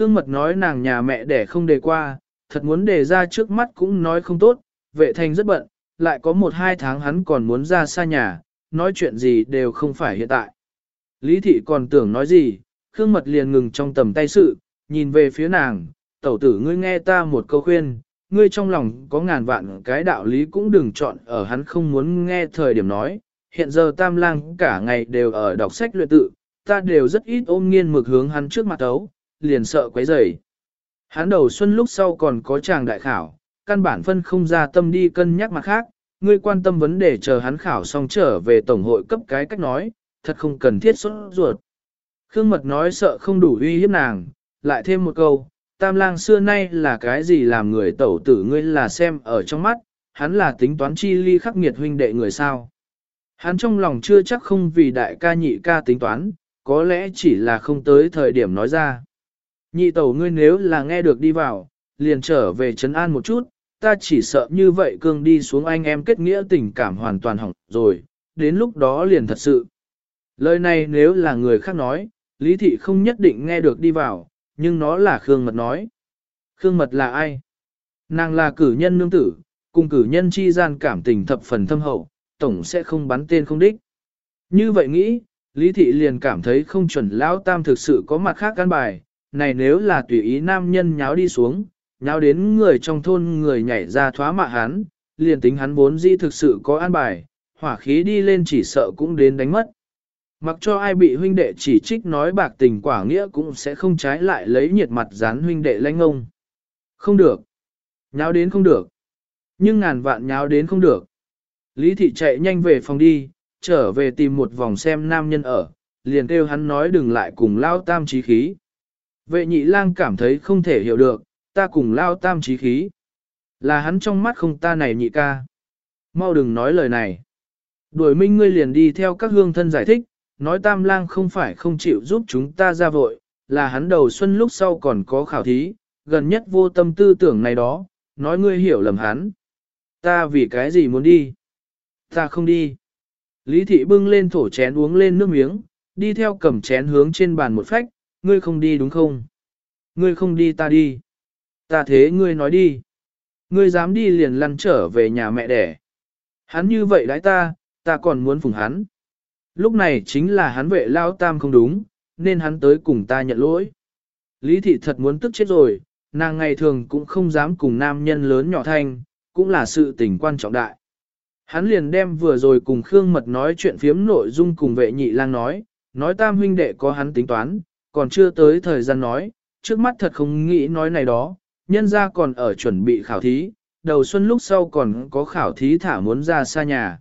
Khương Mật nói nàng nhà mẹ đẻ không đề qua, thật muốn đề ra trước mắt cũng nói không tốt, vệ thành rất bận, lại có một hai tháng hắn còn muốn ra xa nhà, nói chuyện gì đều không phải hiện tại. Lý thị còn tưởng nói gì, Khương Mật liền ngừng trong tầm tay sự, nhìn về phía nàng, tẩu tử ngươi nghe ta một câu khuyên, ngươi trong lòng có ngàn vạn cái đạo lý cũng đừng chọn ở hắn không muốn nghe thời điểm nói. Hiện giờ tam lang cả ngày đều ở đọc sách luyện tự, ta đều rất ít ôm nghiên mực hướng hắn trước mặt ấu, liền sợ quấy rầy. Hắn đầu xuân lúc sau còn có chàng đại khảo, căn bản phân không ra tâm đi cân nhắc mặt khác, ngươi quan tâm vấn đề chờ hắn khảo xong trở về tổng hội cấp cái cách nói, thật không cần thiết xuất ruột. Khương Mật nói sợ không đủ uy hiếp nàng, lại thêm một câu, tam lang xưa nay là cái gì làm người tẩu tử ngươi là xem ở trong mắt, hắn là tính toán chi ly khắc nghiệt huynh đệ người sao. Hắn trong lòng chưa chắc không vì đại ca nhị ca tính toán, có lẽ chỉ là không tới thời điểm nói ra. Nhị tẩu ngươi nếu là nghe được đi vào, liền trở về trấn an một chút, ta chỉ sợ như vậy cương đi xuống anh em kết nghĩa tình cảm hoàn toàn hỏng rồi, đến lúc đó liền thật sự. Lời này nếu là người khác nói, Lý Thị không nhất định nghe được đi vào, nhưng nó là Khương Mật nói. Khương Mật là ai? Nàng là cử nhân nương tử, cùng cử nhân chi gian cảm tình thập phần thâm hậu, tổng sẽ không bắn tên không đích. Như vậy nghĩ, Lý Thị liền cảm thấy không chuẩn lão tam thực sự có mặt khác căn bài, này nếu là tùy ý nam nhân nháo đi xuống, nháo đến người trong thôn người nhảy ra thoá mạ hắn, liền tính hắn vốn dĩ thực sự có an bài, hỏa khí đi lên chỉ sợ cũng đến đánh mất. Mặc cho ai bị huynh đệ chỉ trích nói bạc tình quả nghĩa cũng sẽ không trái lại lấy nhiệt mặt dán huynh đệ lanh ông. Không được. Nháo đến không được. Nhưng ngàn vạn nháo đến không được. Lý thị chạy nhanh về phòng đi, trở về tìm một vòng xem nam nhân ở, liền kêu hắn nói đừng lại cùng lao tam trí khí. Vệ nhị lang cảm thấy không thể hiểu được, ta cùng lao tam trí khí. Là hắn trong mắt không ta này nhị ca. Mau đừng nói lời này. Đuổi minh ngươi liền đi theo các hương thân giải thích, nói tam lang không phải không chịu giúp chúng ta ra vội, là hắn đầu xuân lúc sau còn có khảo thí, gần nhất vô tâm tư tưởng này đó, nói ngươi hiểu lầm hắn. Ta vì cái gì muốn đi? Ta không đi. Lý thị bưng lên thổ chén uống lên nước miếng, đi theo cầm chén hướng trên bàn một phách, ngươi không đi đúng không? Ngươi không đi ta đi. Ta thế ngươi nói đi. Ngươi dám đi liền lăn trở về nhà mẹ đẻ. Hắn như vậy đãi ta, ta còn muốn phùng hắn. Lúc này chính là hắn vệ lao tam không đúng, nên hắn tới cùng ta nhận lỗi. Lý thị thật muốn tức chết rồi, nàng ngày thường cũng không dám cùng nam nhân lớn nhỏ thanh, cũng là sự tình quan trọng đại. Hắn liền đem vừa rồi cùng Khương Mật nói chuyện phiếm nội dung cùng vệ nhị lang nói, nói tam huynh đệ có hắn tính toán, còn chưa tới thời gian nói, trước mắt thật không nghĩ nói này đó, nhân ra còn ở chuẩn bị khảo thí, đầu xuân lúc sau còn có khảo thí thả muốn ra xa nhà.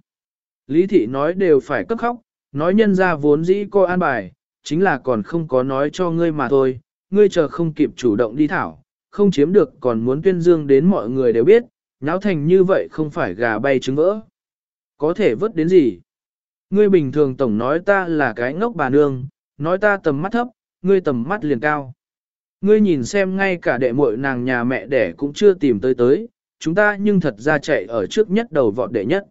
Lý thị nói đều phải cấp khóc, nói nhân ra vốn dĩ coi an bài, chính là còn không có nói cho ngươi mà thôi, ngươi chờ không kịp chủ động đi thảo, không chiếm được còn muốn tuyên dương đến mọi người đều biết, nháo thành như vậy không phải gà bay trứng vỡ. Có thể vớt đến gì? Ngươi bình thường tổng nói ta là cái ngốc bà nương, nói ta tầm mắt thấp, ngươi tầm mắt liền cao. Ngươi nhìn xem ngay cả đệ muội nàng nhà mẹ đẻ cũng chưa tìm tới tới, chúng ta nhưng thật ra chạy ở trước nhất đầu vọt đệ nhất.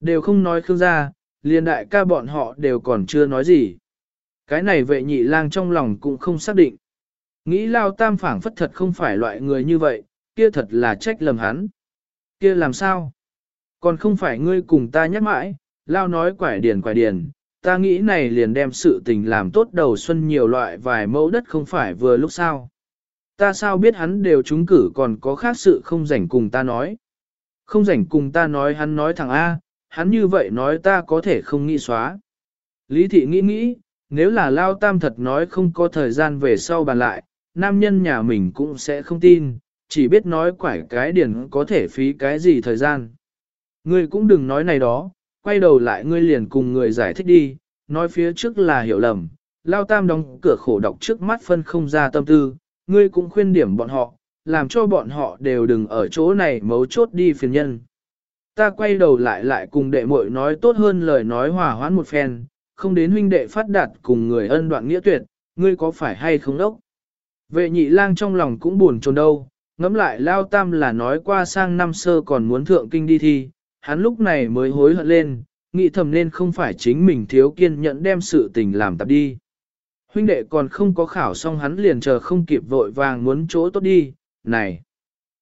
Đều không nói khương gia, liền đại ca bọn họ đều còn chưa nói gì. Cái này vệ nhị lang trong lòng cũng không xác định. Nghĩ lao tam phảng phất thật không phải loại người như vậy, kia thật là trách lầm hắn. Kia làm sao? Còn không phải ngươi cùng ta nhắc mãi, lao nói quải điền quải điền, ta nghĩ này liền đem sự tình làm tốt đầu xuân nhiều loại vài mẫu đất không phải vừa lúc sao. Ta sao biết hắn đều trúng cử còn có khác sự không rảnh cùng ta nói. Không rảnh cùng ta nói hắn nói thằng A, hắn như vậy nói ta có thể không nghĩ xóa. Lý thị nghĩ nghĩ, nếu là lao tam thật nói không có thời gian về sau bàn lại, nam nhân nhà mình cũng sẽ không tin, chỉ biết nói quải cái điển có thể phí cái gì thời gian. Ngươi cũng đừng nói này đó, quay đầu lại ngươi liền cùng người giải thích đi, nói phía trước là hiểu lầm, lao tam đóng cửa khổ đọc trước mắt phân không ra tâm tư, ngươi cũng khuyên điểm bọn họ, làm cho bọn họ đều đừng ở chỗ này mấu chốt đi phiền nhân. Ta quay đầu lại lại cùng đệ muội nói tốt hơn lời nói hòa hoãn một phen, không đến huynh đệ phát đạt cùng người ân đoạn nghĩa tuyệt, ngươi có phải hay không đốc? Vệ nhị lang trong lòng cũng buồn trồn đâu, ngẫm lại lao tam là nói qua sang năm sơ còn muốn thượng kinh đi thi, hắn lúc này mới hối hận lên, nghĩ thầm nên không phải chính mình thiếu kiên nhẫn đem sự tình làm tập đi. Huynh đệ còn không có khảo xong hắn liền chờ không kịp vội vàng muốn chỗ tốt đi, này.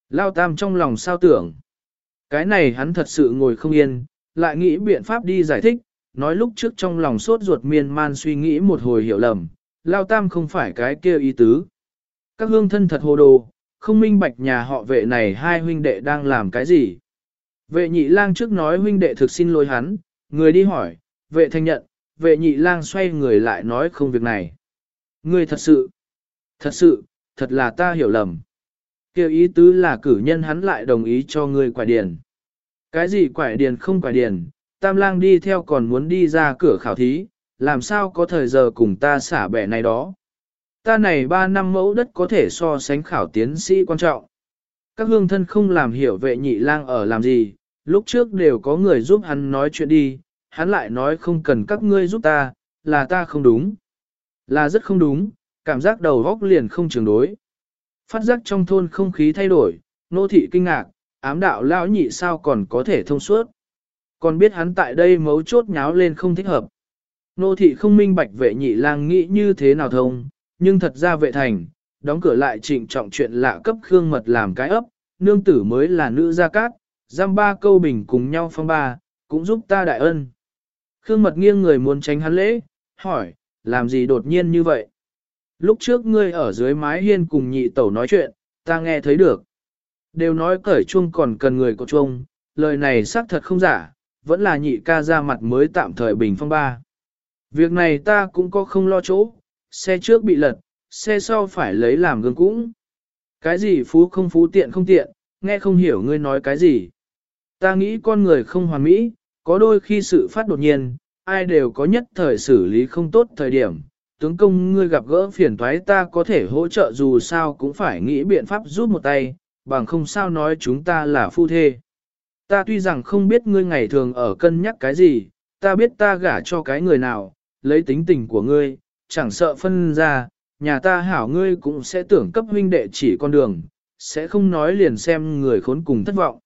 Lao tam trong lòng sao tưởng. Cái này hắn thật sự ngồi không yên, lại nghĩ biện pháp đi giải thích, nói lúc trước trong lòng sốt ruột miên man suy nghĩ một hồi hiểu lầm, Lao tam không phải cái kia ý tứ. Các hương thân thật hồ đồ, không minh bạch nhà họ vệ này hai huynh đệ đang làm cái gì. Vệ nhị lang trước nói huynh đệ thực xin lỗi hắn, người đi hỏi, vệ thanh nhận, vệ nhị lang xoay người lại nói không việc này. Người thật sự, thật sự, thật là ta hiểu lầm. Kêu ý tứ là cử nhân hắn lại đồng ý cho ngươi quải điền. Cái gì quải điền không quải điền, tam lang đi theo còn muốn đi ra cửa khảo thí, làm sao có thời giờ cùng ta xả bẻ này đó. Ta này ba năm mẫu đất có thể so sánh khảo tiến sĩ quan trọng. Các hương thân không làm hiểu vệ nhị lang ở làm gì, lúc trước đều có người giúp hắn nói chuyện đi, hắn lại nói không cần các ngươi giúp ta, là ta không đúng. Là rất không đúng, cảm giác đầu góc liền không trường đối. Phát giác trong thôn không khí thay đổi, nô thị kinh ngạc, ám đạo lão nhị sao còn có thể thông suốt. Còn biết hắn tại đây mấu chốt nháo lên không thích hợp. Nô thị không minh bạch vệ nhị lang nghĩ như thế nào thông, nhưng thật ra vệ thành, đóng cửa lại trịnh trọng chuyện lạ cấp khương mật làm cái ấp, nương tử mới là nữ gia cát, giam ba câu bình cùng nhau phong ba, cũng giúp ta đại ân. Khương mật nghiêng người muốn tránh hắn lễ, hỏi, làm gì đột nhiên như vậy? Lúc trước ngươi ở dưới mái hiên cùng nhị tẩu nói chuyện, ta nghe thấy được. Đều nói cởi chuông còn cần người có chuông, lời này xác thật không giả, vẫn là nhị ca ra mặt mới tạm thời bình phong ba. Việc này ta cũng có không lo chỗ, xe trước bị lật, xe sau phải lấy làm gương cũng. Cái gì phú không phú tiện không tiện, nghe không hiểu ngươi nói cái gì. Ta nghĩ con người không hoàn mỹ, có đôi khi sự phát đột nhiên, ai đều có nhất thời xử lý không tốt thời điểm. Tướng công ngươi gặp gỡ phiền toái ta có thể hỗ trợ dù sao cũng phải nghĩ biện pháp giúp một tay, bằng không sao nói chúng ta là phu thê. Ta tuy rằng không biết ngươi ngày thường ở cân nhắc cái gì, ta biết ta gả cho cái người nào, lấy tính tình của ngươi, chẳng sợ phân ra, nhà ta hảo ngươi cũng sẽ tưởng cấp huynh đệ chỉ con đường, sẽ không nói liền xem người khốn cùng thất vọng.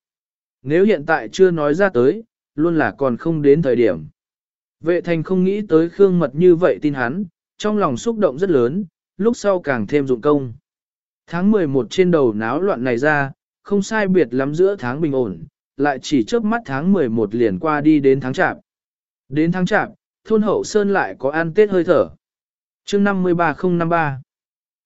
Nếu hiện tại chưa nói ra tới, luôn là còn không đến thời điểm. Vệ thành không nghĩ tới Khương Mật như vậy tin hắn, trong lòng xúc động rất lớn, lúc sau càng thêm dụng công. Tháng 11 trên đầu náo loạn này ra, không sai biệt lắm giữa tháng bình ổn, lại chỉ trước mắt tháng 11 liền qua đi đến tháng chạp. Đến tháng chạp, thôn hậu sơn lại có ăn tết hơi thở. chương 53053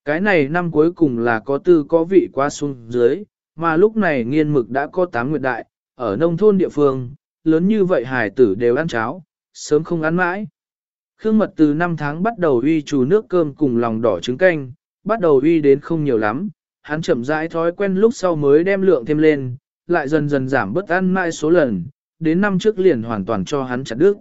Cái này năm cuối cùng là có tư có vị qua xuống dưới, mà lúc này nghiên mực đã có tám nguyệt đại, ở nông thôn địa phương, lớn như vậy hải tử đều ăn cháo, sớm không ăn mãi. Khương mật từ 5 tháng bắt đầu uy chủ nước cơm cùng lòng đỏ trứng canh, bắt đầu uy đến không nhiều lắm, hắn chậm rãi thói quen lúc sau mới đem lượng thêm lên, lại dần dần giảm bớt ăn mãi số lần, đến năm trước liền hoàn toàn cho hắn chặt đứt.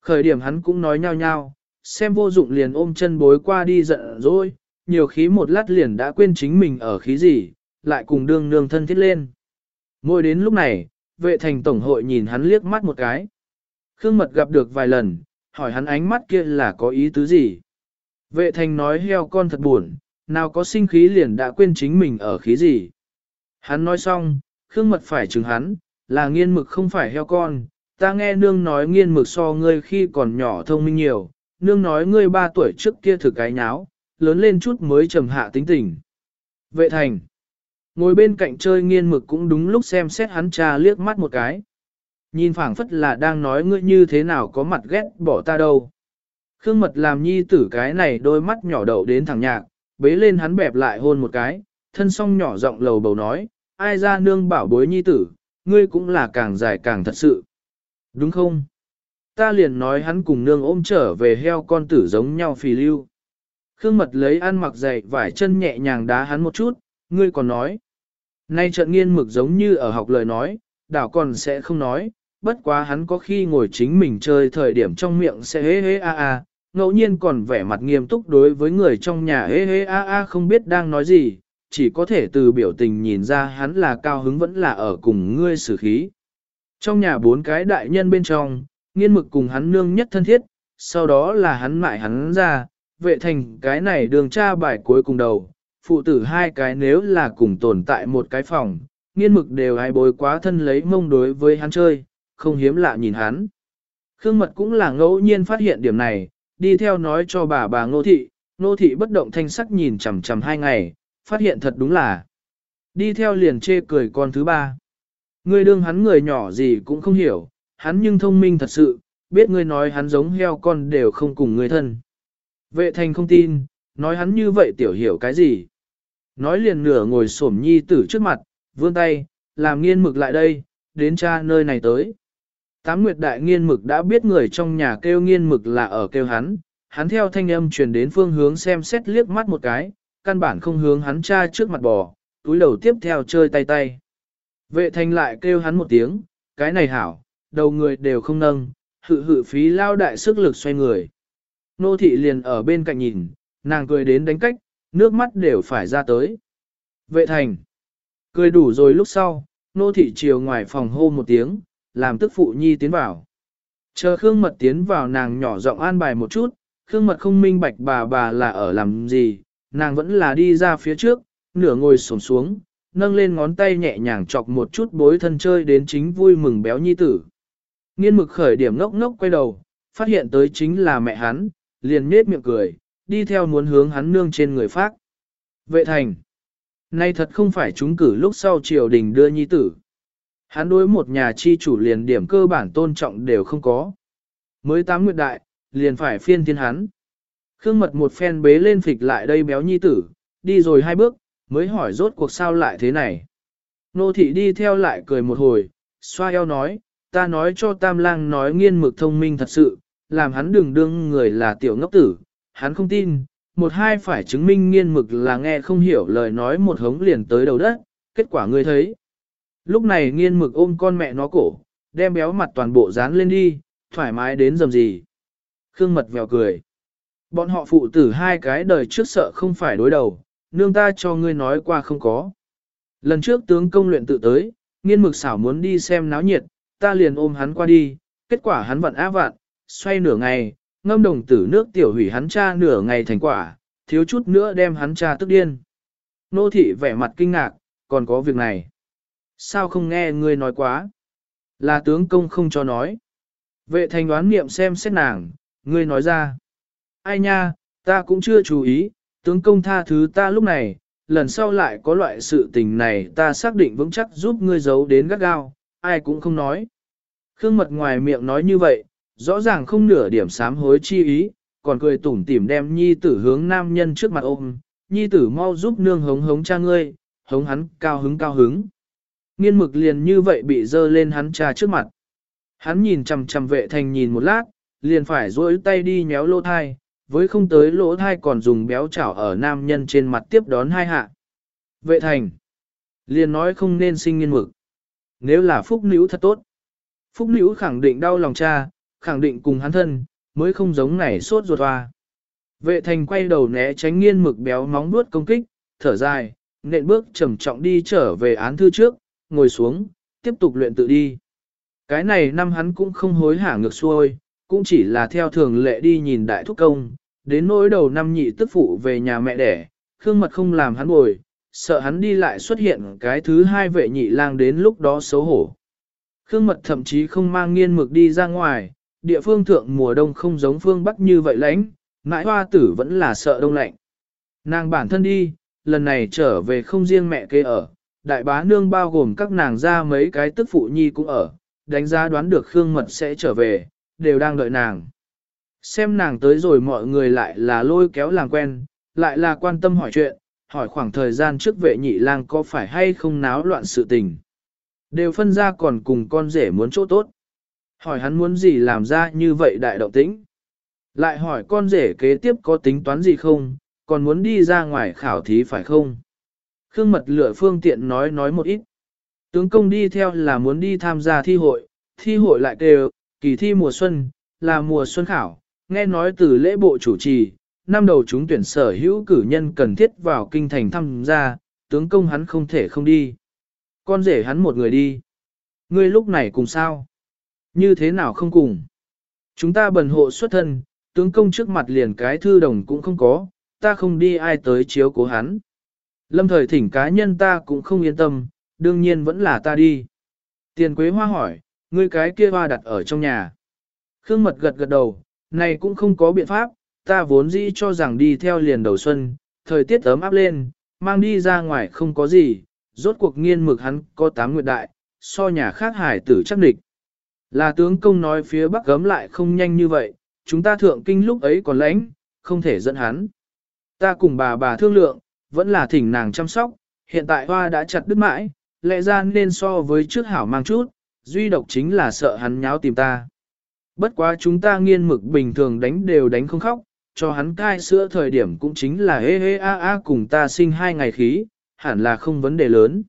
Khởi điểm hắn cũng nói nhau nhau, xem vô dụng liền ôm chân bối qua đi giận rồi, nhiều khí một lát liền đã quên chính mình ở khí gì, lại cùng đương nương thân thiết lên. Ngồi đến lúc này, vệ thành tổng hội nhìn hắn liếc mắt một cái. Khương mật gặp được vài lần, hỏi hắn ánh mắt kia là có ý tứ gì. Vệ thành nói heo con thật buồn, nào có sinh khí liền đã quên chính mình ở khí gì. Hắn nói xong, Khương mật phải chừng hắn, là nghiên mực không phải heo con, ta nghe nương nói nghiên mực so ngươi khi còn nhỏ thông minh nhiều, nương nói ngươi ba tuổi trước kia thử cái nháo, lớn lên chút mới trầm hạ tính tình. Vệ thành, ngồi bên cạnh chơi nghiên mực cũng đúng lúc xem xét hắn cha liếc mắt một cái. Nhìn phảng phất là đang nói ngươi như thế nào có mặt ghét bỏ ta đâu. Khương mật làm nhi tử cái này đôi mắt nhỏ đậu đến thẳng nhạc, bế lên hắn bẹp lại hôn một cái, thân song nhỏ giọng lầu bầu nói, ai ra nương bảo bối nhi tử, ngươi cũng là càng dài càng thật sự. Đúng không? Ta liền nói hắn cùng nương ôm trở về heo con tử giống nhau phì lưu. Khương mật lấy ăn mặc dày vải chân nhẹ nhàng đá hắn một chút, ngươi còn nói. Nay trận nghiên mực giống như ở học lời nói, đảo còn sẽ không nói, bất quá hắn có khi ngồi chính mình chơi thời điểm trong miệng sẽ hế hế a a, ngẫu nhiên còn vẻ mặt nghiêm túc đối với người trong nhà hế hế a a không biết đang nói gì, chỉ có thể từ biểu tình nhìn ra hắn là cao hứng vẫn là ở cùng ngươi xử khí. Trong nhà bốn cái đại nhân bên trong, nghiên mực cùng hắn nương nhất thân thiết, sau đó là hắn mại hắn ra, vệ thành cái này đường cha bài cuối cùng đầu, phụ tử hai cái nếu là cùng tồn tại một cái phòng, nghiên mực đều ai bối quá thân lấy mông đối với hắn chơi, không hiếm lạ nhìn hắn. Khương mật cũng là ngẫu nhiên phát hiện điểm này, đi theo nói cho bà bà ngô thị, Ngô thị bất động thanh sắc nhìn chằm chằm hai ngày, phát hiện thật đúng là. Đi theo liền chê cười con thứ ba. Ngươi đương hắn người nhỏ gì cũng không hiểu, hắn nhưng thông minh thật sự, biết ngươi nói hắn giống heo con đều không cùng ngươi thân. Vệ thành không tin, nói hắn như vậy tiểu hiểu cái gì. Nói liền nửa ngồi xổm nhi tử trước mặt, vươn tay, làm nghiên mực lại đây, đến cha nơi này tới. Tám Nguyệt Đại nghiên mực đã biết người trong nhà kêu nghiên mực là ở kêu hắn, hắn theo thanh âm truyền đến phương hướng xem xét liếc mắt một cái, căn bản không hướng hắn cha trước mặt bò, túi đầu tiếp theo chơi tay tay. Vệ Thanh lại kêu hắn một tiếng, cái này hảo, đầu người đều không nâng, hự hự phí lao đại sức lực xoay người. Nô thị liền ở bên cạnh nhìn, nàng cười đến đánh cách, nước mắt đều phải ra tới. Vệ thành, cười đủ rồi lúc sau, nô thị chiều ngoài phòng hô một tiếng, làm tức phụ nhi tiến vào. Chờ Khương Mật tiến vào nàng nhỏ giọng an bài một chút, Khương Mật không minh bạch bà bà là ở làm gì, nàng vẫn là đi ra phía trước, nửa ngồi xổm xuống, nâng lên ngón tay nhẹ nhàng chọc một chút bối thân chơi đến chính vui mừng béo nhi tử. Nghiên mực khởi điểm ngốc ngốc quay đầu, phát hiện tới chính là mẹ hắn, liền nết miệng cười, đi theo muốn hướng hắn nương trên người phát. Vệ thành. Nay thật không phải chúng cử lúc sau triều đình đưa nhi tử. Hắn đối một nhà chi chủ liền điểm cơ bản tôn trọng đều không có. Mới tám nguyệt đại, liền phải phiên thiên hắn. Khương mật một phen bế lên phịch lại đây béo nhi tử, đi rồi hai bước, mới hỏi rốt cuộc sao lại thế này. Nô thị đi theo lại cười một hồi, xoa eo nói, ta nói cho tam lang nói nghiên mực thông minh thật sự, làm hắn đừng đương người là tiểu ngốc tử, hắn không tin, một hai phải chứng minh nghiên mực là nghe không hiểu lời nói một hống liền tới đầu đất, kết quả ngươi thấy. Lúc này nghiên mực ôm con mẹ nó cổ, đem béo mặt toàn bộ dán lên đi, thoải mái đến dầm gì. Khương mật vèo cười. Bọn họ phụ tử hai cái đời trước sợ không phải đối đầu, nương ta cho ngươi nói qua không có. Lần trước tướng công luyện tự tới, nghiên mực xảo muốn đi xem náo nhiệt, ta liền ôm hắn qua đi, kết quả hắn vận á vạn, xoay nửa ngày, ngâm đồng tử nước tiểu hủy hắn cha nửa ngày thành quả, thiếu chút nữa đem hắn cha tức điên. Nô thị vẻ mặt kinh ngạc, còn có việc này. Sao không nghe ngươi nói quá? Là tướng công không cho nói. Vệ thành đoán niệm xem xét nàng, ngươi nói ra. Ai nha, ta cũng chưa chú ý, tướng công tha thứ ta lúc này, lần sau lại có loại sự tình này ta xác định vững chắc giúp ngươi giấu đến gắt gao, ai cũng không nói. Khương mật ngoài miệng nói như vậy, rõ ràng không nửa điểm sám hối chi ý, còn cười tủm tỉm đem nhi tử hướng nam nhân trước mặt ôm, nhi tử mau giúp nương hống hống cha ngươi, hống hắn cao hứng cao hứng. Nghiên mực liền như vậy bị dơ lên hắn cha trước mặt. Hắn nhìn chằm chằm vệ thành nhìn một lát, liền phải duỗi tay đi nhéo lỗ thai, với không tới lỗ thai còn dùng béo chảo ở nam nhân trên mặt tiếp đón hai hạ. Vệ thành, liền nói không nên sinh nghiên mực. Nếu là phúc nữ thật tốt. Phúc nữ khẳng định đau lòng cha, khẳng định cùng hắn thân, mới không giống này sốt ruột hoa. Vệ thành quay đầu né tránh nghiên mực béo móng nuốt công kích, thở dài, nện bước trầm trọng đi trở về án thư trước, ngồi xuống, tiếp tục luyện tự đi. Cái này năm hắn cũng không hối hả ngược xuôi, cũng chỉ là theo thường lệ đi nhìn đại thúc công, đến nỗi đầu năm nhị tức phụ về nhà mẹ đẻ, Khương Mật không làm hắn bồi, sợ hắn đi lại xuất hiện cái thứ hai vệ nhị lang đến lúc đó xấu hổ. Khương Mật thậm chí không mang nghiên mực đi ra ngoài, địa phương thượng mùa đông không giống phương Bắc như vậy lánh, mãi hoa tử vẫn là sợ đông lạnh. Nàng bản thân đi, lần này trở về không riêng mẹ kê ở, đại bá nương bao gồm các nàng ra mấy cái tức phụ nhi cũng ở, đánh giá đoán được Khương Mật sẽ trở về, đều đang đợi nàng. Xem nàng tới rồi mọi người lại là lôi kéo làm quen, lại là quan tâm hỏi chuyện, hỏi khoảng thời gian trước vệ nhị lang có phải hay không náo loạn sự tình. Đều phân ra còn cùng con rể muốn chỗ tốt. Hỏi hắn muốn gì làm ra như vậy đại động tĩnh. Lại hỏi con rể kế tiếp có tính toán gì không, còn muốn đi ra ngoài khảo thí phải không. Khương mật lựa phương tiện nói nói một ít. Tướng công đi theo là muốn đi tham gia thi hội, thi hội lại kêu, kỳ thi mùa xuân, là mùa xuân khảo, nghe nói từ lễ bộ chủ trì, năm đầu chúng tuyển sở hữu cử nhân cần thiết vào kinh thành tham gia, tướng công hắn không thể không đi. Con rể hắn một người đi. Ngươi lúc này cùng sao? Như thế nào không cùng? Chúng ta bần hộ xuất thân, tướng công trước mặt liền cái thư đồng cũng không có, ta không đi ai tới chiếu cố hắn. Lâm thời thỉnh cá nhân ta cũng không yên tâm, đương nhiên vẫn là ta đi. Tiền quế hoa hỏi, ngươi cái kia hoa đặt ở trong nhà. Khương mật gật gật đầu, này cũng không có biện pháp, ta vốn dĩ cho rằng đi theo liền đầu xuân, thời tiết ấm áp lên, mang đi ra ngoài không có gì, rốt cuộc nghiên mực hắn có tám nguyệt đại, so nhà khác hải tử chắc địch. Là tướng công nói phía bắc gấm lại không nhanh như vậy, chúng ta thượng kinh lúc ấy còn lãnh, không thể dẫn hắn. Ta cùng bà bà thương lượng, vẫn là thỉnh nàng chăm sóc, hiện tại hoa đã chặt đứt mãi, lẽ ra nên so với trước hảo mang chút, duy độc chính là sợ hắn nháo tìm ta. Bất quá chúng ta nghiên mực bình thường đánh đều đánh không khóc, cho hắn cai sữa thời điểm cũng chính là hê hê a a cùng ta sinh hai ngày khí, hẳn là không vấn đề lớn.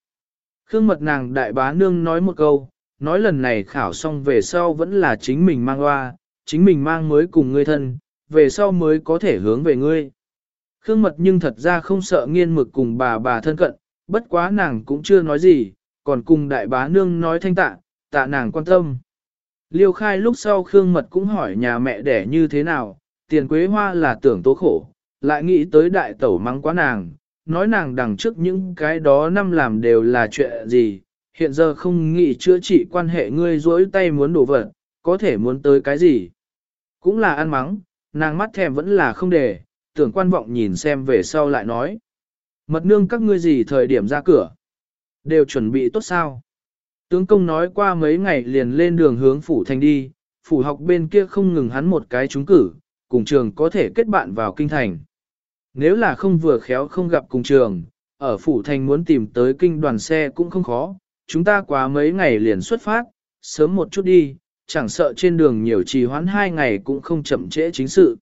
Khương mật nàng đại bá nương nói một câu, nói lần này khảo xong về sau vẫn là chính mình mang hoa, chính mình mang mới cùng ngươi thân, về sau mới có thể hướng về ngươi. Khương mật nhưng thật ra không sợ nghiên mực cùng bà bà thân cận, bất quá nàng cũng chưa nói gì, còn cùng đại bá nương nói thanh tạ, tạ nàng quan tâm. Liêu khai lúc sau Khương mật cũng hỏi nhà mẹ đẻ như thế nào, tiền quế hoa là tưởng tố khổ, lại nghĩ tới đại tẩu mắng quá nàng, nói nàng đằng trước những cái đó năm làm đều là chuyện gì, hiện giờ không nghĩ chữa trị quan hệ ngươi rỗi tay muốn đổ vật, có thể muốn tới cái gì. Cũng là ăn mắng, nàng mắt thèm vẫn là không để, tưởng quan vọng nhìn xem về sau lại nói. Mật nương các ngươi gì thời điểm ra cửa, đều chuẩn bị tốt sao. Tướng công nói qua mấy ngày liền lên đường hướng phủ thành đi, phủ học bên kia không ngừng hắn một cái trúng cử, cùng trường có thể kết bạn vào kinh thành. Nếu là không vừa khéo không gặp cùng trường, ở phủ thành muốn tìm tới kinh đoàn xe cũng không khó, chúng ta quá mấy ngày liền xuất phát, sớm một chút đi, chẳng sợ trên đường nhiều trì hoãn hai ngày cũng không chậm trễ chính sự.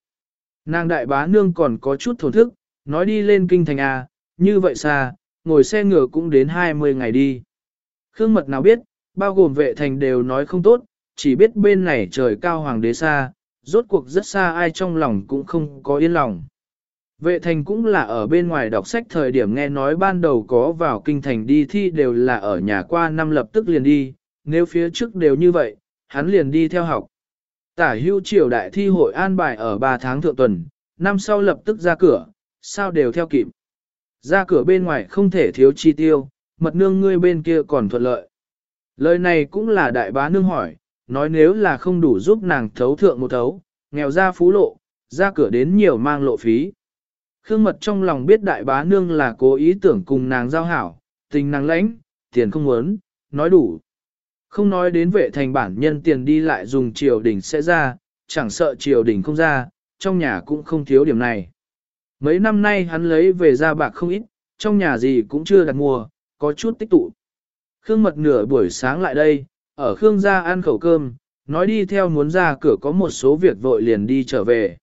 Nàng đại bá nương còn có chút thổn thức, nói đi lên kinh thành A, như vậy xa, ngồi xe ngựa cũng đến 20 ngày đi. Khương mật nào biết, bao gồm vệ thành đều nói không tốt, chỉ biết bên này trời cao hoàng đế xa, rốt cuộc rất xa ai trong lòng cũng không có yên lòng. Vệ thành cũng là ở bên ngoài đọc sách thời điểm nghe nói ban đầu có vào kinh thành đi thi đều là ở nhà qua năm lập tức liền đi, nếu phía trước đều như vậy, hắn liền đi theo học. Tả hưu triều đại thi hội an bài ở 3 tháng thượng tuần, năm sau lập tức ra cửa, sao đều theo kịp. Ra cửa bên ngoài không thể thiếu chi tiêu, mật nương ngươi bên kia còn thuận lợi. Lời này cũng là đại bá nương hỏi, nói nếu là không đủ giúp nàng thấu thượng một thấu, nghèo ra phú lộ, ra cửa đến nhiều mang lộ phí. Khương mật trong lòng biết đại bá nương là cố ý tưởng cùng nàng giao hảo, tình nàng lãnh, tiền không muốn, nói đủ. Không nói đến vệ thành bản nhân tiền đi lại dùng triều đình sẽ ra, chẳng sợ triều đình không ra, trong nhà cũng không thiếu điểm này. Mấy năm nay hắn lấy về ra bạc không ít, trong nhà gì cũng chưa đặt mua, có chút tích tụ. Khương mật nửa buổi sáng lại đây, ở Khương gia ăn khẩu cơm, nói đi theo muốn ra cửa có một số việc vội liền đi trở về.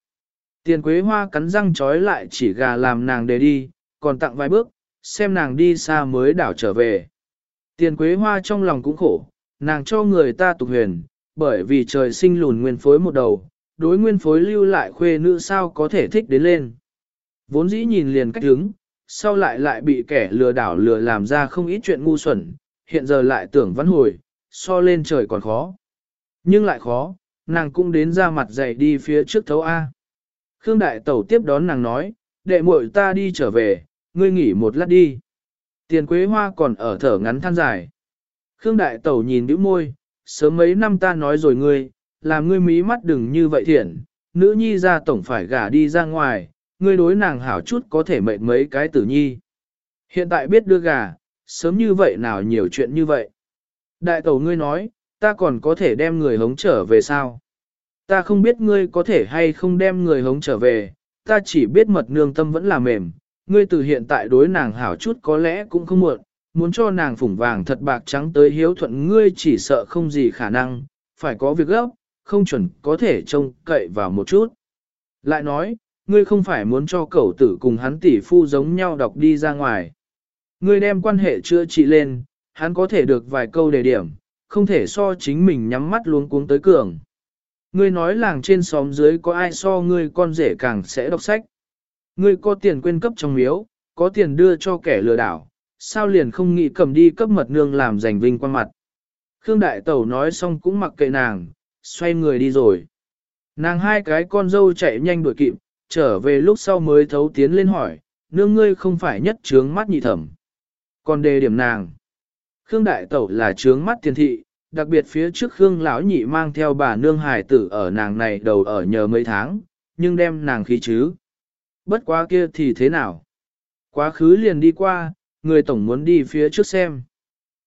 Tiền quế hoa cắn răng trói lại chỉ gà làm nàng để đi, còn tặng vài bước, xem nàng đi xa mới đảo trở về. Tiền quế hoa trong lòng cũng khổ, nàng cho người ta tục huyền, bởi vì trời sinh lùn nguyên phối một đầu, đối nguyên phối lưu lại khuê nữ sao có thể thích đến lên. Vốn dĩ nhìn liền cách đứng, sau lại lại bị kẻ lừa đảo lừa làm ra không ít chuyện ngu xuẩn, hiện giờ lại tưởng văn hồi, so lên trời còn khó. Nhưng lại khó, nàng cũng đến ra mặt dày đi phía trước thấu A. Khương Đại Tẩu tiếp đón nàng nói, đệ muội ta đi trở về, ngươi nghỉ một lát đi. Tiền quế hoa còn ở thở ngắn than dài. Khương Đại Tẩu nhìn bĩu môi, sớm mấy năm ta nói rồi ngươi, làm ngươi mí mắt đừng như vậy thiện, nữ nhi ra tổng phải gả đi ra ngoài, ngươi đối nàng hảo chút có thể mệnh mấy cái tử nhi. Hiện tại biết đưa gà, sớm như vậy nào nhiều chuyện như vậy. Đại tẩu ngươi nói, ta còn có thể đem người hống trở về sao? Ta không biết ngươi có thể hay không đem người hống trở về, ta chỉ biết mật nương tâm vẫn là mềm, ngươi từ hiện tại đối nàng hảo chút có lẽ cũng không muộn, muốn cho nàng phủng vàng thật bạc trắng tới hiếu thuận ngươi chỉ sợ không gì khả năng, phải có việc gấp, không chuẩn có thể trông cậy vào một chút. Lại nói, ngươi không phải muốn cho cậu tử cùng hắn tỷ phu giống nhau đọc đi ra ngoài. Ngươi đem quan hệ chữa trị lên, hắn có thể được vài câu đề điểm, không thể so chính mình nhắm mắt luống cuống tới cường. Ngươi nói làng trên xóm dưới có ai so ngươi con rể càng sẽ đọc sách. Ngươi có tiền quên cấp trong miếu, có tiền đưa cho kẻ lừa đảo, sao liền không nghĩ cầm đi cấp mật nương làm giành vinh quan mặt. Khương Đại Tẩu nói xong cũng mặc kệ nàng, xoay người đi rồi. Nàng hai cái con dâu chạy nhanh đuổi kịp, trở về lúc sau mới thấu tiến lên hỏi, nương ngươi không phải nhất trướng mắt nhị thẩm. Còn đề điểm nàng. Khương Đại Tẩu là trướng mắt tiền thị, đặc biệt phía trước Khương lão nhị mang theo bà nương hài tử ở nàng này đầu ở nhờ mấy tháng, nhưng đem nàng khí chứ. Bất quá kia thì thế nào? Quá khứ liền đi qua, người tổng muốn đi phía trước xem.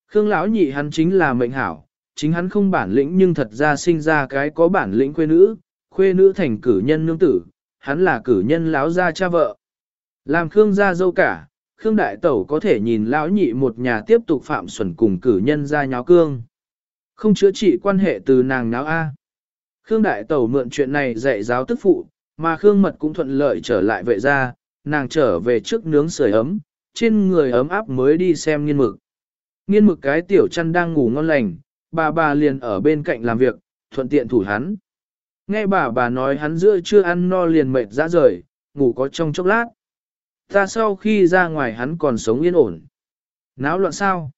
Khương lão nhị hắn chính là mệnh hảo, chính hắn không bản lĩnh nhưng thật ra sinh ra cái có bản lĩnh quê nữ, khuê nữ thành cử nhân nương tử, hắn là cử nhân lão gia cha vợ. Làm Khương gia dâu cả, Khương đại tẩu có thể nhìn lão nhị một nhà tiếp tục phạm xuẩn cùng cử nhân gia nháo cương. Không chữa trị quan hệ từ nàng náo A. Khương đại tẩu mượn chuyện này dạy giáo tức phụ, mà Khương mật cũng thuận lợi trở lại vệ gia, nàng trở về trước nướng sưởi ấm, trên người ấm áp mới đi xem nghiên mực. Nghiên mực cái tiểu chăn đang ngủ ngon lành, bà bà liền ở bên cạnh làm việc, thuận tiện thủ hắn. Nghe bà bà nói hắn giữa chưa ăn no liền mệt ra rời, ngủ có trong chốc lát. Ta sau khi ra ngoài hắn còn sống yên ổn. Náo loạn sao?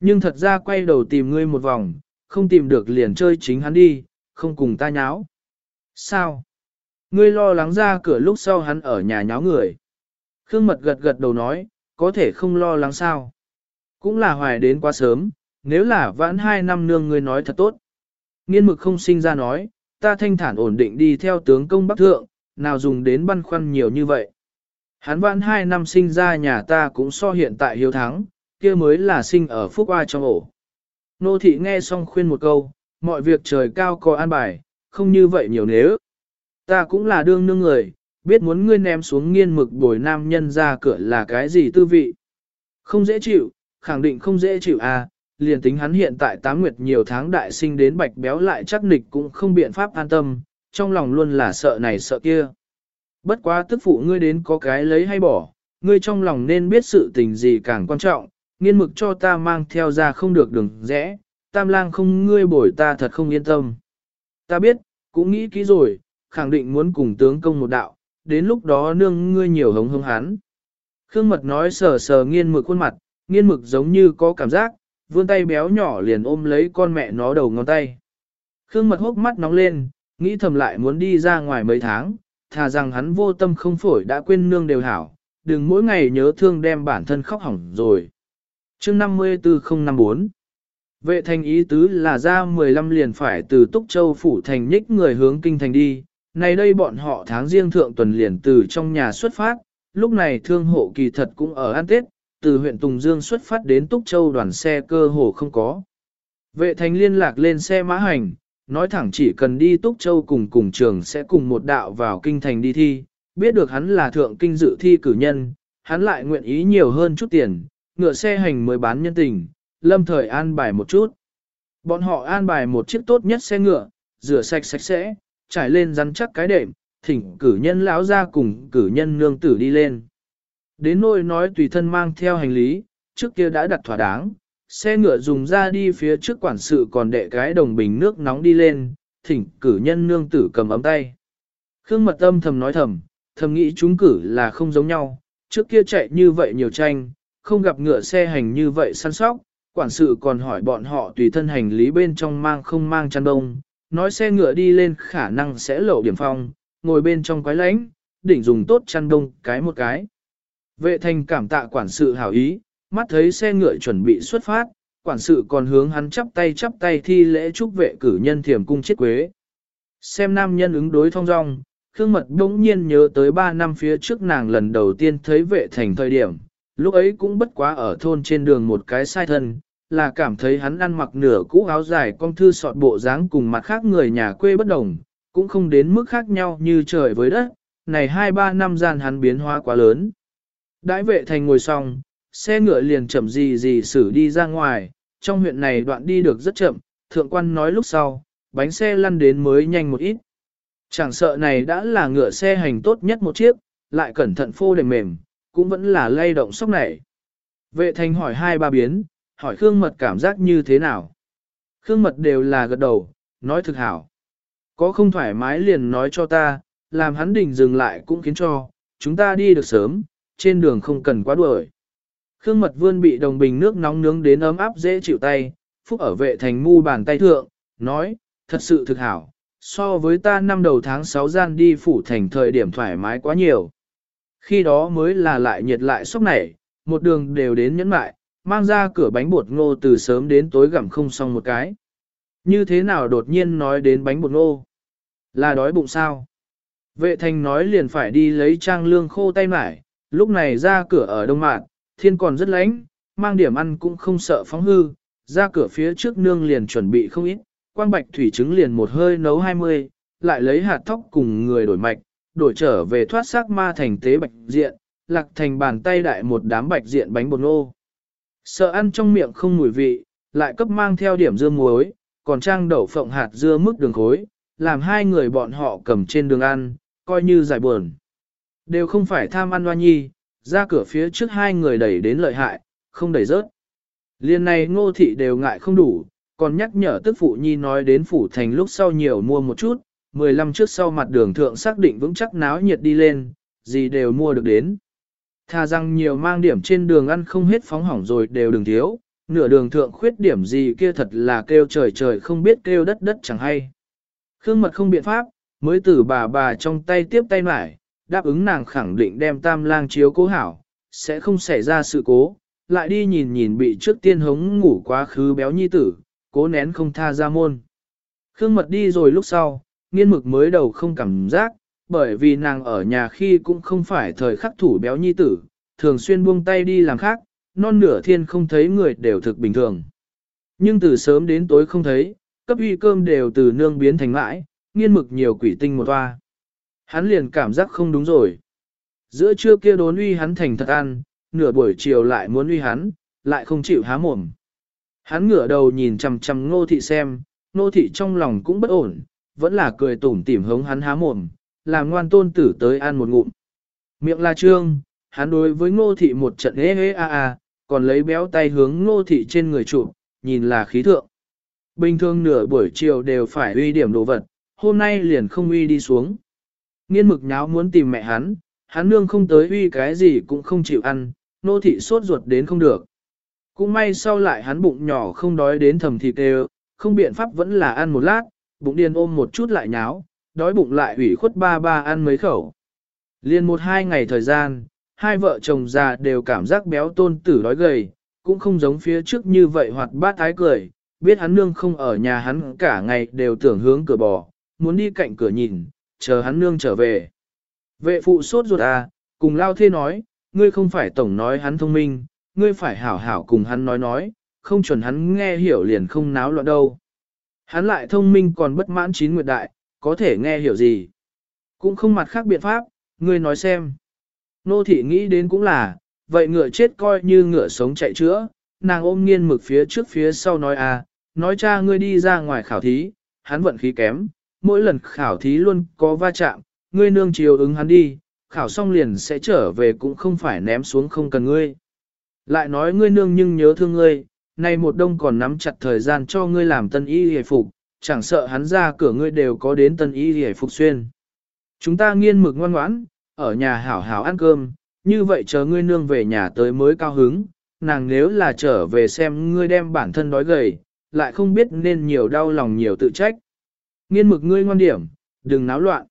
Nhưng thật ra quay đầu tìm ngươi một vòng, không tìm được liền chơi chính hắn đi, không cùng ta nháo. Sao? Ngươi lo lắng ra cửa lúc sau hắn ở nhà nháo người. Khương mật gật gật đầu nói, có thể không lo lắng sao. Cũng là hoài đến quá sớm, nếu là vãn hai năm nương ngươi nói thật tốt. Nghiên mực không sinh ra nói, ta thanh thản ổn định đi theo tướng công bắc thượng, nào dùng đến băn khoăn nhiều như vậy. Hắn vãn hai năm sinh ra nhà ta cũng so hiện tại hiếu thắng, kia mới là sinh ở phúc oa trong ổ. Nô thị nghe xong khuyên một câu, mọi việc trời cao có an bài, không như vậy nhiều nếu. Ta cũng là đương nương người, biết muốn ngươi ném xuống nghiên mực bồi nam nhân ra cửa là cái gì tư vị. Không dễ chịu, khẳng định không dễ chịu à, liền tính hắn hiện tại tám nguyệt nhiều tháng đại sinh đến bạch béo lại chắc nịch cũng không biện pháp an tâm, trong lòng luôn là sợ này sợ kia. Bất quá tức phụ ngươi đến có cái lấy hay bỏ, ngươi trong lòng nên biết sự tình gì càng quan trọng, nghiên mực cho ta mang theo ra không được đường rẽ, tam lang không ngươi bổi ta thật không yên tâm. Ta biết, cũng nghĩ kỹ rồi, khẳng định muốn cùng tướng công một đạo, đến lúc đó nương ngươi nhiều hống hống hắn. Khương mật nói sờ sờ nghiên mực khuôn mặt, nghiên mực giống như có cảm giác, vươn tay béo nhỏ liền ôm lấy con mẹ nó đầu ngón tay. Khương mật hốc mắt nóng lên, nghĩ thầm lại muốn đi ra ngoài mấy tháng, thà rằng hắn vô tâm không phổi đã quên nương đều hảo, đừng mỗi ngày nhớ thương đem bản thân khóc hỏng rồi chương 54054 Vệ thành ý tứ là ra 15 liền phải từ Túc Châu phủ thành nhích người hướng kinh thành đi, này đây bọn họ tháng riêng thượng tuần liền từ trong nhà xuất phát, lúc này thương hộ kỳ thật cũng ở ăn Tết, từ huyện Tùng Dương xuất phát đến Túc Châu đoàn xe cơ hồ không có. Vệ thành liên lạc lên xe mã hành, nói thẳng chỉ cần đi Túc Châu cùng cùng trường sẽ cùng một đạo vào kinh thành đi thi, biết được hắn là thượng kinh dự thi cử nhân, hắn lại nguyện ý nhiều hơn chút tiền, ngựa xe hành mới bán nhân tình, lâm thời an bài một chút. Bọn họ an bài một chiếc tốt nhất xe ngựa, rửa sạch sạch sẽ, trải lên rắn chắc cái đệm, thỉnh cử nhân lão ra cùng cử nhân nương tử đi lên. Đến nỗi nói tùy thân mang theo hành lý, trước kia đã đặt thỏa đáng, xe ngựa dùng ra đi phía trước quản sự còn đệ cái đồng bình nước nóng đi lên, thỉnh cử nhân nương tử cầm ấm tay. Khương mật âm thầm nói thầm, thầm nghĩ chúng cử là không giống nhau, trước kia chạy như vậy nhiều tranh, không gặp ngựa xe hành như vậy săn sóc, quản sự còn hỏi bọn họ tùy thân hành lý bên trong mang không mang chăn đông, nói xe ngựa đi lên khả năng sẽ lộ điểm phong, ngồi bên trong quái lánh, đỉnh dùng tốt chăn đông cái một cái. Vệ thành cảm tạ quản sự hảo ý, mắt thấy xe ngựa chuẩn bị xuất phát, quản sự còn hướng hắn chắp tay chắp tay thi lễ chúc vệ cử nhân thiểm cung chết quế. Xem nam nhân ứng đối thong dong, Khương Mật bỗng nhiên nhớ tới 3 năm phía trước nàng lần đầu tiên thấy vệ thành thời điểm, lúc ấy cũng bất quá ở thôn trên đường một cái sai thân, là cảm thấy hắn ăn mặc nửa cũ áo dài con thư sọt bộ dáng cùng mặt khác người nhà quê bất đồng, cũng không đến mức khác nhau như trời với đất, này 2-3 năm gian hắn biến hóa quá lớn. Đãi vệ thành ngồi xong, xe ngựa liền chậm gì gì xử đi ra ngoài, trong huyện này đoạn đi được rất chậm, thượng quan nói lúc sau, bánh xe lăn đến mới nhanh một ít. Chẳng sợ này đã là ngựa xe hành tốt nhất một chiếc, lại cẩn thận phô đệm mềm, cũng vẫn là lay động sốc này. Vệ thành hỏi hai ba biến, hỏi Khương Mật cảm giác như thế nào. Khương Mật đều là gật đầu, nói thực hảo. Có không thoải mái liền nói cho ta, làm hắn đình dừng lại cũng khiến cho, chúng ta đi được sớm, trên đường không cần quá đuổi. Khương Mật Vươn bị đồng bình nước nóng nướng đến ấm áp dễ chịu tay, phúc ở vệ thành mu bàn tay thượng, nói, thật sự thực hảo, so với ta năm đầu tháng 6 gian đi phủ thành thời điểm thoải mái quá nhiều. Khi đó mới là lại nhiệt lại sốc nảy, một đường đều đến nhẫn mại, mang ra cửa bánh bột ngô từ sớm đến tối gặm không xong một cái. Như thế nào đột nhiên nói đến bánh bột ngô? Là đói bụng sao? Vệ thành nói liền phải đi lấy trang lương khô tay mải, lúc này ra cửa ở đông mạn, thiên còn rất lạnh, mang điểm ăn cũng không sợ phóng hư, ra cửa phía trước nương liền chuẩn bị không ít, quang bạch thủy trứng liền một hơi nấu 20, lại lấy hạt thóc cùng người đổi mạch, đổi trở về thoát xác ma thành tế bạch diện, lạc thành bàn tay đại một đám bạch diện bánh bột ngô. Sợ ăn trong miệng không mùi vị, lại cấp mang theo điểm dưa muối, còn trang đậu phộng hạt dưa mức đường khối, làm hai người bọn họ cầm trên đường ăn, coi như giải buồn. Đều không phải tham ăn hoa nhi, ra cửa phía trước hai người đẩy đến lợi hại, không đẩy rớt. Liên này ngô thị đều ngại không đủ, còn nhắc nhở tức phụ nhi nói đến phủ thành lúc sau nhiều mua một chút, 15 trước sau mặt đường thượng xác định vững chắc náo nhiệt đi lên, gì đều mua được đến. Thà rằng nhiều mang điểm trên đường ăn không hết phóng hỏng rồi đều đừng thiếu, nửa đường thượng khuyết điểm gì kia thật là kêu trời trời không biết kêu đất đất chẳng hay. Khương mật không biện pháp, mới từ bà bà trong tay tiếp tay lại, đáp ứng nàng khẳng định đem tam lang chiếu cố hảo, sẽ không xảy ra sự cố, lại đi nhìn nhìn bị trước tiên hống ngủ quá khứ béo nhi tử, cố nén không tha ra môn. Khương mật đi rồi lúc sau, nghiên mực mới đầu không cảm giác, bởi vì nàng ở nhà khi cũng không phải thời khắc thủ béo nhi tử, thường xuyên buông tay đi làm khác, non nửa thiên không thấy người đều thực bình thường. Nhưng từ sớm đến tối không thấy, cấp uy cơm đều từ nương biến thành mãi, nghiên mực nhiều quỷ tinh một toa. Hắn liền cảm giác không đúng rồi. Giữa trưa kia đốn uy hắn thành thật ăn, nửa buổi chiều lại muốn uy hắn, lại không chịu há mồm. Hắn ngửa đầu nhìn chằm chằm ngô thị xem, ngô thị trong lòng cũng bất ổn, vẫn là cười tủm tỉm hống hắn há mồm, làm ngoan tôn tử tới ăn một ngụm. Miệng là trương, hắn đối với ngô thị một trận ế ế a a, còn lấy béo tay hướng ngô thị trên người trụ, nhìn là khí thượng. Bình thường nửa buổi chiều đều phải uy điểm đồ vật, hôm nay liền không uy đi xuống. Nghiên mực nháo muốn tìm mẹ hắn, hắn nương không tới uy cái gì cũng không chịu ăn, nô thị sốt ruột đến không được. Cũng may sau lại hắn bụng nhỏ không đói đến thầm thịt đều, không biện pháp vẫn là ăn một lát, bụng điên ôm một chút lại nháo, đói bụng lại ủy khuất ba ba ăn mấy khẩu. Liên một hai ngày thời gian, hai vợ chồng già đều cảm giác béo tôn tử đói gầy, cũng không giống phía trước như vậy hoặc bát thái cười, biết hắn nương không ở nhà hắn cả ngày đều tưởng hướng cửa bò, muốn đi cạnh cửa nhìn, chờ hắn nương trở về. Vệ phụ sốt ruột à, cùng lao thê nói, ngươi không phải tổng nói hắn thông minh, ngươi phải hảo hảo cùng hắn nói nói, không chuẩn hắn nghe hiểu liền không náo loạn đâu. Hắn lại thông minh còn bất mãn chín nguyệt đại, có thể nghe hiểu gì. Cũng không mặt khác biện pháp, ngươi nói xem. Nô thị nghĩ đến cũng là, vậy ngựa chết coi như ngựa sống chạy chữa, nàng ôm nghiên mực phía trước phía sau nói à, nói cha ngươi đi ra ngoài khảo thí, hắn vận khí kém, mỗi lần khảo thí luôn có va chạm, ngươi nương chiều ứng hắn đi, khảo xong liền sẽ trở về cũng không phải ném xuống không cần ngươi. Lại nói ngươi nương nhưng nhớ thương ngươi, nay một đông còn nắm chặt thời gian cho ngươi làm tân y hề phục, chẳng sợ hắn ra cửa ngươi đều có đến tân y hề phục xuyên. Chúng ta nghiên mực ngoan ngoãn, ở nhà hảo hảo ăn cơm, như vậy chờ ngươi nương về nhà tới mới cao hứng, nàng nếu là trở về xem ngươi đem bản thân đói gầy, lại không biết nên nhiều đau lòng nhiều tự trách. Nghiên mực ngươi ngoan điểm, đừng náo loạn.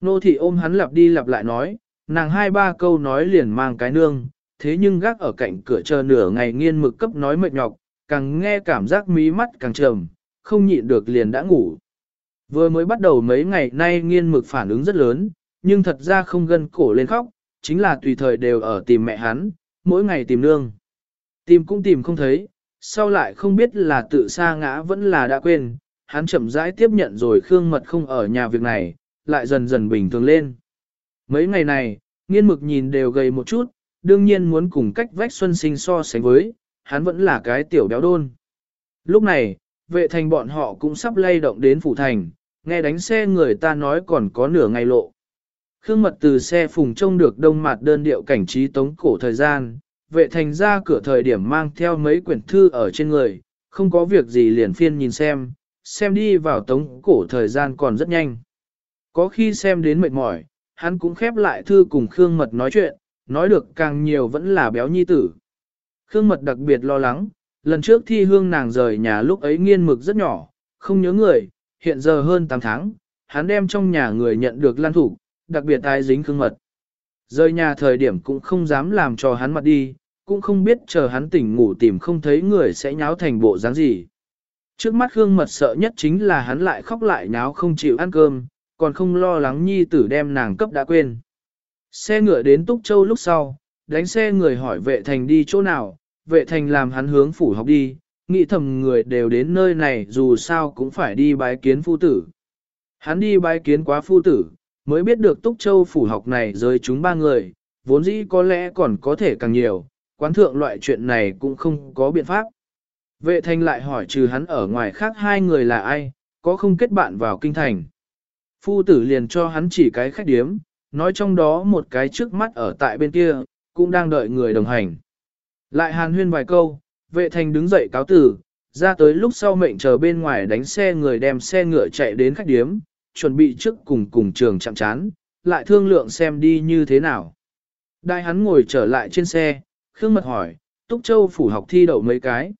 Nô thị ôm hắn lặp đi lặp lại nói, nàng hai ba câu nói liền mang cái nương, thế nhưng gác ở cạnh cửa chờ nửa ngày nghiên mực cấp nói mệt nhọc, càng nghe cảm giác mí mắt càng trầm, không nhịn được liền đã ngủ. Vừa mới bắt đầu mấy ngày nay nghiên mực phản ứng rất lớn, nhưng thật ra không gân cổ lên khóc, chính là tùy thời đều ở tìm mẹ hắn, mỗi ngày tìm nương. Tìm cũng tìm không thấy, sau lại không biết là tự sa ngã vẫn là đã quên, hắn chậm rãi tiếp nhận rồi Khương Mật không ở nhà việc này, lại dần dần bình thường lên. Mấy ngày này, nghiên mực nhìn đều gầy một chút, đương nhiên muốn cùng cách vách xuân sinh so sánh với, hắn vẫn là cái tiểu béo đôn. Lúc này, vệ thành bọn họ cũng sắp lay động đến phủ thành, nghe đánh xe người ta nói còn có nửa ngày lộ. Khương mật từ xe phùng trông được đông mặt đơn điệu cảnh trí tống cổ thời gian, vệ thành ra cửa thời điểm mang theo mấy quyển thư ở trên người, không có việc gì liền phiên nhìn xem, xem đi vào tống cổ thời gian còn rất nhanh. Có khi xem đến mệt mỏi, hắn cũng khép lại thư cùng Khương Mật nói chuyện, nói được càng nhiều vẫn là béo nhi tử. Khương Mật đặc biệt lo lắng, lần trước thi hương nàng rời nhà lúc ấy nghiên mực rất nhỏ, không nhớ người, hiện giờ hơn 8 tháng, hắn đem trong nhà người nhận được lan thủ, đặc biệt ai dính Khương Mật. Rời nhà thời điểm cũng không dám làm cho hắn mặt đi, cũng không biết chờ hắn tỉnh ngủ tìm không thấy người sẽ nháo thành bộ dáng gì. Trước mắt Khương Mật sợ nhất chính là hắn lại khóc lại nháo không chịu ăn cơm, còn không lo lắng nhi tử đem nàng cấp đã quên. Xe ngựa đến Túc Châu lúc sau, đánh xe người hỏi vệ thành đi chỗ nào, vệ thành làm hắn hướng phủ học đi, nghĩ thầm người đều đến nơi này dù sao cũng phải đi bái kiến phu tử. Hắn đi bái kiến quá phu tử, mới biết được Túc Châu phủ học này rơi chúng ba người, vốn dĩ có lẽ còn có thể càng nhiều, quán thượng loại chuyện này cũng không có biện pháp. Vệ thành lại hỏi trừ hắn ở ngoài khác hai người là ai, có không kết bạn vào kinh thành. Phu tử liền cho hắn chỉ cái khách điếm, nói trong đó một cái trước mắt ở tại bên kia, cũng đang đợi người đồng hành. Lại hàn huyên vài câu, vệ thành đứng dậy cáo tử, ra tới lúc sau mệnh chờ bên ngoài đánh xe người đem xe ngựa chạy đến khách điếm, chuẩn bị trước cùng cùng trường chạm chán, lại thương lượng xem đi như thế nào. Đại hắn ngồi trở lại trên xe, Khương Mật hỏi, Túc Châu phủ học thi đậu mấy cái.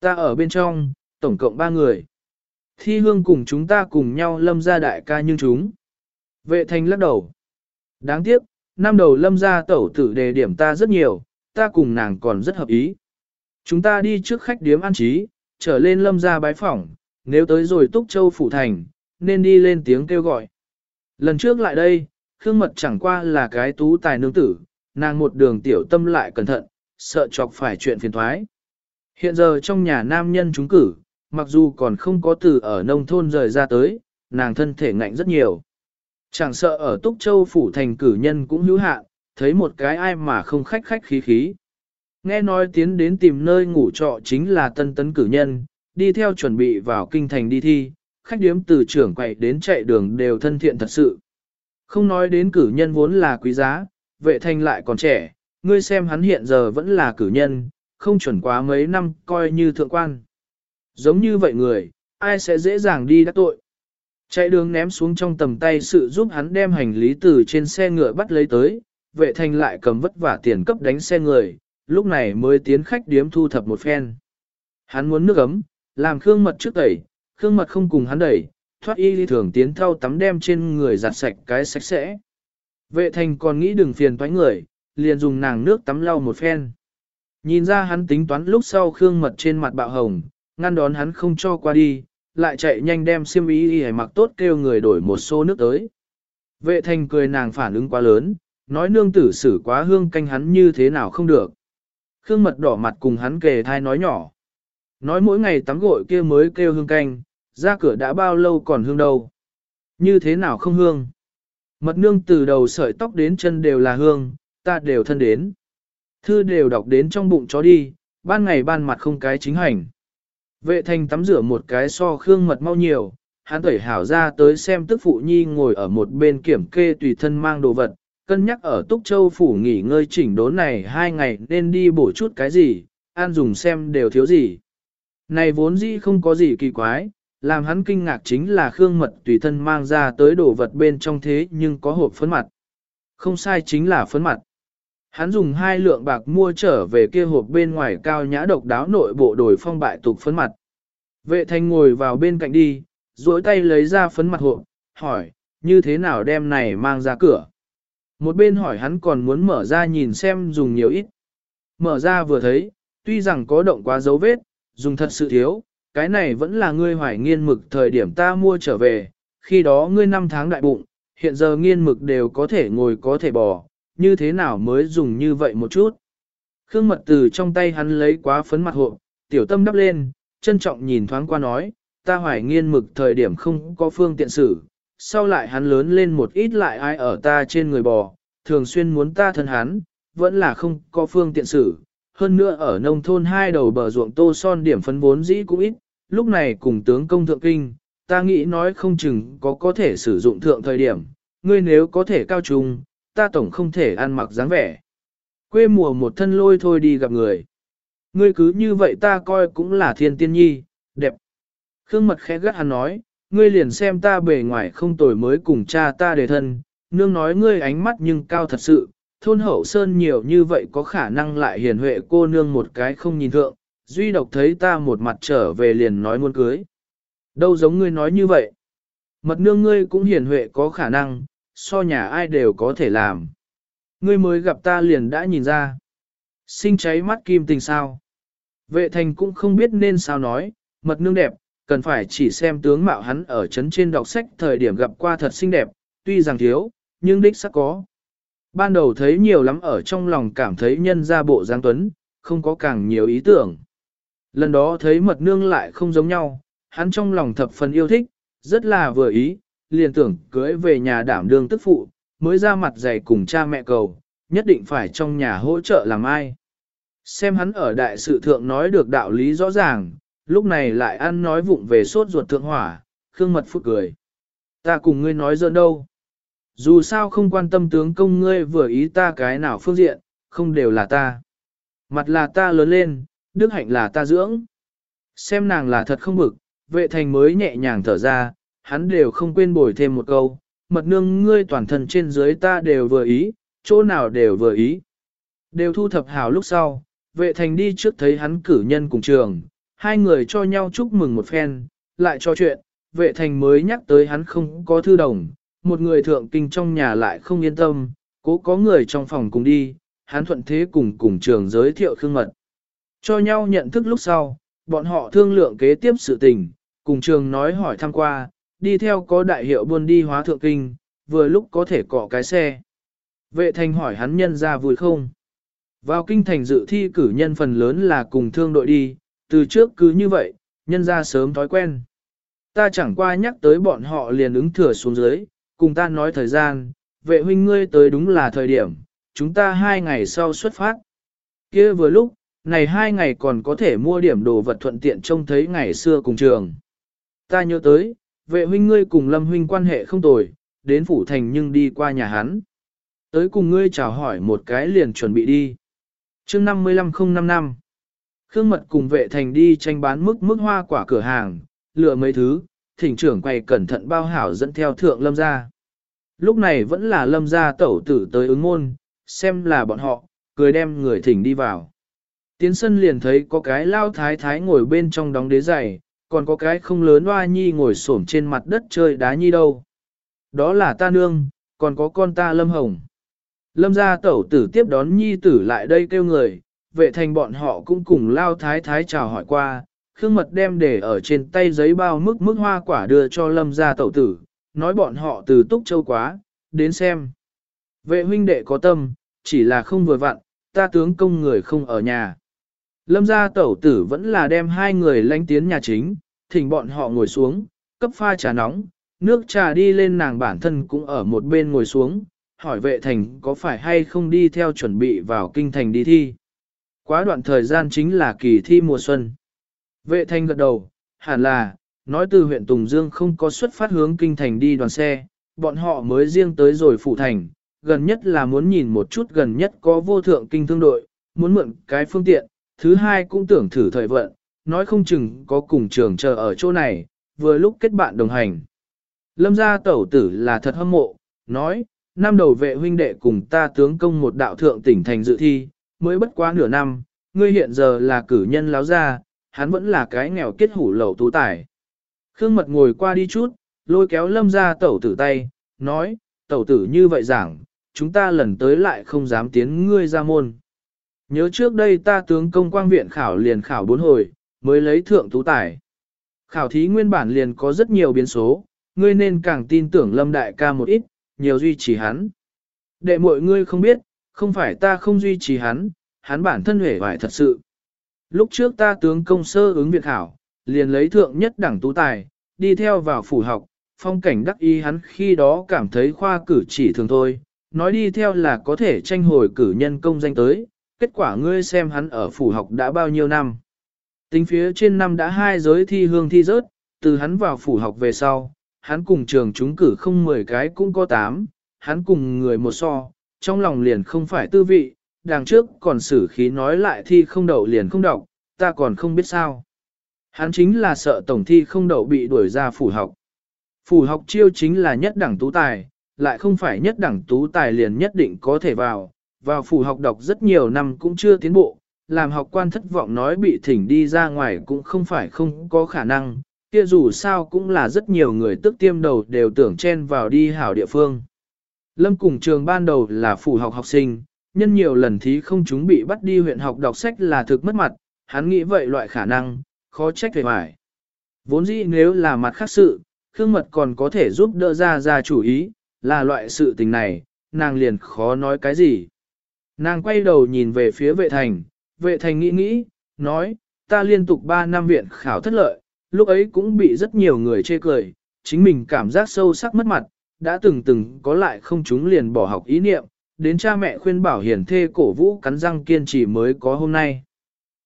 Ta ở bên trong, tổng cộng ba người. Thi hương cùng chúng ta cùng nhau lâm ra đại ca nhưng chúng. Vệ thành lắc đầu. Đáng tiếc, năm đầu lâm gia tẩu tử đề điểm ta rất nhiều, ta cùng nàng còn rất hợp ý. Chúng ta đi trước khách điếm an trí, trở lên lâm gia bái phỏng, nếu tới rồi Túc Châu phủ thành, nên đi lên tiếng kêu gọi. Lần trước lại đây, Khương Mật chẳng qua là cái tú tài nương tử, nàng một đường tiểu tâm lại cẩn thận, sợ chọc phải chuyện phiền thoái. Hiện giờ trong nhà nam nhân chúng cử, mặc dù còn không có từ ở nông thôn rời ra tới, nàng thân thể ngạnh rất nhiều. Chẳng sợ ở Túc Châu phủ thành cử nhân cũng hữu hạn, thấy một cái ai mà không khách khách khí khí. Nghe nói tiến đến tìm nơi ngủ trọ chính là tân tấn cử nhân, đi theo chuẩn bị vào kinh thành đi thi, khách điếm từ trưởng quậy đến chạy đường đều thân thiện thật sự. Không nói đến cử nhân vốn là quý giá, vệ thành lại còn trẻ, ngươi xem hắn hiện giờ vẫn là cử nhân, không chuẩn quá mấy năm coi như thượng quan. Giống như vậy người, ai sẽ dễ dàng đi đắc tội. Chạy đường ném xuống trong tầm tay sự giúp hắn đem hành lý từ trên xe ngựa bắt lấy tới, vệ thành lại cầm vất vả tiền cấp đánh xe người, lúc này mới tiến khách điếm thu thập một phen. Hắn muốn nước ấm, làm khương mật trước tẩy, khương mật không cùng hắn đẩy, thoát y ly thường tiến thâu tắm đem trên người giặt sạch cái sạch sẽ. Vệ thành còn nghĩ đừng phiền toái người, liền dùng nàng nước tắm lau một phen. Nhìn ra hắn tính toán lúc sau khương mật trên mặt bạo hồng, ngăn đón hắn không cho qua đi, lại chạy nhanh đem xiêm y y mặc tốt kêu người đổi một xô nước tới. Vệ thành cười nàng phản ứng quá lớn, nói nương tử xử quá hương canh hắn như thế nào không được. Khương mật đỏ mặt cùng hắn kề thai nói nhỏ. Nói mỗi ngày tắm gội kia mới kêu hương canh, ra cửa đã bao lâu còn hương đâu. Như thế nào không hương. Mật nương từ đầu sợi tóc đến chân đều là hương, ta đều thân đến. Thư đều đọc đến trong bụng chó đi, ban ngày ban mặt không cái chính hành. Vệ thành tắm rửa một cái so khương mật mau nhiều, hắn tẩy hảo ra tới xem tức phụ nhi ngồi ở một bên kiểm kê tùy thân mang đồ vật, cân nhắc ở Túc Châu phủ nghỉ ngơi chỉnh đốn này hai ngày nên đi bổ chút cái gì, an dùng xem đều thiếu gì. Này vốn dĩ không có gì kỳ quái, làm hắn kinh ngạc chính là khương mật tùy thân mang ra tới đồ vật bên trong thế nhưng có hộp phấn mặt. Không sai chính là phấn mặt. Hắn dùng hai lượng bạc mua trở về kia hộp bên ngoài cao nhã độc đáo nội bộ đổi phong bại tục phấn mặt. Vệ thanh ngồi vào bên cạnh đi, duỗi tay lấy ra phấn mặt hộp, hỏi, như thế nào đem này mang ra cửa. Một bên hỏi hắn còn muốn mở ra nhìn xem dùng nhiều ít. Mở ra vừa thấy, tuy rằng có động quá dấu vết, dùng thật sự thiếu, cái này vẫn là ngươi hoài nghiên mực thời điểm ta mua trở về, khi đó ngươi năm tháng đại bụng, hiện giờ nghiên mực đều có thể ngồi có thể bò, như thế nào mới dùng như vậy một chút. Khương mật từ trong tay hắn lấy quá phấn mặt hộ, tiểu tâm đắp lên, trân trọng nhìn thoáng qua nói, ta hoài nghiên mực thời điểm không có phương tiện sử, sau lại hắn lớn lên một ít lại ai ở ta trên người bò, thường xuyên muốn ta thân hắn, vẫn là không có phương tiện sử. Hơn nữa ở nông thôn hai đầu bờ ruộng tô son điểm phấn vốn dĩ cũng ít, lúc này cùng tướng công thượng kinh, ta nghĩ nói không chừng có có thể sử dụng thượng thời điểm, ngươi nếu có thể cao trùng, ta tổng không thể ăn mặc dáng vẻ. Quê mùa một thân lôi thôi đi gặp người. Ngươi cứ như vậy ta coi cũng là thiên tiên nhi, đẹp. Khương mật khẽ gắt hắn nói, ngươi liền xem ta bề ngoài không tồi mới cùng cha ta đề thân, nương nói ngươi ánh mắt nhưng cao thật sự, thôn hậu sơn nhiều như vậy có khả năng lại hiền huệ cô nương một cái không nhìn thượng, duy độc thấy ta một mặt trở về liền nói muốn cưới. Đâu giống ngươi nói như vậy. Mật nương ngươi cũng hiền huệ có khả năng, so nhà ai đều có thể làm. Ngươi mới gặp ta liền đã nhìn ra. Sinh cháy mắt kim tình sao. Vệ thành cũng không biết nên sao nói, mật nương đẹp, cần phải chỉ xem tướng mạo hắn ở chấn trên đọc sách thời điểm gặp qua thật xinh đẹp, tuy rằng thiếu, nhưng đích sắc có. Ban đầu thấy nhiều lắm ở trong lòng cảm thấy nhân ra bộ giang tuấn, không có càng nhiều ý tưởng. Lần đó thấy mật nương lại không giống nhau, hắn trong lòng thập phần yêu thích, rất là vừa ý, liền tưởng cưới về nhà đảm đương tức phụ, mới ra mặt dày cùng cha mẹ cầu, nhất định phải trong nhà hỗ trợ làm ai. Xem hắn ở đại sự thượng nói được đạo lý rõ ràng, lúc này lại ăn nói vụng về sốt ruột thượng hỏa, khương mật phút cười. Ta cùng ngươi nói giỡn đâu. Dù sao không quan tâm tướng công ngươi vừa ý ta cái nào phương diện, không đều là ta. Mặt là ta lớn lên, đức hạnh là ta dưỡng. Xem nàng là thật không bực, vệ thành mới nhẹ nhàng thở ra, hắn đều không quên bồi thêm một câu, mật nương ngươi toàn thân trên dưới ta đều vừa ý, chỗ nào đều vừa ý. Đều thu thập hảo lúc sau, vệ thành đi trước thấy hắn cử nhân cùng trường, hai người cho nhau chúc mừng một phen, lại cho chuyện, vệ thành mới nhắc tới hắn không có thư đồng, một người thượng kinh trong nhà lại không yên tâm, cố có người trong phòng cùng đi, hắn thuận thế cùng cùng trường giới thiệu khương mật. Cho nhau nhận thức lúc sau, bọn họ thương lượng kế tiếp sự tình, cùng trường nói hỏi thăm qua, đi theo có đại hiệu buôn đi hóa thượng kinh, vừa lúc có thể cọ cái xe. Vệ thành hỏi hắn nhân ra vui không? Vào kinh thành dự thi cử nhân phần lớn là cùng thương đội đi, từ trước cứ như vậy, nhân ra sớm thói quen. Ta chẳng qua nhắc tới bọn họ liền ứng thừa xuống dưới, cùng ta nói thời gian, vệ huynh ngươi tới đúng là thời điểm, chúng ta hai ngày sau xuất phát. kia vừa lúc, này hai ngày còn có thể mua điểm đồ vật thuận tiện trông thấy ngày xưa cùng trường. Ta nhớ tới, vệ huynh ngươi cùng lâm huynh quan hệ không tồi, đến phủ thành nhưng đi qua nhà hắn. Tới cùng ngươi chào hỏi một cái liền chuẩn bị đi. chương 55055 Khương Mật cùng vệ thành đi tranh bán mức mức hoa quả cửa hàng, lựa mấy thứ, thỉnh trưởng quay cẩn thận bao hảo dẫn theo thượng lâm ra. Lúc này vẫn là lâm gia tẩu tử tới ứng môn, xem là bọn họ, cười đem người thỉnh đi vào. Tiến sân liền thấy có cái lao thái thái ngồi bên trong đóng đế giày, còn có cái không lớn hoa nhi ngồi xổm trên mặt đất chơi đá nhi đâu. Đó là ta nương, còn có con ta lâm hồng. Lâm gia tẩu tử tiếp đón nhi tử lại đây kêu người, vệ thành bọn họ cũng cùng lao thái thái chào hỏi qua, khương mật đem để ở trên tay giấy bao mức mức hoa quả đưa cho lâm gia tẩu tử, nói bọn họ từ túc châu quá, đến xem. Vệ huynh đệ có tâm, chỉ là không vừa vặn, ta tướng công người không ở nhà. Lâm gia tẩu tử vẫn là đem hai người lánh tiến nhà chính, thỉnh bọn họ ngồi xuống, cấp pha trà nóng, nước trà đi lên nàng bản thân cũng ở một bên ngồi xuống, hỏi vệ thành có phải hay không đi theo chuẩn bị vào kinh thành đi thi. Quá đoạn thời gian chính là kỳ thi mùa xuân. Vệ thành gật đầu, hẳn là, nói từ huyện Tùng Dương không có xuất phát hướng kinh thành đi đoàn xe, bọn họ mới riêng tới rồi phụ thành, gần nhất là muốn nhìn một chút gần nhất có vô thượng kinh thương đội, muốn mượn cái phương tiện, thứ hai cũng tưởng thử thời vận, nói không chừng có cùng trường chờ ở chỗ này, vừa lúc kết bạn đồng hành. Lâm gia tẩu tử là thật hâm mộ, nói, năm đầu vệ huynh đệ cùng ta tướng công một đạo thượng tỉnh thành dự thi, mới bất quá nửa năm, ngươi hiện giờ là cử nhân láo gia, hắn vẫn là cái nghèo kết hủ lầu tú tài. Khương mật ngồi qua đi chút, lôi kéo lâm gia tẩu tử tay, nói, tẩu tử như vậy giảng, chúng ta lần tới lại không dám tiến ngươi ra môn. Nhớ trước đây ta tướng công quang viện khảo liền khảo bốn hồi, mới lấy thượng tú tài. Khảo thí nguyên bản liền có rất nhiều biến số, ngươi nên càng tin tưởng lâm đại ca một ít, nhiều duy trì hắn. Đệ mọi ngươi không biết, không phải ta không duy trì hắn, hắn bản thân hể vải thật sự. Lúc trước ta tướng công sơ ứng viện khảo, liền lấy thượng nhất đẳng tú tài, đi theo vào phủ học, phong cảnh đắc y hắn khi đó cảm thấy khoa cử chỉ thường thôi, nói đi theo là có thể tranh hồi cử nhân công danh tới, kết quả ngươi xem hắn ở phủ học đã bao nhiêu năm. Tính phía trên năm đã hai giới thi hương thi rớt, từ hắn vào phủ học về sau, hắn cùng trường chúng cử không 10 cái cũng có 8, hắn cùng người một so, trong lòng liền không phải tư vị, đằng trước còn xử khí nói lại thi không đậu liền không đậu, ta còn không biết sao. Hắn chính là sợ tổng thi không đậu bị đuổi ra phủ học. Phủ học chiêu chính là nhất đẳng tú tài, lại không phải nhất đẳng tú tài liền nhất định có thể vào, vào phủ học đọc rất nhiều năm cũng chưa tiến bộ, làm học quan thất vọng nói bị thỉnh đi ra ngoài cũng không phải không có khả năng, kia dù sao cũng là rất nhiều người tức tiêm đầu đều tưởng chen vào đi hảo địa phương. Lâm cùng trường ban đầu là phủ học học sinh, nhân nhiều lần thí không chúng bị bắt đi huyện học đọc sách là thực mất mặt, hắn nghĩ vậy loại khả năng, khó trách về mải. Vốn dĩ nếu là mặt khác sự, Khương Mật còn có thể giúp đỡ ra ra chủ ý, là loại sự tình này, nàng liền khó nói cái gì. Nàng quay đầu nhìn về phía vệ thành, vệ thành nghĩ nghĩ, nói, ta liên tục 3 năm viện khảo thất lợi, lúc ấy cũng bị rất nhiều người chê cười, chính mình cảm giác sâu sắc mất mặt, đã từng từng có lại không chúng liền bỏ học ý niệm, đến cha mẹ khuyên bảo hiển thê cổ vũ cắn răng kiên trì mới có hôm nay.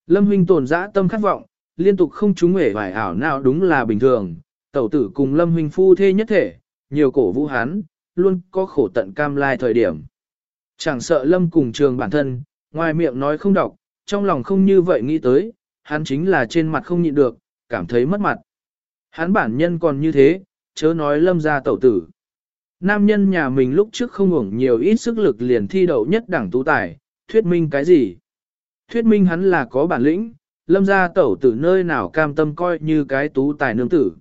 Lâm huynh tồn dã tâm khát vọng, liên tục không chúng hề vài ảo nào đúng là bình thường, tẩu tử cùng lâm huynh phu thê nhất thể, nhiều cổ vũ hắn, luôn có khổ tận cam lai thời điểm. Chẳng sợ lâm cùng trường bản thân, ngoài miệng nói không đọc, trong lòng không như vậy nghĩ tới, hắn chính là trên mặt không nhịn được, cảm thấy mất mặt. Hắn bản nhân còn như thế, chớ nói lâm ra tẩu tử. Nam nhân nhà mình lúc trước không ngủng nhiều ít sức lực liền thi đậu nhất đẳng tú tài, thuyết minh cái gì? Thuyết minh hắn là có bản lĩnh, lâm ra tẩu tử nơi nào cam tâm coi như cái tú tài nương tử.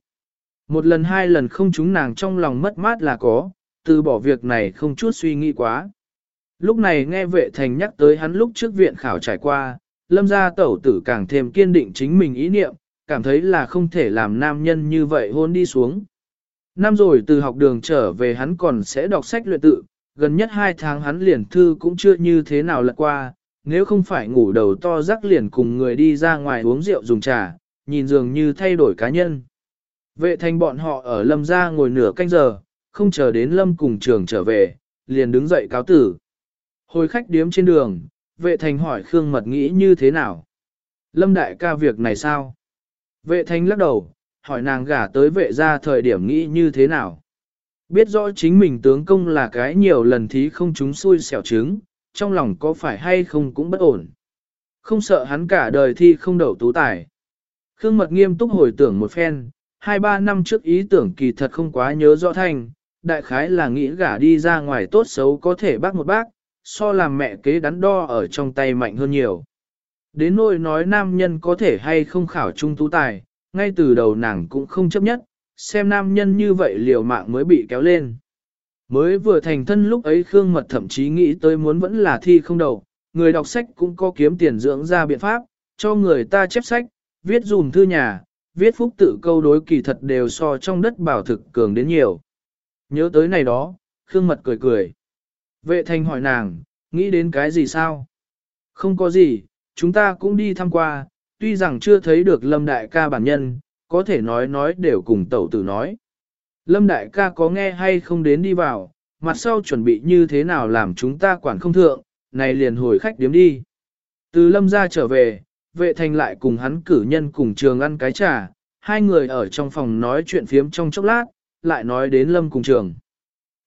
Một lần hai lần không chúng nàng trong lòng mất mát là có, từ bỏ việc này không chút suy nghĩ quá. Lúc này nghe vệ thành nhắc tới hắn lúc trước viện khảo trải qua, lâm gia tẩu tử càng thêm kiên định chính mình ý niệm, cảm thấy là không thể làm nam nhân như vậy hôn đi xuống. Năm rồi từ học đường trở về hắn còn sẽ đọc sách luyện tự, gần nhất hai tháng hắn liền thư cũng chưa như thế nào lật qua, nếu không phải ngủ đầu to rắc liền cùng người đi ra ngoài uống rượu dùng trà, nhìn dường như thay đổi cá nhân. Vệ thành bọn họ ở lâm gia ngồi nửa canh giờ, không chờ đến lâm cùng trường trở về, liền đứng dậy cáo tử. Hồi khách điếm trên đường, vệ thành hỏi Khương Mật nghĩ như thế nào? Lâm đại ca việc này sao? Vệ thành lắc đầu, hỏi nàng gả tới vệ ra thời điểm nghĩ như thế nào? Biết rõ chính mình tướng công là cái nhiều lần thí không chúng xui xẻo trứng, trong lòng có phải hay không cũng bất ổn. Không sợ hắn cả đời thi không đậu tú tài. Khương Mật nghiêm túc hồi tưởng một phen, hai ba năm trước ý tưởng kỳ thật không quá nhớ rõ thành, đại khái là nghĩ gả đi ra ngoài tốt xấu có thể bác một bác, so làm mẹ kế đắn đo ở trong tay mạnh hơn nhiều. Đến nỗi nói nam nhân có thể hay không khảo trung tú tài, ngay từ đầu nàng cũng không chấp nhất, xem nam nhân như vậy liều mạng mới bị kéo lên. Mới vừa thành thân lúc ấy Khương Mật thậm chí nghĩ tới muốn vẫn là thi không đầu, người đọc sách cũng có kiếm tiền dưỡng ra biện pháp, cho người ta chép sách, viết dùm thư nhà, viết phúc tự câu đối kỳ thật đều so trong đất bảo thực cường đến nhiều. Nhớ tới này đó, Khương Mật cười cười. Vệ thành hỏi nàng, nghĩ đến cái gì sao? Không có gì, chúng ta cũng đi thăm qua, tuy rằng chưa thấy được Lâm Đại ca bản nhân, có thể nói nói đều cùng tẩu tử nói. Lâm Đại ca có nghe hay không đến đi vào, mặt sau chuẩn bị như thế nào làm chúng ta quản không thượng, này liền hồi khách điếm đi. Từ Lâm ra trở về, vệ thành lại cùng hắn cử nhân cùng trường ăn cái trà, hai người ở trong phòng nói chuyện phiếm trong chốc lát, lại nói đến Lâm cùng trường.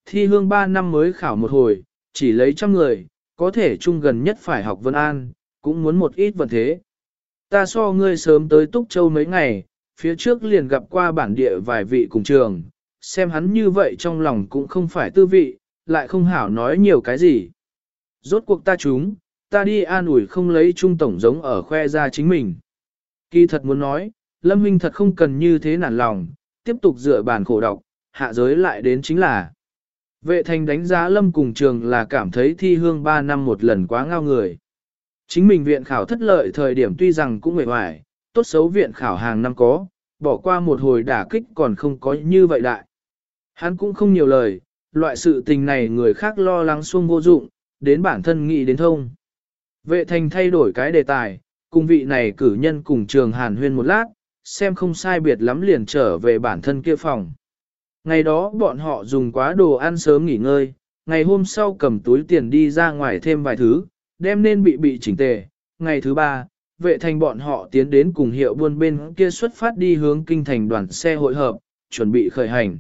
Thi hương ba năm mới khảo một hồi, chỉ lấy trăm người, có thể chung gần nhất phải học Vân An, cũng muốn một ít vận thế. Ta so ngươi sớm tới Túc Châu mấy ngày, phía trước liền gặp qua bản địa vài vị cùng trường, xem hắn như vậy trong lòng cũng không phải tư vị, lại không hảo nói nhiều cái gì. Rốt cuộc ta chúng, ta đi an ủi không lấy trung tổng giống ở khoe ra chính mình. Kỳ thật muốn nói, Lâm Minh thật không cần như thế nản lòng, tiếp tục dựa bản khổ đọc, hạ giới lại đến chính là. Vệ thành đánh giá Lâm cùng trường là cảm thấy thi hương 3 năm một lần quá ngao người. Chính mình viện khảo thất lợi thời điểm tuy rằng cũng mệt hoài, tốt xấu viện khảo hàng năm có, bỏ qua một hồi đả kích còn không có như vậy đại. Hắn cũng không nhiều lời, loại sự tình này người khác lo lắng xuông vô dụng, đến bản thân nghĩ đến thông. Vệ thành thay đổi cái đề tài, cùng vị này cử nhân cùng trường hàn huyên một lát, xem không sai biệt lắm liền trở về bản thân kia phòng. Ngày đó bọn họ dùng quá đồ ăn sớm nghỉ ngơi, ngày hôm sau cầm túi tiền đi ra ngoài thêm vài thứ, đem nên bị bị chỉnh tề. Ngày thứ ba, vệ thành bọn họ tiến đến cùng hiệu buôn bên kia xuất phát đi hướng kinh thành đoàn xe hội hợp, chuẩn bị khởi hành.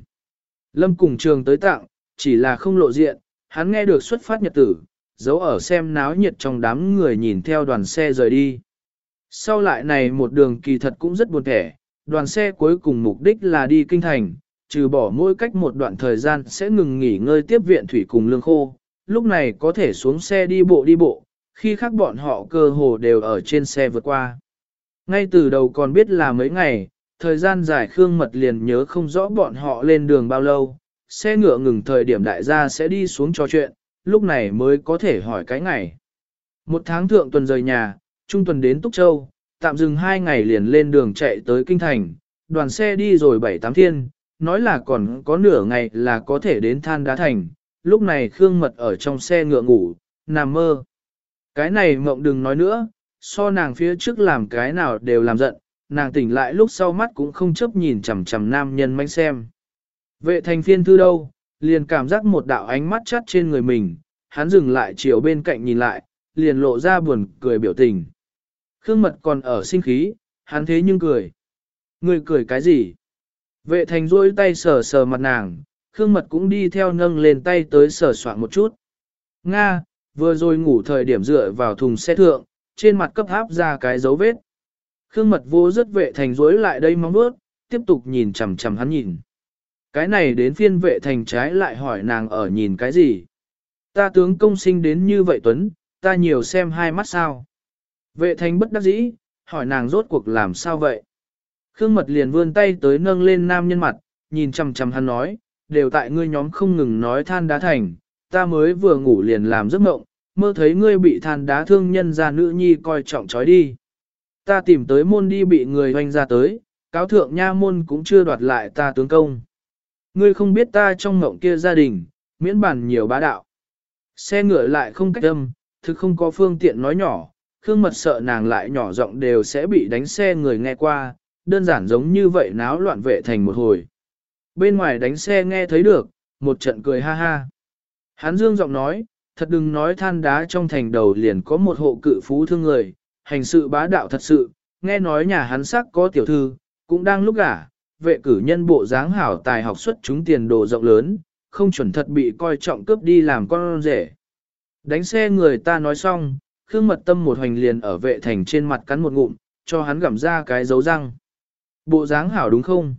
Lâm cùng trường tới tặng, chỉ là không lộ diện, hắn nghe được xuất phát nhật tử, giấu ở xem náo nhiệt trong đám người nhìn theo đoàn xe rời đi. Sau lại này một đường kỳ thật cũng rất buồn thẻ, đoàn xe cuối cùng mục đích là đi kinh thành, trừ bỏ mỗi cách một đoạn thời gian sẽ ngừng nghỉ ngơi tiếp viện thủy cùng lương khô, lúc này có thể xuống xe đi bộ đi bộ, khi khác bọn họ cơ hồ đều ở trên xe vượt qua. Ngay từ đầu còn biết là mấy ngày, thời gian dài Khương Mật liền nhớ không rõ bọn họ lên đường bao lâu, xe ngựa ngừng thời điểm đại gia sẽ đi xuống trò chuyện, lúc này mới có thể hỏi cái ngày. Một tháng thượng tuần rời nhà, trung tuần đến Túc Châu, tạm dừng hai ngày liền lên đường chạy tới Kinh Thành, đoàn xe đi rồi bảy tám thiên, nói là còn có nửa ngày là có thể đến than đá thành, lúc này Khương Mật ở trong xe ngựa ngủ, nằm mơ. Cái này mộng đừng nói nữa, so nàng phía trước làm cái nào đều làm giận, nàng tỉnh lại lúc sau mắt cũng không chấp nhìn chằm chằm nam nhân manh xem. Vệ thành phiên thư đâu, liền cảm giác một đạo ánh mắt chắt trên người mình, hắn dừng lại chiều bên cạnh nhìn lại, liền lộ ra buồn cười biểu tình. Khương mật còn ở sinh khí, hắn thế nhưng cười. Người cười cái gì? Vệ thành rôi tay sờ sờ mặt nàng, Khương mật cũng đi theo nâng lên tay tới sờ soạn một chút. Nga, vừa rồi ngủ thời điểm dựa vào thùng xe thượng, trên mặt cấp áp ra cái dấu vết. Khương mật vô rất vệ thành rối lại đây mong bước, tiếp tục nhìn chằm chằm hắn nhìn. Cái này đến phiên vệ thành trái lại hỏi nàng ở nhìn cái gì. Ta tướng công sinh đến như vậy Tuấn, ta nhiều xem hai mắt sao. Vệ thành bất đắc dĩ, hỏi nàng rốt cuộc làm sao vậy. Khương mật liền vươn tay tới nâng lên nam nhân mặt, nhìn chằm chằm hắn nói, đều tại ngươi nhóm không ngừng nói than đá thành, ta mới vừa ngủ liền làm giấc mộng, mơ thấy ngươi bị than đá thương nhân ra nữ nhi coi trọng trói đi. Ta tìm tới môn đi bị người hoành ra tới, cáo thượng nha môn cũng chưa đoạt lại ta tướng công. Ngươi không biết ta trong mộng kia gia đình, miễn bản nhiều bá đạo. Xe ngựa lại không cách âm, thực không có phương tiện nói nhỏ, Khương Mật sợ nàng lại nhỏ giọng đều sẽ bị đánh xe người nghe qua, đơn giản giống như vậy náo loạn vệ thành một hồi. Bên ngoài đánh xe nghe thấy được, một trận cười ha ha. Hắn dương giọng nói, thật đừng nói than đá trong thành đầu liền có một hộ cự phú thương người, hành sự bá đạo thật sự, nghe nói nhà hắn sắc có tiểu thư, cũng đang lúc gả, vệ cử nhân bộ dáng hảo tài học xuất chúng tiền đồ rộng lớn, không chuẩn thật bị coi trọng cướp đi làm con rể. Đánh xe người ta nói xong, Khương Mật Tâm một hoành liền ở vệ thành trên mặt cắn một ngụm, cho hắn gặm ra cái dấu răng. Bộ dáng hảo đúng không?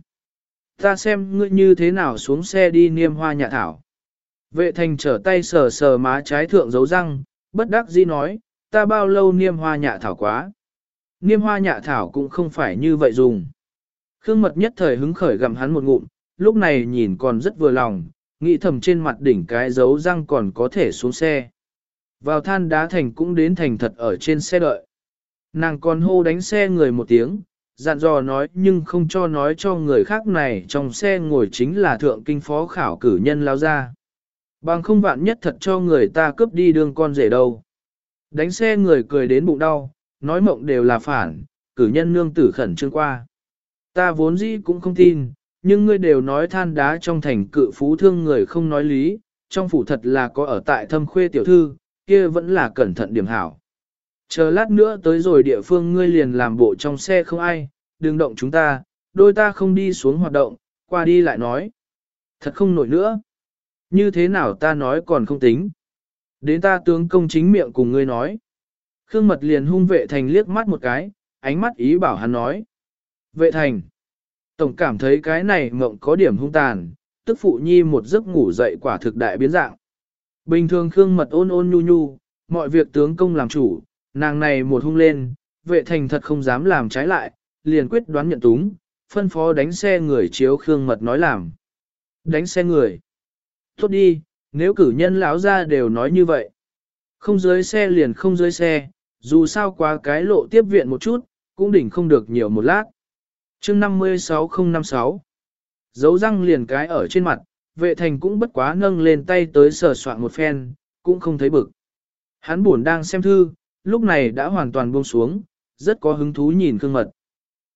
Ta xem ngươi như thế nào xuống xe đi niêm hoa nhà thảo. Vệ thành trở tay sờ sờ má trái thượng dấu răng, bất đắc dĩ nói, ta bao lâu niêm hoa nhạ thảo quá. Niêm hoa nhạ thảo cũng không phải như vậy dùng. Khương mật nhất thời hứng khởi gặm hắn một ngụm, lúc này nhìn còn rất vừa lòng, nghĩ thầm trên mặt đỉnh cái dấu răng còn có thể xuống xe. Vào than đá thành cũng đến thành thật ở trên xe đợi. Nàng còn hô đánh xe người một tiếng, dặn dò nói nhưng không cho nói cho người khác này trong xe ngồi chính là thượng kinh phó khảo cử nhân lao ra. Bằng không vạn nhất thật cho người ta cướp đi đường con rể đâu. Đánh xe người cười đến bụng đau, nói mộng đều là phản, cử nhân nương tử khẩn trương qua. Ta vốn dĩ cũng không tin, nhưng ngươi đều nói than đá trong thành cự phú thương người không nói lý, trong phủ thật là có ở tại thâm khuê tiểu thư, kia vẫn là cẩn thận điểm hảo. Chờ lát nữa tới rồi địa phương ngươi liền làm bộ trong xe không ai, đừng động chúng ta, đôi ta không đi xuống hoạt động, qua đi lại nói. Thật không nổi nữa. Như thế nào ta nói còn không tính. Đến ta tướng công chính miệng cùng ngươi nói. Khương mật liền hung vệ thành liếc mắt một cái, ánh mắt ý bảo hắn nói. Vệ thành. Tổng cảm thấy cái này mộng có điểm hung tàn, tức phụ nhi một giấc ngủ dậy quả thực đại biến dạng. Bình thường Khương mật ôn ôn nhu nhu, mọi việc tướng công làm chủ, nàng này một hung lên, vệ thành thật không dám làm trái lại, liền quyết đoán nhận túng, phân phó đánh xe người chiếu Khương mật nói làm. Đánh xe người. Tốt đi, nếu cử nhân lão ra đều nói như vậy. Không dưới xe liền không dưới xe, dù sao qua cái lộ tiếp viện một chút, cũng đỉnh không được nhiều một lát. chương 56056 Dấu răng liền cái ở trên mặt, vệ thành cũng bất quá nâng lên tay tới sờ soạn một phen, cũng không thấy bực. Hắn buồn đang xem thư, lúc này đã hoàn toàn buông xuống, rất có hứng thú nhìn Khương Mật.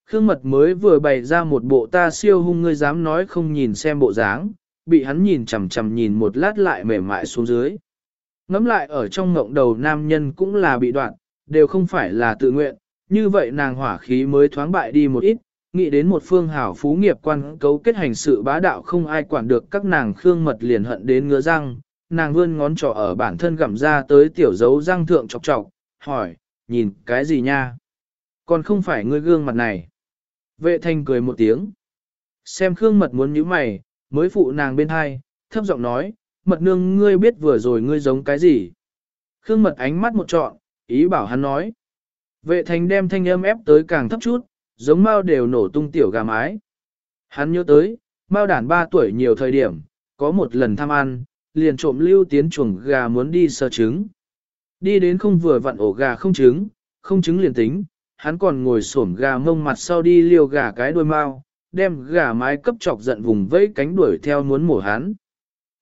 Khương Mật mới vừa bày ra một bộ ta siêu hung ngươi dám nói không nhìn xem bộ dáng, bị hắn nhìn chằm chằm nhìn một lát lại mềm mại xuống dưới. Ngắm lại ở trong ngộng đầu nam nhân cũng là bị đoạn, đều không phải là tự nguyện, như vậy nàng hỏa khí mới thoáng bại đi một ít, nghĩ đến một phương hảo phú nghiệp quan cấu kết hành sự bá đạo không ai quản được các nàng khương mật liền hận đến ngứa răng, nàng vươn ngón trỏ ở bản thân gặm ra tới tiểu dấu răng thượng chọc chọc, hỏi, nhìn cái gì nha? Còn không phải ngươi gương mặt này. Vệ thanh cười một tiếng. Xem khương mật muốn nhíu mày, mới phụ nàng bên hai, thấp giọng nói, mật nương ngươi biết vừa rồi ngươi giống cái gì. Khương mật ánh mắt một trọn, ý bảo hắn nói. Vệ thanh đem thanh âm ép tới càng thấp chút, giống mao đều nổ tung tiểu gà mái. Hắn nhớ tới, mao đản 3 tuổi nhiều thời điểm, có một lần thăm ăn, liền trộm lưu tiến chuồng gà muốn đi sơ trứng. Đi đến không vừa vặn ổ gà không trứng, không trứng liền tính, hắn còn ngồi xổm gà mông mặt sau đi liều gà cái đuôi mao, đem gà mái cấp chọc giận vùng vẫy cánh đuổi theo muốn mổ hắn.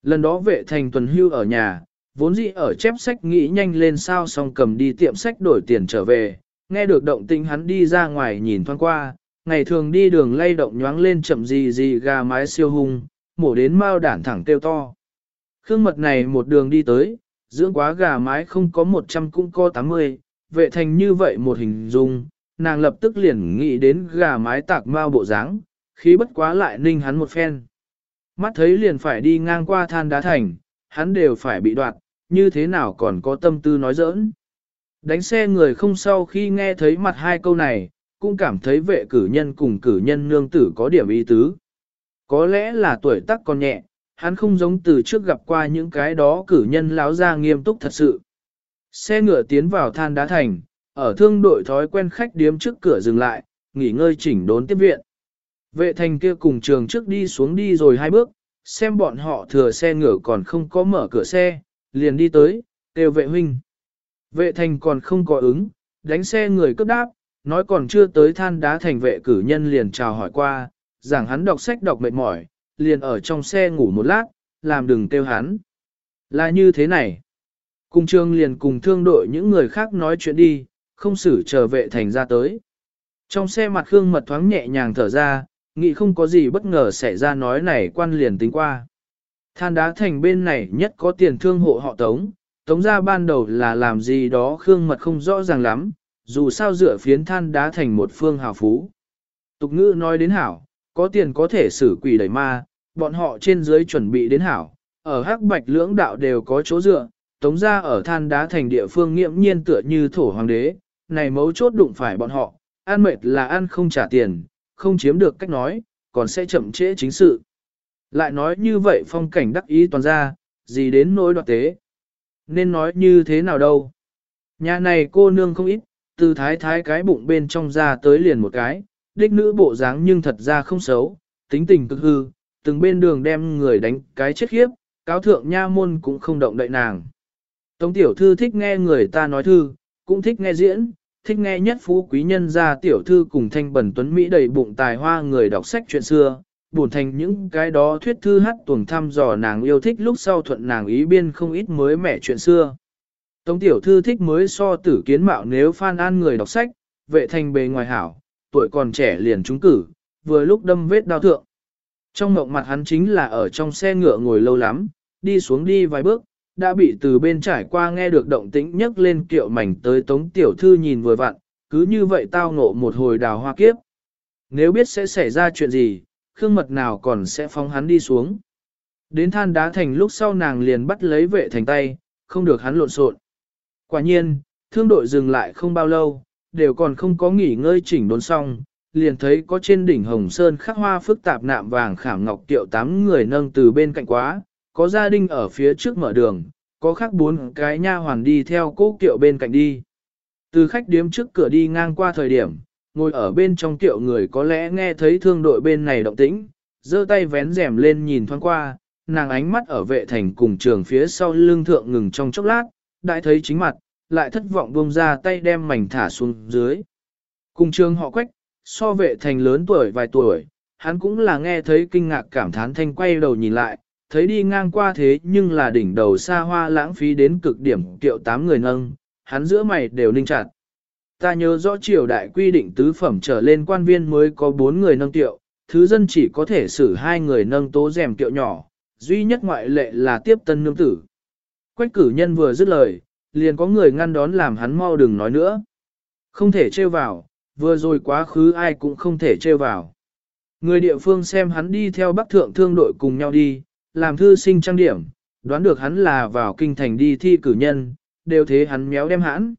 Lần đó vệ thành tuần hưu ở nhà, vốn dĩ ở chép sách nghĩ nhanh lên sao xong cầm đi tiệm sách đổi tiền trở về, nghe được động tĩnh hắn đi ra ngoài nhìn thoáng qua, ngày thường đi đường lay động nhoáng lên chậm gì gì gà mái siêu hung, mổ đến mau đản thẳng tiêu to. Khương mật này một đường đi tới, dưỡng quá gà mái không có 100 cũng có 80, vệ thành như vậy một hình dung, nàng lập tức liền nghĩ đến gà mái tạc mao bộ dáng, khí bất quá lại ninh hắn một phen. Mắt thấy liền phải đi ngang qua than đá thành, hắn đều phải bị đoạt, như thế nào còn có tâm tư nói giỡn. Đánh xe người không sau khi nghe thấy mặt hai câu này, cũng cảm thấy vệ cử nhân cùng cử nhân nương tử có điểm ý tứ. Có lẽ là tuổi tác còn nhẹ, hắn không giống từ trước gặp qua những cái đó cử nhân láo ra nghiêm túc thật sự. Xe ngựa tiến vào than đá thành, ở thương đội thói quen khách điếm trước cửa dừng lại, nghỉ ngơi chỉnh đốn tiếp viện. Vệ thành kia cùng trường trước đi xuống đi rồi hai bước, xem bọn họ thừa xe ngựa còn không có mở cửa xe, liền đi tới, kêu vệ huynh. Vệ thành còn không có ứng, đánh xe người cấp đáp, nói còn chưa tới than đá thành vệ cử nhân liền chào hỏi qua, rằng hắn đọc sách đọc mệt mỏi, liền ở trong xe ngủ một lát, làm đừng kêu hắn. Là như thế này. Cùng trương liền cùng thương đội những người khác nói chuyện đi, không xử chờ vệ thành ra tới. Trong xe mặt Khương mật thoáng nhẹ nhàng thở ra, nghĩ không có gì bất ngờ xảy ra nói này quan liền tính qua. Than đá thành bên này nhất có tiền thương hộ họ Tống, Tống ra ban đầu là làm gì đó Khương mật không rõ ràng lắm, dù sao dựa phiến than đá thành một phương hào phú. Tục ngữ nói đến hảo, có tiền có thể xử quỷ đẩy ma, bọn họ trên dưới chuẩn bị đến hảo, ở hắc bạch lưỡng đạo đều có chỗ dựa, tống ra ở than đá thành địa phương nghiễm nhiên tựa như thổ hoàng đế, này mấu chốt đụng phải bọn họ, ăn mệt là ăn không trả tiền, không chiếm được cách nói, còn sẽ chậm trễ chính sự. Lại nói như vậy phong cảnh đắc ý toàn ra, gì đến nỗi đoạt tế. Nên nói như thế nào đâu. Nhà này cô nương không ít, từ thái thái cái bụng bên trong ra tới liền một cái, đích nữ bộ dáng nhưng thật ra không xấu, tính tình cực hư, từng bên đường đem người đánh cái chết khiếp, cáo thượng nha môn cũng không động đậy nàng. Tống tiểu thư thích nghe người ta nói thư, cũng thích nghe diễn, thích nghe nhất phú quý nhân gia tiểu thư cùng thanh bẩn tuấn Mỹ đầy bụng tài hoa người đọc sách chuyện xưa, buồn thành những cái đó thuyết thư hát tuồng thăm dò nàng yêu thích lúc sau thuận nàng ý biên không ít mới mẻ chuyện xưa. Tống tiểu thư thích mới so tử kiến mạo nếu phan an người đọc sách, vệ thành bề ngoài hảo, tuổi còn trẻ liền trúng cử, vừa lúc đâm vết đau thượng. Trong mộng mặt hắn chính là ở trong xe ngựa ngồi lâu lắm, đi xuống đi vài bước, đã bị từ bên trải qua nghe được động tĩnh nhấc lên kiệu mảnh tới tống tiểu thư nhìn vừa vặn, cứ như vậy tao ngộ một hồi đào hoa kiếp. Nếu biết sẽ xảy ra chuyện gì, khương mật nào còn sẽ phóng hắn đi xuống. Đến than đá thành lúc sau nàng liền bắt lấy vệ thành tay, không được hắn lộn xộn. Quả nhiên, thương đội dừng lại không bao lâu, đều còn không có nghỉ ngơi chỉnh đốn xong, liền thấy có trên đỉnh Hồng Sơn khắc hoa phức tạp nạm vàng khảm ngọc tiệu tám người nâng từ bên cạnh quá, có gia đình ở phía trước mở đường, có khác bốn cái nha hoàn đi theo cố kiệu bên cạnh đi. Từ khách điếm trước cửa đi ngang qua thời điểm, ngồi ở bên trong tiệu người có lẽ nghe thấy thương đội bên này động tĩnh, giơ tay vén rèm lên nhìn thoáng qua, nàng ánh mắt ở vệ thành cùng trường phía sau lưng thượng ngừng trong chốc lát, đại thấy chính mặt, lại thất vọng buông ra tay đem mảnh thả xuống dưới. Cùng trường họ quách, so vệ thành lớn tuổi vài tuổi, hắn cũng là nghe thấy kinh ngạc cảm thán thanh quay đầu nhìn lại, thấy đi ngang qua thế nhưng là đỉnh đầu xa hoa lãng phí đến cực điểm kiệu tám người nâng, hắn giữa mày đều ninh chặt. Ta nhớ rõ triều đại quy định tứ phẩm trở lên quan viên mới có bốn người nâng tiệu, thứ dân chỉ có thể xử hai người nâng tố rèm tiệu nhỏ, duy nhất ngoại lệ là tiếp tân nương tử. Quách cử nhân vừa dứt lời, liền có người ngăn đón làm hắn mau đừng nói nữa. Không thể trêu vào, vừa rồi quá khứ ai cũng không thể trêu vào. Người địa phương xem hắn đi theo bắc thượng thương đội cùng nhau đi, làm thư sinh trang điểm, đoán được hắn là vào kinh thành đi thi cử nhân, đều thế hắn méo đem hãn.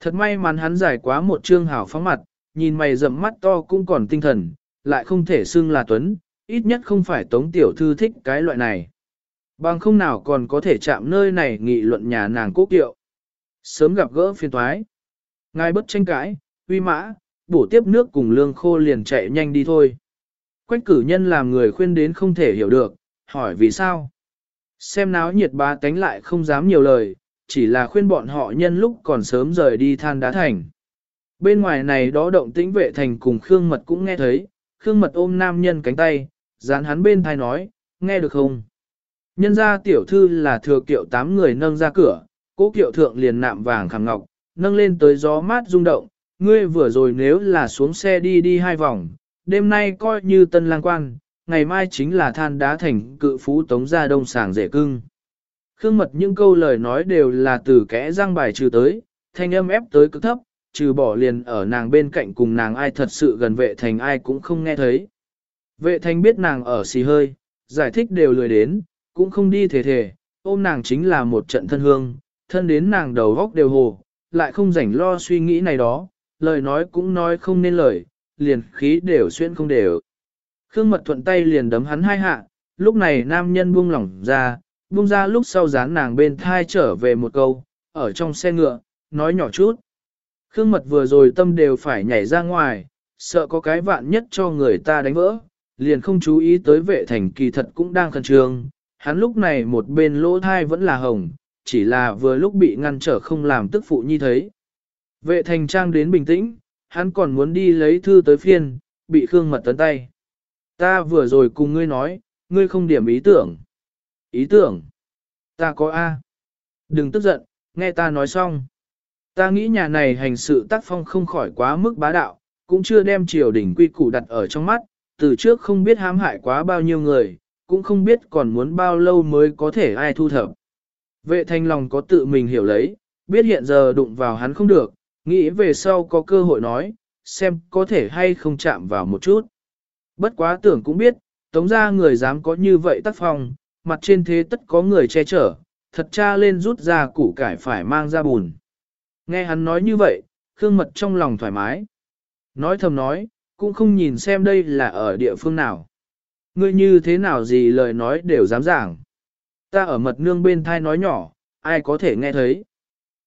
Thật may mắn hắn giải quá một trương hảo phóng mặt, nhìn mày rậm mắt to cũng còn tinh thần, lại không thể xưng là tuấn, ít nhất không phải tống tiểu thư thích cái loại này. Bằng không nào còn có thể chạm nơi này nghị luận nhà nàng cố kiệu. Sớm gặp gỡ phiên toái. Ngài bất tranh cãi, uy mã, bổ tiếp nước cùng lương khô liền chạy nhanh đi thôi. Quách cử nhân làm người khuyên đến không thể hiểu được, hỏi vì sao. Xem náo nhiệt ba tánh lại không dám nhiều lời, chỉ là khuyên bọn họ nhân lúc còn sớm rời đi than đá thành. Bên ngoài này đó động tĩnh vệ thành cùng Khương Mật cũng nghe thấy, Khương Mật ôm nam nhân cánh tay, dán hắn bên thai nói, nghe được không? Nhân ra tiểu thư là thừa kiệu tám người nâng ra cửa, cố kiệu thượng liền nạm vàng khảm ngọc, nâng lên tới gió mát rung động, ngươi vừa rồi nếu là xuống xe đi đi hai vòng, đêm nay coi như tân lang quan, ngày mai chính là than đá thành cự phú tống ra đông sàng rể cưng. Khương mật những câu lời nói đều là từ kẽ răng bài trừ tới, thanh âm ép tới cực thấp, trừ bỏ liền ở nàng bên cạnh cùng nàng ai thật sự gần vệ thành ai cũng không nghe thấy. Vệ thành biết nàng ở xì hơi, giải thích đều lười đến, cũng không đi thể thể, ôm nàng chính là một trận thân hương, thân đến nàng đầu góc đều hồ, lại không rảnh lo suy nghĩ này đó, lời nói cũng nói không nên lời, liền khí đều xuyên không đều. Khương mật thuận tay liền đấm hắn hai hạ, lúc này nam nhân buông lỏng ra, buông ra lúc sau dán nàng bên thai trở về một câu, ở trong xe ngựa, nói nhỏ chút. Khương mật vừa rồi tâm đều phải nhảy ra ngoài, sợ có cái vạn nhất cho người ta đánh vỡ, liền không chú ý tới vệ thành kỳ thật cũng đang khẩn trương. Hắn lúc này một bên lỗ thai vẫn là hồng, chỉ là vừa lúc bị ngăn trở không làm tức phụ nhi thấy. Vệ thành trang đến bình tĩnh, hắn còn muốn đi lấy thư tới phiên, bị Khương mật tấn tay. Ta vừa rồi cùng ngươi nói, ngươi không điểm ý tưởng. Ý tưởng? Ta có A. Đừng tức giận, nghe ta nói xong. Ta nghĩ nhà này hành sự tác phong không khỏi quá mức bá đạo, cũng chưa đem triều đình quy củ đặt ở trong mắt, từ trước không biết hãm hại quá bao nhiêu người, cũng không biết còn muốn bao lâu mới có thể ai thu thập. Vệ thanh lòng có tự mình hiểu lấy, biết hiện giờ đụng vào hắn không được, nghĩ về sau có cơ hội nói, xem có thể hay không chạm vào một chút. Bất quá tưởng cũng biết, tống ra người dám có như vậy tác phong, mặt trên thế tất có người che chở, thật cha lên rút ra củ cải phải mang ra bùn. Nghe hắn nói như vậy, Khương Mật trong lòng thoải mái. Nói thầm nói, cũng không nhìn xem đây là ở địa phương nào. Ngươi như thế nào gì lời nói đều dám giảng. Ta ở mật nương bên thai nói nhỏ, ai có thể nghe thấy.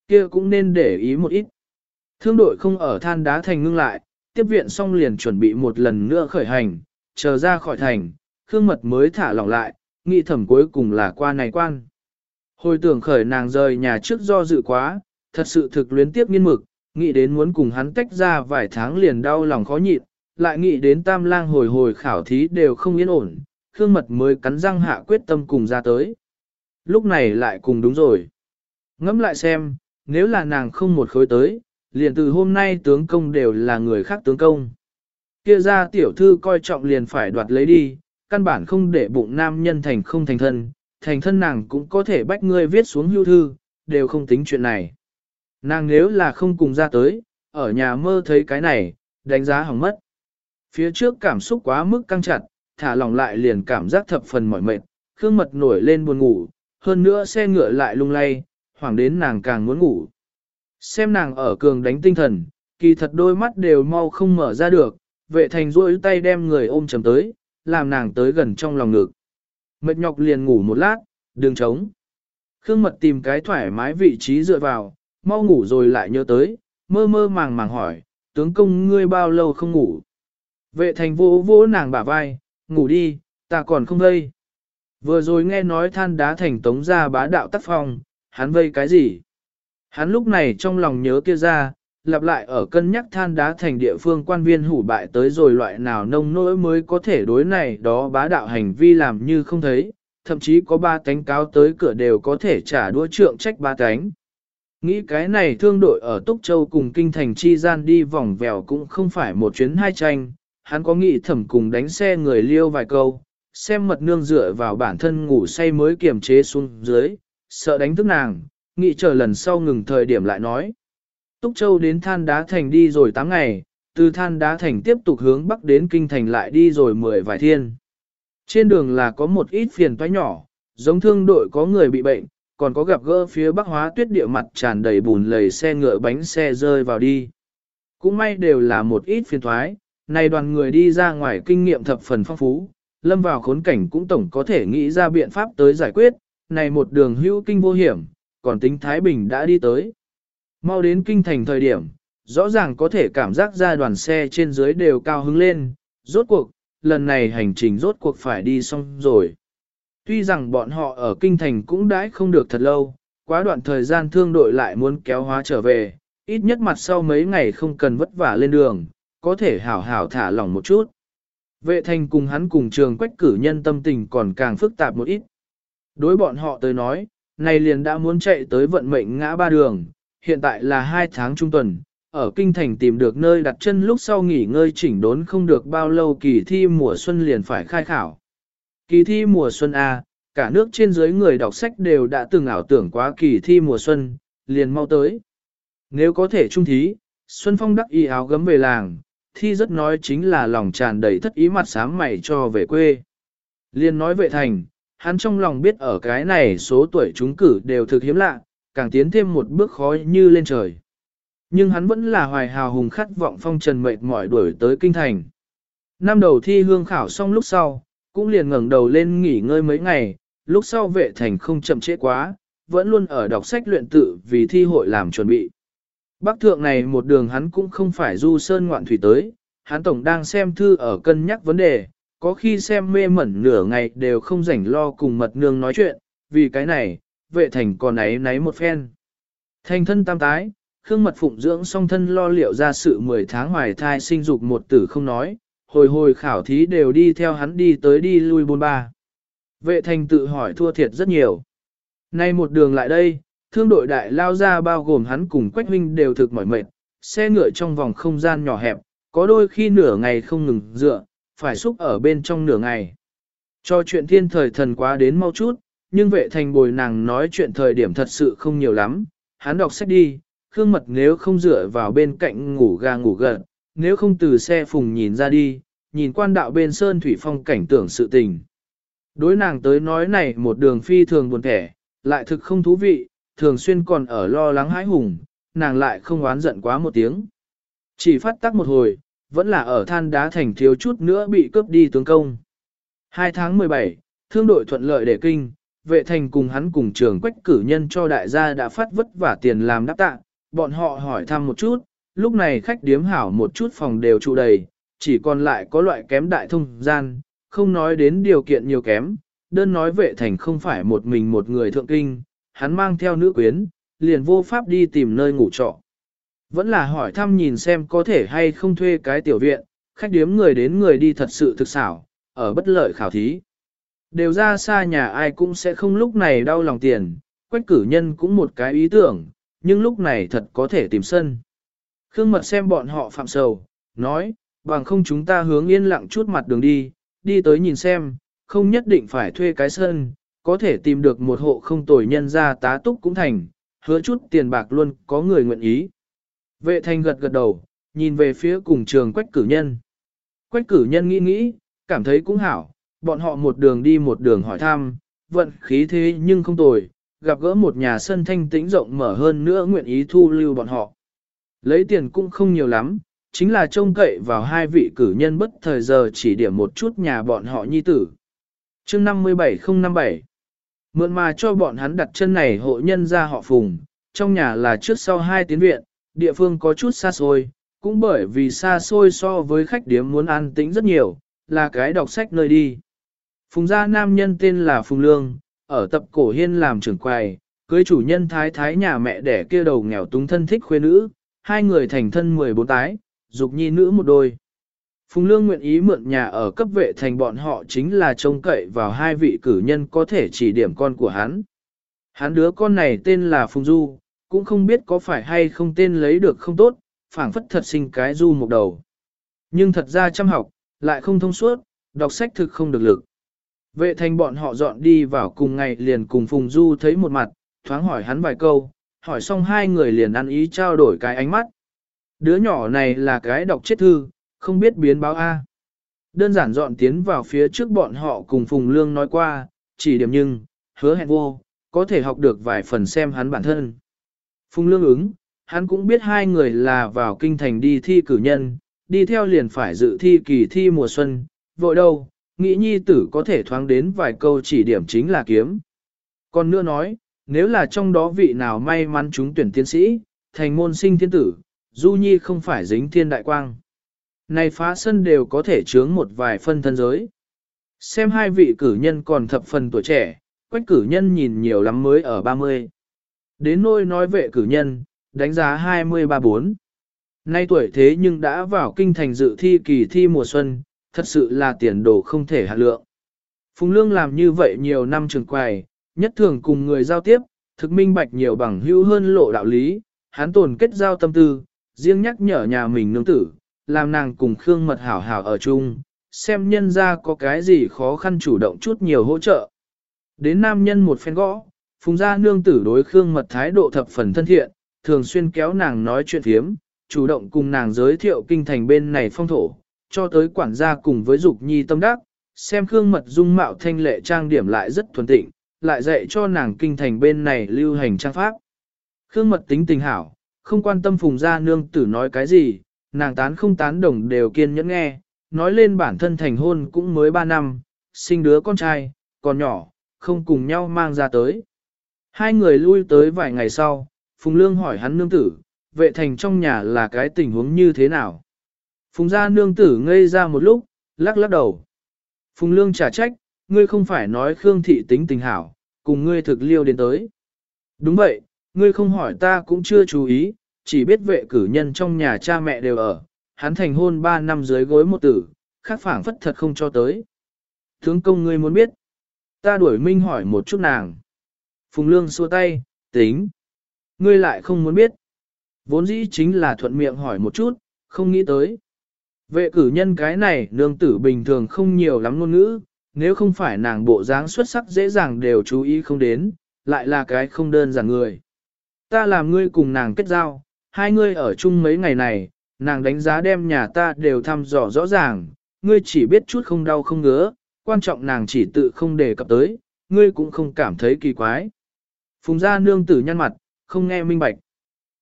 kia cũng nên để ý một ít. Thương đội không ở than đá thành ngưng lại, tiếp viện xong liền chuẩn bị một lần nữa khởi hành, chờ ra khỏi thành, Khương Mật mới thả lỏng lại, nghĩ thẩm cuối cùng là qua này quan. Hồi tưởng khởi nàng rời nhà trước do dự quá, thật sự thực luyến tiếp nghiên mực, nghĩ đến muốn cùng hắn tách ra vài tháng liền đau lòng khó nhịn, lại nghĩ đến tam lang hồi hồi khảo thí đều không yên ổn, Khương Mật mới cắn răng hạ quyết tâm cùng ra tới. Lúc này lại cùng đúng rồi. Ngẫm lại xem, nếu là nàng không một khối tới, liền từ hôm nay tướng công đều là người khác tướng công. Kia ra tiểu thư coi trọng liền phải đoạt lấy đi, căn bản không để bụng nam nhân thành không thành thân, thành thân nàng cũng có thể bách ngươi viết xuống hưu thư, đều không tính chuyện này. Nàng nếu là không cùng ra tới, ở nhà mơ thấy cái này, đánh giá hỏng mất. Phía trước cảm xúc quá mức căng chặt, thả lỏng lại liền cảm giác thập phần mỏi mệt, khương mật nổi lên buồn ngủ, hơn nữa xe ngựa lại lung lay, hoảng đến nàng càng muốn ngủ. Xem nàng ở cường đánh tinh thần, kỳ thật đôi mắt đều mau không mở ra được, vệ thành duỗi tay đem người ôm chầm tới, làm nàng tới gần trong lòng ngực. Mệt nhọc liền ngủ một lát, đường trống. Khương mật tìm cái thoải mái vị trí dựa vào, mau ngủ rồi lại nhớ tới, mơ mơ màng màng hỏi, tướng công ngươi bao lâu không ngủ. Vệ thành vô vô nàng bả vai, ngủ đi, ta còn không vây. Vừa rồi nghe nói than đá thành tống ra bá đạo tác phong, hắn vây cái gì? Hắn lúc này trong lòng nhớ kia ra, lặp lại ở cân nhắc than đá thành địa phương quan viên hủ bại tới rồi loại nào nông nỗi mới có thể đối này đó bá đạo hành vi làm như không thấy, thậm chí có ba cánh cáo tới cửa đều có thể trả đua trượng trách ba cánh. Nghĩ cái này thương đội ở Túc Châu cùng kinh thành chi gian đi vòng vèo cũng không phải một chuyến hai tranh, hắn có nghĩ thẩm cùng đánh xe người liêu vài câu, xem mật nương dựa vào bản thân ngủ say mới kiềm chế xuống dưới, sợ đánh thức nàng, nghĩ chờ lần sau ngừng thời điểm lại nói. Túc Châu đến Than Đá Thành đi rồi 8 ngày, từ Than Đá Thành tiếp tục hướng Bắc đến Kinh Thành lại đi rồi 10 vài thiên. Trên đường là có một ít phiền toái nhỏ, giống thương đội có người bị bệnh, còn có gặp gỡ phía Bắc hóa tuyết địa mặt tràn đầy bùn lầy xe ngựa bánh xe rơi vào đi. Cũng may đều là một ít phiền thoái, này đoàn người đi ra ngoài kinh nghiệm thập phần phong phú, lâm vào khốn cảnh cũng tổng có thể nghĩ ra biện pháp tới giải quyết, này một đường hữu kinh vô hiểm, còn tính Thái Bình đã đi tới. Mau đến kinh thành thời điểm, rõ ràng có thể cảm giác ra đoàn xe trên dưới đều cao hứng lên, rốt cuộc, lần này hành trình rốt cuộc phải đi xong rồi. Tuy rằng bọn họ ở kinh thành cũng đãi không được thật lâu, quá đoạn thời gian thương đội lại muốn kéo hóa trở về, ít nhất mặt sau mấy ngày không cần vất vả lên đường, có thể hảo hảo thả lỏng một chút. Vệ thành cùng hắn cùng trường quách cử nhân tâm tình còn càng phức tạp một ít. Đối bọn họ tới nói, này liền đã muốn chạy tới vận mệnh ngã ba đường, hiện tại là hai tháng trung tuần, ở kinh thành tìm được nơi đặt chân lúc sau nghỉ ngơi chỉnh đốn không được bao lâu kỳ thi mùa xuân liền phải khai khảo. Kỳ thi mùa xuân A, cả nước trên dưới người đọc sách đều đã từng ảo tưởng quá kỳ thi mùa xuân, liền mau tới. Nếu có thể trung thí, Xuân Phong đắc y áo gấm về làng, thi rất nói chính là lòng tràn đầy thất ý mặt sáng mày cho về quê. Liên nói vệ thành, hắn trong lòng biết ở cái này số tuổi chúng cử đều thực hiếm lạ, càng tiến thêm một bước khó như lên trời. Nhưng hắn vẫn là hoài hào hùng khát vọng phong trần mệt mỏi đuổi tới kinh thành. Năm đầu thi hương khảo xong lúc sau, cũng liền ngẩng đầu lên nghỉ ngơi mấy ngày, lúc sau vệ thành không chậm trễ quá, vẫn luôn ở đọc sách luyện tự vì thi hội làm chuẩn bị. Bắc thượng này một đường hắn cũng không phải du sơn ngoạn thủy tới, hắn tổng đang xem thư ở cân nhắc vấn đề, có khi xem mê mẩn nửa ngày đều không rảnh lo cùng mật nương nói chuyện, vì cái này, vệ thành còn ấy náy một phen. Thành thân tam tái, Khương Mật Phụng dưỡng song thân lo liệu ra sự 10 tháng hoài thai sinh dục một tử không nói, hồi hồi khảo thí đều đi theo hắn đi tới đi lui bôn ba. Vệ thành tự hỏi thua thiệt rất nhiều. Nay một đường lại đây, thương đội đại lao ra bao gồm hắn cùng Quách Huynh đều thực mỏi mệt, xe ngựa trong vòng không gian nhỏ hẹp, có đôi khi nửa ngày không ngừng dựa, phải xúc ở bên trong nửa ngày. Cho chuyện thiên thời thần quá đến mau chút, nhưng vệ thành bồi nàng nói chuyện thời điểm thật sự không nhiều lắm, hắn đọc sách đi, Khương Mật nếu không dựa vào bên cạnh ngủ ga ngủ gật, nếu không từ xe phùng nhìn ra đi, nhìn quan đạo bên sơn thủy phong cảnh tưởng sự tình. Đối nàng tới nói này một đường phi thường buồn thẻ, lại thực không thú vị, thường xuyên còn ở lo lắng hãi hùng, nàng lại không oán giận quá một tiếng. Chỉ phát tắc một hồi, vẫn là ở than đá thành thiếu chút nữa bị cướp đi tướng công. 2 tháng 17, thương đội thuận lợi để kinh, vệ thành cùng hắn cùng trường quách cử nhân cho đại gia đã phát vất vả tiền làm đáp tạ, bọn họ hỏi thăm một chút, lúc này khách điếm hảo một chút phòng đều trụ đầy, chỉ còn lại có loại kém đại thông gian, không nói đến điều kiện nhiều kém, đơn nói vệ thành không phải một mình một người thượng kinh, hắn mang theo nữ quyến, liền vô pháp đi tìm nơi ngủ trọ. Vẫn là hỏi thăm nhìn xem có thể hay không thuê cái tiểu viện, khách điếm người đến người đi thật sự thực xảo, ở bất lợi khảo thí. Đều ra xa nhà ai cũng sẽ không lúc này đau lòng tiền, quách cử nhân cũng một cái ý tưởng, nhưng lúc này thật có thể tìm sân. Khương mật xem bọn họ phạm sầu, nói, bằng không chúng ta hướng yên lặng chút mặt đường đi, đi tới nhìn xem, không nhất định phải thuê cái sân, có thể tìm được một hộ không tồi nhân ra tá túc cũng thành, hứa chút tiền bạc luôn có người nguyện ý. Vệ thành gật gật đầu, nhìn về phía cùng trường quách cử nhân. Quách cử nhân nghĩ nghĩ, cảm thấy cũng hảo, bọn họ một đường đi một đường hỏi thăm, vận khí thế nhưng không tồi, gặp gỡ một nhà sân thanh tĩnh rộng mở hơn nữa nguyện ý thu lưu bọn họ. Lấy tiền cũng không nhiều lắm, chính là trông cậy vào hai vị cử nhân bất thời giờ chỉ điểm một chút nhà bọn họ nhi tử. chương 57057 Mượn mà cho bọn hắn đặt chân này hộ nhân ra họ phùng, trong nhà là trước sau hai tiến viện, địa phương có chút xa xôi, cũng bởi vì xa xôi so với khách điếm muốn an tĩnh rất nhiều, là cái đọc sách nơi đi. Phùng gia nam nhân tên là Phùng Lương, ở tập cổ hiên làm trưởng quầy, cưới chủ nhân thái thái nhà mẹ đẻ kia đầu nghèo túng thân thích khuê nữ, hai người thành thân 14 tái, dục nhi nữ một đôi. Phùng Lương nguyện ý mượn nhà ở cấp vệ thành bọn họ chính là trông cậy vào hai vị cử nhân có thể chỉ điểm con của hắn. Hắn đứa con này tên là Phùng Du, cũng không biết có phải hay không tên lấy được không tốt, phảng phất thật sinh cái Du một đầu. Nhưng thật ra chăm học, lại không thông suốt, đọc sách thực không được lực. Vệ thành bọn họ dọn đi vào cùng ngày liền cùng Phùng Du thấy một mặt, thoáng hỏi hắn vài câu, hỏi xong hai người liền ăn ý trao đổi cái ánh mắt. Đứa nhỏ này là cái đọc chết thư, không biết biến báo A. Đơn giản dọn tiến vào phía trước bọn họ cùng Phùng Lương nói qua, chỉ điểm nhưng, hứa hẹn vô, có thể học được vài phần xem hắn bản thân. Phùng Lương ứng, hắn cũng biết hai người là vào kinh thành đi thi cử nhân, đi theo liền phải dự thi kỳ thi mùa xuân, vội đâu, nghĩ nhi tử có thể thoáng đến vài câu chỉ điểm chính là kiếm. Còn nữa nói, nếu là trong đó vị nào may mắn chúng tuyển tiến sĩ, thành môn sinh thiên tử, Du Nhi không phải dính thiên đại quang. Này phá sân đều có thể chướng một vài phân thân giới. Xem hai vị cử nhân còn thập phần tuổi trẻ, quách cử nhân nhìn nhiều lắm mới ở 30. Đến nôi nói vệ cử nhân, đánh giá 23-4. Nay tuổi thế nhưng đã vào kinh thành dự thi kỳ thi mùa xuân, thật sự là tiền đồ không thể hạ lượng. Phùng Lương làm như vậy nhiều năm trường quài, nhất thường cùng người giao tiếp, thực minh bạch nhiều bằng hữu hơn lộ đạo lý, hắn tồn kết giao tâm tư, riêng nhắc nhở nhà mình nương tử, làm nàng cùng Khương Mật hảo hảo ở chung, xem nhân ra có cái gì khó khăn chủ động chút nhiều hỗ trợ. Đến nam nhân một phen gõ, phùng gia nương tử đối Khương Mật thái độ thập phần thân thiện, thường xuyên kéo nàng nói chuyện thiếm, chủ động cùng nàng giới thiệu kinh thành bên này phong thổ, cho tới quản gia cùng với dục nhi tâm đắc, xem Khương Mật dung mạo thanh lệ trang điểm lại rất thuần tịnh, lại dạy cho nàng kinh thành bên này lưu hành trang pháp. Khương Mật tính tình hảo, không quan tâm phùng gia nương tử nói cái gì, nàng tán không tán đồng đều kiên nhẫn nghe, nói lên bản thân thành hôn cũng mới 3 năm, sinh đứa con trai, còn nhỏ, không cùng nhau mang ra tới. Hai người lui tới vài ngày sau, Phùng Lương hỏi hắn nương tử, vệ thành trong nhà là cái tình huống như thế nào. Phùng gia nương tử ngây ra một lúc, lắc lắc đầu. Phùng Lương trả trách, ngươi không phải nói Khương thị tính tình hảo, cùng ngươi thực liêu đến tới. Đúng vậy, ngươi không hỏi ta cũng chưa chú ý, chỉ biết vệ cử nhân trong nhà cha mẹ đều ở, hắn thành hôn 3 năm dưới gối một tử, khác phảng phất thật không cho tới. Tướng công ngươi muốn biết. Ta đuổi minh hỏi một chút nàng. Phùng Lương xua tay, tính. Ngươi lại không muốn biết. Vốn dĩ chính là thuận miệng hỏi một chút, không nghĩ tới. Vệ cử nhân cái này nương tử bình thường không nhiều lắm ngôn ngữ, nếu không phải nàng bộ dáng xuất sắc dễ dàng đều chú ý không đến, lại là cái không đơn giản người. Ta làm ngươi cùng nàng kết giao, hai ngươi ở chung mấy ngày này, nàng đánh giá đem nhà ta đều thăm dò rõ ràng, ngươi chỉ biết chút không đau không ngứa, quan trọng nàng chỉ tự không đề cập tới, ngươi cũng không cảm thấy kỳ quái. Phùng gia nương tử nhăn mặt, không nghe minh bạch.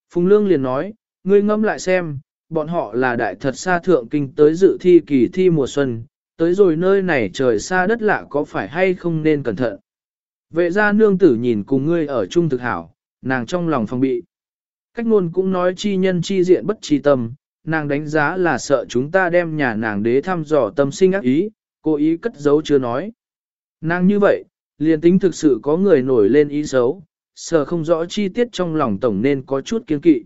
Phùng lương liền nói, ngươi ngẫm lại xem, bọn họ là đại thật xa thượng kinh tới dự thi kỳ thi mùa xuân, tới rồi nơi này trời xa đất lạ có phải hay không nên cẩn thận. Vệ gia nương tử nhìn cùng ngươi ở chung thực hảo, nàng trong lòng phòng bị. Cách ngôn cũng nói chi nhân chi diện bất chi tâm, nàng đánh giá là sợ chúng ta đem nhà nàng đế thăm dò tâm sinh ác ý, cố ý cất giấu chưa nói. Nàng như vậy, liền tính thực sự có người nổi lên ý xấu, sợ không rõ chi tiết trong lòng tổng nên có chút kiên kỵ.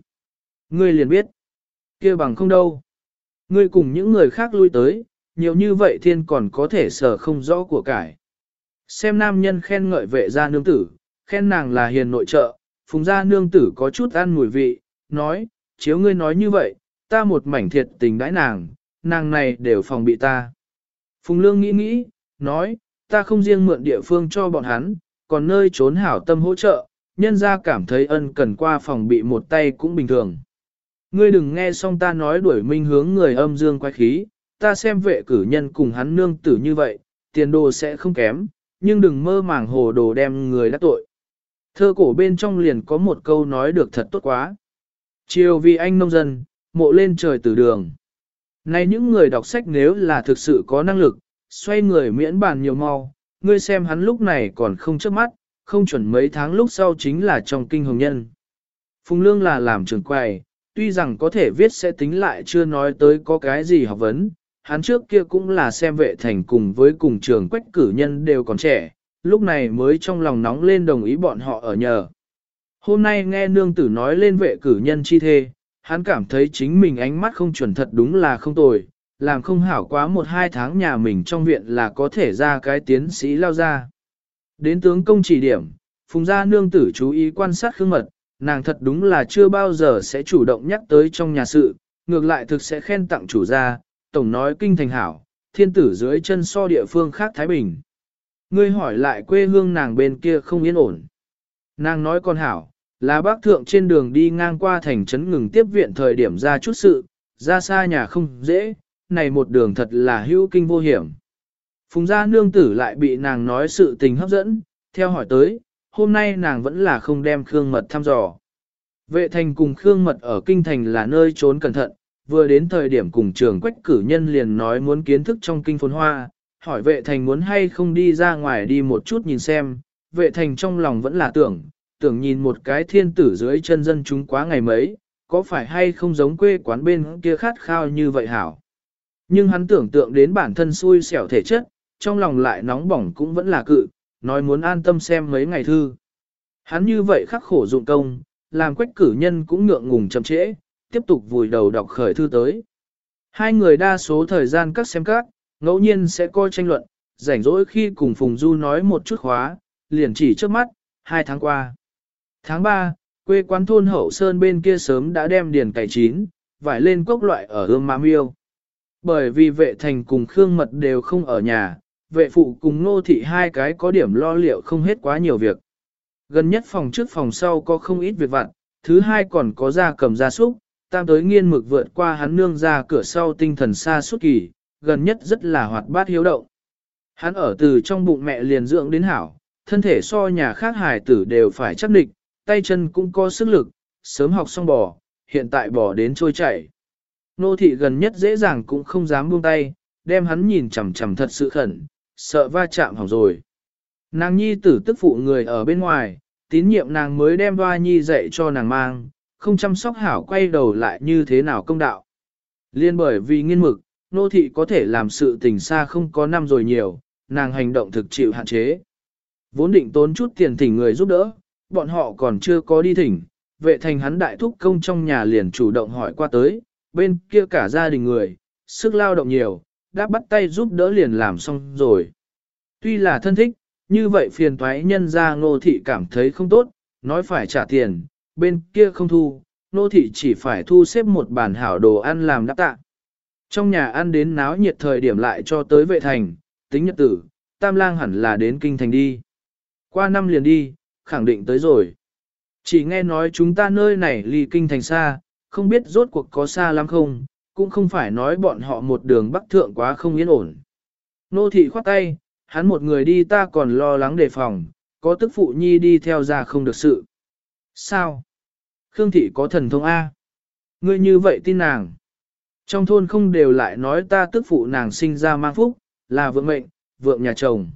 Ngươi liền biết, kia bằng không đâu. Ngươi cùng những người khác lui tới, nhiều như vậy thiên còn có thể sở không rõ của cải. Xem nam nhân khen ngợi vệ gia nương tử, khen nàng là hiền nội trợ, phùng gia nương tử có chút ăn mùi vị, nói, chiếu ngươi nói như vậy, ta một mảnh thiệt tình đãi nàng, nàng này đều phòng bị ta. Phùng lương nghĩ nghĩ, nói, ta không riêng mượn địa phương cho bọn hắn, còn nơi trốn hảo tâm hỗ trợ, nhân ra cảm thấy ân cần qua phòng bị một tay cũng bình thường. Ngươi đừng nghe xong ta nói đuổi minh hướng người âm dương quay khí, ta xem vệ cử nhân cùng hắn nương tử như vậy, tiền đồ sẽ không kém, nhưng đừng mơ màng hồ đồ đem người đắc tội. Thơ cổ bên trong liền có một câu nói được thật tốt quá. Chiều vì anh nông dân, mộ lên trời từ đường. Này những người đọc sách nếu là thực sự có năng lực, xoay người miễn bàn nhiều mau, ngươi xem hắn lúc này còn không trước mắt, không chuẩn mấy tháng lúc sau chính là trong kinh hồng nhân. Phùng Lương là làm trường quầy, tuy rằng có thể viết sẽ tính lại chưa nói tới có cái gì học vấn, hắn trước kia cũng là xem vệ thành cùng với cùng trường quách cử nhân đều còn trẻ, lúc này mới trong lòng nóng lên đồng ý bọn họ ở nhờ. Hôm nay nghe nương tử nói lên vệ cử nhân chi thê, hắn cảm thấy chính mình ánh mắt không chuẩn thật đúng là không tồi, làm không hảo quá một hai tháng nhà mình trong viện là có thể ra cái tiến sĩ lao ra. Đến tướng công chỉ điểm, phùng gia nương tử chú ý quan sát khương mật, nàng thật đúng là chưa bao giờ sẽ chủ động nhắc tới trong nhà sự, ngược lại thực sẽ khen tặng chủ gia, tổng nói kinh thành hảo, thiên tử dưới chân so địa phương khác Thái Bình. Ngươi hỏi lại quê hương nàng bên kia không yên ổn. Nàng nói con hảo, là bác thượng trên đường đi ngang qua thành trấn ngừng tiếp viện thời điểm ra chút sự, ra xa nhà không dễ, này một đường thật là hữu kinh vô hiểm. Phùng gia nương tử lại bị nàng nói sự tình hấp dẫn, theo hỏi tới, hôm nay nàng vẫn là không đem Khương Mật thăm dò. Vệ thành cùng Khương Mật ở kinh thành là nơi trốn cẩn thận, vừa đến thời điểm cùng trường quách cử nhân liền nói muốn kiến thức trong kinh phồn hoa, hỏi vệ thành muốn hay không đi ra ngoài đi một chút nhìn xem, vệ thành trong lòng vẫn là tưởng, tưởng nhìn một cái thiên tử dưới chân dân chúng quá ngày mấy, có phải hay không giống quê quán bên kia khát khao như vậy hảo. Nhưng hắn tưởng tượng đến bản thân xui xẻo thể chất, trong lòng lại nóng bỏng cũng vẫn là cự, nói muốn an tâm xem mấy ngày thư. Hắn như vậy khắc khổ dụng công, làm quách cử nhân cũng ngượng ngùng chậm trễ, tiếp tục vùi đầu đọc khởi thư tới. Hai người đa số thời gian các xem các, ngẫu nhiên sẽ coi tranh luận, rảnh rỗi khi cùng Phùng Du nói một chút khóa, liền chỉ trước mắt, hai tháng qua. Tháng 3, quê quán thôn hậu sơn bên kia sớm đã đem điền cải chín, vải lên cốc loại ở hương ma miêu. Bởi vì vệ thành cùng Khương Mật đều không ở nhà, vệ phụ cùng nô thị hai cái có điểm lo liệu không hết quá nhiều việc. Gần nhất phòng trước phòng sau có không ít việc vặt, thứ hai còn có ra cầm gia súc, tam tới nghiên mực vượt qua hắn nương ra cửa sau tinh thần xa suốt kỳ, gần nhất rất là hoạt bát hiếu động. Hắn ở từ trong bụng mẹ liền dưỡng đến hảo, thân thể so nhà khác hài tử đều phải chắc địch, tay chân cũng có sức lực, sớm học xong bò, hiện tại bò đến trôi chảy. Nô thị gần nhất dễ dàng cũng không dám buông tay, đem hắn nhìn chằm chằm thật sự khẩn, sợ va chạm hỏng rồi. Nàng nhi tử tức phụ người ở bên ngoài, tín nhiệm nàng mới đem hoa nhi dạy cho nàng mang, không chăm sóc hảo quay đầu lại như thế nào công đạo. Liên bởi vì nghiên mực, nô thị có thể làm sự tình xa không có năm rồi nhiều, nàng hành động thực chịu hạn chế. Vốn định tốn chút tiền thỉnh người giúp đỡ, bọn họ còn chưa có đi thỉnh, vệ thành hắn đại thúc công trong nhà liền chủ động hỏi qua tới, bên kia cả gia đình người, sức lao động nhiều, đã bắt tay giúp đỡ liền làm xong rồi. Tuy là thân thích, như vậy phiền toái nhân ra ngô thị cảm thấy không tốt, nói phải trả tiền, bên kia không thu, ngô thị chỉ phải thu xếp một bàn hảo đồ ăn làm đáp tạ. Trong nhà ăn đến náo nhiệt thời điểm lại cho tới vệ thành, tính nhật tử, tam lang hẳn là đến kinh thành đi. Qua năm liền đi, khẳng định tới rồi. Chỉ nghe nói chúng ta nơi này ly kinh thành xa, không biết rốt cuộc có xa lắm không, cũng không phải nói bọn họ một đường bắc thượng quá không yên ổn. Nô thị khoát tay, hắn một người đi ta còn lo lắng đề phòng, có tức phụ nhi đi theo ra không được sự. Sao? Khương thị có thần thông A. Ngươi như vậy tin nàng. Trong thôn không đều lại nói ta tức phụ nàng sinh ra mang phúc, là vượng mệnh, vượng nhà chồng.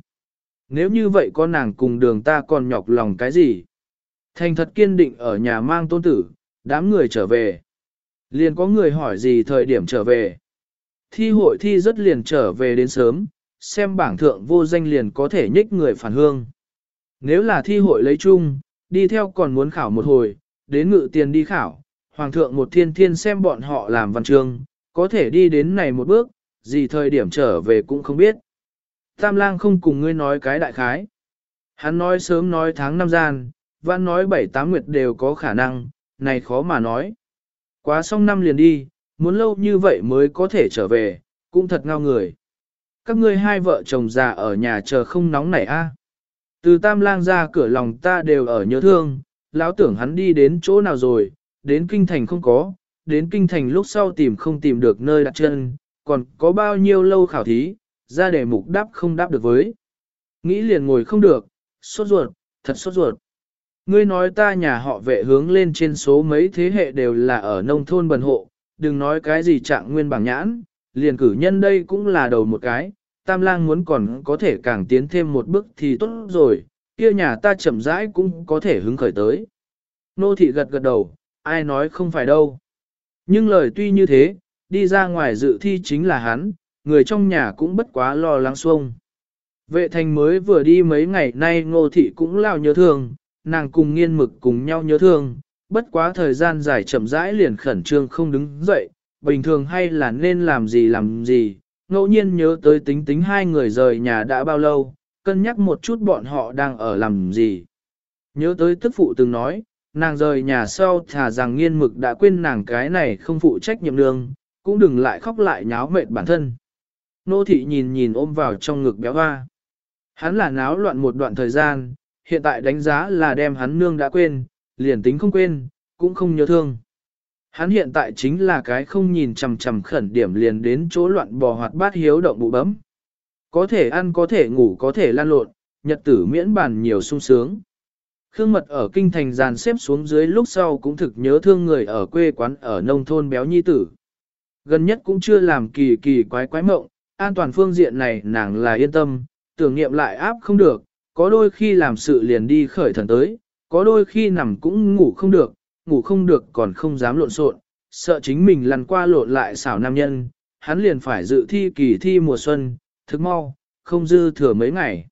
Nếu như vậy con nàng cùng đường ta còn nhọc lòng cái gì? Thành thật kiên định ở nhà mang tôn tử, đám người trở về. Liền có người hỏi gì thời điểm trở về. Thi hội thi rất liền trở về đến sớm, xem bảng thượng vô danh liền có thể nhích người phản hương. Nếu là thi hội lấy chung, đi theo còn muốn khảo một hồi, đến ngự tiền đi khảo, hoàng thượng một thiên thiên xem bọn họ làm văn chương, có thể đi đến này một bước, gì thời điểm trở về cũng không biết. Tam lang không cùng ngươi nói cái đại khái. Hắn nói sớm nói tháng năm gian, văn nói bảy tám nguyệt đều có khả năng, này khó mà nói. Quá xong năm liền đi, muốn lâu như vậy mới có thể trở về, cũng thật ngao người. Các ngươi hai vợ chồng già ở nhà chờ không nóng nảy a. Từ tam lang ra cửa lòng ta đều ở nhớ thương, lão tưởng hắn đi đến chỗ nào rồi, đến kinh thành không có, đến kinh thành lúc sau tìm không tìm được nơi đặt chân, còn có bao nhiêu lâu khảo thí, ra đề mục đáp không đáp được với. Nghĩ liền ngồi không được, sốt ruột, thật sốt ruột. Ngươi nói ta nhà họ vệ hướng lên trên số mấy thế hệ đều là ở nông thôn bần hộ, đừng nói cái gì trạng nguyên bằng nhãn, liền cử nhân đây cũng là đầu một cái, tam lang muốn còn có thể càng tiến thêm một bước thì tốt rồi, kia nhà ta chậm rãi cũng có thể hứng khởi tới. Nô thị gật gật đầu, ai nói không phải đâu. Nhưng lời tuy như thế, đi ra ngoài dự thi chính là hắn, người trong nhà cũng bất quá lo lắng xuông. Vệ thành mới vừa đi mấy ngày nay ngô thị cũng lao nhớ thương, nàng cùng nghiên mực cùng nhau nhớ thương, bất quá thời gian dài chậm rãi liền khẩn trương không đứng dậy, bình thường hay là nên làm gì làm gì, ngẫu nhiên nhớ tới tính tính hai người rời nhà đã bao lâu, cân nhắc một chút bọn họ đang ở làm gì. Nhớ tới tức phụ từng nói, nàng rời nhà sau thà rằng nghiên mực đã quên nàng cái này không phụ trách nhiệm lương, cũng đừng lại khóc lại nháo mệt bản thân. Nô thị nhìn nhìn ôm vào trong ngực béo hoa. Hắn là náo loạn một đoạn thời gian, hiện tại đánh giá là đem hắn nương đã quên, liền tính không quên, cũng không nhớ thương. Hắn hiện tại chính là cái không nhìn chằm chằm khẩn điểm liền đến chỗ loạn bò hoạt bát hiếu động bụ bấm. Có thể ăn có thể ngủ có thể lan lộn, nhật tử miễn bàn nhiều sung sướng. Khương Mật ở kinh thành dàn xếp xuống dưới lúc sau cũng thực nhớ thương người ở quê quán ở nông thôn béo nhi tử. Gần nhất cũng chưa làm kỳ kỳ quái quái mộng, an toàn phương diện này nàng là yên tâm, tưởng niệm lại áp không được, có đôi khi làm sự liền đi khởi thần tới, có đôi khi nằm cũng ngủ không được, ngủ không được còn không dám lộn xộn, sợ chính mình lăn qua lộn lại xảo nam nhân, hắn liền phải dự thi kỳ thi mùa xuân, thức mau, không dư thừa mấy ngày.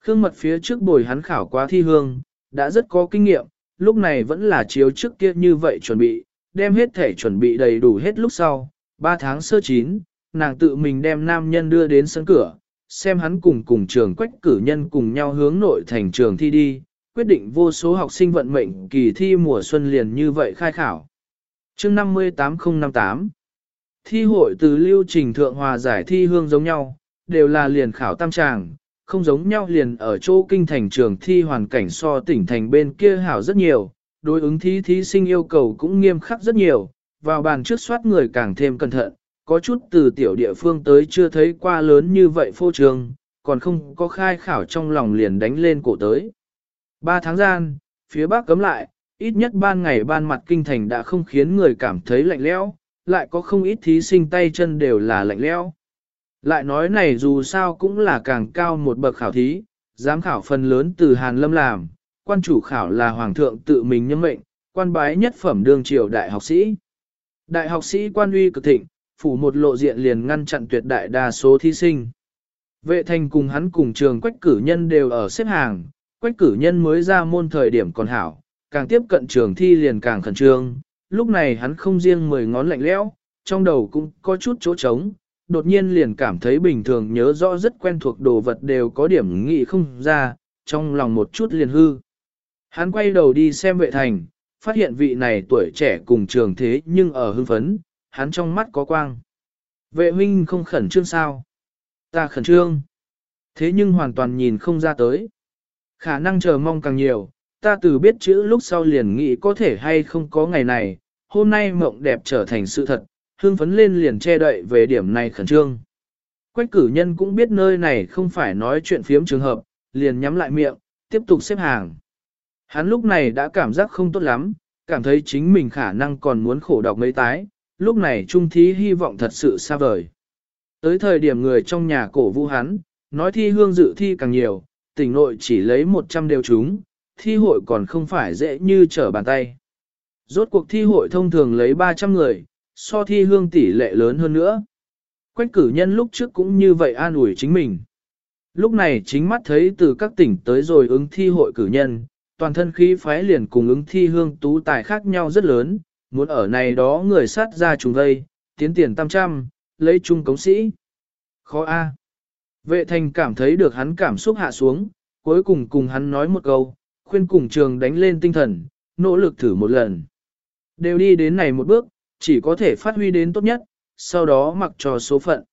Khương mật phía trước bồi hắn khảo qua thi hương, đã rất có kinh nghiệm, lúc này vẫn là chiếu trước kia như vậy chuẩn bị, đem hết thể chuẩn bị đầy đủ hết lúc sau, 3 tháng sơ chín, nàng tự mình đem nam nhân đưa đến sân cửa, xem hắn cùng cùng trường quách cử nhân cùng nhau hướng nội thành trường thi đi, quyết định vô số học sinh vận mệnh kỳ thi mùa xuân liền như vậy khai khảo. chương 58058 Thi hội từ lưu trình thượng hòa giải thi hương giống nhau, đều là liền khảo tam tràng, không giống nhau liền ở chỗ kinh thành trường thi hoàn cảnh so tỉnh thành bên kia hảo rất nhiều, đối ứng thí thí sinh yêu cầu cũng nghiêm khắc rất nhiều, vào bàn trước soát người càng thêm cẩn thận, có chút từ tiểu địa phương tới chưa thấy qua lớn như vậy phô trường, còn không có khai khảo trong lòng liền đánh lên cổ tới. Ba tháng gian, phía bắc cấm lại, ít nhất ban ngày ban mặt kinh thành đã không khiến người cảm thấy lạnh lẽo, lại có không ít thí sinh tay chân đều là lạnh lẽo. Lại nói này dù sao cũng là càng cao một bậc khảo thí, giám khảo phần lớn từ Hàn Lâm làm, quan chủ khảo là Hoàng thượng tự mình nhân mệnh, quan bái nhất phẩm đương triều đại học sĩ. Đại học sĩ quan uy cực thịnh, phủ một lộ diện liền ngăn chặn tuyệt đại đa số thí sinh. Vệ thành cùng hắn cùng trường quách cử nhân đều ở xếp hàng, quách cử nhân mới ra môn thời điểm còn hảo, càng tiếp cận trường thi liền càng khẩn trương, lúc này hắn không riêng mười ngón lạnh lẽo, trong đầu cũng có chút chỗ trống, đột nhiên liền cảm thấy bình thường nhớ rõ rất quen thuộc đồ vật đều có điểm nghị không ra, trong lòng một chút liền hư. Hắn quay đầu đi xem vệ thành, phát hiện vị này tuổi trẻ cùng trường thế nhưng ở hưng phấn, hắn trong mắt có quang. Vệ huynh không khẩn trương sao? Ta khẩn trương. Thế nhưng hoàn toàn nhìn không ra tới. Khả năng chờ mong càng nhiều, ta từ biết chữ lúc sau liền nghĩ có thể hay không có ngày này, hôm nay mộng đẹp trở thành sự thật, hương phấn lên liền che đậy về điểm này khẩn trương. Quách cử nhân cũng biết nơi này không phải nói chuyện phiếm trường hợp, liền nhắm lại miệng, tiếp tục xếp hàng. Hắn lúc này đã cảm giác không tốt lắm, cảm thấy chính mình khả năng còn muốn khổ đọc mấy tái, lúc này trung thí hy vọng thật sự xa vời. Tới thời điểm người trong nhà cổ vũ hắn, nói thi hương dự thi càng nhiều, tỉnh nội chỉ lấy 100 đều chúng, thi hội còn không phải dễ như trở bàn tay. Rốt cuộc thi hội thông thường lấy 300 người, so thi hương tỷ lệ lớn hơn nữa. Quách cử nhân lúc trước cũng như vậy an ủi chính mình. Lúc này chính mắt thấy từ các tỉnh tới rồi ứng thi hội cử nhân, toàn thân khí phái liền cùng ứng thi hương tú tài khác nhau rất lớn, muốn ở này đó người sát ra trùng vây, tiến tiền tam trăm, lấy chung cống sĩ. Khó A. Vệ thành cảm thấy được hắn cảm xúc hạ xuống, cuối cùng cùng hắn nói một câu, khuyên cùng trường đánh lên tinh thần, nỗ lực thử một lần. Đều đi đến này một bước, chỉ có thể phát huy đến tốt nhất, sau đó mặc cho số phận.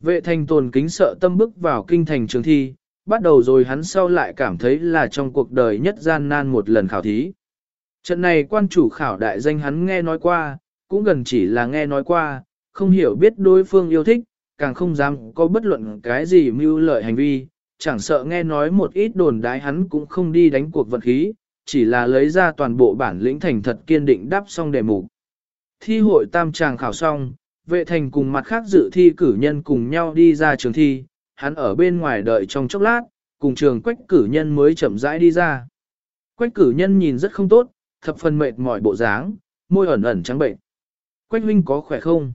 Vệ thành tồn kính sợ tâm bước vào kinh thành trường thi, bắt đầu rồi hắn sau lại cảm thấy là trong cuộc đời nhất gian nan một lần khảo thí. Trận này quan chủ khảo đại danh hắn nghe nói qua, cũng gần chỉ là nghe nói qua, không hiểu biết đối phương yêu thích, càng không dám có bất luận cái gì mưu lợi hành vi, chẳng sợ nghe nói một ít đồn đái hắn cũng không đi đánh cuộc vận khí, chỉ là lấy ra toàn bộ bản lĩnh thành thật kiên định đáp xong đề mục. Thi hội tam tràng khảo xong, vệ thành cùng mặt khác dự thi cử nhân cùng nhau đi ra trường thi, hắn ở bên ngoài đợi trong chốc lát, cùng trường quách cử nhân mới chậm rãi đi ra. Quách cử nhân nhìn rất không tốt, thập phần mệt mỏi bộ dáng, môi ẩn ẩn trắng bệnh. Quách huynh có khỏe không?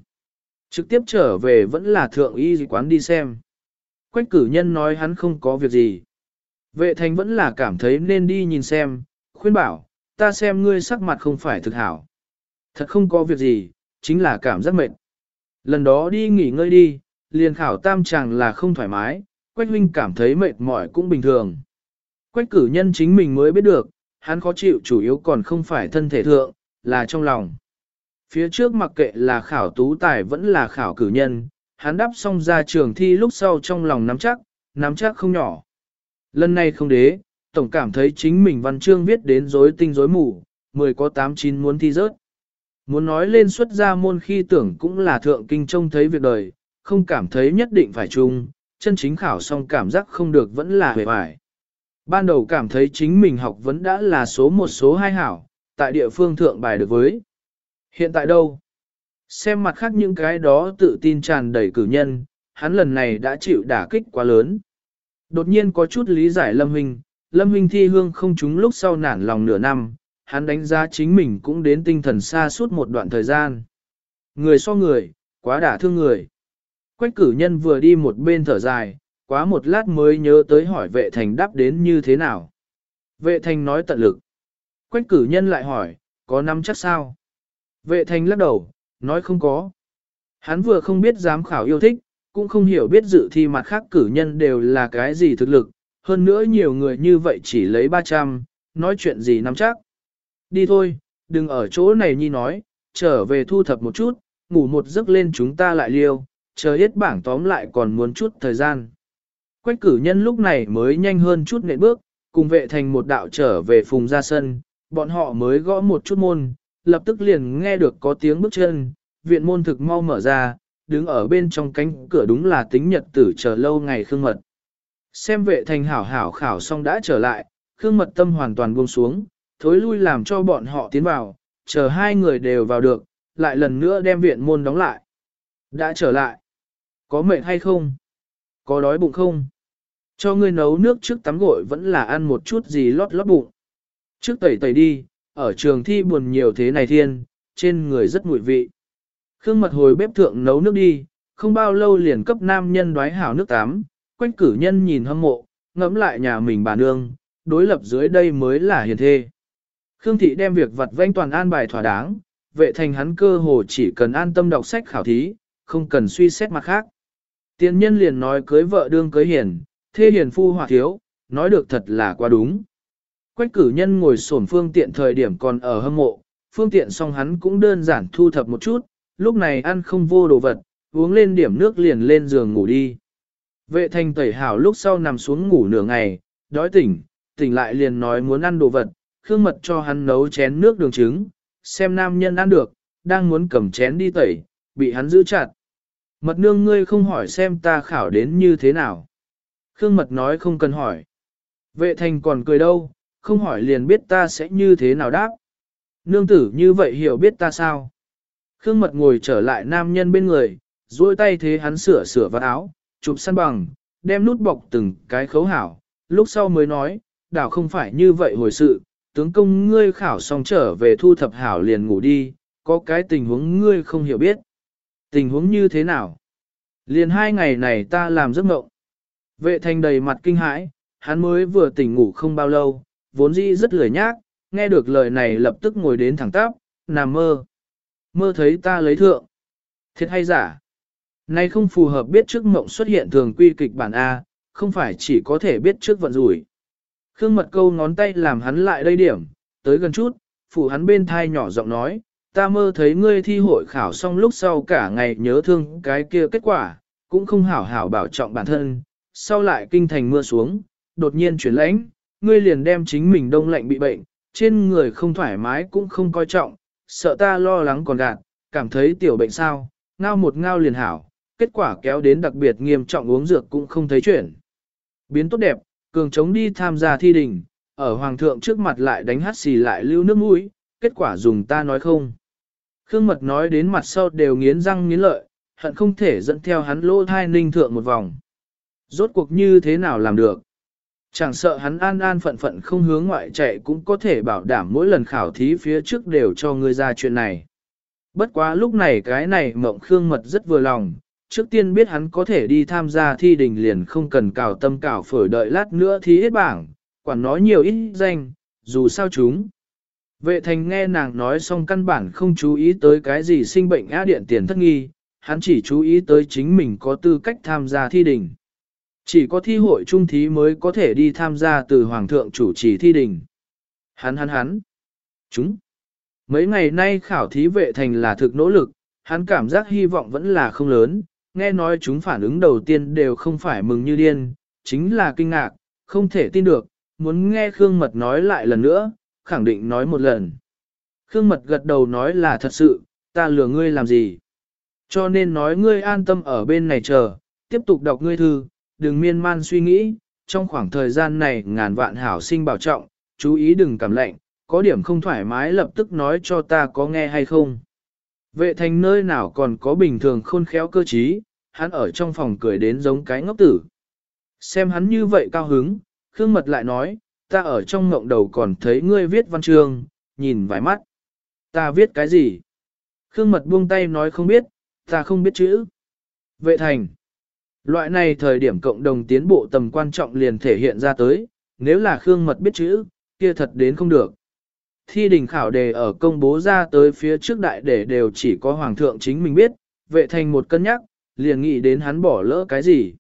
Trực tiếp trở về vẫn là thượng y quán đi xem. Quách cử nhân nói hắn không có việc gì. Vệ thành vẫn là cảm thấy nên đi nhìn xem, khuyên bảo, ta xem ngươi sắc mặt không phải thực hảo. Thật không có việc gì, chính là cảm giác mệt. Lần đó đi nghỉ ngơi đi, liền khảo tam chàng là không thoải mái, Quách huynh cảm thấy mệt mỏi cũng bình thường. Quách cử nhân chính mình mới biết được, hắn khó chịu chủ yếu còn không phải thân thể thượng, là trong lòng. Phía trước mặc kệ là khảo tú tài vẫn là khảo cử nhân, hắn đáp xong ra trường thi lúc sau trong lòng nắm chắc, nắm chắc không nhỏ. Lần này không đế, tổng cảm thấy chính mình văn chương viết đến rối tinh rối mù, mười có tám chín muốn thi rớt. Muốn nói lên xuất ra môn khi tưởng cũng là thượng kinh trông thấy việc đời, không cảm thấy nhất định phải chung, chân chính khảo xong cảm giác không được vẫn là hề vải. Ban đầu cảm thấy chính mình học vẫn đã là số một số hai hảo, tại địa phương thượng bài được với. Hiện tại đâu? Xem mặt khác những cái đó tự tin tràn đầy cử nhân, hắn lần này đã chịu đả kích quá lớn. Đột nhiên có chút lý giải Lâm Huynh, Lâm Huynh thi hương không trúng lúc sau nản lòng nửa năm, hắn đánh giá chính mình cũng đến tinh thần xa suốt một đoạn thời gian. Người so người, quá đả thương người. Quách cử nhân vừa đi một bên thở dài, quá một lát mới nhớ tới hỏi vệ thành đáp đến như thế nào. Vệ thành nói tận lực. Quách cử nhân lại hỏi, có nắm chắc sao? Vệ thành lắc đầu, nói không có. Hắn vừa không biết giám khảo yêu thích, cũng không hiểu biết dự thi mặt khác cử nhân đều là cái gì thực lực, hơn nữa nhiều người như vậy chỉ lấy 300, nói chuyện gì nắm chắc. Đi thôi, đừng ở chỗ này nhi nói, trở về thu thập một chút, ngủ một giấc lên chúng ta lại liêu, chờ hết bảng tóm lại còn muốn chút thời gian. Quách cử nhân lúc này mới nhanh hơn chút nệm bước, cùng vệ thành một đạo trở về phùng ra sân, bọn họ mới gõ một chút môn, lập tức liền nghe được có tiếng bước chân, viện môn thực mau mở ra, đứng ở bên trong cánh cửa đúng là tính nhật tử chờ lâu ngày khương mật. Xem vệ thành hảo hảo khảo xong đã trở lại, khương mật tâm hoàn toàn buông xuống, thối lui làm cho bọn họ tiến vào, chờ hai người đều vào được, lại lần nữa đem viện môn đóng lại. Đã trở lại. Có mệt hay không? Có đói bụng không? Cho ngươi nấu nước trước tắm gội vẫn là ăn một chút gì lót lót bụng. Trước tẩy tẩy đi, ở trường thi buồn nhiều thế này thiên, trên người rất mùi vị. Khương mật hồi bếp thượng nấu nước đi, không bao lâu liền cấp nam nhân đoái hảo nước tắm, quanh cử nhân nhìn hâm mộ, ngẫm lại nhà mình bà nương, đối lập dưới đây mới là hiền thê. Khương thị đem việc vặt vãnh toàn an bài thỏa đáng, vệ thành hắn cơ hồ chỉ cần an tâm đọc sách khảo thí, không cần suy xét mặt khác. Tiên nhân liền nói cưới vợ đương cưới hiền, thê hiền phu hòa thiếu, nói được thật là quá đúng. Quách cử nhân ngồi sổn phương tiện thời điểm còn ở hâm mộ, phương tiện xong hắn cũng đơn giản thu thập một chút, lúc này ăn không vô đồ vật, uống lên điểm nước liền lên giường ngủ đi. Vệ thành tẩy hảo lúc sau nằm xuống ngủ nửa ngày, đói tỉnh, tỉnh lại liền nói muốn ăn đồ vật, khương mật cho hắn nấu chén nước đường trứng, xem nam nhân ăn được, đang muốn cầm chén đi tẩy, bị hắn giữ chặt. Mật nương ngươi không hỏi xem ta khảo đến như thế nào. Khương mật nói không cần hỏi. Vệ thành còn cười đâu, không hỏi liền biết ta sẽ như thế nào đáp. Nương tử như vậy hiểu biết ta sao? Khương mật ngồi trở lại nam nhân bên người, duỗi tay thế hắn sửa sửa vạt áo, chụp săn bằng, đem nút bọc từng cái khấu hảo, lúc sau mới nói, đảo không phải như vậy hồi sự, tướng công ngươi khảo xong trở về thu thập hảo liền ngủ đi, có cái tình huống ngươi không hiểu biết. Tình huống như thế nào? Liền hai ngày này ta làm giấc mộng. Vệ thành đầy mặt kinh hãi, hắn mới vừa tỉnh ngủ không bao lâu, vốn dĩ rất lười nhác, nghe được lời này lập tức ngồi đến thẳng tắp, nằm mơ. Mơ thấy ta lấy thượng. Thiệt hay giả? Nay không phù hợp biết trước mộng xuất hiện thường quy kịch bản A, không phải chỉ có thể biết trước vận rủi. Khương mật câu ngón tay làm hắn lại đây điểm, tới gần chút, phủ hắn bên thai nhỏ giọng nói, ta mơ thấy ngươi thi hội khảo xong lúc sau cả ngày nhớ thương cái kia kết quả, cũng không hảo hảo bảo trọng bản thân, sau lại kinh thành mưa xuống, đột nhiên chuyển lãnh, ngươi liền đem chính mình đông lạnh bị bệnh, trên người không thoải mái cũng không coi trọng, sợ ta lo lắng còn gạt, cảm thấy tiểu bệnh sao, ngao một ngao liền hảo, kết quả kéo đến đặc biệt nghiêm trọng uống dược cũng không thấy chuyển. Biến tốt đẹp, cường chống đi tham gia thi đình, ở hoàng thượng trước mặt lại đánh hát xì lại lưu nước mũi, kết quả dùng ta nói không. Khương mật nói đến mặt sau đều nghiến răng nghiến lợi, hận không thể dẫn theo hắn lỗ thai ninh thượng một vòng. Rốt cuộc như thế nào làm được? Chẳng sợ hắn an an phận phận không hướng ngoại chạy cũng có thể bảo đảm mỗi lần khảo thí phía trước đều cho ngươi ra chuyện này. Bất quá lúc này cái này mộng khương mật rất vừa lòng, trước tiên biết hắn có thể đi tham gia thi đình liền không cần cào tâm cào phổi đợi lát nữa thì hết bảng, quản nói nhiều ít danh, dù sao chúng. Vệ thành nghe nàng nói xong căn bản không chú ý tới cái gì sinh bệnh á điện tiền thất nghi, hắn chỉ chú ý tới chính mình có tư cách tham gia thi đình. Chỉ có thi hội trung thí mới có thể đi tham gia từ Hoàng thượng chủ trì thi đình. Hắn hắn hắn. Chúng. Mấy ngày nay khảo thí vệ thành là thực nỗ lực, hắn cảm giác hy vọng vẫn là không lớn, nghe nói chúng phản ứng đầu tiên đều không phải mừng như điên, chính là kinh ngạc, không thể tin được, muốn nghe Khương Mật nói lại lần nữa, khẳng định nói một lần. Khương Mật gật đầu nói là thật sự, ta lừa ngươi làm gì. Cho nên nói ngươi an tâm ở bên này chờ, tiếp tục đọc ngươi thư, đừng miên man suy nghĩ, trong khoảng thời gian này ngàn vạn hảo sinh bảo trọng, chú ý đừng cảm lạnh, có điểm không thoải mái lập tức nói cho ta có nghe hay không. Vệ thành nơi nào còn có bình thường khôn khéo cơ trí, hắn ở trong phòng cười đến giống cái ngốc tử. Xem hắn như vậy cao hứng, Khương Mật lại nói, ta ở trong ngộng đầu còn thấy ngươi viết văn chương, nhìn vài mắt. Ta viết cái gì? Khương Mật buông tay nói không biết, ta không biết chữ. Vệ thành. Loại này thời điểm cộng đồng tiến bộ tầm quan trọng liền thể hiện ra tới, nếu là Khương Mật biết chữ, kia thật đến không được. Thi đình khảo đề ở công bố ra tới phía trước đại để đều chỉ có Hoàng thượng chính mình biết, vệ thành một cân nhắc, liền nghĩ đến hắn bỏ lỡ cái gì.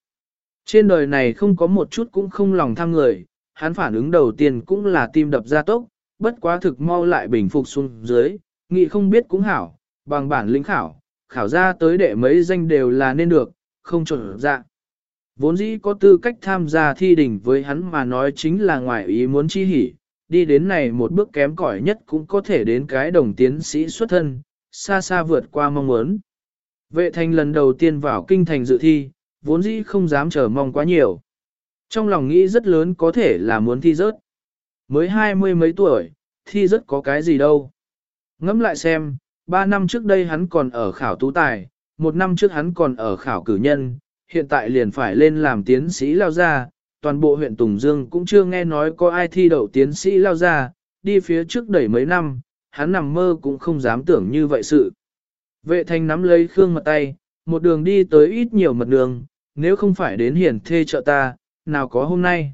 Trên đời này không có một chút cũng không lòng tham người, hắn phản ứng đầu tiên cũng là tim đập ra tốc, bất quá thực mau lại bình phục xuống dưới, nghĩ không biết cũng hảo, bằng bản lĩnh khảo, khảo ra tới đệ mấy danh đều là nên được, không trộn dạ. Vốn dĩ có tư cách tham gia thi đỉnh với hắn mà nói chính là ngoài ý muốn chi hỉ, đi đến này một bước kém cỏi nhất cũng có thể đến cái đồng tiến sĩ xuất thân, xa xa vượt qua mong muốn. Vệ thành lần đầu tiên vào kinh thành dự thi, vốn dĩ không dám chờ mong quá nhiều. Trong lòng nghĩ rất lớn có thể là muốn thi rớt. Mới hai mươi mấy tuổi, thi rớt có cái gì đâu. Ngẫm lại xem, ba năm trước đây hắn còn ở khảo tú tài, một năm trước hắn còn ở khảo cử nhân, hiện tại liền phải lên làm tiến sĩ lao ra, toàn bộ huyện Tùng Dương cũng chưa nghe nói có ai thi đậu tiến sĩ lao ra, đi phía trước đẩy mấy năm, hắn nằm mơ cũng không dám tưởng như vậy sự. Vệ thành nắm lấy Khương mật tay, một đường đi tới ít nhiều mật đường, nếu không phải đến hiển thê trợ ta, nào có hôm nay.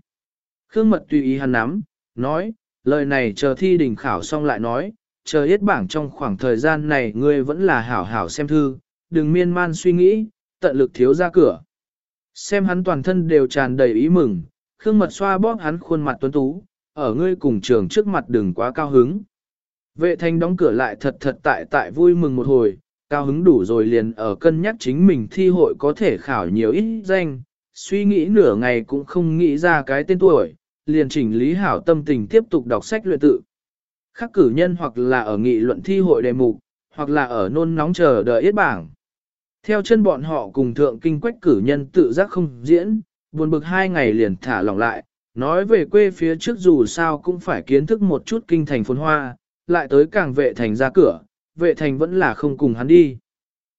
Khương mật tùy ý hắn nắm, nói, lời này chờ thi đình khảo xong lại nói, chờ hết bảng trong khoảng thời gian này ngươi vẫn là hảo hảo xem thư, đừng miên man suy nghĩ, tận lực thiếu ra cửa. Xem hắn toàn thân đều tràn đầy ý mừng, Khương mật xoa bóp hắn khuôn mặt tuấn tú, ở ngươi cùng trường trước mặt đừng quá cao hứng. Vệ thanh đóng cửa lại thật thật tại tại vui mừng một hồi, cao hứng đủ rồi liền ở cân nhắc chính mình thi hội có thể khảo nhiều ít danh, suy nghĩ nửa ngày cũng không nghĩ ra cái tên tuổi, liền chỉnh lý hảo tâm tình tiếp tục đọc sách luyện tự. Khắc cử nhân hoặc là ở nghị luận thi hội đề mục, hoặc là ở nôn nóng chờ đợi yết bảng. Theo chân bọn họ cùng thượng kinh quách cử nhân tự giác không diễn, buồn bực hai ngày liền thả lỏng lại, nói về quê phía trước dù sao cũng phải kiến thức một chút kinh thành phồn hoa, lại tới càng vệ thành ra cửa, vệ thành vẫn là không cùng hắn đi.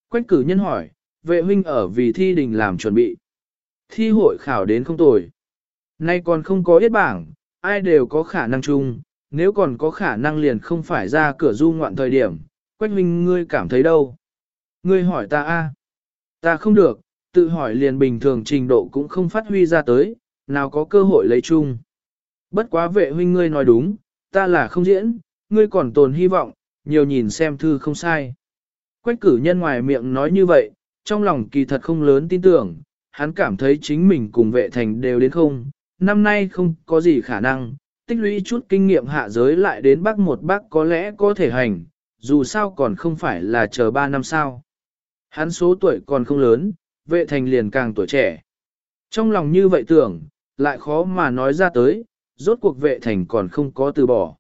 Quách cử nhân hỏi, vệ huynh ở vì thi đình làm chuẩn bị. Thi hội khảo đến không tồi. Nay còn không có yết bảng, ai đều có khả năng chung, nếu còn có khả năng liền không phải ra cửa du ngoạn thời điểm. Quách huynh ngươi cảm thấy đâu? Ngươi hỏi ta a Ta không được, tự hỏi liền bình thường trình độ cũng không phát huy ra tới, nào có cơ hội lấy chung. Bất quá vệ huynh ngươi nói đúng, ta là không diễn, ngươi còn tồn hy vọng, nhiều nhìn xem thư không sai. Quách cử nhân ngoài miệng nói như vậy, trong lòng kỳ thật không lớn tin tưởng, hắn cảm thấy chính mình cùng vệ thành đều đến không, năm nay không có gì khả năng, tích lũy chút kinh nghiệm hạ giới lại đến bác một bác có lẽ có thể hành, dù sao còn không phải là chờ ba năm sao. Hắn số tuổi còn không lớn, vệ thành liền càng tuổi trẻ. Trong lòng như vậy tưởng, lại khó mà nói ra tới, rốt cuộc vệ thành còn không có từ bỏ.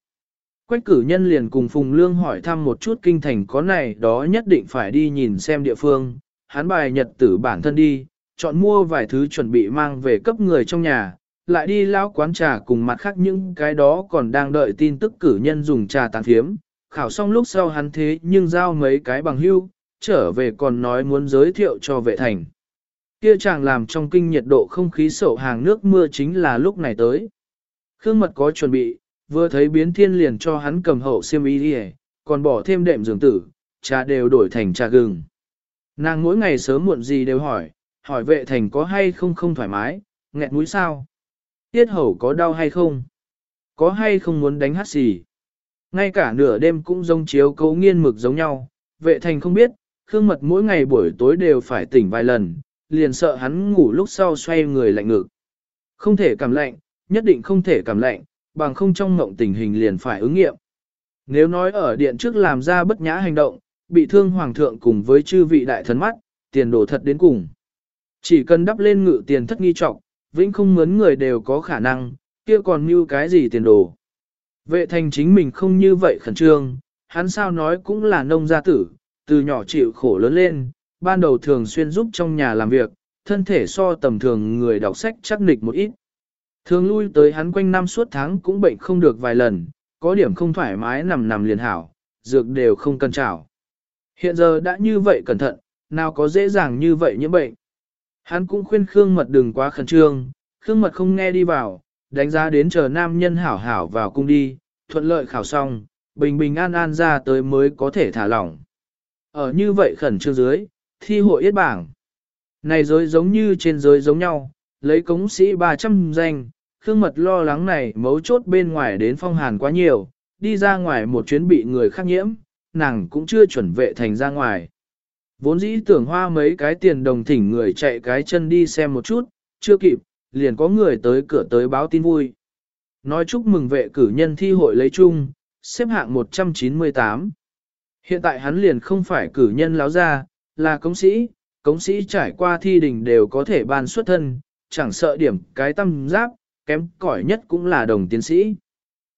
Quách cử nhân liền cùng Phùng Lương hỏi thăm một chút kinh thành có này đó nhất định phải đi nhìn xem địa phương, hắn bài nhật tử bản thân đi, chọn mua vài thứ chuẩn bị mang về cấp người trong nhà, lại đi lao quán trà cùng mặt khác những cái đó còn đang đợi tin tức cử nhân dùng trà tàn thiếm, khảo xong lúc sau hắn thế nhưng giao mấy cái bằng hưu, trở về còn nói muốn giới thiệu cho vệ thành. Kia chàng làm trong kinh nhiệt độ không khí sổ hàng nước mưa chính là lúc này tới. Khương mật có chuẩn bị, vừa thấy biến thiên liền cho hắn cầm hậu xiêm y đi còn bỏ thêm đệm giường tử, trà đều đổi thành trà gừng. Nàng mỗi ngày sớm muộn gì đều hỏi, hỏi vệ thành có hay không không thoải mái, nghẹt mũi sao? Tiết hầu có đau hay không? Có hay không muốn đánh hát gì, Ngay cả nửa đêm cũng giống chiếu cấu nghiên mực giống nhau, vệ thành không biết, Khương Mật mỗi ngày buổi tối đều phải tỉnh vài lần, liền sợ hắn ngủ lúc sau xoay người lạnh ngực. Không thể cảm lạnh, nhất định không thể cảm lạnh, bằng không trong mộng tình hình liền phải ứng nghiệm. Nếu nói ở điện trước làm ra bất nhã hành động, bị thương hoàng thượng cùng với chư vị đại thần mắt, tiền đồ thật đến cùng. Chỉ cần đắp lên ngự tiền thất nghi trọng, vĩnh không mướn người đều có khả năng, kia còn mưu cái gì tiền đồ. Vệ thành chính mình không như vậy khẩn trương, hắn sao nói cũng là nông gia tử, từ nhỏ chịu khổ lớn lên, ban đầu thường xuyên giúp trong nhà làm việc, thân thể so tầm thường người đọc sách chắc nịch một ít. Thường lui tới hắn quanh năm suốt tháng cũng bệnh không được vài lần, có điểm không thoải mái nằm nằm liền hảo, dược đều không cần trảo. Hiện giờ đã như vậy cẩn thận, nào có dễ dàng như vậy nhiễm bệnh. Hắn cũng khuyên Khương Mật đừng quá khẩn trương, Khương Mật không nghe đi vào, đánh giá đến chờ nam nhân hảo hảo vào cung đi, thuận lợi khảo xong, bình bình an an ra tới mới có thể thả lỏng. Ở như vậy khẩn trương dưới, thi hội yết bảng. Này giới giống như trên giới giống nhau, lấy cống sĩ 300 danh, Khương Mật lo lắng này mấu chốt bên ngoài đến phong hàn quá nhiều, đi ra ngoài một chuyến bị người khác nhiễm, nàng cũng chưa chuẩn vệ thành ra ngoài. Vốn dĩ tưởng hoa mấy cái tiền đồng thỉnh người chạy cái chân đi xem một chút, chưa kịp, liền có người tới cửa tới báo tin vui. Nói chúc mừng vệ cử nhân thi hội lấy chung, xếp hạng 198. Hiện tại hắn liền không phải cử nhân láo ra, là công sĩ, công sĩ trải qua thi đình đều có thể ban xuất thân, chẳng sợ điểm cái tâm giáp, kém cỏi nhất cũng là đồng tiến sĩ.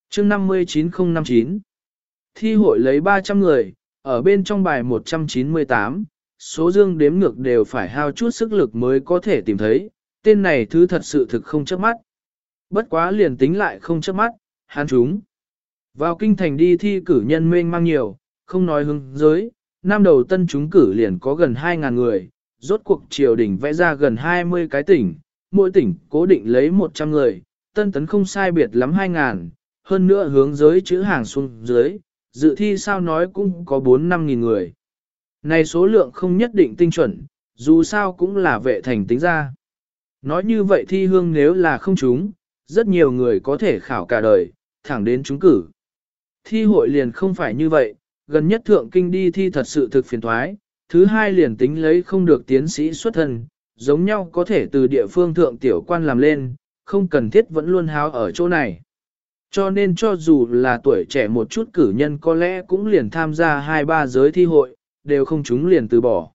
chương 59059 Thi hội lấy 300 người, ở bên trong bài 198, số dương đếm ngược đều phải hao chút sức lực mới có thể tìm thấy, tên này thứ thật sự thực không chớp mắt. Bất quá liền tính lại không chớp mắt, hắn chúng. Vào kinh thành đi thi cử nhân mênh mang nhiều, không nói hứng giới, năm đầu tân chúng cử liền có gần 2.000 người, rốt cuộc triều đình vẽ ra gần 20 cái tỉnh, mỗi tỉnh cố định lấy 100 người, tân tấn không sai biệt lắm 2.000, hơn nữa hướng giới chữ hàng xuống dưới, dự thi sao nói cũng có 4-5.000 người. Này số lượng không nhất định tinh chuẩn, dù sao cũng là vệ thành tính ra. Nói như vậy thi hương nếu là không chúng, rất nhiều người có thể khảo cả đời, thẳng đến chúng cử. Thi hội liền không phải như vậy, gần nhất thượng kinh đi thi thật sự thực phiền thoái, thứ hai liền tính lấy không được tiến sĩ xuất thân, giống nhau có thể từ địa phương thượng tiểu quan làm lên, không cần thiết vẫn luôn háo ở chỗ này. Cho nên cho dù là tuổi trẻ một chút cử nhân có lẽ cũng liền tham gia hai ba giới thi hội, đều không chúng liền từ bỏ.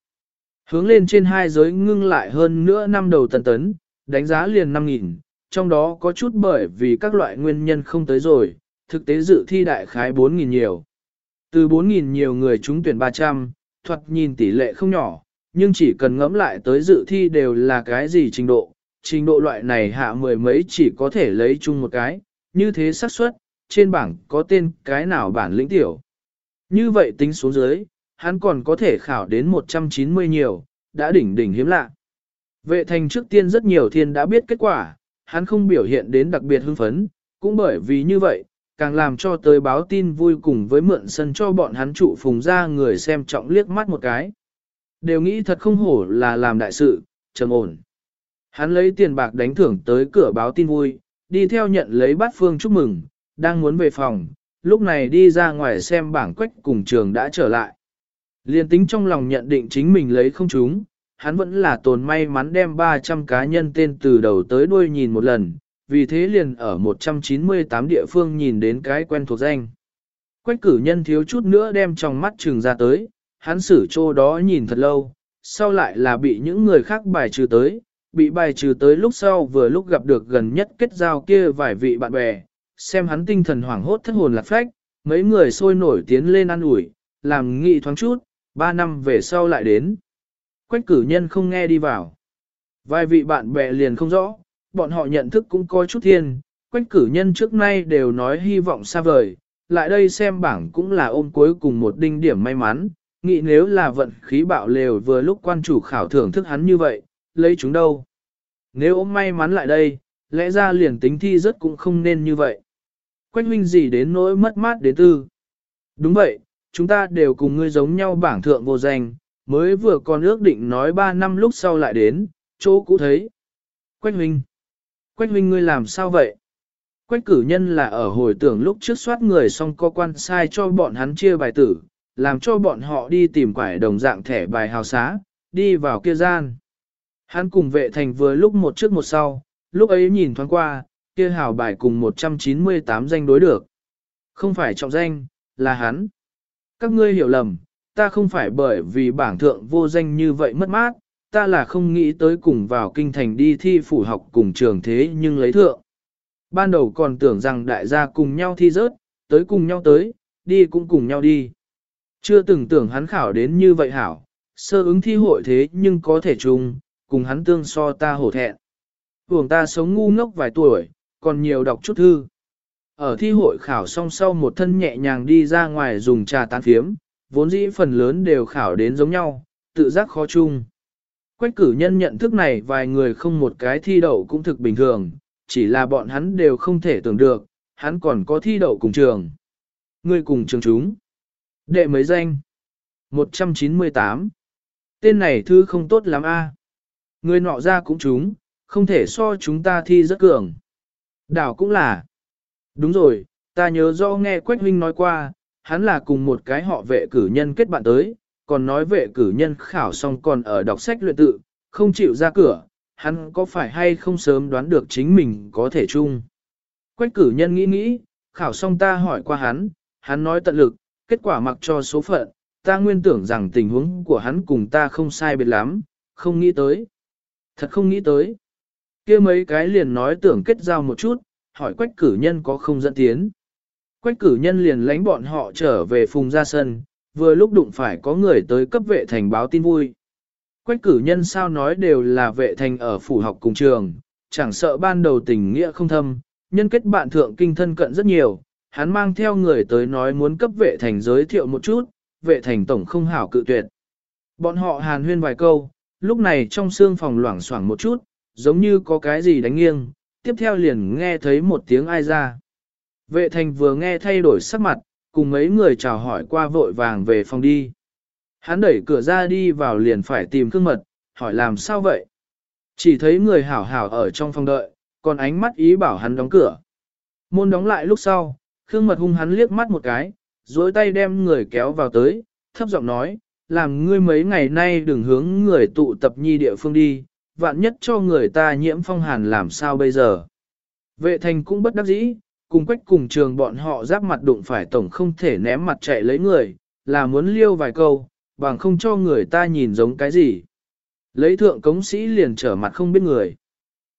Hướng lên trên hai giới ngưng lại hơn nữa năm đầu tần tấn, đánh giá liền 5.000, trong đó có chút bởi vì các loại nguyên nhân không tới rồi, thực tế dự thi đại khái 4.000 nhiều. Từ 4.000 nhiều người trúng tuyển 300, thuật nhìn tỷ lệ không nhỏ, nhưng chỉ cần ngẫm lại tới dự thi đều là cái gì trình độ, trình độ loại này hạ mười mấy chỉ có thể lấy chung một cái, như thế xác suất trên bảng có tên cái nào bản lĩnh tiểu. Như vậy tính xuống dưới, hắn còn có thể khảo đến 190 nhiều, đã đỉnh đỉnh hiếm lạ. Vệ thành trước tiên rất nhiều thiên đã biết kết quả, hắn không biểu hiện đến đặc biệt hưng phấn, cũng bởi vì như vậy, càng làm cho tới báo tin vui cùng với mượn sân cho bọn hắn trụ phùng ra người xem trọng liếc mắt một cái. Đều nghĩ thật không hổ là làm đại sự, trầm ổn. Hắn lấy tiền bạc đánh thưởng tới cửa báo tin vui, đi theo nhận lấy bát phương chúc mừng, đang muốn về phòng, lúc này đi ra ngoài xem bảng quách cùng trường đã trở lại. Liên tính trong lòng nhận định chính mình lấy không chúng, hắn vẫn là tồn may mắn đem 300 cá nhân tên từ đầu tới đuôi nhìn một lần, vì thế liền ở 198 địa phương nhìn đến cái quen thuộc danh. Quách cử nhân thiếu chút nữa đem trong mắt trường ra tới, hắn xử chỗ đó nhìn thật lâu, sau lại là bị những người khác bài trừ tới, bị bài trừ tới lúc sau vừa lúc gặp được gần nhất kết giao kia vài vị bạn bè, xem hắn tinh thần hoảng hốt thất hồn lạc phách, mấy người sôi nổi tiến lên ăn ủi, làm nghị thoáng chút, ba năm về sau lại đến. Quách cử nhân không nghe đi vào. Vài vị bạn bè liền không rõ, bọn họ nhận thức cũng coi chút thiên, quách cử nhân trước nay đều nói hy vọng xa vời, lại đây xem bảng cũng là ôm cuối cùng một đinh điểm may mắn, nghĩ nếu là vận khí bạo lều vừa lúc quan chủ khảo thưởng thức hắn như vậy, lấy chúng đâu. Nếu ôm may mắn lại đây, lẽ ra liền tính thi rất cũng không nên như vậy. Quách huynh gì đến nỗi mất mát đến tư. Đúng vậy, chúng ta đều cùng ngươi giống nhau bảng thượng vô danh, mới vừa còn ước định nói 3 năm lúc sau lại đến, chỗ cũ thấy. Quách huynh. Quách huynh ngươi làm sao vậy? Quách cử nhân là ở hồi tưởng lúc trước soát người xong có quan sai cho bọn hắn chia bài tử, làm cho bọn họ đi tìm quải đồng dạng thẻ bài hào xá, đi vào kia gian. Hắn cùng vệ thành vừa lúc một trước một sau, lúc ấy nhìn thoáng qua, kia hào bài cùng 198 danh đối được. Không phải trọng danh, là hắn. Các ngươi hiểu lầm, ta không phải bởi vì bảng thượng vô danh như vậy mất mát, ta là không nghĩ tới cùng vào kinh thành đi thi phủ học cùng trường thế nhưng lấy thượng. Ban đầu còn tưởng rằng đại gia cùng nhau thi rớt, tới cùng nhau tới, đi cũng cùng nhau đi. Chưa từng tưởng hắn khảo đến như vậy hảo, sơ ứng thi hội thế nhưng có thể chung, cùng hắn tương so ta hổ thẹn. Hưởng ta sống ngu ngốc vài tuổi, còn nhiều đọc chút thư. Ở thi hội khảo xong sau một thân nhẹ nhàng đi ra ngoài dùng trà tán phiếm, vốn dĩ phần lớn đều khảo đến giống nhau, tự giác khó chung. Quách cử nhân nhận thức này vài người không một cái thi đậu cũng thực bình thường, chỉ là bọn hắn đều không thể tưởng được, hắn còn có thi đậu cùng trường. Người cùng trường chúng. Đệ mấy danh? 198. Tên này thư không tốt lắm a. Người nọ ra cũng chúng, không thể so chúng ta thi rất cường. Đảo cũng là. Đúng rồi, ta nhớ do nghe Quách Huynh nói qua, hắn là cùng một cái họ vệ cử nhân kết bạn tới, còn nói vệ cử nhân khảo xong còn ở đọc sách luyện tự, không chịu ra cửa, hắn có phải hay không sớm đoán được chính mình có thể chung. Quách cử nhân nghĩ nghĩ, khảo xong ta hỏi qua hắn, hắn nói tận lực, kết quả mặc cho số phận, ta nguyên tưởng rằng tình huống của hắn cùng ta không sai biệt lắm, không nghĩ tới. Thật không nghĩ tới. kia mấy cái liền nói tưởng kết giao một chút, hỏi quách cử nhân có không dẫn tiến. Quách cử nhân liền lánh bọn họ trở về phùng ra sân, vừa lúc đụng phải có người tới cấp vệ thành báo tin vui. Quách cử nhân sao nói đều là vệ thành ở phủ học cùng trường, chẳng sợ ban đầu tình nghĩa không thâm, nhân kết bạn thượng kinh thân cận rất nhiều, hắn mang theo người tới nói muốn cấp vệ thành giới thiệu một chút, vệ thành tổng không hảo cự tuyệt. Bọn họ hàn huyên vài câu, lúc này trong xương phòng loảng xoảng một chút, giống như có cái gì đánh nghiêng, tiếp theo liền nghe thấy một tiếng ai ra. Vệ thành vừa nghe thay đổi sắc mặt, cùng mấy người chào hỏi qua vội vàng về phòng đi. Hắn đẩy cửa ra đi vào liền phải tìm Khương Mật, hỏi làm sao vậy? Chỉ thấy người hảo hảo ở trong phòng đợi, còn ánh mắt ý bảo hắn đóng cửa. Môn đóng lại lúc sau, Khương Mật hung hắn liếc mắt một cái, duỗi tay đem người kéo vào tới, thấp giọng nói, làm ngươi mấy ngày nay đừng hướng người tụ tập nhi địa phương đi, vạn nhất cho người ta nhiễm phong hàn làm sao bây giờ. Vệ thành cũng bất đắc dĩ, cùng quách cùng trường bọn họ giáp mặt đụng phải tổng không thể ném mặt chạy lấy người, là muốn liêu vài câu, bằng không cho người ta nhìn giống cái gì. Lấy thượng cống sĩ liền trở mặt không biết người.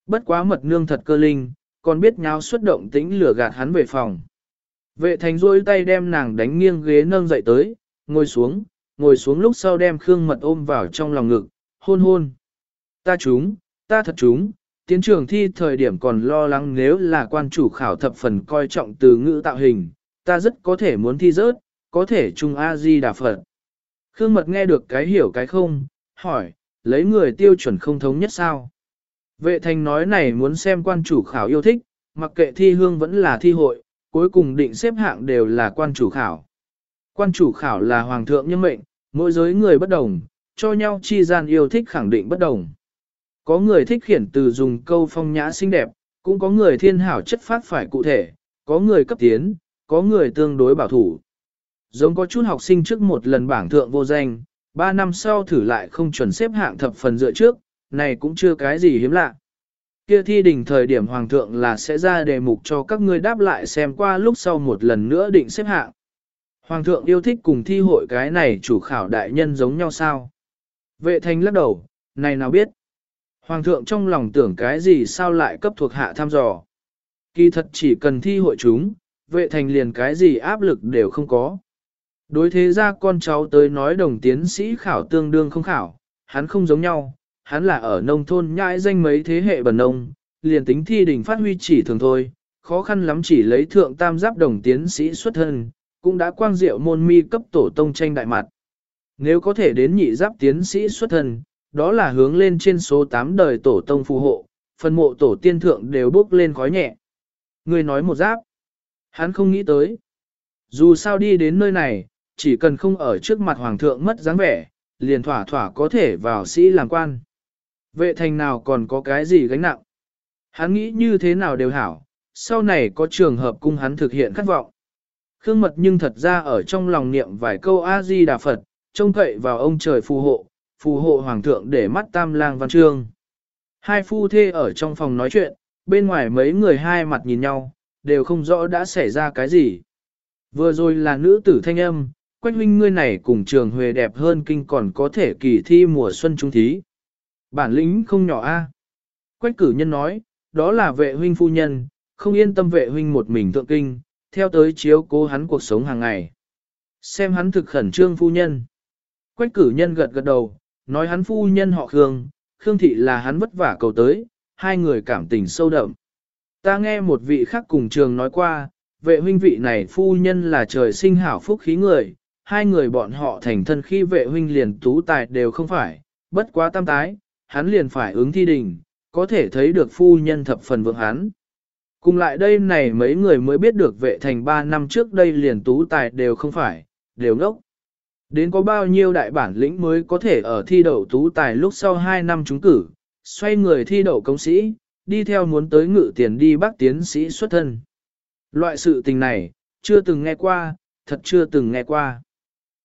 Bất quá mật nương thật cơ linh, còn biết nháo xuất động tĩnh lửa gạt hắn về phòng. Vệ thành rôi tay đem nàng đánh nghiêng ghế nâng dậy tới, ngồi xuống, ngồi xuống lúc sau đem Khương Mật ôm vào trong lòng ngực, hôn hôn. Ta chúng, ta thật chúng, tiến trường thi thời điểm còn lo lắng nếu là quan chủ khảo thập phần coi trọng từ ngữ tạo hình, ta rất có thể muốn thi rớt, có thể chung A-di đà Phật. Khương Mật nghe được cái hiểu cái không, hỏi, lấy người tiêu chuẩn không thống nhất sao? Vệ thành nói này muốn xem quan chủ khảo yêu thích, mặc kệ thi hương vẫn là thi hội, cuối cùng định xếp hạng đều là quan chủ khảo. Quan chủ khảo là hoàng thượng nhân mệnh, mỗi giới người bất đồng, cho nhau chi gian yêu thích khẳng định bất đồng. Có người thích khiển từ dùng câu phong nhã xinh đẹp, cũng có người thiên hảo chất phát phải cụ thể, có người cấp tiến, có người tương đối bảo thủ. Giống có chút học sinh trước một lần bảng thượng vô danh, ba năm sau thử lại không chuẩn xếp hạng thập phần dựa trước, này cũng chưa cái gì hiếm lạ. Kia thi đỉnh thời điểm hoàng thượng là sẽ ra đề mục cho các ngươi đáp lại xem qua lúc sau một lần nữa định xếp hạng. Hoàng thượng yêu thích cùng thi hội cái này chủ khảo đại nhân giống nhau sao? Vệ thành lắc đầu, này nào biết? Hoàng thượng trong lòng tưởng cái gì sao lại cấp thuộc hạ tham dò? Kỳ thật chỉ cần thi hội chúng, vệ thành liền cái gì áp lực đều không có. Đối thế ra con cháu tới nói đồng tiến sĩ khảo tương đương không khảo, hắn không giống nhau, hắn là ở nông thôn nhãi danh mấy thế hệ bần nông, liền tính thi đỉnh phát huy chỉ thường thôi, khó khăn lắm chỉ lấy thượng tam giáp đồng tiến sĩ xuất thân, cũng đã quang diệu môn mi cấp tổ tông tranh đại mặt. Nếu có thể đến nhị giáp tiến sĩ xuất thân, đó là hướng lên trên số 8 đời tổ tông phù hộ, phần mộ tổ tiên thượng đều bốc lên khói nhẹ. Người nói một giáp, hắn không nghĩ tới. Dù sao đi đến nơi này, chỉ cần không ở trước mặt hoàng thượng mất dáng vẻ, liền thỏa thỏa có thể vào sĩ làm quan. Vệ thành nào còn có cái gì gánh nặng. Hắn nghĩ như thế nào đều hảo, sau này có trường hợp cung hắn thực hiện khát vọng. Khương mật nhưng thật ra ở trong lòng niệm vài câu A-di-đà Phật, trông cậy vào ông trời phù hộ, phù hộ hoàng thượng để mắt tam lang văn trương. Hai phu thê ở trong phòng nói chuyện, bên ngoài mấy người hai mặt nhìn nhau, đều không rõ đã xảy ra cái gì. Vừa rồi là nữ tử thanh âm, quách huynh ngươi này cùng trường huề đẹp hơn kinh còn có thể kỳ thi mùa xuân trung thí. Bản lĩnh không nhỏ a. Quách cử nhân nói, đó là vệ huynh phu nhân, không yên tâm vệ huynh một mình thượng kinh, theo tới chiếu cố hắn cuộc sống hàng ngày. Xem hắn thực khẩn trương phu nhân. Quách cử nhân gật gật đầu, nói hắn phu nhân họ Khương, Khương thị là hắn vất vả cầu tới, hai người cảm tình sâu đậm. Ta nghe một vị khác cùng trường nói qua, vệ huynh vị này phu nhân là trời sinh hảo phúc khí người, hai người bọn họ thành thân khi vệ huynh liền tú tài đều không phải, bất quá tam tái, hắn liền phải ứng thi đình, có thể thấy được phu nhân thập phần vượng hắn. Cùng lại đây này mấy người mới biết được vệ thành ba năm trước đây liền tú tài đều không phải, đều ngốc. Đến có bao nhiêu đại bản lĩnh mới có thể ở thi đậu tú tài lúc sau 2 năm trúng cử, xoay người thi đậu công sĩ, đi theo muốn tới ngự tiền đi bác tiến sĩ xuất thân. Loại sự tình này, chưa từng nghe qua, thật chưa từng nghe qua.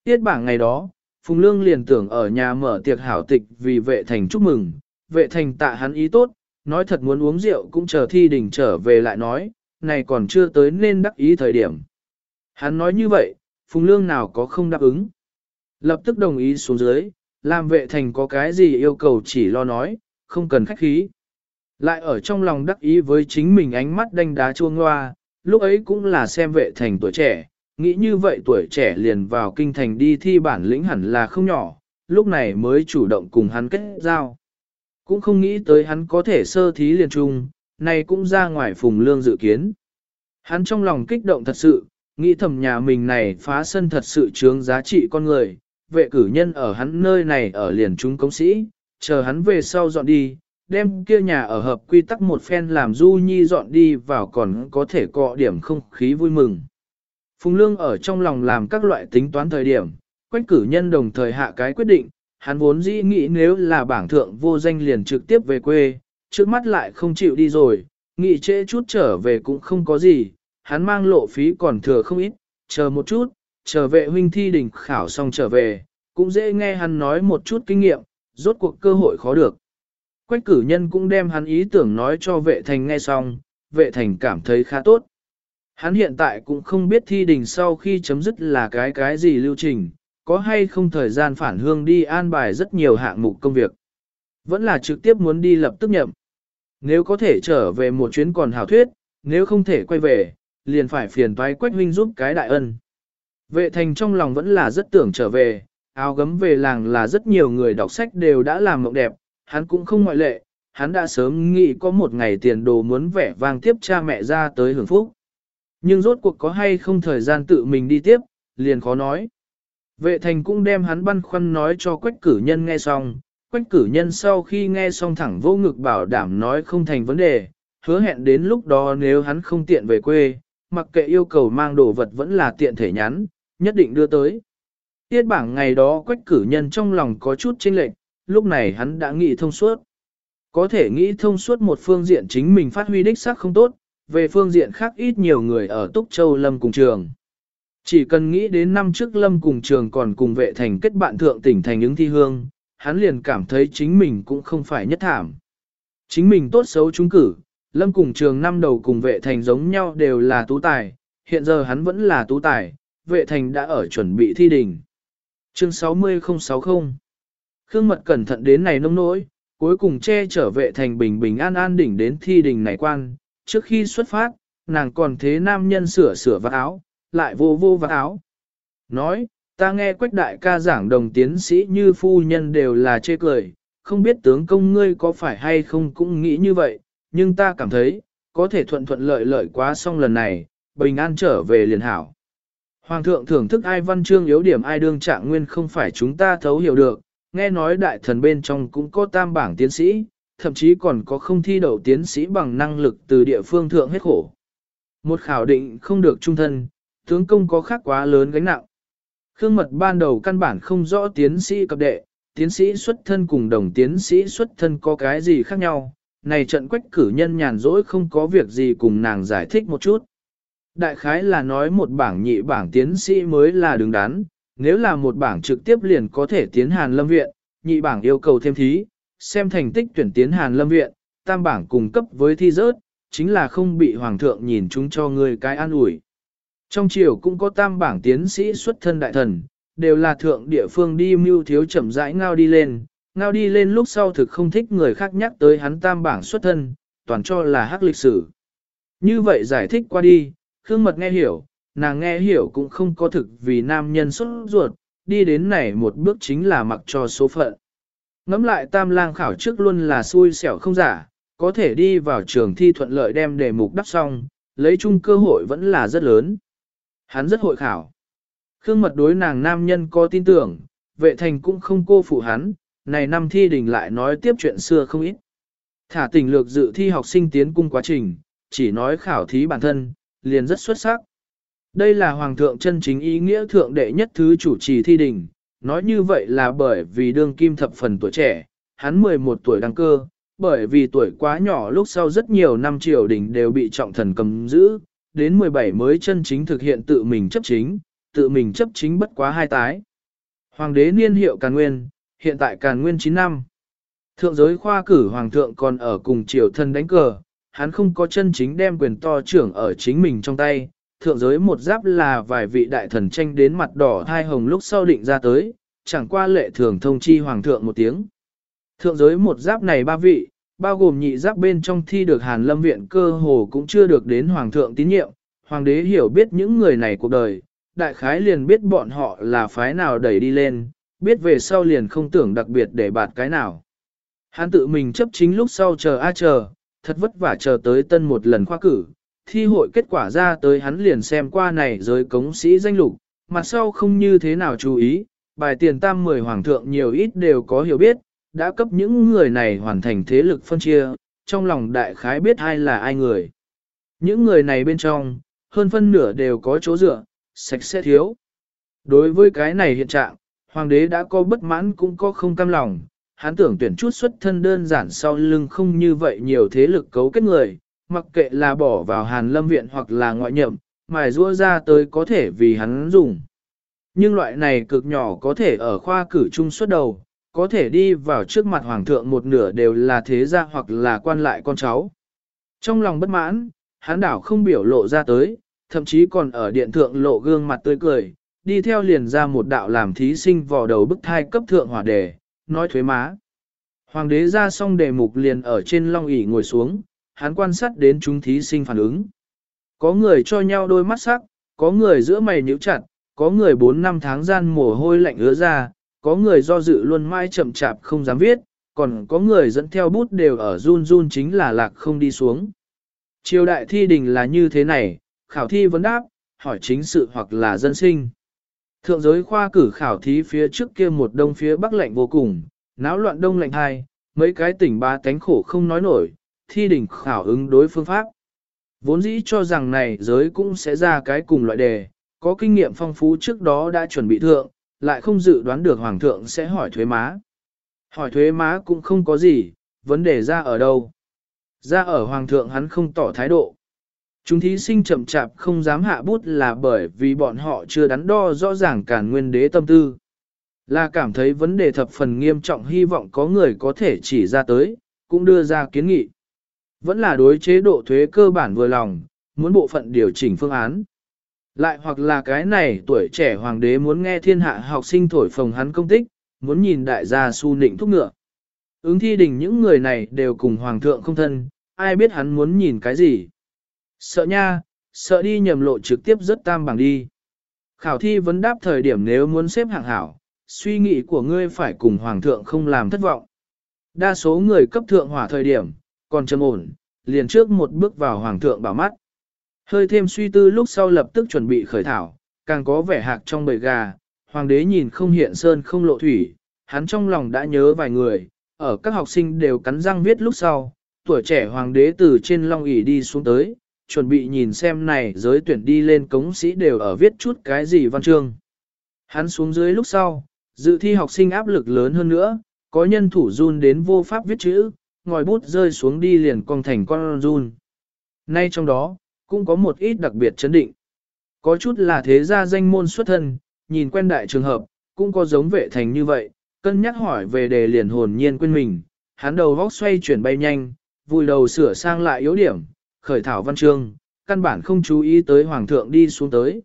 Tiết bảng ngày đó, Phùng Lương liền tưởng ở nhà mở tiệc hảo tịch vì vệ thành chúc mừng, vệ thành tạ hắn ý tốt, nói thật muốn uống rượu cũng chờ thi đình trở về lại nói, này còn chưa tới nên đắc ý thời điểm. Hắn nói như vậy, Phùng Lương nào có không đáp ứng. Lập tức đồng ý xuống dưới, làm vệ thành có cái gì yêu cầu chỉ lo nói, không cần khách khí. Lại ở trong lòng đắc ý với chính mình ánh mắt đanh đá chuông hoa, lúc ấy cũng là xem vệ thành tuổi trẻ, nghĩ như vậy tuổi trẻ liền vào kinh thành đi thi bản lĩnh hẳn là không nhỏ, lúc này mới chủ động cùng hắn kết giao. Cũng không nghĩ tới hắn có thể sơ thí liền trung, này cũng ra ngoài phùng lương dự kiến. Hắn trong lòng kích động thật sự, nghĩ thầm nhà mình này phá sân thật sự chướng giá trị con người, vệ cử nhân ở hắn nơi này ở liền chúng công sĩ, chờ hắn về sau dọn đi, đem kia nhà ở hợp quy tắc một phen làm du nhi dọn đi vào còn có thể cọ điểm không khí vui mừng. Phùng Lương ở trong lòng làm các loại tính toán thời điểm, quách cử nhân đồng thời hạ cái quyết định, hắn vốn dĩ nghĩ nếu là bảng thượng vô danh liền trực tiếp về quê, trước mắt lại không chịu đi rồi, nghĩ trễ chút trở về cũng không có gì, hắn mang lộ phí còn thừa không ít, chờ một chút, trở về huynh thi đỉnh khảo xong trở về, cũng dễ nghe hắn nói một chút kinh nghiệm, rốt cuộc cơ hội khó được. Quách cử nhân cũng đem hắn ý tưởng nói cho vệ thành nghe xong, vệ thành cảm thấy khá tốt. Hắn hiện tại cũng không biết thi đình sau khi chấm dứt là cái cái gì lưu trình, có hay không thời gian phản hương đi an bài rất nhiều hạng mục công việc. Vẫn là trực tiếp muốn đi lập tức nhậm. Nếu có thể trở về một chuyến còn hảo thuyết, nếu không thể quay về, liền phải phiền toái quách huynh giúp cái đại ân. Vệ thành trong lòng vẫn là rất tưởng trở về, áo gấm về làng là rất nhiều người đọc sách đều đã làm mộng đẹp, hắn cũng không ngoại lệ, hắn đã sớm nghĩ có một ngày tiền đồ muốn vẻ vang tiếp cha mẹ ra tới hưởng phúc. Nhưng rốt cuộc có hay không thời gian tự mình đi tiếp, liền khó nói. Vệ thành cũng đem hắn băn khoăn nói cho quách cử nhân nghe xong, quách cử nhân sau khi nghe xong thẳng vô ngực bảo đảm nói không thành vấn đề, hứa hẹn đến lúc đó nếu hắn không tiện về quê, mặc kệ yêu cầu mang đồ vật vẫn là tiện thể nhắn, nhất định đưa tới. Tiết bảng ngày đó quách cử nhân trong lòng có chút chênh lệch, lúc này hắn đã nghĩ thông suốt. Có thể nghĩ thông suốt một phương diện chính mình phát huy đích xác không tốt, về phương diện khác ít nhiều người ở Túc Châu Lâm cùng trường. Chỉ cần nghĩ đến năm trước Lâm cùng trường còn cùng vệ thành kết bạn thượng tỉnh thành ứng thi hương, hắn liền cảm thấy chính mình cũng không phải nhất thảm. Chính mình tốt xấu trúng cử, Lâm cùng trường năm đầu cùng vệ thành giống nhau đều là tú tài, hiện giờ hắn vẫn là tú tài, vệ thành đã ở chuẩn bị thi đình. Chương 60060 Khương Mật cẩn thận đến này nông nỗi, cuối cùng che trở vệ thành bình bình an an đỉnh đến thi đình này quan, trước khi xuất phát, nàng còn thế nam nhân sửa sửa vạt áo, lại vô vô vạt áo. Nói, ta nghe quách đại ca giảng đồng tiến sĩ như phu nhân đều là chê cười, không biết tướng công ngươi có phải hay không cũng nghĩ như vậy, nhưng ta cảm thấy, có thể thuận thuận lợi lợi quá xong lần này, bình an trở về liền hảo. Hoàng thượng thưởng thức ai văn chương yếu điểm ai đương trạng nguyên không phải chúng ta thấu hiểu được, nghe nói đại thần bên trong cũng có tam bảng tiến sĩ, thậm chí còn có không thi đậu tiến sĩ bằng năng lực từ địa phương thượng hết khổ. Một khảo định không được trung thân, tướng công có khác quá lớn gánh nặng. Khương mật ban đầu căn bản không rõ tiến sĩ cập đệ, tiến sĩ xuất thân cùng đồng tiến sĩ xuất thân có cái gì khác nhau, này trận quách cử nhân nhàn rỗi không có việc gì cùng nàng giải thích một chút. Đại khái là nói một bảng nhị bảng tiến sĩ mới là đứng đắn, nếu là một bảng trực tiếp liền có thể tiến Hàn Lâm Viện, nhị bảng yêu cầu thêm thí, xem thành tích tuyển tiến Hàn Lâm Viện, tam bảng cung cấp với thi rớt, chính là không bị Hoàng thượng nhìn chúng cho người cái an ủi. Trong triều cũng có tam bảng tiến sĩ xuất thân đại thần, đều là thượng địa phương đi mưu thiếu chậm rãi ngao đi lên, ngao đi lên lúc sau thực không thích người khác nhắc tới hắn tam bảng xuất thân, toàn cho là hắc lịch sử. Như vậy giải thích qua đi, Khương Mật nghe hiểu, nàng nghe hiểu cũng không có thực vì nam nhân xuất ruột, đi đến này một bước chính là mặc cho số phận. Ngắm lại tam lang khảo trước luôn là xui xẻo không giả, có thể đi vào trường thi thuận lợi đem đề mục đắp xong, lấy chung cơ hội vẫn là rất lớn. Hắn rất hội khảo. Khương mật đối nàng nam nhân có tin tưởng, vệ thành cũng không cô phụ hắn, này năm thi đình lại nói tiếp chuyện xưa không ít. Thả tình lược dự thi học sinh tiến cung quá trình, chỉ nói khảo thí bản thân, liền rất xuất sắc. Đây là Hoàng thượng chân chính ý nghĩa thượng đệ nhất thứ chủ trì thi đình, nói như vậy là bởi vì đương kim thập phần tuổi trẻ, hắn 11 tuổi đăng cơ, bởi vì tuổi quá nhỏ lúc sau rất nhiều năm triều đình đều bị trọng thần cầm giữ, đến 17 mới chân chính thực hiện tự mình chấp chính, tự mình chấp chính bất quá hai tái. Hoàng đế niên hiệu Càn Nguyên, hiện tại Càn Nguyên 9 năm. Thượng giới khoa cử hoàng thượng còn ở cùng triều thân đánh cờ, hắn không có chân chính đem quyền to trưởng ở chính mình trong tay. Thượng giới một giáp là vài vị đại thần tranh đến mặt đỏ hai hồng lúc sau định ra tới, chẳng qua lệ thường thông chi hoàng thượng một tiếng. Thượng giới một giáp này ba vị, bao gồm nhị giáp bên trong thi được Hàn Lâm Viện cơ hồ cũng chưa được đến hoàng thượng tín nhiệm. Hoàng đế hiểu biết những người này cuộc đời, đại khái liền biết bọn họ là phái nào đẩy đi lên, biết về sau liền không tưởng đặc biệt để bạt cái nào. Hắn tự mình chấp chính lúc sau chờ a chờ, thật vất vả chờ tới tân một lần khoa cử, thi hội kết quả ra tới hắn liền xem qua này giới cống sĩ danh lục, mặt sau không như thế nào chú ý, bài tiền tam mười hoàng thượng nhiều ít đều có hiểu biết, đã cấp những người này hoàn thành thế lực phân chia, trong lòng đại khái biết ai là ai người. Những người này bên trong, hơn phân nửa đều có chỗ dựa, sạch sẽ thiếu. Đối với cái này hiện trạng, hoàng đế đã có bất mãn cũng có không cam lòng, hắn tưởng tuyển chút xuất thân đơn giản sau lưng không như vậy nhiều thế lực cấu kết người, mặc kệ là bỏ vào hàn lâm viện hoặc là ngoại nhậm, mài rua ra tới có thể vì hắn dùng. Nhưng loại này cực nhỏ có thể ở khoa cử trung xuất đầu, có thể đi vào trước mặt hoàng thượng một nửa đều là thế gia hoặc là quan lại con cháu. Trong lòng bất mãn, hắn đảo không biểu lộ ra tới, thậm chí còn ở điện thượng lộ gương mặt tươi cười, đi theo liền ra một đạo làm thí sinh vò đầu bức thai cấp thượng hỏa đề, nói thuế má. Hoàng đế ra xong đề mục liền ở trên long ỷ ngồi xuống, hắn quan sát đến chúng thí sinh phản ứng. Có người cho nhau đôi mắt sắc, có người giữa mày nhíu chặt, có người 4 năm tháng gian mồ hôi lạnh ứa ra, có người do dự luôn mãi chậm chạp không dám viết, còn có người dẫn theo bút đều ở run run chính là lạc không đi xuống. Triều đại thi đình là như thế này, khảo thi vấn đáp, hỏi chính sự hoặc là dân sinh. Thượng giới khoa cử khảo thí phía trước kia một đông phía bắc lạnh vô cùng, náo loạn đông lạnh hai, mấy cái tỉnh ba tánh khổ không nói nổi, thi đỉnh khảo ứng đối phương pháp. Vốn dĩ cho rằng này giới cũng sẽ ra cái cùng loại đề, có kinh nghiệm phong phú trước đó đã chuẩn bị thượng, lại không dự đoán được hoàng thượng sẽ hỏi thuế má. Hỏi thuế má cũng không có gì, vấn đề ra ở đâu. Ra ở hoàng thượng hắn không tỏ thái độ. Chúng thí sinh chậm chạp không dám hạ bút là bởi vì bọn họ chưa đắn đo rõ ràng cản nguyên đế tâm tư. Là cảm thấy vấn đề thập phần nghiêm trọng hy vọng có người có thể chỉ ra tới, cũng đưa ra kiến nghị. Vẫn là đối chế độ thuế cơ bản vừa lòng, muốn bộ phận điều chỉnh phương án. Lại hoặc là cái này tuổi trẻ hoàng đế muốn nghe thiên hạ học sinh thổi phồng hắn công tích, muốn nhìn đại gia su nịnh thúc ngựa. Ứng thi đình những người này đều cùng hoàng thượng không thân, ai biết hắn muốn nhìn cái gì. Sợ nha, sợ đi nhầm lộ trực tiếp rất tam bằng đi. Khảo thi vấn đáp thời điểm nếu muốn xếp hạng hảo, suy nghĩ của ngươi phải cùng hoàng thượng không làm thất vọng. Đa số người cấp thượng hỏa thời điểm, còn trầm ổn, liền trước một bước vào hoàng thượng bảo mắt. Hơi thêm suy tư lúc sau lập tức chuẩn bị khởi thảo, càng có vẻ hạc trong bầy gà, hoàng đế nhìn không hiện sơn không lộ thủy, hắn trong lòng đã nhớ vài người, ở các học sinh đều cắn răng viết lúc sau, tuổi trẻ hoàng đế từ trên long ỷ đi xuống tới, chuẩn bị nhìn xem này giới tuyển đi lên cống sĩ đều ở viết chút cái gì văn chương. Hắn xuống dưới lúc sau, dự thi học sinh áp lực lớn hơn nữa, có nhân thủ run đến vô pháp viết chữ, ngòi bút rơi xuống đi liền cong thành con run. Nay trong đó, cũng có một ít đặc biệt chấn định. Có chút là thế gia danh môn xuất thân, nhìn quen đại trường hợp, cũng có giống vệ thành như vậy, cân nhắc hỏi về đề liền hồn nhiên quên mình, hắn đầu vóc xoay chuyển bay nhanh, vùi đầu sửa sang lại yếu điểm, khởi thảo văn chương, căn bản không chú ý tới hoàng thượng đi xuống tới.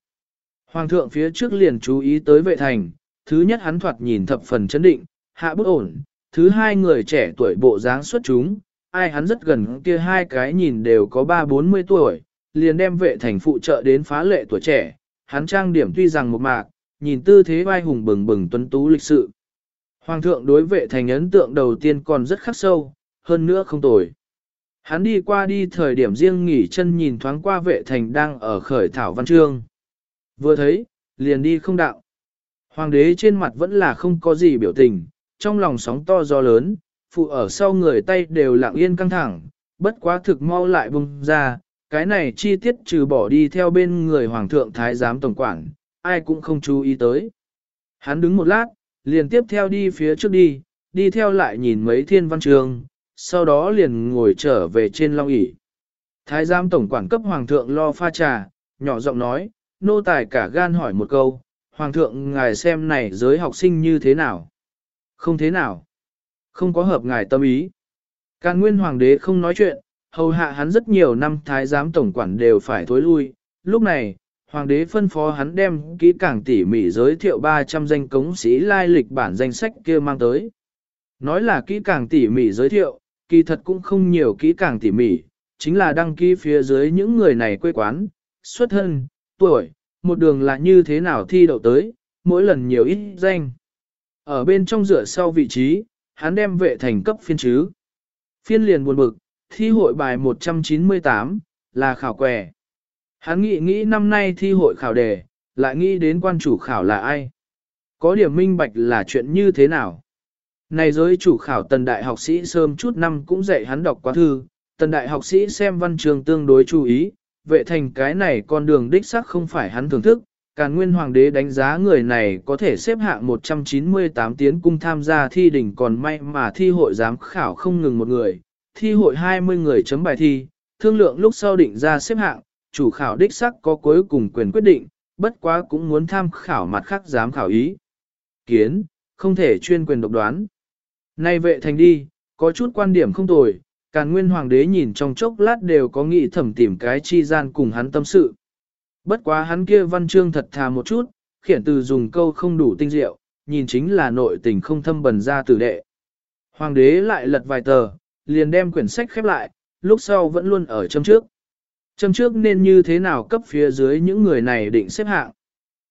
Hoàng thượng phía trước liền chú ý tới vệ thành, thứ nhất hắn thoạt nhìn thập phần chấn định, hạ bức ổn, thứ hai người trẻ tuổi bộ dáng xuất chúng, ai hắn rất gần kia hai cái nhìn đều có ba bốn mươi tuổi, liền đem vệ thành phụ trợ đến phá lệ tuổi trẻ, hắn trang điểm tuy rằng một mạc, nhìn tư thế vai hùng bừng bừng tuấn tú lịch sự. Hoàng thượng đối vệ thành ấn tượng đầu tiên còn rất khắc sâu, hơn nữa không tồi. Hắn đi qua đi thời điểm riêng nghỉ chân nhìn thoáng qua vệ thành đang ở khởi thảo văn chương. Vừa thấy, liền đi không đạo. Hoàng đế trên mặt vẫn là không có gì biểu tình, trong lòng sóng to gió lớn, phụ ở sau người tay đều lặng yên căng thẳng, bất quá thực mau lại bung ra, cái này chi tiết trừ bỏ đi theo bên người hoàng thượng thái giám tổng quản, ai cũng không chú ý tới. Hắn đứng một lát, liền tiếp theo đi phía trước đi, đi theo lại nhìn mấy thiên văn trường, sau đó liền ngồi trở về trên long ỷ. Thái giám tổng quản cấp hoàng thượng lo pha trà, nhỏ giọng nói, nô tài cả gan hỏi một câu, Hoàng thượng ngài xem này giới học sinh như thế nào. Không thế nào. Không có hợp ngài tâm ý. Càn nguyên hoàng đế không nói chuyện, hầu hạ hắn rất nhiều năm thái giám tổng quản đều phải thối lui. Lúc này, hoàng đế phân phó hắn đem kỹ càng tỉ mỉ giới thiệu 300 danh cống sĩ lai lịch bản danh sách kia mang tới. Nói là kỹ càng tỉ mỉ giới thiệu, kỳ thật cũng không nhiều kỹ càng tỉ mỉ, chính là đăng ký phía dưới những người này quê quán, xuất thân, tuổi, một đường là như thế nào thi đậu tới, mỗi lần nhiều ít danh. Ở bên trong rửa sau vị trí, hắn đem vệ thành cấp phiên chứ. Phiên liền buồn bực, thi hội bài 198, là khảo quẻ. Hắn nghĩ nghĩ năm nay thi hội khảo đề, lại nghĩ đến quan chủ khảo là ai. Có điểm minh bạch là chuyện như thế nào. Này giới chủ khảo tần đại học sĩ sớm chút năm cũng dạy hắn đọc quá thư, tần đại học sĩ xem văn trường tương đối chú ý, vệ thành cái này con đường đích xác không phải hắn thưởng thức, Càn nguyên hoàng đế đánh giá người này có thể xếp hạng 198 tiến cung tham gia thi đỉnh còn may mà thi hội giám khảo không ngừng một người, thi hội 20 người chấm bài thi, thương lượng lúc sau định ra xếp hạng, chủ khảo đích sắc có cuối cùng quyền quyết định, bất quá cũng muốn tham khảo mặt khác giám khảo ý. Kiến, không thể chuyên quyền độc đoán. Nay vệ thành đi, có chút quan điểm không tồi, càn nguyên hoàng đế nhìn trong chốc lát đều có nghĩ thẩm tìm cái chi gian cùng hắn tâm sự. Bất quá hắn kia văn chương thật thà một chút, khiển từ dùng câu không đủ tinh diệu, nhìn chính là nội tình không thâm bần ra tử đệ. Hoàng đế lại lật vài tờ, liền đem quyển sách khép lại, lúc sau vẫn luôn ở châm trước. Châm trước nên như thế nào cấp phía dưới những người này định xếp hạng.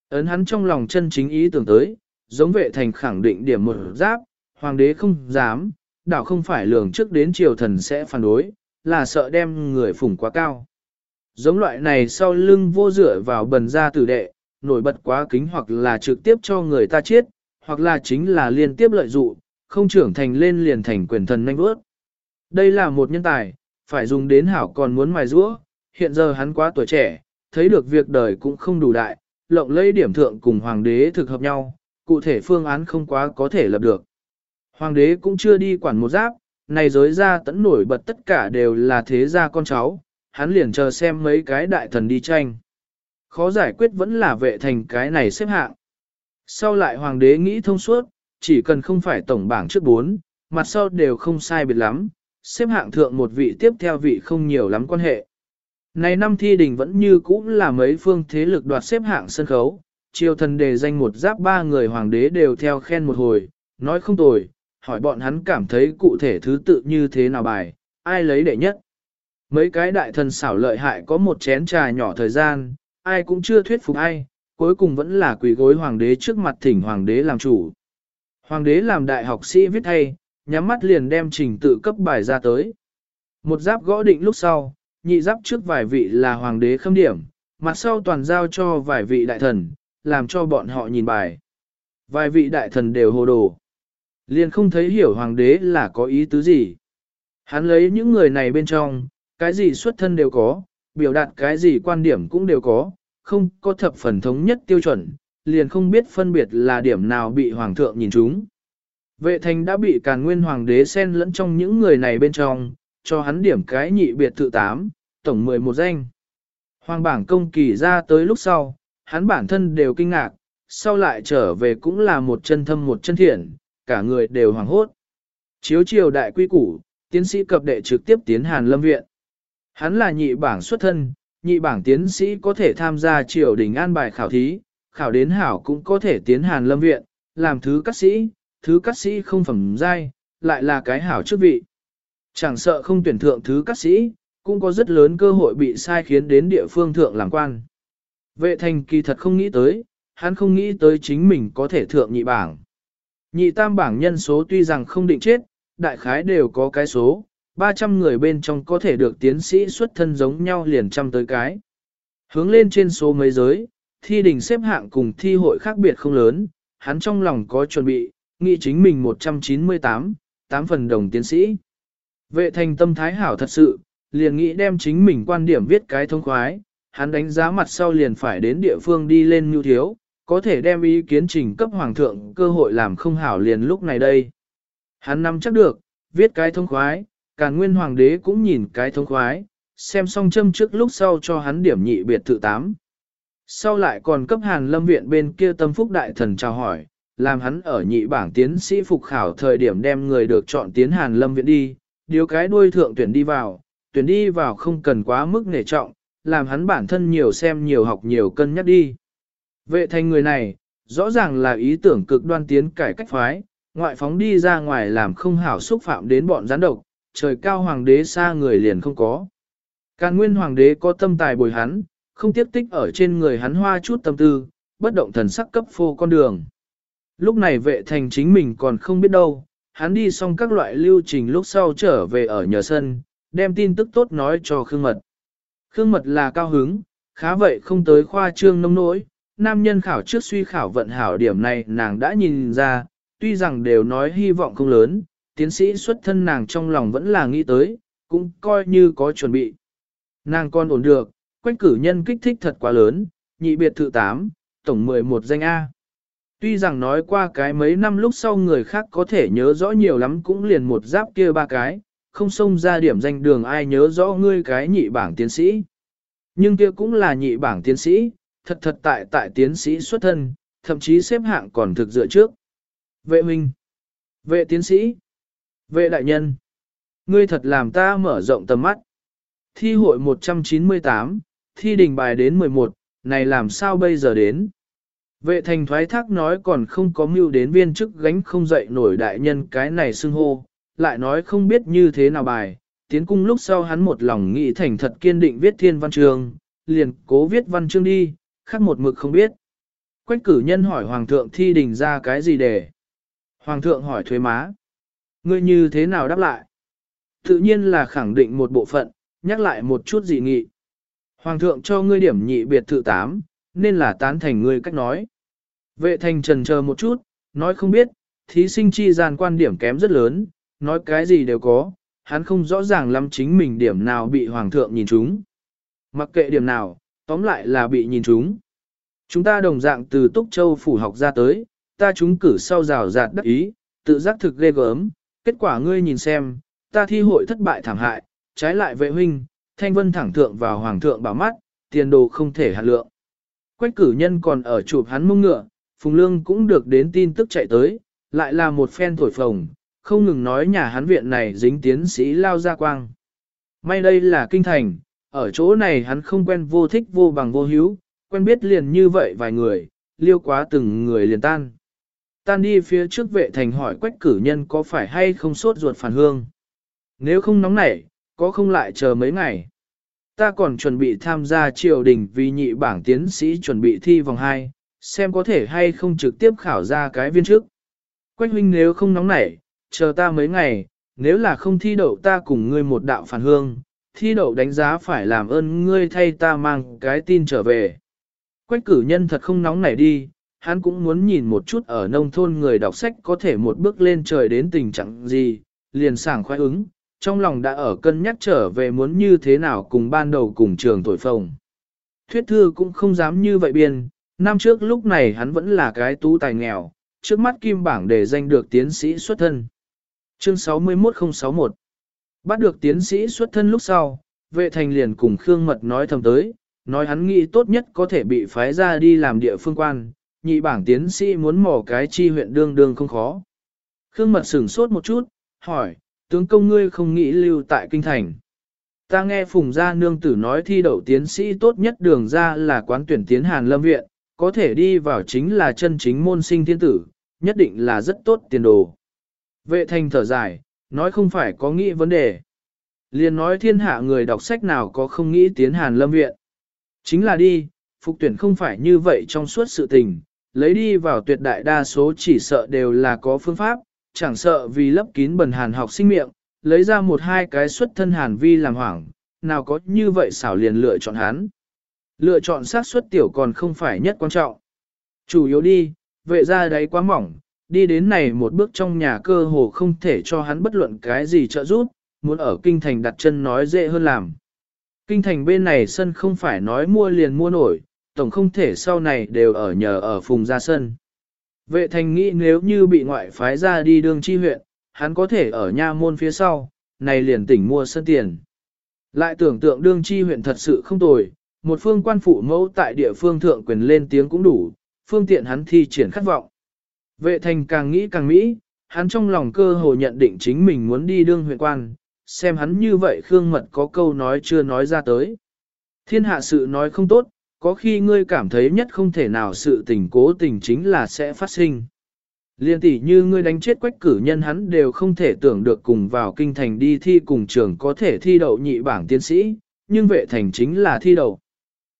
Ấn hắn trong lòng chân chính ý tưởng tới, giống vệ thành khẳng định điểm một giáp, hoàng đế không dám, đảo không phải lường trước đến triều thần sẽ phản đối, là sợ đem người phủng quá cao. Giống loại này sau lưng vô dựa vào bần ra tử đệ, nổi bật quá kính hoặc là trực tiếp cho người ta chết, hoặc là chính là liên tiếp lợi dụng, không trưởng thành lên liền thành quyền thần nhanh bước. Đây là một nhân tài, phải dùng đến hảo còn muốn mài rũa, hiện giờ hắn quá tuổi trẻ, thấy được việc đời cũng không đủ đại, lộng lấy điểm thượng cùng hoàng đế thực hợp nhau, cụ thể phương án không quá có thể lập được. Hoàng đế cũng chưa đi quản một giáp, này giới ra tẫn nổi bật tất cả đều là thế gia con cháu, hắn liền chờ xem mấy cái đại thần đi tranh. Khó giải quyết vẫn là vệ thành cái này xếp hạng. Sau lại hoàng đế nghĩ thông suốt, chỉ cần không phải tổng bảng trước bốn, mặt sau đều không sai biệt lắm, xếp hạng thượng một vị tiếp theo vị không nhiều lắm quan hệ. Này năm thi đình vẫn như cũ là mấy phương thế lực đoạt xếp hạng sân khấu, triều thần đề danh một giáp ba người hoàng đế đều theo khen một hồi, nói không tồi, hỏi bọn hắn cảm thấy cụ thể thứ tự như thế nào bài, ai lấy đệ nhất. Mấy cái đại thần xảo lợi hại có một chén trà nhỏ thời gian, ai cũng chưa thuyết phục ai, cuối cùng vẫn là quỷ gối hoàng đế trước mặt thỉnh hoàng đế làm chủ. Hoàng đế làm đại học sĩ viết hay, nhắm mắt liền đem trình tự cấp bài ra tới. Một giáp gõ định lúc sau, nhị giáp trước vài vị là hoàng đế khâm điểm, mặt sau toàn giao cho vài vị đại thần, làm cho bọn họ nhìn bài. Vài vị đại thần đều hồ đồ. Liền không thấy hiểu hoàng đế là có ý tứ gì. Hắn lấy những người này bên trong, cái gì xuất thân đều có, biểu đạt cái gì quan điểm cũng đều có, không có thập phần thống nhất tiêu chuẩn, liền không biết phân biệt là điểm nào bị hoàng thượng nhìn chúng. Vệ thành đã bị càn nguyên hoàng đế xen lẫn trong những người này bên trong, cho hắn điểm cái nhị biệt thự 8, tổng 11 danh. Hoàng bảng công kỳ ra tới lúc sau, hắn bản thân đều kinh ngạc, sau lại trở về cũng là một chân thâm một chân thiện, cả người đều hoàng hốt. Chiếu triều đại quy củ, tiến sĩ cập đệ trực tiếp tiến Hàn Lâm Viện. Hắn là nhị bảng xuất thân, nhị bảng tiến sĩ có thể tham gia triều đình an bài khảo thí, khảo đến hảo cũng có thể tiến hàn lâm viện, làm thứ cắt sĩ, thứ cắt sĩ không phẩm giai, lại là cái hảo chức vị. Chẳng sợ không tuyển thượng thứ cắt sĩ, cũng có rất lớn cơ hội bị sai khiến đến địa phương thượng làm quan. Vệ thành kỳ thật không nghĩ tới, hắn không nghĩ tới chính mình có thể thượng nhị bảng. Nhị tam bảng nhân số tuy rằng không định chết, đại khái đều có cái số, 300 người bên trong có thể được tiến sĩ xuất thân giống nhau liền trăm tới cái. Hướng lên trên số mấy giới, thi đình xếp hạng cùng thi hội khác biệt không lớn, hắn trong lòng có chuẩn bị, nghĩ chính mình 198, 8 phần đồng tiến sĩ. Vệ thành tâm thái hảo thật sự, liền nghĩ đem chính mình quan điểm viết cái thông khoái, hắn đánh giá mặt sau liền phải đến địa phương đi lên nhu thiếu, có thể đem ý kiến trình cấp hoàng thượng cơ hội làm không hảo liền lúc này đây. Hắn nắm chắc được, viết cái thông khoái, cả nguyên hoàng đế cũng nhìn cái thông khoái, xem xong châm trước lúc sau cho hắn điểm nhị biệt thự tám. Sau lại còn cấp hàn lâm viện bên kia tâm phúc đại thần chào hỏi, làm hắn ở nhị bảng tiến sĩ phục khảo thời điểm đem người được chọn tiến hàn lâm viện đi, điều cái đuôi thượng tuyển đi vào, tuyển đi vào không cần quá mức nể trọng, làm hắn bản thân nhiều xem nhiều học nhiều cân nhắc đi. Vệ thành người này, rõ ràng là ý tưởng cực đoan tiến cải cách phái, ngoại phóng đi ra ngoài làm không hảo xúc phạm đến bọn gián độc, trời cao hoàng đế xa người liền không có. Càn nguyên hoàng đế có tâm tài bồi hắn, không tiếp tích ở trên người hắn hoa chút tâm tư, bất động thần sắc cấp phô con đường. Lúc này vệ thành chính mình còn không biết đâu, hắn đi xong các loại lưu trình lúc sau trở về ở nhờ sân, đem tin tức tốt nói cho Khương Mật. Khương Mật là cao hứng, khá vậy không tới khoa trương nông nỗi, nam nhân khảo trước suy khảo vận hảo điểm này nàng đã nhìn ra, tuy rằng đều nói hy vọng không lớn, tiến sĩ xuất thân nàng trong lòng vẫn là nghĩ tới, cũng coi như có chuẩn bị. Nàng còn ổn được, quách cử nhân kích thích thật quá lớn, nhị biệt thự 8, tổng 11 danh A. Tuy rằng nói qua cái mấy năm lúc sau người khác có thể nhớ rõ nhiều lắm cũng liền một giáp kia ba cái, không xông ra điểm danh đường ai nhớ rõ ngươi cái nhị bảng tiến sĩ. Nhưng kia cũng là nhị bảng tiến sĩ, thật thật tại tại tiến sĩ xuất thân, thậm chí xếp hạng còn thực dựa trước. Vệ huynh, vệ tiến sĩ, vệ đại nhân, ngươi thật làm ta mở rộng tầm mắt. Thi hội 198, thi đình bài đến 11, này làm sao bây giờ đến? Vệ thành thoái thác nói còn không có mưu đến viên chức gánh không dậy nổi đại nhân cái này xưng hô, lại nói không biết như thế nào bài, tiến cung lúc sau hắn một lòng nghĩ thành thật kiên định viết thiên văn chương, liền cố viết văn chương đi, khác một mực không biết. Quách cử nhân hỏi Hoàng thượng thi đình ra cái gì để? Hoàng thượng hỏi thuế má. Ngươi như thế nào đáp lại? Tự nhiên là khẳng định một bộ phận, nhắc lại một chút dị nghị. Hoàng thượng cho ngươi điểm nhị biệt thự tám, nên là tán thành ngươi cách nói. Vệ thành trần chờ một chút, nói không biết, thí sinh chi gian quan điểm kém rất lớn, nói cái gì đều có, hắn không rõ ràng lắm chính mình điểm nào bị hoàng thượng nhìn trúng Mặc kệ điểm nào, tóm lại là bị nhìn chúng. Chúng ta đồng dạng từ Túc Châu phủ học ra tới, ta chúng cử sau rào rạt đắc ý, tự giác thực ghê gớm, kết quả ngươi nhìn xem, ta thi hội thất bại thảm hại, trái lại vệ huynh, thanh vân thẳng thượng vào hoàng thượng bảo mắt, tiền đồ không thể hạt lượng. Quách cử nhân còn ở chụp hắn mông ngựa, Phùng Lương cũng được đến tin tức chạy tới, lại là một phen thổi phồng, không ngừng nói nhà hắn viện này dính tiến sĩ lao ra quang. May đây là kinh thành, ở chỗ này hắn không quen vô thích vô bằng vô hữu, quen biết liền như vậy vài người, liêu quá từng người liền tan. Tan đi phía trước vệ thành hỏi quách cử nhân có phải hay không sốt ruột phản hương. Nếu không nóng nảy, có không lại chờ mấy ngày. Ta còn chuẩn bị tham gia triều đình vì nhị bảng tiến sĩ chuẩn bị thi vòng 2, xem có thể hay không trực tiếp khảo ra cái viên trước. Quách huynh nếu không nóng nảy, chờ ta mấy ngày, nếu là không thi đậu ta cùng ngươi một đạo phản hương, thi đậu đánh giá phải làm ơn ngươi thay ta mang cái tin trở về. Quách cử nhân thật không nóng nảy đi, hắn cũng muốn nhìn một chút ở nông thôn người đọc sách có thể một bước lên trời đến tình trạng gì, liền sảng khoái ứng, trong lòng đã ở cân nhắc trở về muốn như thế nào cùng ban đầu cùng trường tuổi phồng. Thuyết thư cũng không dám như vậy biên, năm trước lúc này hắn vẫn là cái tú tài nghèo, trước mắt kim bảng để danh được tiến sĩ xuất thân. Chương 61061 Bắt được tiến sĩ xuất thân lúc sau, vệ thành liền cùng Khương Mật nói thầm tới, nói hắn nghĩ tốt nhất có thể bị phái ra đi làm địa phương quan, nhị bảng tiến sĩ muốn mò cái chi huyện đương đương không khó. Khương Mật sửng sốt một chút, hỏi, tướng công ngươi không nghĩ lưu tại kinh thành. Ta nghe Phùng Gia Nương Tử nói thi đậu tiến sĩ tốt nhất đường ra là quán tuyển tiến Hàn Lâm Viện, có thể đi vào chính là chân chính môn sinh thiên tử, nhất định là rất tốt tiền đồ. Vệ thành thở dài, nói không phải có nghĩ vấn đề. Liền nói thiên hạ người đọc sách nào có không nghĩ tiến Hàn Lâm Viện. Chính là đi, phục tuyển không phải như vậy trong suốt sự tình, lấy đi vào tuyệt đại đa số chỉ sợ đều là có phương pháp, chẳng sợ vì lấp kín bần hàn học sinh miệng, lấy ra một hai cái xuất thân hàn vi làm hoảng, nào có như vậy xảo liền lựa chọn hắn. Lựa chọn sát xuất tiểu còn không phải nhất quan trọng. Chủ yếu đi, vệ ra đấy quá mỏng, đi đến này một bước trong nhà cơ hồ không thể cho hắn bất luận cái gì trợ giúp, muốn ở kinh thành đặt chân nói dễ hơn làm. Kinh thành bên này sân không phải nói mua liền mua nổi, tổng không thể sau này đều ở nhờ ở phùng ra sân. Vệ thành nghĩ nếu như bị ngoại phái ra đi đường chi huyện, hắn có thể ở nha môn phía sau, này liền tỉnh mua sân tiền. Lại tưởng tượng đương chi huyện thật sự không tồi, một phương quan phụ mẫu tại địa phương thượng quyền lên tiếng cũng đủ, phương tiện hắn thi triển khát vọng. Vệ thành càng nghĩ càng mỹ, hắn trong lòng cơ hồ nhận định chính mình muốn đi đương huyện quan, xem hắn như vậy Khương Mật có câu nói chưa nói ra tới. Thiên hạ sự nói không tốt, có khi ngươi cảm thấy nhất không thể nào sự tình cố tình chính là sẽ phát sinh. Liên tỷ như ngươi đánh chết quách cử nhân hắn đều không thể tưởng được cùng vào kinh thành đi thi cùng trường có thể thi đậu nhị bảng tiến sĩ, nhưng vệ thành chính là thi đậu.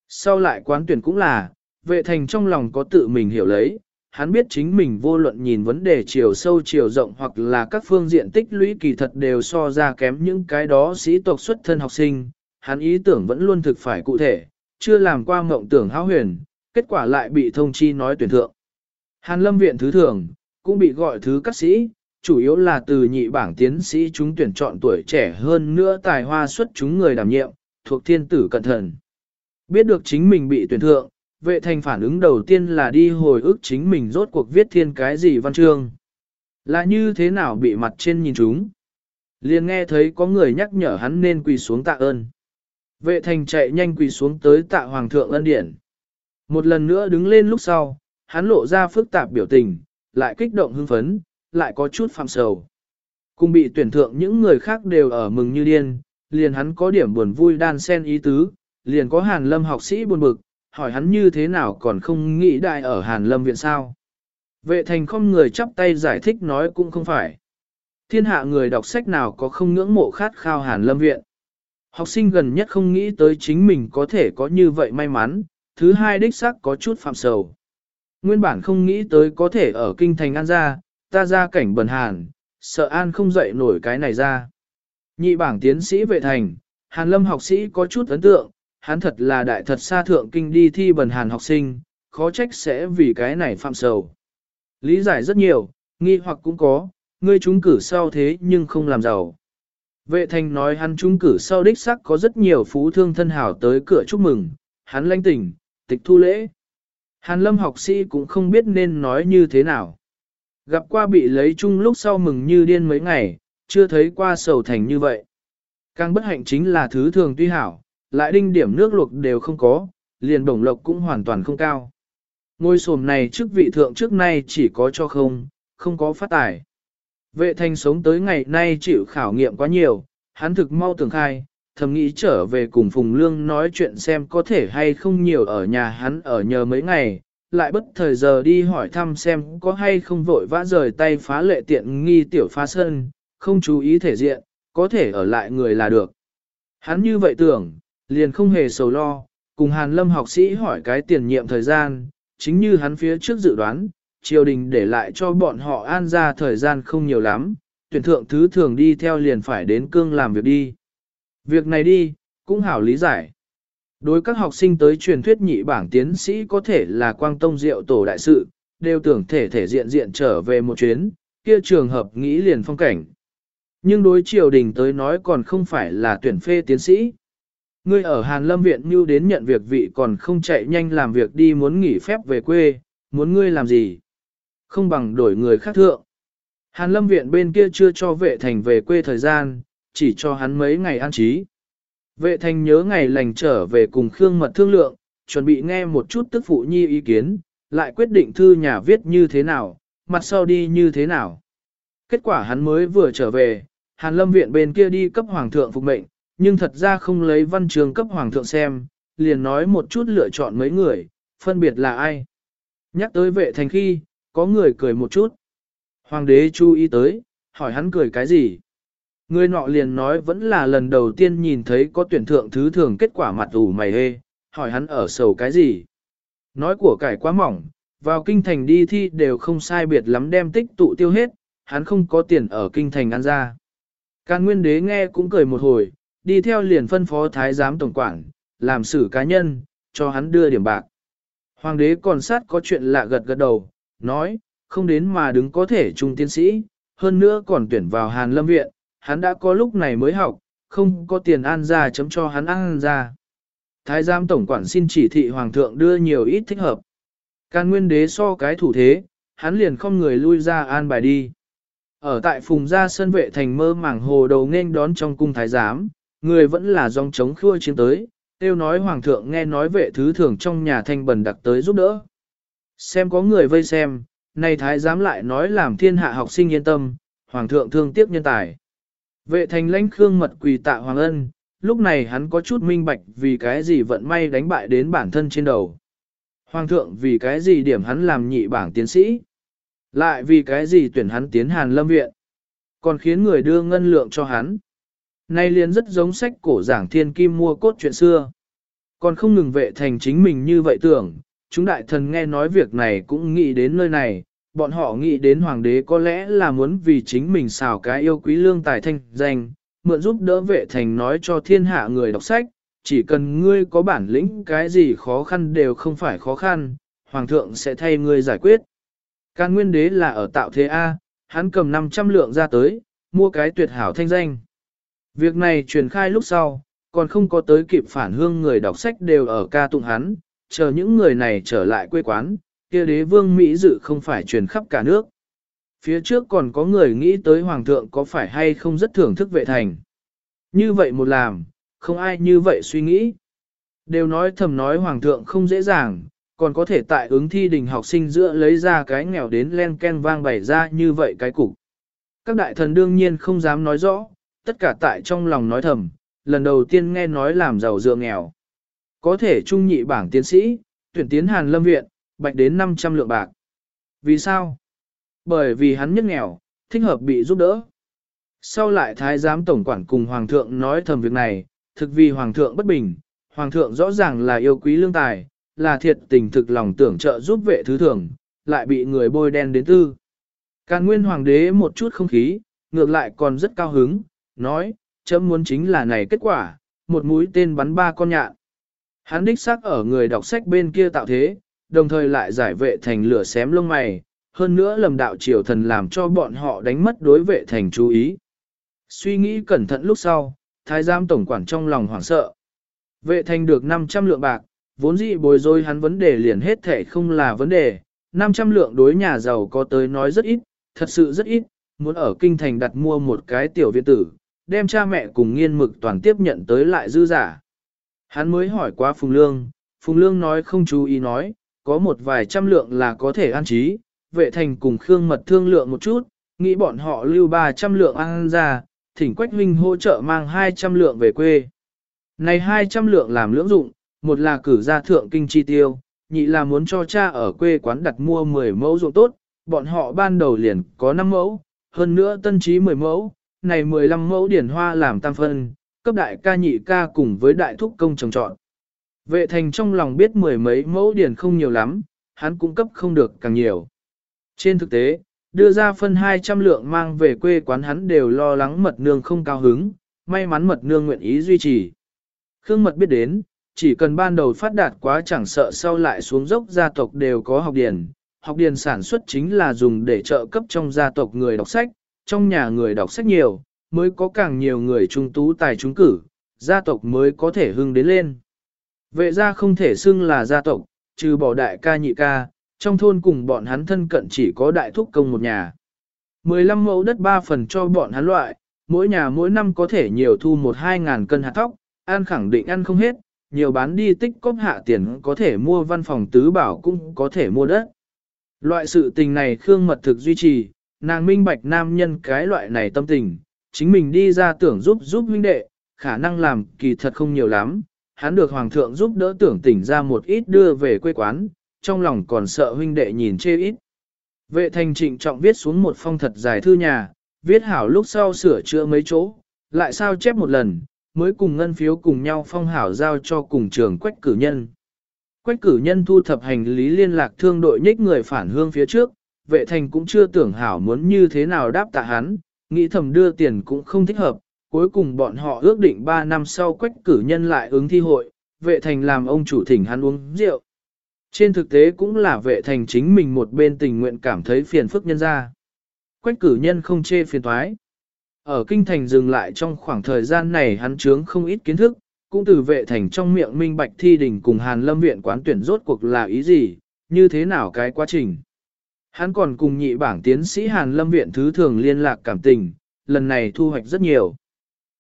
Sau lại quán tuyển cũng là, vệ thành trong lòng có tự mình hiểu lấy, hắn biết chính mình vô luận nhìn vấn đề chiều sâu chiều rộng hoặc là các phương diện tích lũy kỳ thật đều so ra kém những cái đó sĩ tộc xuất thân học sinh, hắn ý tưởng vẫn luôn thực phải cụ thể, chưa làm qua mộng tưởng hão huyền, kết quả lại bị thông chi nói tuyển thượng. Hàn lâm viện thứ thường, cũng bị gọi thứ các sĩ, chủ yếu là từ nhị bảng tiến sĩ chúng tuyển chọn tuổi trẻ hơn nữa tài hoa xuất chúng người đảm nhiệm, thuộc thiên tử cẩn thận. Biết được chính mình bị tuyển thượng, vệ thành phản ứng đầu tiên là đi hồi ức chính mình rốt cuộc viết thiên cái gì văn chương. Là như thế nào bị mặt trên nhìn chúng. liền nghe thấy có người nhắc nhở hắn nên quỳ xuống tạ ơn. Vệ thành chạy nhanh quỳ xuống tới tạ hoàng thượng ân điển. Một lần nữa đứng lên lúc sau, hắn lộ ra phức tạp biểu tình, lại kích động hưng phấn, lại có chút phạm sầu. Cùng bị tuyển thượng những người khác đều ở mừng như điên, liền hắn có điểm buồn vui đan sen ý tứ, liền có hàn lâm học sĩ buồn bực, hỏi hắn như thế nào còn không nghĩ đại ở hàn lâm viện sao. Vệ thành không người chắp tay giải thích nói cũng không phải. Thiên hạ người đọc sách nào có không ngưỡng mộ khát khao hàn lâm viện. Học sinh gần nhất không nghĩ tới chính mình có thể có như vậy may mắn, thứ hai đích xác có chút phạm sầu. Nguyên bản không nghĩ tới có thể ở kinh thành an ra, ta ra cảnh bần hàn, sợ an không dậy nổi cái này ra. Nhị bảng tiến sĩ vệ thành, hàn lâm học sĩ có chút ấn tượng, hắn thật là đại thật xa thượng kinh đi thi bần hàn học sinh, khó trách sẽ vì cái này phạm sầu. Lý giải rất nhiều, nghi hoặc cũng có, ngươi trúng cử sau thế nhưng không làm giàu. Vệ thành nói hắn trúng cử sau đích sắc có rất nhiều phú thương thân hảo tới cửa chúc mừng, hắn lãnh tỉnh, tịch thu lễ. Hàn lâm học sĩ cũng không biết nên nói như thế nào. Gặp qua bị lấy chung lúc sau mừng như điên mấy ngày, chưa thấy qua sầu thành như vậy. Càng bất hạnh chính là thứ thường tuy hảo, lại đinh điểm nước luộc đều không có, liền bổng lộc cũng hoàn toàn không cao. Ngôi sồm này trước vị thượng trước nay chỉ có cho không, không có phát tài. Vệ thanh sống tới ngày nay chịu khảo nghiệm quá nhiều, hắn thực mau tưởng khai, thầm nghĩ trở về cùng Phùng Lương nói chuyện xem có thể hay không nhiều ở nhà hắn ở nhờ mấy ngày, lại bất thời giờ đi hỏi thăm xem có hay không vội vã rời tay phá lệ tiện nghi tiểu phá sân, không chú ý thể diện, có thể ở lại người là được. Hắn như vậy tưởng, liền không hề sầu lo, cùng Hàn Lâm học sĩ hỏi cái tiền nhiệm thời gian, chính như hắn phía trước dự đoán, triều đình để lại cho bọn họ an ra thời gian không nhiều lắm, tuyển thượng thứ thường đi theo liền phải đến cương làm việc đi. Việc này đi, cũng hảo lý giải. Đối các học sinh tới truyền thuyết nhị bảng tiến sĩ có thể là quang tông diệu tổ đại sự, đều tưởng thể thể diện diện trở về một chuyến, kia trường hợp nghĩ liền phong cảnh. Nhưng đối triều đình tới nói còn không phải là tuyển phê tiến sĩ. Ngươi ở Hàn Lâm Viện như đến nhận việc vị còn không chạy nhanh làm việc đi muốn nghỉ phép về quê, muốn ngươi làm gì? Không bằng đổi người khác thượng. Hàn Lâm Viện bên kia chưa cho vệ thành về quê thời gian, chỉ cho hắn mấy ngày an trí. Vệ thành nhớ ngày lành trở về cùng Khương Mật thương lượng, chuẩn bị nghe một chút tức phụ nhi ý kiến, lại quyết định thư nhà viết như thế nào, mặt sau đi như thế nào. Kết quả hắn mới vừa trở về, Hàn Lâm Viện bên kia đi cấp Hoàng thượng phục mệnh, nhưng thật ra không lấy văn trường cấp Hoàng thượng xem, liền nói một chút lựa chọn mấy người, phân biệt là ai. Nhắc tới vệ thành khi, có người cười một chút. Hoàng đế chú ý tới, hỏi hắn cười cái gì. Người nọ liền nói vẫn là lần đầu tiên nhìn thấy có tuyển thượng thứ thường kết quả mặt ủ mày hê, hỏi hắn ở sầu cái gì. Nói của cải quá mỏng, vào kinh thành đi thi đều không sai biệt lắm đem tích tụ tiêu hết, hắn không có tiền ở kinh thành ăn ra. Càn nguyên đế nghe cũng cười một hồi, đi theo liền phân phó thái giám tổng quản, làm xử cá nhân, cho hắn đưa điểm bạc. Hoàng đế còn sát có chuyện lạ gật gật đầu, nói, không đến mà đứng có thể trung tiến sĩ, hơn nữa còn tuyển vào Hàn Lâm Viện, hắn đã có lúc này mới học, không có tiền ăn ra chấm cho hắn ăn ra. Thái giám tổng quản xin chỉ thị hoàng thượng đưa nhiều ít thích hợp. Can nguyên đế so cái thủ thế, hắn liền không người lui ra an bài đi. Ở tại phùng gia sân vệ thành mơ mảng hồ đầu nên đón trong cung thái giám, người vẫn là dòng chống khua chiến tới, tiêu nói hoàng thượng nghe nói vệ thứ thường trong nhà thanh bần đặc tới giúp đỡ. Xem có người vây xem, này thái giám lại nói làm thiên hạ học sinh yên tâm, hoàng thượng thương tiếc nhân tài. Vệ thành lãnh khương mật quỳ tạ hoàng ân, lúc này hắn có chút minh bạch vì cái gì vận may đánh bại đến bản thân trên đầu. Hoàng thượng vì cái gì điểm hắn làm nhị bảng tiến sĩ. Lại vì cái gì tuyển hắn tiến hàn lâm viện. Còn khiến người đưa ngân lượng cho hắn. Nay liền rất giống sách cổ giảng thiên kim mua cốt chuyện xưa. Còn không ngừng vệ thành chính mình như vậy tưởng, chúng đại thần nghe nói việc này cũng nghĩ đến nơi này, bọn họ nghĩ đến hoàng đế có lẽ là muốn vì chính mình xào cái yêu quý lương tài thanh danh, mượn giúp đỡ vệ thành nói cho thiên hạ người đọc sách, chỉ cần ngươi có bản lĩnh cái gì khó khăn đều không phải khó khăn, hoàng thượng sẽ thay ngươi giải quyết. Can nguyên đế là ở tạo thế A, hắn cầm 500 lượng ra tới, mua cái tuyệt hảo thanh danh. Việc này truyền khai lúc sau, còn không có tới kịp phản hương người đọc sách đều ở ca tụng hắn, chờ những người này trở lại quê quán, kia đế vương Mỹ dự không phải truyền khắp cả nước. Phía trước còn có người nghĩ tới hoàng thượng có phải hay không rất thưởng thức vệ thành. Như vậy một làm, không ai như vậy suy nghĩ. Đều nói thầm nói hoàng thượng không dễ dàng, còn có thể tại ứng thi đình học sinh giữa lấy ra cái nghèo đến len ken vang bày ra như vậy cái cục. Các đại thần đương nhiên không dám nói rõ, tất cả tại trong lòng nói thầm, lần đầu tiên nghe nói làm giàu dựa nghèo. Có thể trung nhị bảng tiến sĩ, tuyển tiến hàn lâm viện, bạch đến 500 lượng bạc. Vì sao? Bởi vì hắn nhất nghèo, thích hợp bị giúp đỡ. Sau lại thái giám tổng quản cùng hoàng thượng nói thầm việc này, thực vì hoàng thượng bất bình, hoàng thượng rõ ràng là yêu quý lương tài, là thiệt tình thực lòng tưởng trợ giúp vệ thứ thường, lại bị người bôi đen đến tư. Càn nguyên hoàng đế một chút không khí, ngược lại còn rất cao hứng, nói, chấm muốn chính là này kết quả, một mũi tên bắn ba con nhạn. Hắn đích xác ở người đọc sách bên kia tạo thế, đồng thời lại giải vệ thành lửa xém lông mày, hơn nữa lầm đạo triều thần làm cho bọn họ đánh mất đối vệ thành chú ý. Suy nghĩ cẩn thận lúc sau, thái giám tổng quản trong lòng hoảng sợ. Vệ thành được 500 lượng bạc, vốn dĩ bồi dối hắn vấn đề liền hết thể không là vấn đề, 500 lượng đối nhà giàu có tới nói rất ít, thật sự rất ít, muốn ở kinh thành đặt mua một cái tiểu viện tử, đem cha mẹ cùng nghiên mực toàn tiếp nhận tới lại dư giả. Hắn mới hỏi qua Phùng Lương, Phùng Lương nói không chú ý nói, có một vài trăm lượng là có thể an trí, vệ thành cùng Khương Mật thương lượng một chút, nghĩ bọn họ lưu 300 lượng ăn ra, thỉnh Quách Huynh hỗ trợ mang 200 lượng về quê. Này 200 lượng làm lưỡng dụng, một là cử ra thượng kinh chi tiêu, nhị là muốn cho cha ở quê quán đặt mua 10 mẫu ruộng tốt, bọn họ ban đầu liền có 5 mẫu, hơn nữa tân trí 10 mẫu, này 15 mẫu điển hoa làm tam phân, cấp đại ca nhị ca cùng với đại thúc công trồng trọn. Vệ thành trong lòng biết mười mấy mẫu điển không nhiều lắm, hắn cũng cấp không được càng nhiều. Trên thực tế, đưa ra phân 200 lượng mang về quê quán hắn đều lo lắng mật nương không cao hứng, may mắn mật nương nguyện ý duy trì. Khương mật biết đến, chỉ cần ban đầu phát đạt quá chẳng sợ sau lại xuống dốc gia tộc đều có học điển. Học điển sản xuất chính là dùng để trợ cấp trong gia tộc người đọc sách, trong nhà người đọc sách nhiều, mới có càng nhiều người trung tú tài trúng cử, gia tộc mới có thể hưng đến lên. Vệ gia không thể xưng là gia tộc, trừ bỏ đại ca nhị ca, trong thôn cùng bọn hắn thân cận chỉ có đại thúc công một nhà. 15 mẫu đất 3 phần cho bọn hắn loại, mỗi nhà mỗi năm có thể nhiều thu một hai ngàn cân hạt thóc, an khẳng định ăn không hết, nhiều bán đi tích cóp hạ tiền có thể mua văn phòng tứ bảo cũng có thể mua đất. Loại sự tình này Khương Mật thực duy trì, nàng minh bạch nam nhân cái loại này tâm tình, chính mình đi ra tưởng giúp giúp huynh đệ, khả năng làm kỳ thật không nhiều lắm, hắn được hoàng thượng giúp đỡ tưởng tỉnh ra một ít đưa về quê quán, trong lòng còn sợ huynh đệ nhìn chê ít. Vệ thành trịnh trọng viết xuống một phong thật dài thư nhà, viết hảo lúc sau sửa chữa mấy chỗ, lại sao chép một lần, mới cùng ngân phiếu cùng nhau phong hảo giao cho cùng trường quách cử nhân. Quách cử nhân thu thập hành lý liên lạc thương đội nhích người phản hương phía trước, vệ thành cũng chưa tưởng hảo muốn như thế nào đáp tạ hắn, nghĩ thầm đưa tiền cũng không thích hợp, cuối cùng bọn họ ước định 3 năm sau quách cử nhân lại ứng thi hội, vệ thành làm ông chủ thỉnh hắn uống rượu. Trên thực tế cũng là vệ thành chính mình một bên tình nguyện cảm thấy phiền phức nhân ra. Quách cử nhân không chê phiền thoái. Ở kinh thành dừng lại trong khoảng thời gian này hắn chướng không ít kiến thức, cũng từ vệ thành trong miệng minh bạch thi đình cùng Hàn Lâm viện quán tuyển rốt cuộc là ý gì, như thế nào cái quá trình. Hắn còn cùng nhị bảng tiến sĩ Hàn Lâm viện thứ thường liên lạc cảm tình, lần này thu hoạch rất nhiều.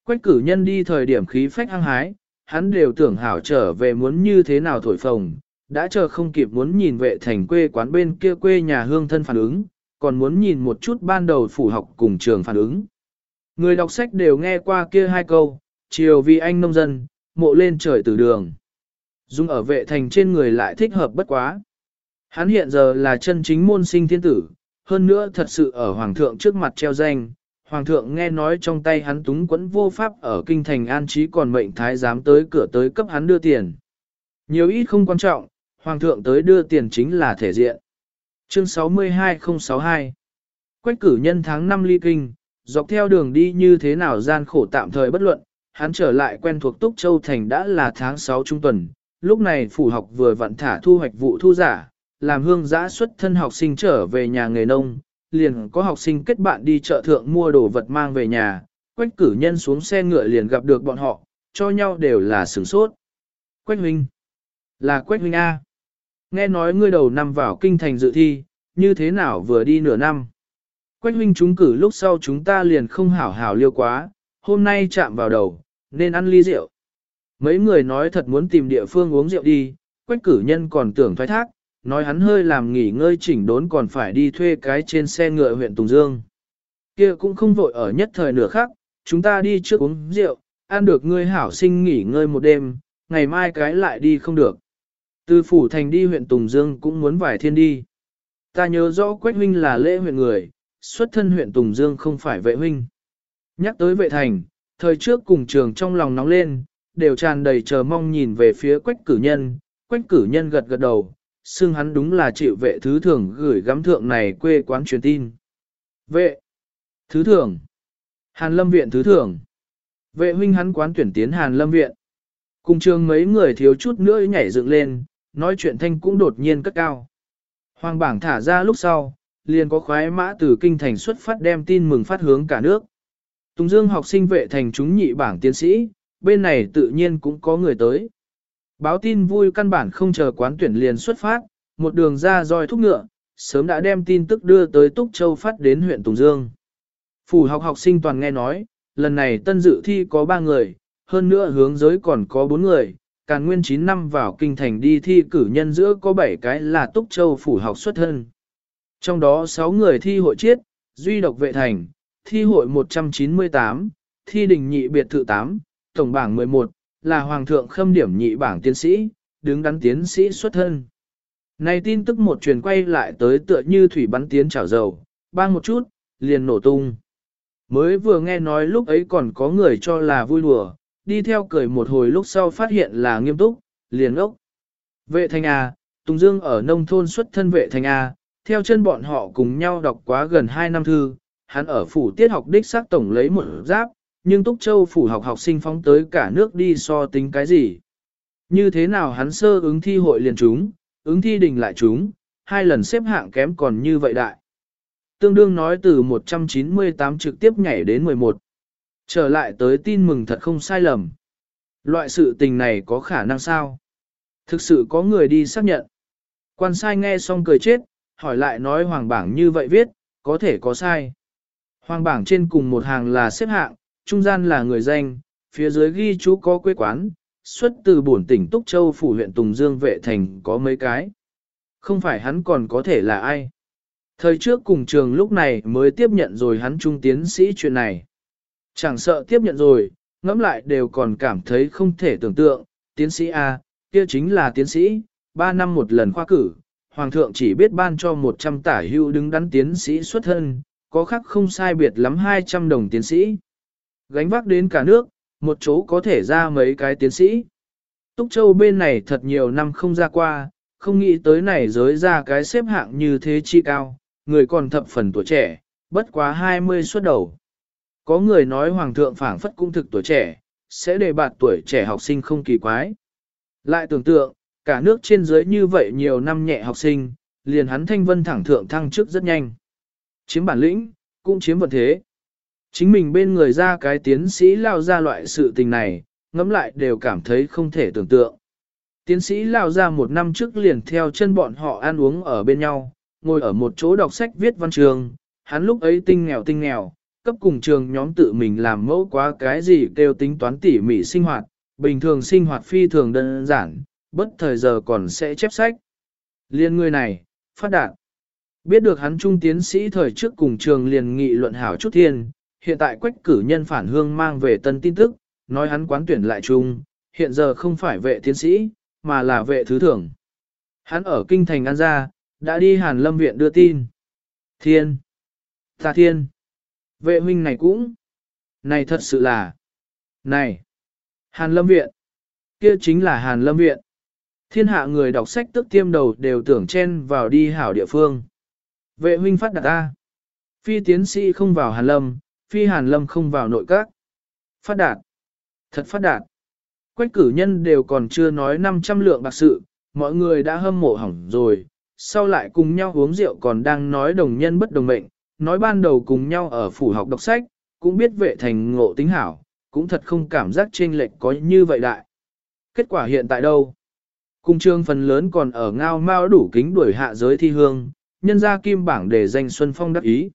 Quách cử nhân đi thời điểm khí phách hăng hái, hắn đều tưởng hảo trở về muốn như thế nào thổi phồng, đã chờ không kịp muốn nhìn vệ thành quê quán bên kia quê nhà hương thân phản ứng, còn muốn nhìn một chút ban đầu phủ học cùng trường phản ứng. Người đọc sách đều nghe qua kia hai câu, chiều vì anh nông dân, mộ lên trời từ đường. Dung ở vệ thành trên người lại thích hợp bất quá. Hắn hiện giờ là chân chính môn sinh thiên tử, hơn nữa thật sự ở hoàng thượng trước mặt treo danh. Hoàng thượng nghe nói trong tay hắn túng quẫn vô pháp ở kinh thành an trí còn mệnh thái giám tới cửa tới cấp hắn đưa tiền. Nhiều ít không quan trọng, hoàng thượng tới đưa tiền chính là thể diện. Chương 62062 Quách cử nhân tháng 5 ly kinh, dọc theo đường đi như thế nào gian khổ tạm thời bất luận, hắn trở lại quen thuộc Túc Châu Thành đã là tháng 6 trung tuần, lúc này phủ học vừa vận thả thu hoạch vụ thu giả, làm hương giã xuất thân học sinh trở về nhà nghề nông, liền có học sinh kết bạn đi chợ thượng mua đồ vật mang về nhà, quách cử nhân xuống xe ngựa liền gặp được bọn họ, cho nhau đều là sửng sốt. Quách huynh, là quách huynh A. Nghe nói ngươi đầu năm vào kinh thành dự thi, như thế nào vừa đi nửa năm. Quách huynh chúng cử lúc sau chúng ta liền không hảo hảo liêu quá, hôm nay chạm vào đầu, nên ăn ly rượu. Mấy người nói thật muốn tìm địa phương uống rượu đi, quách cử nhân còn tưởng thoái thác, nói hắn hơi làm nghỉ ngơi chỉnh đốn còn phải đi thuê cái trên xe ngựa huyện Tùng Dương. kia cũng không vội ở nhất thời nửa khác, chúng ta đi trước uống rượu, ăn được ngươi hảo sinh nghỉ ngơi một đêm, ngày mai cái lại đi không được. Từ phủ thành đi huyện Tùng Dương cũng muốn vải thiên đi. Ta nhớ rõ Quách huynh là lễ huyện người, xuất thân huyện Tùng Dương không phải vệ huynh. Nhắc tới vệ thành, thời trước cùng trường trong lòng nóng lên, đều tràn đầy chờ mong nhìn về phía Quách cử nhân, Quách cử nhân gật gật đầu, xưng hắn đúng là chịu vệ thứ thường gửi gắm thượng này quê quán truyền tin. Vệ, thứ thường, Hàn Lâm Viện thứ thường, vệ huynh hắn quán tuyển tiến Hàn Lâm Viện. Cùng trường mấy người thiếu chút nữa nhảy dựng lên, nói chuyện thanh cũng đột nhiên cất cao. Hoàng bảng thả ra lúc sau, liền có khoái mã từ kinh thành xuất phát đem tin mừng phát hướng cả nước. Tùng Dương học sinh vệ thành chúng nhị bảng tiến sĩ, bên này tự nhiên cũng có người tới. Báo tin vui căn bản không chờ quán tuyển liền xuất phát, một đường ra roi thúc ngựa, sớm đã đem tin tức đưa tới Túc Châu phát đến huyện Tùng Dương. Phủ học học sinh toàn nghe nói, lần này tân dự thi có 3 người, hơn nữa hướng giới còn có 4 người, càn nguyên 9 năm vào kinh thành đi thi cử nhân giữa có 7 cái là Túc Châu phủ học xuất thân. Trong đó 6 người thi hội chiết, duy độc vệ thành, thi hội 198, thi đình nhị biệt thự 8, tổng bảng 11, là Hoàng thượng khâm điểm nhị bảng tiến sĩ, đứng đắn tiến sĩ xuất thân. Này tin tức một truyền quay lại tới tựa như thủy bắn tiến chảo dầu, bang một chút, liền nổ tung. Mới vừa nghe nói lúc ấy còn có người cho là vui đùa, đi theo cười một hồi lúc sau phát hiện là nghiêm túc, liền ốc. Vệ thành A, Tùng Dương ở nông thôn xuất thân vệ thành A, theo chân bọn họ cùng nhau đọc quá gần 2 năm thư, hắn ở phủ tiết học đích xác tổng lấy một giáp, nhưng Túc Châu phủ học học sinh phóng tới cả nước đi so tính cái gì. Như thế nào hắn sơ ứng thi hội liền chúng, ứng thi đình lại chúng, hai lần xếp hạng kém còn như vậy đại. Tương đương nói từ 198 trực tiếp nhảy đến 11. Trở lại tới tin mừng thật không sai lầm. Loại sự tình này có khả năng sao? Thực sự có người đi xác nhận. Quan sai nghe xong cười chết, hỏi lại nói hoàng bảng như vậy viết, có thể có sai. Hoàng bảng trên cùng một hàng là xếp hạng, trung gian là người danh, phía dưới ghi chú có quê quán, xuất từ bổn tỉnh Túc Châu phủ huyện Tùng Dương vệ thành có mấy cái. Không phải hắn còn có thể là ai. Thời trước cùng trường lúc này mới tiếp nhận rồi hắn trung tiến sĩ chuyện này. Chẳng sợ tiếp nhận rồi, ngẫm lại đều còn cảm thấy không thể tưởng tượng, tiến sĩ A, kia chính là tiến sĩ, 3 năm một lần khoa cử, Hoàng thượng chỉ biết ban cho 100 tả hưu đứng đắn tiến sĩ xuất thân, có khác không sai biệt lắm 200 đồng tiến sĩ. Gánh vác đến cả nước, một chỗ có thể ra mấy cái tiến sĩ. Túc Châu bên này thật nhiều năm không ra qua, không nghĩ tới này giới ra cái xếp hạng như thế chi cao, người còn thập phần tuổi trẻ, bất quá 20 xuất đầu. Có người nói Hoàng thượng phảng phất cũng thực tuổi trẻ, sẽ đề bạt tuổi trẻ học sinh không kỳ quái. Lại tưởng tượng, cả nước trên dưới như vậy nhiều năm nhẹ học sinh, liền hắn thanh vân thẳng thượng thăng chức rất nhanh. Chiếm bản lĩnh, cũng chiếm vận thế. Chính mình bên người ra cái tiến sĩ lao ra loại sự tình này, ngẫm lại đều cảm thấy không thể tưởng tượng. Tiến sĩ lao ra một năm trước liền theo chân bọn họ ăn uống ở bên nhau, ngồi ở một chỗ đọc sách viết văn trường, hắn lúc ấy tinh nghèo tinh nghèo, cấp cùng trường nhóm tự mình làm mẫu quá cái gì kêu tính toán tỉ mỉ sinh hoạt, bình thường sinh hoạt phi thường đơn giản, bất thời giờ còn sẽ chép sách. Liên người này, phát đạt. Biết được hắn trung tiến sĩ thời trước cùng trường liền nghị luận hảo chút thiên, hiện tại quách cử nhân phản hương mang về tân tin tức, nói hắn quán tuyển lại chung, hiện giờ không phải vệ tiến sĩ, mà là vệ thứ thưởng. Hắn ở kinh thành An Gia, đã đi Hàn Lâm Viện đưa tin. Thiên! Ta thiên! Vệ huynh này cũng! Này thật sự là! Này! Hàn Lâm Viện! Kia chính là Hàn Lâm Viện! Thiên hạ người đọc sách tức tiêm đầu đều tưởng chen vào đi hảo địa phương. Vệ huynh phát đạt ta. Phi tiến sĩ không vào Hàn Lâm, phi Hàn Lâm không vào nội các. Phát đạt. Thật phát đạt. Quách cử nhân đều còn chưa nói 500 lượng bạc sự, mọi người đã hâm mộ hỏng rồi, sau lại cùng nhau uống rượu còn đang nói đồng nhân bất đồng mệnh, nói ban đầu cùng nhau ở phủ học đọc sách, cũng biết vệ thành ngộ tính hảo, cũng thật không cảm giác chênh lệch có như vậy đại. Kết quả hiện tại đâu? Cung trương phần lớn còn ở ngao mao đủ kính đuổi hạ giới thi hương, nhân ra kim bảng để danh Xuân Phong đắc ý.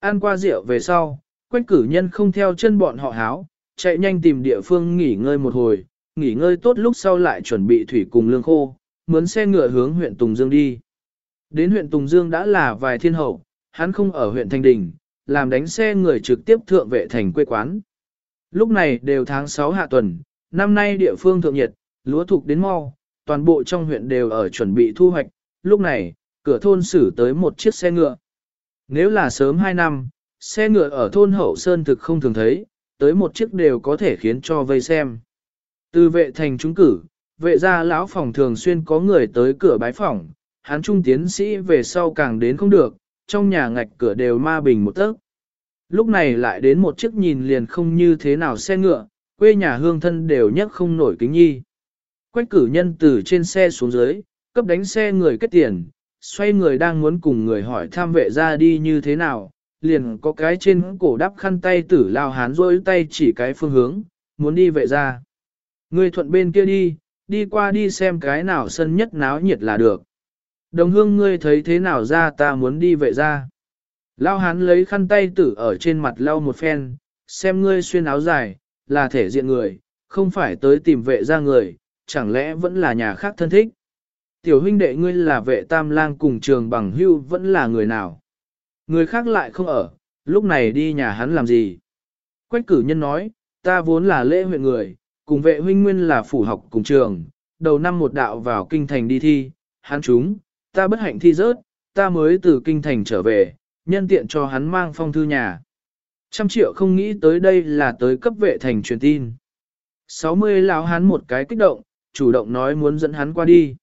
Ăn qua rượu về sau, quách cử nhân không theo chân bọn họ háo, chạy nhanh tìm địa phương nghỉ ngơi một hồi, nghỉ ngơi tốt lúc sau lại chuẩn bị thủy cùng lương khô, mướn xe ngựa hướng huyện Tùng Dương đi. Đến huyện Tùng Dương đã là vài thiên hậu, hắn không ở huyện Thanh Đình, làm đánh xe người trực tiếp thượng vệ thành quê quán. Lúc này đều tháng 6 hạ tuần, năm nay địa phương thượng nhiệt, lúa thục đến mau, toàn bộ trong huyện đều ở chuẩn bị thu hoạch, lúc này, cửa thôn xử tới một chiếc xe ngựa. Nếu là sớm 2 năm, xe ngựa ở thôn Hậu Sơn thực không thường thấy, tới một chiếc đều có thể khiến cho vây xem. Từ vệ thành trúng cử, vệ gia lão phòng thường xuyên có người tới cửa bái phòng, hắn trung tiến sĩ về sau càng đến không được, trong nhà ngạch cửa đều ma bình một tấc. Lúc này lại đến một chiếc nhìn liền không như thế nào xe ngựa, quê nhà hương thân đều nhấc không nổi kính nhi. Quách cử nhân từ trên xe xuống dưới, cấp đánh xe người kết tiền, xoay người đang muốn cùng người hỏi tham vệ ra đi như thế nào, liền có cái trên cổ đắp khăn tay tử lao hán rôi tay chỉ cái phương hướng, muốn đi vệ ra. Người thuận bên kia đi, đi qua đi xem cái nào sân nhất náo nhiệt là được. Đồng hương ngươi thấy thế nào ra ta muốn đi vệ ra. Lao hán lấy khăn tay tử ở trên mặt lau một phen, xem ngươi xuyên áo dài, là thể diện người, không phải tới tìm vệ ra người, chẳng lẽ vẫn là nhà khác thân thích. Tiểu huynh đệ ngươi là vệ tam lang cùng trường bằng hưu vẫn là người nào. Người khác lại không ở, lúc này đi nhà hắn làm gì. Quách cử nhân nói, ta vốn là lễ huyện người, cùng vệ huynh nguyên là phủ học cùng trường, đầu năm một đạo vào kinh thành đi thi, hắn chúng, ta bất hạnh thi rớt, ta mới từ kinh thành trở về, nhân tiện cho hắn mang phong thư nhà. Trăm triệu không nghĩ tới đây là tới cấp vệ thành truyền tin. 60 lão hắn một cái kích động, chủ động nói muốn dẫn hắn qua đi.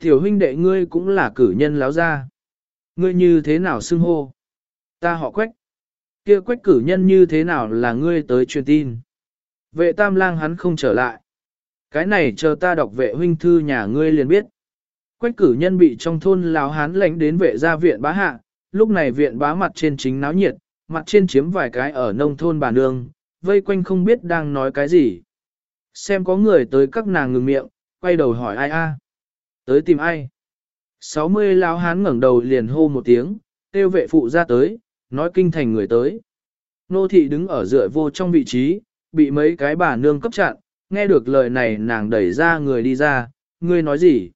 Tiểu huynh đệ ngươi cũng là cử nhân láo ra. Ngươi như thế nào xưng hô? Ta họ quách. kia quách cử nhân như thế nào là ngươi tới truyền tin? Vệ tam lang hắn không trở lại. Cái này chờ ta đọc vệ huynh thư nhà ngươi liền biết. Quách cử nhân bị trong thôn láo hán lánh đến vệ gia viện bá hạ, lúc này viện bá mặt trên chính náo nhiệt, mặt trên chiếm vài cái ở nông thôn bà nương, vây quanh không biết đang nói cái gì. Xem có người tới các nàng ngừng miệng, quay đầu hỏi ai a, Tới tìm ai? 60 lão hán ngẩng đầu liền hô một tiếng, tiêu vệ phụ ra tới, nói kinh thành người tới. Nô thị đứng ở dựa vô trong vị trí, bị mấy cái bà nương cấp chặn, nghe được lời này nàng đẩy ra người đi ra, ngươi nói gì?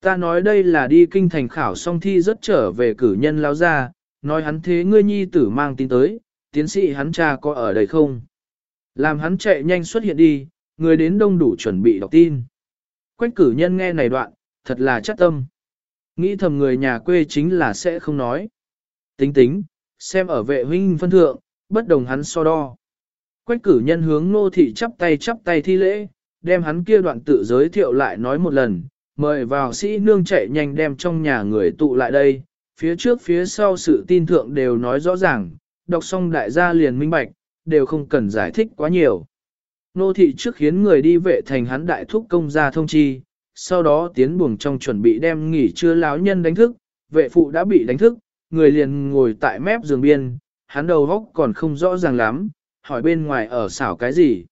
Ta nói đây là đi kinh thành khảo xong thi rất trở về cử nhân lão ra, nói hắn thế ngươi nhi tử mang tin tới, tiến sĩ hắn cha có ở đây không? Làm hắn chạy nhanh xuất hiện đi, người đến đông đủ chuẩn bị đọc tin. Quách cử nhân nghe này đoạn, thật là chắc tâm. Nghĩ thầm người nhà quê chính là sẽ không nói. Tính tính, xem ở vệ huynh phân thượng, bất đồng hắn so đo. Quách cử nhân hướng nô thị chắp tay chắp tay thi lễ, đem hắn kia đoạn tự giới thiệu lại nói một lần, mời vào sĩ nương chạy nhanh đem trong nhà người tụ lại đây, phía trước phía sau sự tin thượng đều nói rõ ràng, đọc xong đại gia liền minh bạch, đều không cần giải thích quá nhiều. Nô thị trước khiến người đi vệ thành hắn đại thúc công gia thông chi, sau đó tiến buồng trong chuẩn bị đem nghỉ trưa lão nhân đánh thức, vệ phụ đã bị đánh thức, người liền ngồi tại mép giường biên, hắn đầu góc còn không rõ ràng lắm, hỏi bên ngoài ở xảo cái gì.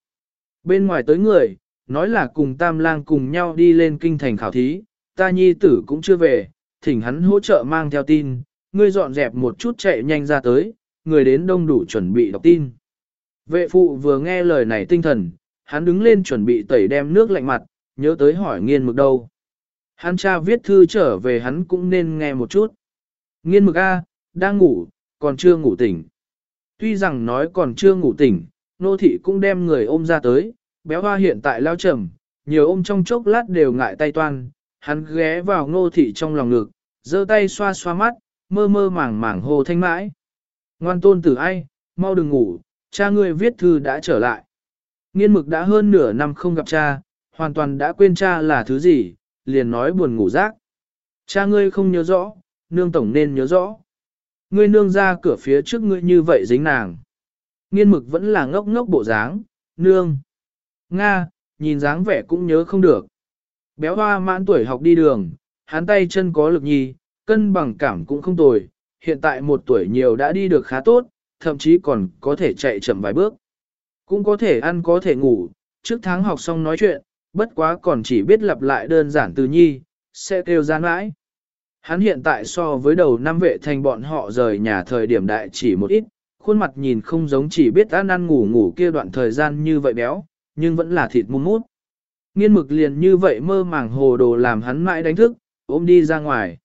Bên ngoài tới người, nói là cùng tam lang cùng nhau đi lên kinh thành khảo thí, ta nhi tử cũng chưa về, thỉnh hắn hỗ trợ mang theo tin, ngươi dọn dẹp một chút chạy nhanh ra tới, người đến đông đủ chuẩn bị đọc tin. Vệ phụ vừa nghe lời này tinh thần, Hắn đứng lên chuẩn bị tẩy đem nước lạnh mặt, nhớ tới hỏi nghiên mực đâu. Hắn cha viết thư trở về hắn cũng nên nghe một chút. Nghiên mực A, đang ngủ, còn chưa ngủ tỉnh. Tuy rằng nói còn chưa ngủ tỉnh, nô thị cũng đem người ôm ra tới, béo hoa hiện tại lao trầm, nhiều ôm trong chốc lát đều ngại tay toan, hắn ghé vào nô thị trong lòng ngực, giơ tay xoa xoa mắt, mơ mơ màng màng hồ thanh mãi. Ngoan tôn tử ai, mau đừng ngủ, cha ngươi viết thư đã trở lại. Nghiên mực đã hơn nửa năm không gặp cha, hoàn toàn đã quên cha là thứ gì, liền nói buồn ngủ rác. Cha ngươi không nhớ rõ, nương tổng nên nhớ rõ. Ngươi nương ra cửa phía trước ngươi như vậy dính nàng. Nghiên mực vẫn là ngốc ngốc bộ dáng, nương. Nga, nhìn dáng vẻ cũng nhớ không được. Béo hoa mãn tuổi học đi đường, hắn tay chân có lực nhi, cân bằng cảm cũng không tồi, hiện tại một tuổi nhiều đã đi được khá tốt, thậm chí còn có thể chạy chậm vài bước. Cũng có thể ăn có thể ngủ, trước tháng học xong nói chuyện, bất quá còn chỉ biết lặp lại đơn giản từ nhi, sẽ kêu gian mãi. Hắn hiện tại so với đầu năm vệ thành bọn họ rời nhà thời điểm đại chỉ một ít, khuôn mặt nhìn không giống chỉ biết ăn ăn ngủ ngủ kia đoạn thời gian như vậy béo, nhưng vẫn là thịt mum mút. Nghiên mực liền như vậy mơ màng hồ đồ làm hắn mãi đánh thức, ôm đi ra ngoài.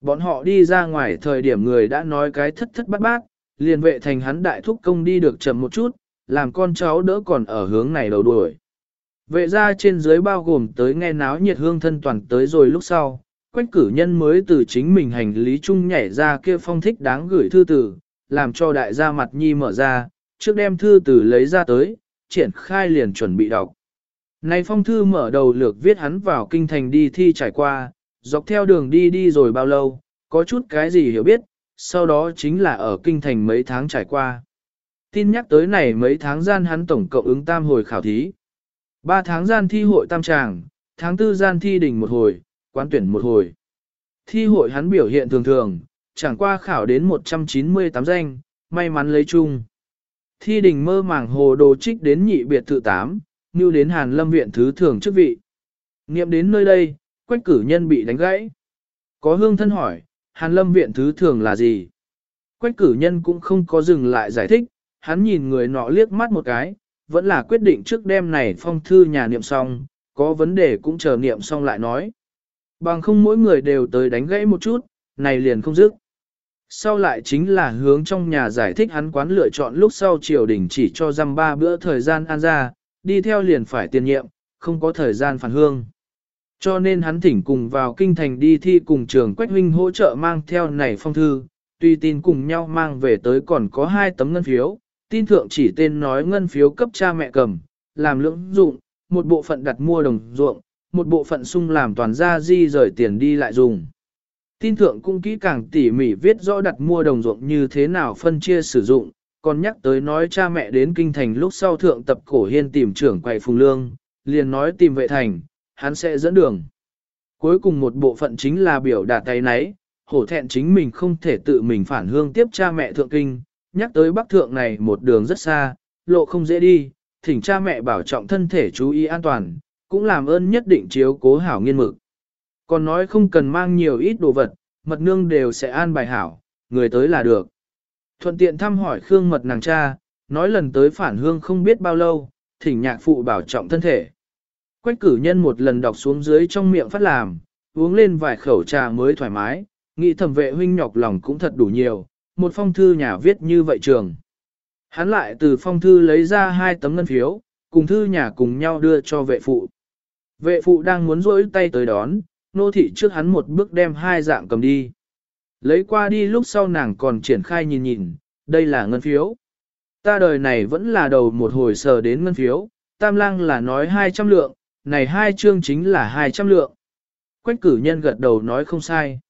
Bọn họ đi ra ngoài thời điểm người đã nói cái thất thất bát bát, liền vệ thành hắn đại thúc công đi được chậm một chút, làm con cháu đỡ còn ở hướng này đầu đuổi. Vệ ra trên dưới bao gồm tới nghe náo nhiệt hương thân toàn tới rồi lúc sau, quách cử nhân mới từ chính mình hành lý chung nhảy ra kia phong thích đáng gửi thư tử, làm cho đại gia mặt nhi mở ra, trước đem thư tử lấy ra tới, triển khai liền chuẩn bị đọc. Này phong thư mở đầu lược viết hắn vào kinh thành đi thi trải qua, dọc theo đường đi đi rồi bao lâu, có chút cái gì hiểu biết, sau đó chính là ở kinh thành mấy tháng trải qua. Tin nhắc tới này mấy tháng gian hắn tổng cộng ứng tam hồi khảo thí. Ba tháng gian thi hội tam tràng, tháng tư gian thi đỉnh một hồi, quán tuyển một hồi. Thi hội hắn biểu hiện thường thường, chẳng qua khảo đến 198 danh, may mắn lấy chung. Thi đình mơ màng hồ đồ trích đến nhị biệt thự 8, như đến Hàn Lâm viện thứ thường chức vị. Nghiệm đến nơi đây, quách cử nhân bị đánh gãy. Có hương thân hỏi, Hàn Lâm viện thứ thường là gì? Quách cử nhân cũng không có dừng lại giải thích, hắn nhìn người nọ liếc mắt một cái, vẫn là quyết định trước đêm này phong thư nhà niệm xong, có vấn đề cũng chờ niệm xong lại nói. Bằng không mỗi người đều tới đánh gãy một chút, này liền không dứt. Sau lại chính là hướng trong nhà giải thích hắn quán lựa chọn lúc sau triều đình chỉ cho dăm ba bữa thời gian an ra, đi theo liền phải tiền nhiệm, không có thời gian phản hương. Cho nên hắn thỉnh cùng vào kinh thành đi thi cùng trường Quách Huynh hỗ trợ mang theo này phong thư, tuy tin cùng nhau mang về tới còn có hai tấm ngân phiếu, tin thượng chỉ tên nói ngân phiếu cấp cha mẹ cầm, làm lưỡng dụng, một bộ phận đặt mua đồng ruộng, một bộ phận sung làm toàn gia di rời tiền đi lại dùng. Tin thượng cũng kỹ càng tỉ mỉ viết rõ đặt mua đồng ruộng như thế nào phân chia sử dụng, còn nhắc tới nói cha mẹ đến kinh thành lúc sau thượng tập cổ hiên tìm trưởng quầy phùng lương, liền nói tìm vệ thành, hắn sẽ dẫn đường. Cuối cùng một bộ phận chính là biểu đạt tay nấy, hổ thẹn chính mình không thể tự mình phản hương tiếp cha mẹ thượng kinh, nhắc tới bắc thượng này một đường rất xa, lộ không dễ đi, thỉnh cha mẹ bảo trọng thân thể chú ý an toàn, cũng làm ơn nhất định chiếu cố hảo nghiên mực. Còn nói không cần mang nhiều ít đồ vật, mật nương đều sẽ an bài hảo, người tới là được. Thuận tiện thăm hỏi Khương mật nàng cha, nói lần tới phản hương không biết bao lâu, thỉnh nhạc phụ bảo trọng thân thể. Quách cử nhân một lần đọc xuống dưới trong miệng phát làm, uống lên vài khẩu trà mới thoải mái, nghĩ thẩm vệ huynh nhọc lòng cũng thật đủ nhiều, một phong thư nhà viết như vậy trường. Hắn lại từ phong thư lấy ra hai tấm ngân phiếu, cùng thư nhà cùng nhau đưa cho vệ phụ. Vệ phụ đang muốn rỗi tay tới đón, nô thị trước hắn một bước đem hai dạng cầm đi. Lấy qua đi lúc sau nàng còn triển khai nhìn nhìn, đây là ngân phiếu. Ta đời này vẫn là đầu một hồi sờ đến ngân phiếu, tam lang là nói 200 lượng, này hai chương chính là 200 lượng. Quách cử nhân gật đầu nói không sai.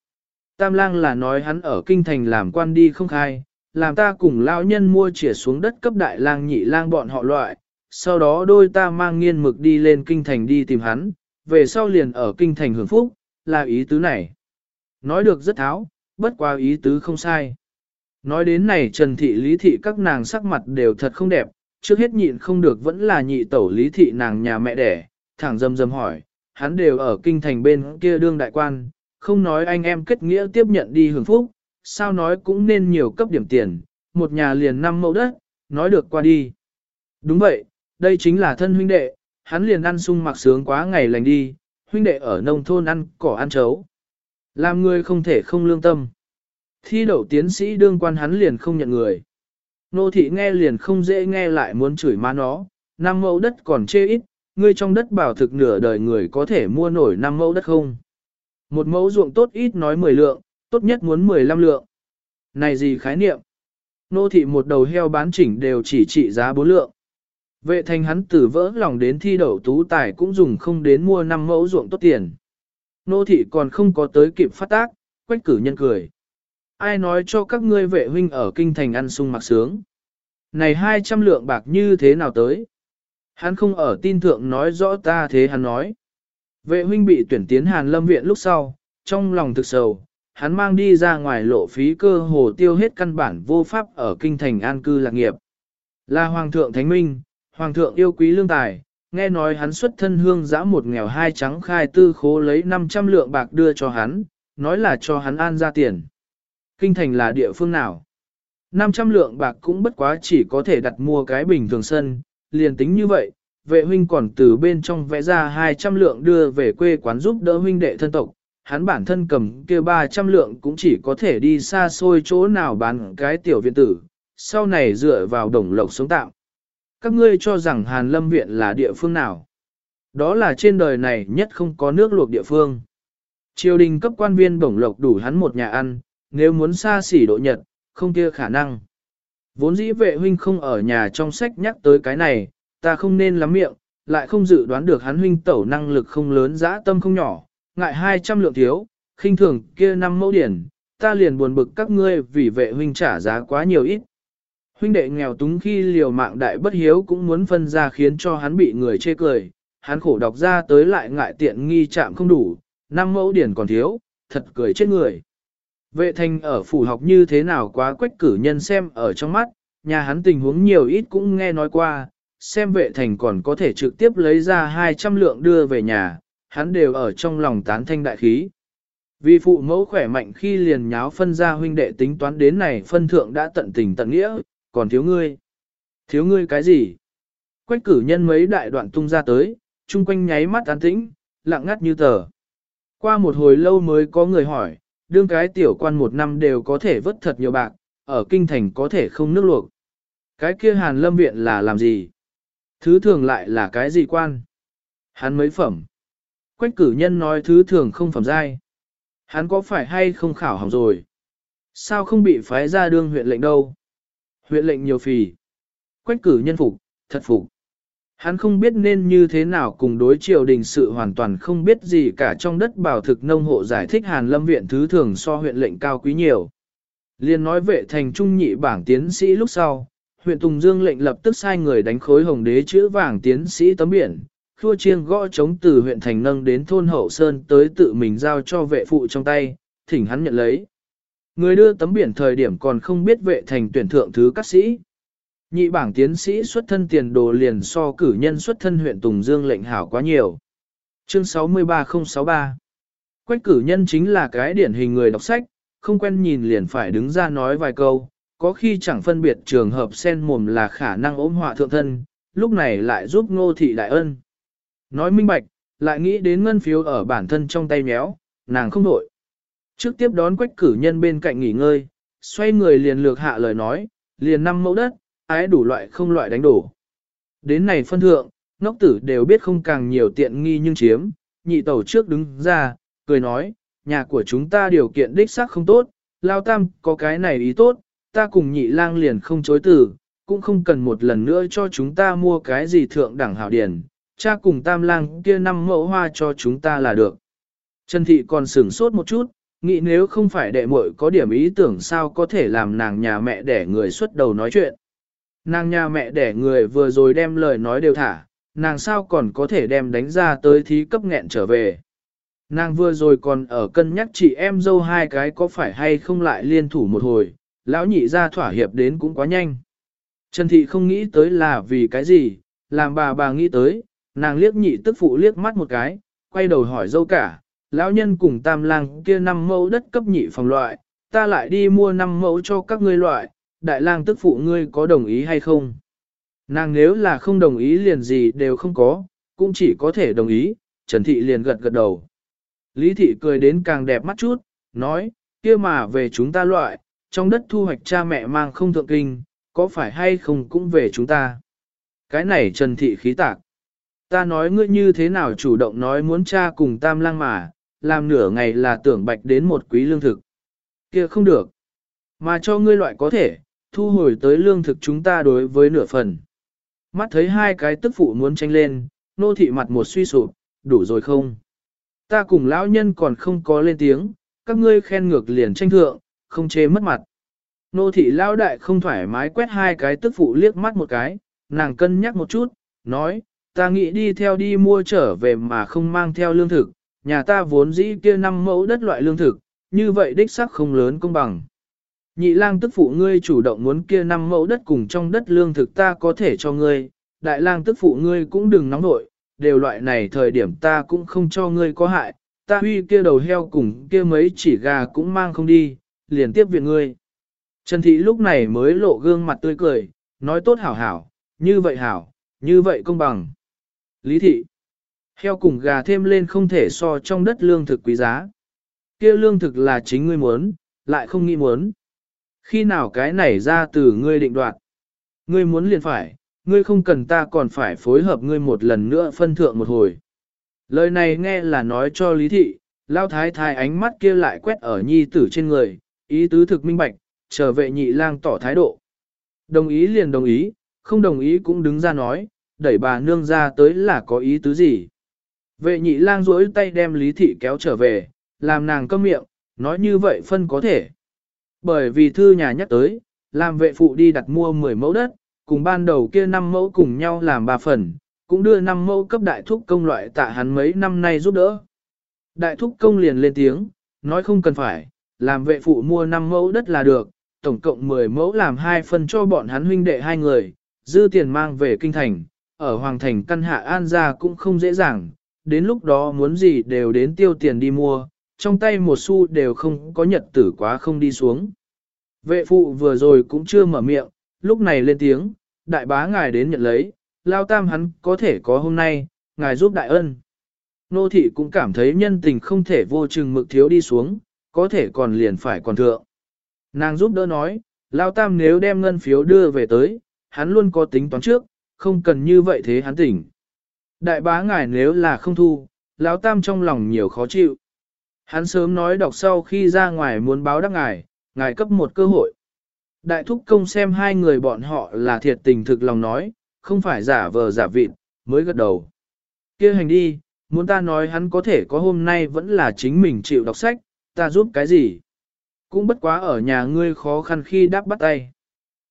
Tam lang là nói hắn ở kinh thành làm quan đi không khai, làm ta cùng lao nhân mua chìa xuống đất cấp đại lang nhị lang bọn họ loại, sau đó đôi ta mang nghiên mực đi lên kinh thành đi tìm hắn, về sau liền ở kinh thành hưởng phúc, là ý tứ này. Nói được rất tháo, bất qua ý tứ không sai. Nói đến này Trần Thị Lý Thị các nàng sắc mặt đều thật không đẹp, trước hết nhịn không được vẫn là nhị tẩu Lý Thị nàng nhà mẹ đẻ, thẳng dâm dâm hỏi, hắn đều ở kinh thành bên kia đương đại quan, không nói anh em kết nghĩa tiếp nhận đi hưởng phúc, sao nói cũng nên nhiều cấp điểm tiền, một nhà liền năm mẫu đất, nói được qua đi. Đúng vậy, đây chính là thân huynh đệ, hắn liền ăn sung mặc sướng quá ngày lành đi, huynh đệ ở nông thôn ăn cỏ ăn chấu. Làm người không thể không lương tâm. Thi đậu tiến sĩ đương quan hắn liền không nhận người. Nô thị nghe liền không dễ nghe lại muốn chửi má nó, năm mẫu đất còn chê ít, ngươi trong đất bảo thực nửa đời người có thể mua nổi năm mẫu đất không. Một mẫu ruộng tốt ít nói 10 lượng, tốt nhất muốn 15 lượng. Này gì khái niệm? Nô thị một đầu heo bán chỉnh đều chỉ trị giá 4 lượng. Vệ thành hắn tử vỡ lòng đến thi đậu tú tài cũng dùng không đến mua năm mẫu ruộng tốt tiền. Nô thị còn không có tới kịp phát tác, quách cử nhân cười. Ai nói cho các ngươi vệ huynh ở kinh thành ăn sung mặc sướng. Này 200 lượng bạc như thế nào tới? Hắn không ở tin thượng nói rõ ta thế hắn nói. Vệ huynh bị tuyển tiến Hàn Lâm Viện lúc sau, trong lòng thực sầu, hắn mang đi ra ngoài lộ phí cơ hồ tiêu hết căn bản vô pháp ở kinh thành an cư lạc nghiệp. Là Hoàng thượng Thánh Minh, Hoàng thượng yêu quý lương tài, nghe nói hắn xuất thân hương giã một nghèo hai trắng khai tư khố lấy 500 lượng bạc đưa cho hắn, nói là cho hắn an ra tiền. Kinh thành là địa phương nào? 500 lượng bạc cũng bất quá chỉ có thể đặt mua cái bình thường sân, liền tính như vậy, vệ huynh còn từ bên trong vẽ ra 200 lượng đưa về quê quán giúp đỡ huynh đệ thân tộc, hắn bản thân cầm kia 300 lượng cũng chỉ có thể đi xa xôi chỗ nào bán cái tiểu viện tử, sau này dựa vào đồng lộc sống tạm. Các ngươi cho rằng Hàn Lâm Viện là địa phương nào? Đó là trên đời này nhất không có nước luộc địa phương. Triều đình cấp quan viên bổng lộc đủ hắn một nhà ăn, nếu muốn xa xỉ độ nhật, không kia khả năng. Vốn dĩ vệ huynh không ở nhà trong sách nhắc tới cái này, ta không nên lắm miệng, lại không dự đoán được hắn huynh tẩu năng lực không lớn dã tâm không nhỏ, ngại 200 lượng thiếu, khinh thường kia năm mẫu điển, ta liền buồn bực các ngươi vì vệ huynh trả giá quá nhiều ít. Huynh đệ nghèo túng khi liều mạng đại bất hiếu cũng muốn phân ra khiến cho hắn bị người chê cười, hắn khổ đọc ra tới lại ngại tiện nghi chạm không đủ, năm mẫu điển còn thiếu, thật cười chết người. Vệ thành ở phủ học như thế nào quá quách cử nhân xem ở trong mắt, nhà hắn tình huống nhiều ít cũng nghe nói qua, xem vệ thành còn có thể trực tiếp lấy ra 200 lượng đưa về nhà, hắn đều ở trong lòng tán thanh đại khí. Vì phụ mẫu khỏe mạnh khi liền nháo phân ra huynh đệ tính toán đến này phân thượng đã tận tình tận nghĩa, còn thiếu ngươi. Thiếu ngươi cái gì? Quách cử nhân mấy đại đoạn tung ra tới, chung quanh nháy mắt an tĩnh, lặng ngắt như tờ. Qua một hồi lâu mới có người hỏi, đương cái tiểu quan một năm đều có thể vất thật nhiều bạc, ở kinh thành có thể không nước luộc. Cái kia hàn lâm viện là làm gì? Thứ thường lại là cái gì quan? Hắn mấy phẩm. Quách cử nhân nói thứ thường không phẩm giai. Hắn có phải hay không khảo hỏng rồi? Sao không bị phái ra đương huyện lệnh đâu? Huyện lệnh nhiều phì. Quách cử nhân phục, thật phục. Hắn không biết nên như thế nào cùng đối triều đình sự hoàn toàn không biết gì cả trong đất bảo thực nông hộ giải thích Hàn Lâm Viện thứ thường so huyện lệnh cao quý nhiều. Liên nói vệ thành trung nhị bảng tiến sĩ lúc sau, huyện Tùng Dương lệnh lập tức sai người đánh khối hồng đế chữ vàng tiến sĩ tấm biển, khua chiêng gõ chống từ huyện thành nâng đến thôn hậu sơn tới tự mình giao cho vệ phụ trong tay, thỉnh hắn nhận lấy. Người đưa tấm biển thời điểm còn không biết vệ thành tuyển thượng thứ các sĩ. Nhị bảng tiến sĩ xuất thân tiền đồ liền so cử nhân xuất thân huyện Tùng Dương lệnh hảo quá nhiều. Chương 63063 Quách cử nhân chính là cái điển hình người đọc sách, không quen nhìn liền phải đứng ra nói vài câu, có khi chẳng phân biệt trường hợp sen mồm là khả năng ốm họa thượng thân, lúc này lại giúp ngô thị đại ân. Nói minh bạch, lại nghĩ đến ngân phiếu ở bản thân trong tay méo, nàng không đổi. Trước tiếp đón quách cử nhân bên cạnh nghỉ ngơi, xoay người liền lược hạ lời nói, liền năm mẫu đất, ái đủ loại không loại đánh đổ. Đến này phân thượng, ngốc tử đều biết không càng nhiều tiện nghi nhưng chiếm, nhị tẩu trước đứng ra, cười nói, nhà của chúng ta điều kiện đích xác không tốt, lao tam có cái này ý tốt, ta cùng nhị lang liền không chối từ, cũng không cần một lần nữa cho chúng ta mua cái gì thượng đẳng hảo điển, cha cùng tam lang kia năm mẫu hoa cho chúng ta là được. Trần thị còn sửng sốt một chút, nghĩ nếu không phải đệ muội có điểm ý tưởng sao có thể làm nàng nhà mẹ để người xuất đầu nói chuyện. Nàng nhà mẹ để người vừa rồi đem lời nói đều thả, nàng sao còn có thể đem đánh ra tới thí cấp nghẹn trở về. Nàng vừa rồi còn ở cân nhắc chị em dâu hai cái có phải hay không lại liên thủ một hồi, lão nhị ra thỏa hiệp đến cũng quá nhanh. Trần Thị không nghĩ tới là vì cái gì, làm bà bà nghĩ tới, nàng liếc nhị tức phụ liếc mắt một cái, quay đầu hỏi dâu cả, lão nhân cùng tam lang kia năm mẫu đất cấp nhị phòng loại, ta lại đi mua năm mẫu cho các ngươi loại, đại lang tức phụ ngươi có đồng ý hay không? Nàng nếu là không đồng ý liền gì đều không có, cũng chỉ có thể đồng ý, Trần Thị liền gật gật đầu. Lý Thị cười đến càng đẹp mắt chút, nói, kia mà về chúng ta loại, trong đất thu hoạch cha mẹ mang không thượng kinh, có phải hay không cũng về chúng ta. Cái này Trần Thị khí tạc. Ta nói ngươi như thế nào chủ động nói muốn cha cùng tam lang mà, làm nửa ngày là tưởng bạch đến một quý lương thực. kia không được. Mà cho ngươi loại có thể, thu hồi tới lương thực chúng ta đối với nửa phần. Mắt thấy hai cái tức phụ muốn tranh lên, nô thị mặt một suy sụp, đủ rồi không? Ta cùng lão nhân còn không có lên tiếng, các ngươi khen ngược liền tranh thượng, không chê mất mặt. Nô thị lão đại không thoải mái quét hai cái tức phụ liếc mắt một cái, nàng cân nhắc một chút, nói, ta nghĩ đi theo đi mua trở về mà không mang theo lương thực, nhà ta vốn dĩ kia năm mẫu đất loại lương thực, như vậy đích sắc không lớn công bằng. Nhị lang tức phụ ngươi chủ động muốn kia năm mẫu đất cùng trong đất lương thực ta có thể cho ngươi, đại lang tức phụ ngươi cũng đừng nóng nội, đều loại này thời điểm ta cũng không cho ngươi có hại, ta huy kia đầu heo cùng kia mấy chỉ gà cũng mang không đi, liền tiếp viện ngươi. Trần Thị lúc này mới lộ gương mặt tươi cười, nói tốt hảo hảo, như vậy hảo, như vậy công bằng. Lý Thị, heo cùng gà thêm lên không thể so trong đất lương thực quý giá. kia lương thực là chính ngươi muốn, lại không nghĩ muốn. Khi nào cái này ra từ ngươi định đoạt? Ngươi muốn liền phải, ngươi không cần ta còn phải phối hợp ngươi một lần nữa phân thượng một hồi. Lời này nghe là nói cho lý thị, lao thái thái ánh mắt kia lại quét ở nhi tử trên người, ý tứ thực minh bạch, trở vệ nhị lang tỏ thái độ. Đồng ý liền đồng ý, không đồng ý cũng đứng ra nói, đẩy bà nương ra tới là có ý tứ gì. Vệ nhị lang duỗi tay đem lý thị kéo trở về, làm nàng câm miệng, nói như vậy phân có thể. Bởi vì thư nhà nhắc tới, làm vệ phụ đi đặt mua 10 mẫu đất, cùng ban đầu kia 5 mẫu cùng nhau làm 3 phần, cũng đưa 5 mẫu cấp đại thúc công loại tạ hắn mấy năm nay giúp đỡ. Đại thúc công liền lên tiếng, nói không cần phải, làm vệ phụ mua 5 mẫu đất là được, tổng cộng 10 mẫu làm hai phần cho bọn hắn huynh đệ hai người, dư tiền mang về kinh thành, ở hoàng thành căn hạ an gia cũng không dễ dàng, đến lúc đó muốn gì đều đến tiêu tiền đi mua, trong tay một xu đều không có nhật tử quá không đi xuống. Vệ phụ vừa rồi cũng chưa mở miệng, lúc này lên tiếng, đại bá ngài đến nhận lấy, lao tam hắn có thể có hôm nay, ngài giúp đại ân. Nô thị cũng cảm thấy nhân tình không thể vô chừng mực thiếu đi xuống, có thể còn liền phải còn thượng. Nàng giúp đỡ nói, lao tam nếu đem ngân phiếu đưa về tới, hắn luôn có tính toán trước, không cần như vậy thế hắn tỉnh. Đại bá ngài nếu là không thu, lão tam trong lòng nhiều khó chịu. Hắn sớm nói đọc sau khi ra ngoài muốn báo đáp ngài, ngài cấp một cơ hội. Đại thúc công xem hai người bọn họ là thiệt tình thực lòng nói, không phải giả vờ giả vịt, mới gật đầu. kia hành đi, muốn ta nói hắn có thể có hôm nay vẫn là chính mình chịu đọc sách, ta giúp cái gì? Cũng bất quá ở nhà ngươi khó khăn khi đáp bắt tay.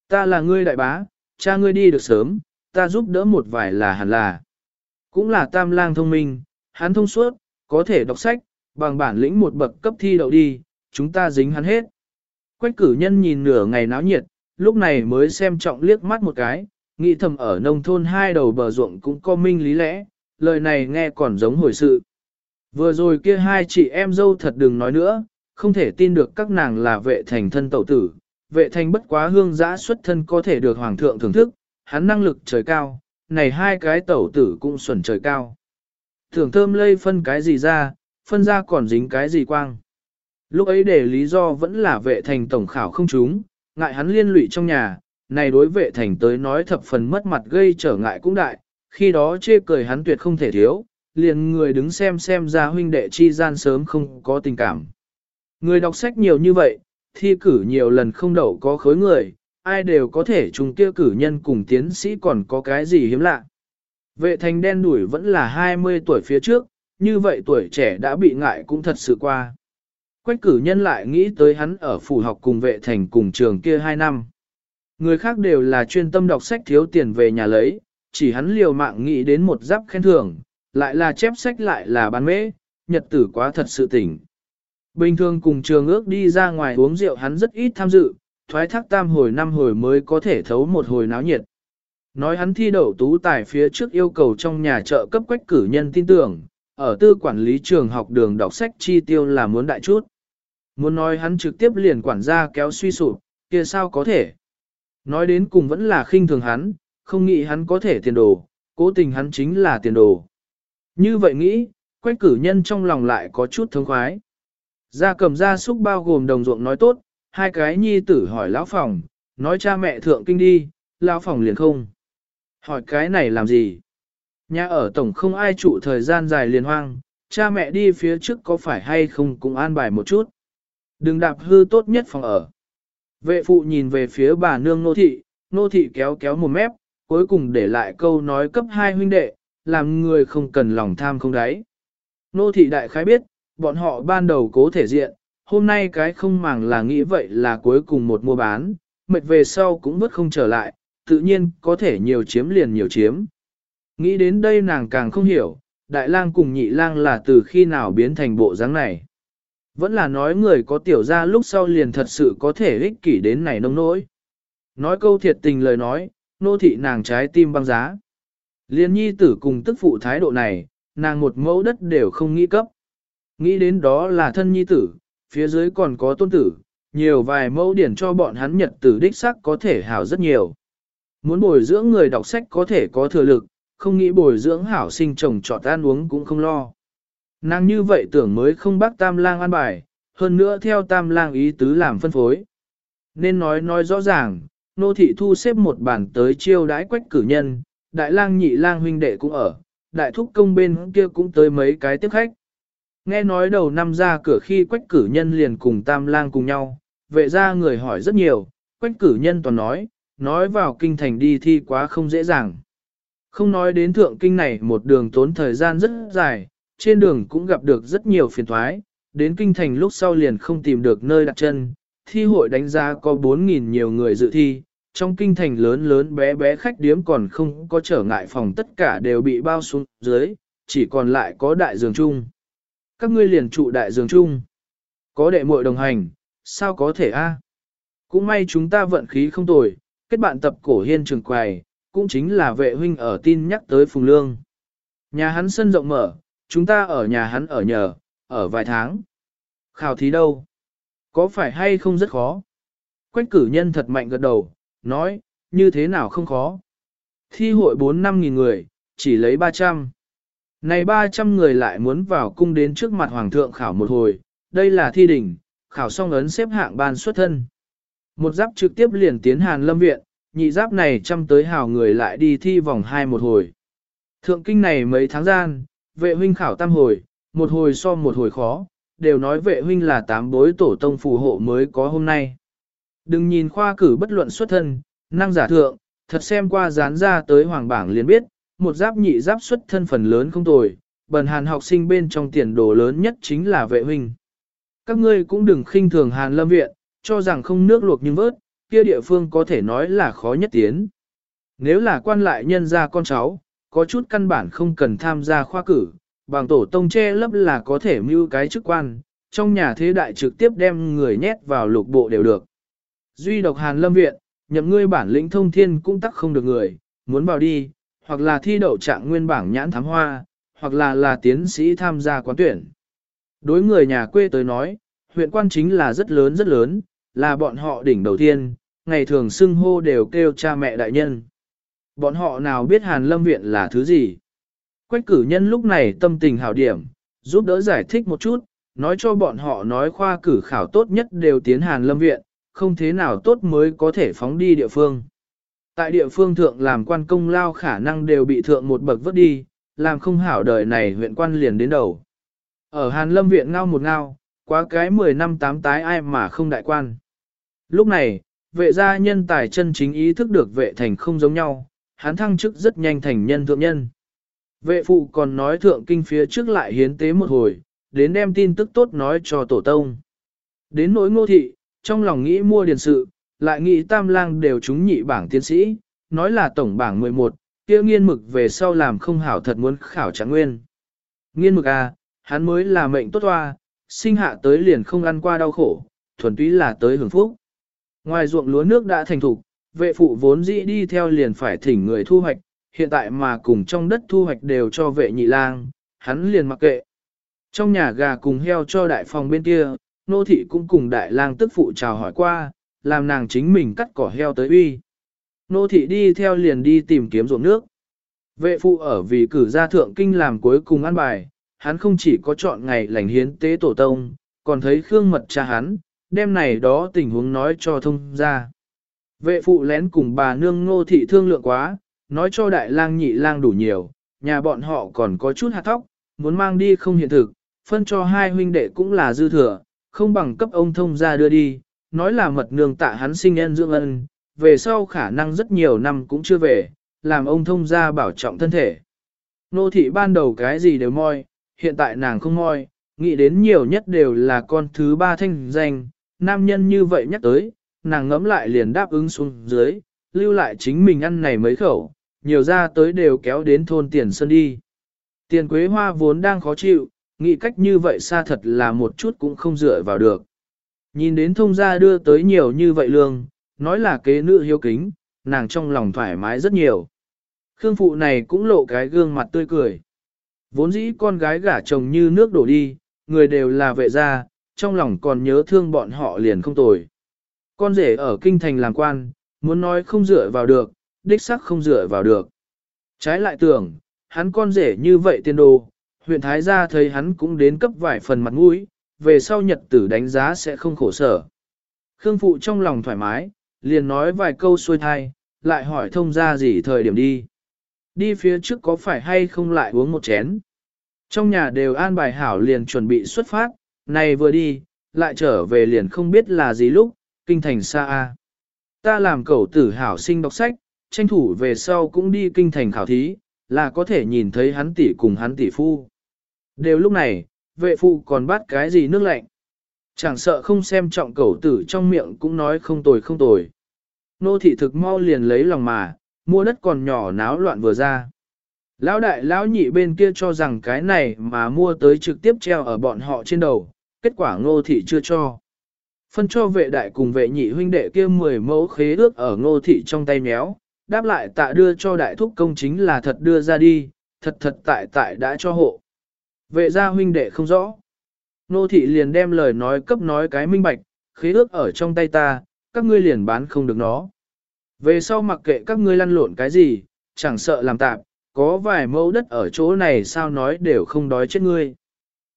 Ta là ngươi đại bá, cha ngươi đi được sớm, ta giúp đỡ một vài là hẳn là. Cũng là tam lang thông minh, hắn thông suốt, có thể đọc sách, bằng bản lĩnh một bậc cấp thi đậu đi, chúng ta dính hắn hết. Quách cử nhân nhìn nửa ngày náo nhiệt, lúc này mới xem trọng liếc mắt một cái, nghĩ thầm ở nông thôn hai đầu bờ ruộng cũng có minh lý lẽ, lời này nghe còn giống hồi sự. Vừa rồi kia hai chị em dâu thật đừng nói nữa, không thể tin được các nàng là vệ thành thân tẩu tử, vệ thành bất quá hương giã xuất thân có thể được hoàng thượng thưởng thức, hắn năng lực trời cao, này hai cái tẩu tử cũng xuẩn trời cao. Thưởng thơm lây phân cái gì ra, phân ra còn dính cái gì quang. Lúc ấy để lý do vẫn là vệ thành tổng khảo không trúng, ngại hắn liên lụy trong nhà, này đối vệ thành tới nói thập phần mất mặt gây trở ngại cũng đại, khi đó chê cười hắn tuyệt không thể thiếu, liền người đứng xem xem ra huynh đệ chi gian sớm không có tình cảm. Người đọc sách nhiều như vậy, thi cử nhiều lần không đậu có khối người, ai đều có thể trùng kia cử nhân cùng tiến sĩ còn có cái gì hiếm lạ. Vệ thành đen đuổi vẫn là 20 tuổi phía trước, như vậy tuổi trẻ đã bị ngại cũng thật sự qua. Quách cử nhân lại nghĩ tới hắn ở phủ học cùng vệ thành cùng trường kia 2 năm. Người khác đều là chuyên tâm đọc sách thiếu tiền về nhà lấy, chỉ hắn liều mạng nghĩ đến một giáp khen thưởng, lại là chép sách lại là bán mễ, nhật tử quá thật sự tỉnh. Bình thường cùng trường ước đi ra ngoài uống rượu hắn rất ít tham dự, thoái thác tam hồi năm hồi mới có thể thấu một hồi náo nhiệt. Nói hắn thi đậu tú tài phía trước yêu cầu trong nhà trợ cấp quách cử nhân tin tưởng, ở tư quản lý trường học đường đọc sách chi tiêu là muốn đại chút. Muốn nói hắn trực tiếp liền quản gia kéo suy sụp, kia sao có thể. Nói đến cùng vẫn là khinh thường hắn, không nghĩ hắn có thể tiền đồ, cố tình hắn chính là tiền đồ. Như vậy nghĩ, quách cử nhân trong lòng lại có chút thống khoái. Gia cầm gia súc bao gồm đồng ruộng nói tốt, hai cái nhi tử hỏi lão phòng, nói cha mẹ thượng kinh đi, lão phòng liền không. Hỏi cái này làm gì? Nhà ở tổng không ai trụ thời gian dài liền hoang, cha mẹ đi phía trước có phải hay không cũng an bài một chút. Đừng đạp hư tốt nhất phòng ở. Vệ phụ nhìn về phía bà nương nô thị, nô thị kéo kéo một mép, cuối cùng để lại câu nói cấp hai huynh đệ, làm người không cần lòng tham không đáy. Nô thị đại khái biết, bọn họ ban đầu cố thể diện, hôm nay cái không màng là nghĩ vậy là cuối cùng một mua bán, mệt về sau cũng vứt không trở lại, tự nhiên có thể nhiều chiếm liền nhiều chiếm. Nghĩ đến đây nàng càng không hiểu, đại lang cùng nhị lang là từ khi nào biến thành bộ dáng này. Vẫn là nói người có tiểu ra lúc sau liền thật sự có thể ích kỷ đến này nông nỗi. Nói câu thiệt tình lời nói, nô thị nàng trái tim băng giá. Liên nhi tử cùng tức phụ thái độ này, nàng một mẫu đất đều không nghĩ cấp. Nghĩ đến đó là thân nhi tử, phía dưới còn có tôn tử, nhiều vài mẫu điển cho bọn hắn nhật tử đích sắc có thể hảo rất nhiều. Muốn bồi dưỡng người đọc sách có thể có thừa lực, không nghĩ bồi dưỡng hảo sinh chồng trọt ăn uống cũng không lo. Nàng như vậy tưởng mới không bác tam lang ăn bài, hơn nữa theo tam lang ý tứ làm phân phối. Nên nói nói rõ ràng, nô thị thu xếp một bản tới chiêu đãi quách cử nhân, đại lang nhị lang huynh đệ cũng ở, đại thúc công bên kia cũng tới mấy cái tiếp khách. Nghe nói đầu năm ra cửa khi quách cử nhân liền cùng tam lang cùng nhau, vệ ra người hỏi rất nhiều, quách cử nhân toàn nói, nói vào kinh thành đi thi quá không dễ dàng. Không nói đến thượng kinh này một đường tốn thời gian rất dài, trên đường cũng gặp được rất nhiều phiền thoái, đến kinh thành lúc sau liền không tìm được nơi đặt chân, thi hội đánh giá có 4.000 nhiều người dự thi, trong kinh thành lớn lớn bé bé khách điếm còn không có trở ngại phòng tất cả đều bị bao xuống dưới, chỉ còn lại có đại giường chung. Các ngươi liền trụ đại giường chung. Có đệ muội đồng hành, sao có thể a? Cũng may chúng ta vận khí không tồi, kết bạn tập cổ hiên trường quầy, cũng chính là vệ huynh ở tin nhắc tới Phùng Lương. Nhà hắn sân rộng mở, chúng ta ở nhà hắn ở nhờ, ở vài tháng. Khảo thí đâu? Có phải hay không rất khó? Quách cử nhân thật mạnh gật đầu, nói, như thế nào không khó. Thi hội 4-5 nghìn người, chỉ lấy 300. Này 300 người lại muốn vào cung đến trước mặt hoàng thượng khảo một hồi, đây là thi đỉnh, khảo xong ấn xếp hạng ban xuất thân. Một giáp trực tiếp liền tiến Hàn Lâm Viện, nhị giáp này chăm tới hào người lại đi thi vòng hai một hồi. Thượng kinh này mấy tháng gian, vệ huynh khảo tam hồi, một hồi so một hồi khó, đều nói vệ huynh là tám bối tổ tông phù hộ mới có hôm nay. Đừng nhìn khoa cử bất luận xuất thân, năng giả thượng, thật xem qua dán ra tới hoàng bảng liền biết, một giáp nhị giáp xuất thân phần lớn không tồi, bần hàn học sinh bên trong tiền đồ lớn nhất chính là vệ huynh. Các ngươi cũng đừng khinh thường hàn lâm viện, cho rằng không nước luộc nhưng vớt, kia địa phương có thể nói là khó nhất tiến. Nếu là quan lại nhân ra con cháu, có chút căn bản không cần tham gia khoa cử, bằng tổ tông che lấp là có thể mưu cái chức quan, trong nhà thế đại trực tiếp đem người nhét vào lục bộ đều được. Duy độc hàn lâm viện, nhậm ngươi bản lĩnh thông thiên cũng tắc không được người, muốn vào đi, hoặc là thi đậu trạng nguyên bảng nhãn thám hoa, hoặc là là tiến sĩ tham gia quán tuyển. Đối người nhà quê tới nói, huyện quan chính là rất lớn rất lớn, là bọn họ đỉnh đầu tiên, ngày thường xưng hô đều kêu cha mẹ đại nhân. Bọn họ nào biết Hàn Lâm Viện là thứ gì? Quách cử nhân lúc này tâm tình hảo điểm, giúp đỡ giải thích một chút, nói cho bọn họ nói khoa cử khảo tốt nhất đều tiến Hàn Lâm Viện, không thế nào tốt mới có thể phóng đi địa phương. Tại địa phương thượng làm quan công lao khả năng đều bị thượng một bậc vứt đi, làm không hảo đời này huyện quan liền đến đầu. Ở Hàn Lâm Viện ngao một ngao, quá cái 10 năm tám tái ai mà không đại quan. Lúc này, vệ gia nhân tài chân chính ý thức được vệ thành không giống nhau, hắn thăng chức rất nhanh thành nhân thượng nhân. Vệ phụ còn nói thượng kinh phía trước lại hiến tế một hồi, đến đem tin tức tốt nói cho tổ tông. Đến nỗi ngô thị, trong lòng nghĩ mua điền sự, lại nghĩ tam lang đều trúng nhị bảng tiến sĩ, nói là tổng bảng 11, kia nghiên mực về sau làm không hảo thật muốn khảo trạng nguyên. Nghiên mực à, hắn mới là mệnh tốt hoa, sinh hạ tới liền không ăn qua đau khổ, thuần túy là tới hưởng phúc. Ngoài ruộng lúa nước đã thành thục, vệ phụ vốn dĩ đi theo liền phải thỉnh người thu hoạch, hiện tại mà cùng trong đất thu hoạch đều cho vệ nhị lang, hắn liền mặc kệ. Trong nhà gà cùng heo cho đại phòng bên kia, nô thị cũng cùng đại lang tức phụ chào hỏi qua, làm nàng chính mình cắt cỏ heo tới uy. nô thị đi theo liền đi tìm kiếm ruộng nước. Vệ phụ ở vì cử gia thượng kinh làm cuối cùng ăn bài, hắn không chỉ có chọn ngày lành hiến tế tổ tông, còn thấy Khương mật cha hắn, đêm này đó tình huống nói cho thông ra. Vệ phụ lén cùng bà nương ngô thị thương lượng quá, nói cho đại lang nhị lang đủ nhiều, nhà bọn họ còn có chút hạt thóc, muốn mang đi không hiện thực, phân cho hai huynh đệ cũng là dư thừa, không bằng cấp ông thông ra đưa đi, nói là mật nương tạ hắn sinh nhân dưỡng ân, về sau khả năng rất nhiều năm cũng chưa về, làm ông thông ra bảo trọng thân thể. Nô thị ban đầu cái gì đều moi, hiện tại nàng không moi, nghĩ đến nhiều nhất đều là con thứ ba thanh danh, nam nhân như vậy nhắc tới, nàng ngẫm lại liền đáp ứng xuống dưới, lưu lại chính mình ăn này mấy khẩu, nhiều ra tới đều kéo đến thôn tiền sơn đi. Tiền quế hoa vốn đang khó chịu, nghĩ cách như vậy xa thật là một chút cũng không dựa vào được. Nhìn đến thông gia đưa tới nhiều như vậy lương, nói là kế nữ hiếu kính, nàng trong lòng thoải mái rất nhiều. Khương phụ này cũng lộ cái gương mặt tươi cười. Vốn dĩ con gái gả chồng như nước đổ đi, người đều là vệ gia, trong lòng còn nhớ thương bọn họ liền không tồi. Con rể ở kinh thành làm quan, muốn nói không dựa vào được, đích sắc không dựa vào được. Trái lại tưởng, hắn con rể như vậy tiên đồ, huyện Thái gia thấy hắn cũng đến cấp vài phần mặt mũi, về sau nhật tử đánh giá sẽ không khổ sở. Khương Phụ trong lòng thoải mái, liền nói vài câu xuôi thai, lại hỏi thông ra gì thời điểm đi. Đi phía trước có phải hay không lại uống một chén. Trong nhà đều an bài hảo liền chuẩn bị xuất phát, này vừa đi, lại trở về liền không biết là gì lúc, kinh thành xa a. Ta làm cậu tử hảo sinh đọc sách, tranh thủ về sau cũng đi kinh thành khảo thí, là có thể nhìn thấy hắn tỷ cùng hắn tỷ phu. Đều lúc này, vệ phụ còn bắt cái gì nước lạnh. Chẳng sợ không xem trọng cẩu tử trong miệng cũng nói không tồi không tồi. Nô thị thực mau liền lấy lòng mà, mua đất còn nhỏ náo loạn vừa ra. Lão đại lão nhị bên kia cho rằng cái này mà mua tới trực tiếp treo ở bọn họ trên đầu, kết quả ngô thị chưa cho. Phân cho vệ đại cùng vệ nhị huynh đệ kia 10 mẫu khế ước ở ngô thị trong tay méo, đáp lại tạ đưa cho đại thúc công chính là thật đưa ra đi, thật thật tại tại đã cho hộ. Vệ gia huynh đệ không rõ. Nô thị liền đem lời nói cấp nói cái minh bạch, khế ước ở trong tay ta, các ngươi liền bán không được nó. Về sau mặc kệ các ngươi lăn lộn cái gì, chẳng sợ làm tạm, có vài mẫu đất ở chỗ này sao nói đều không đói chết ngươi.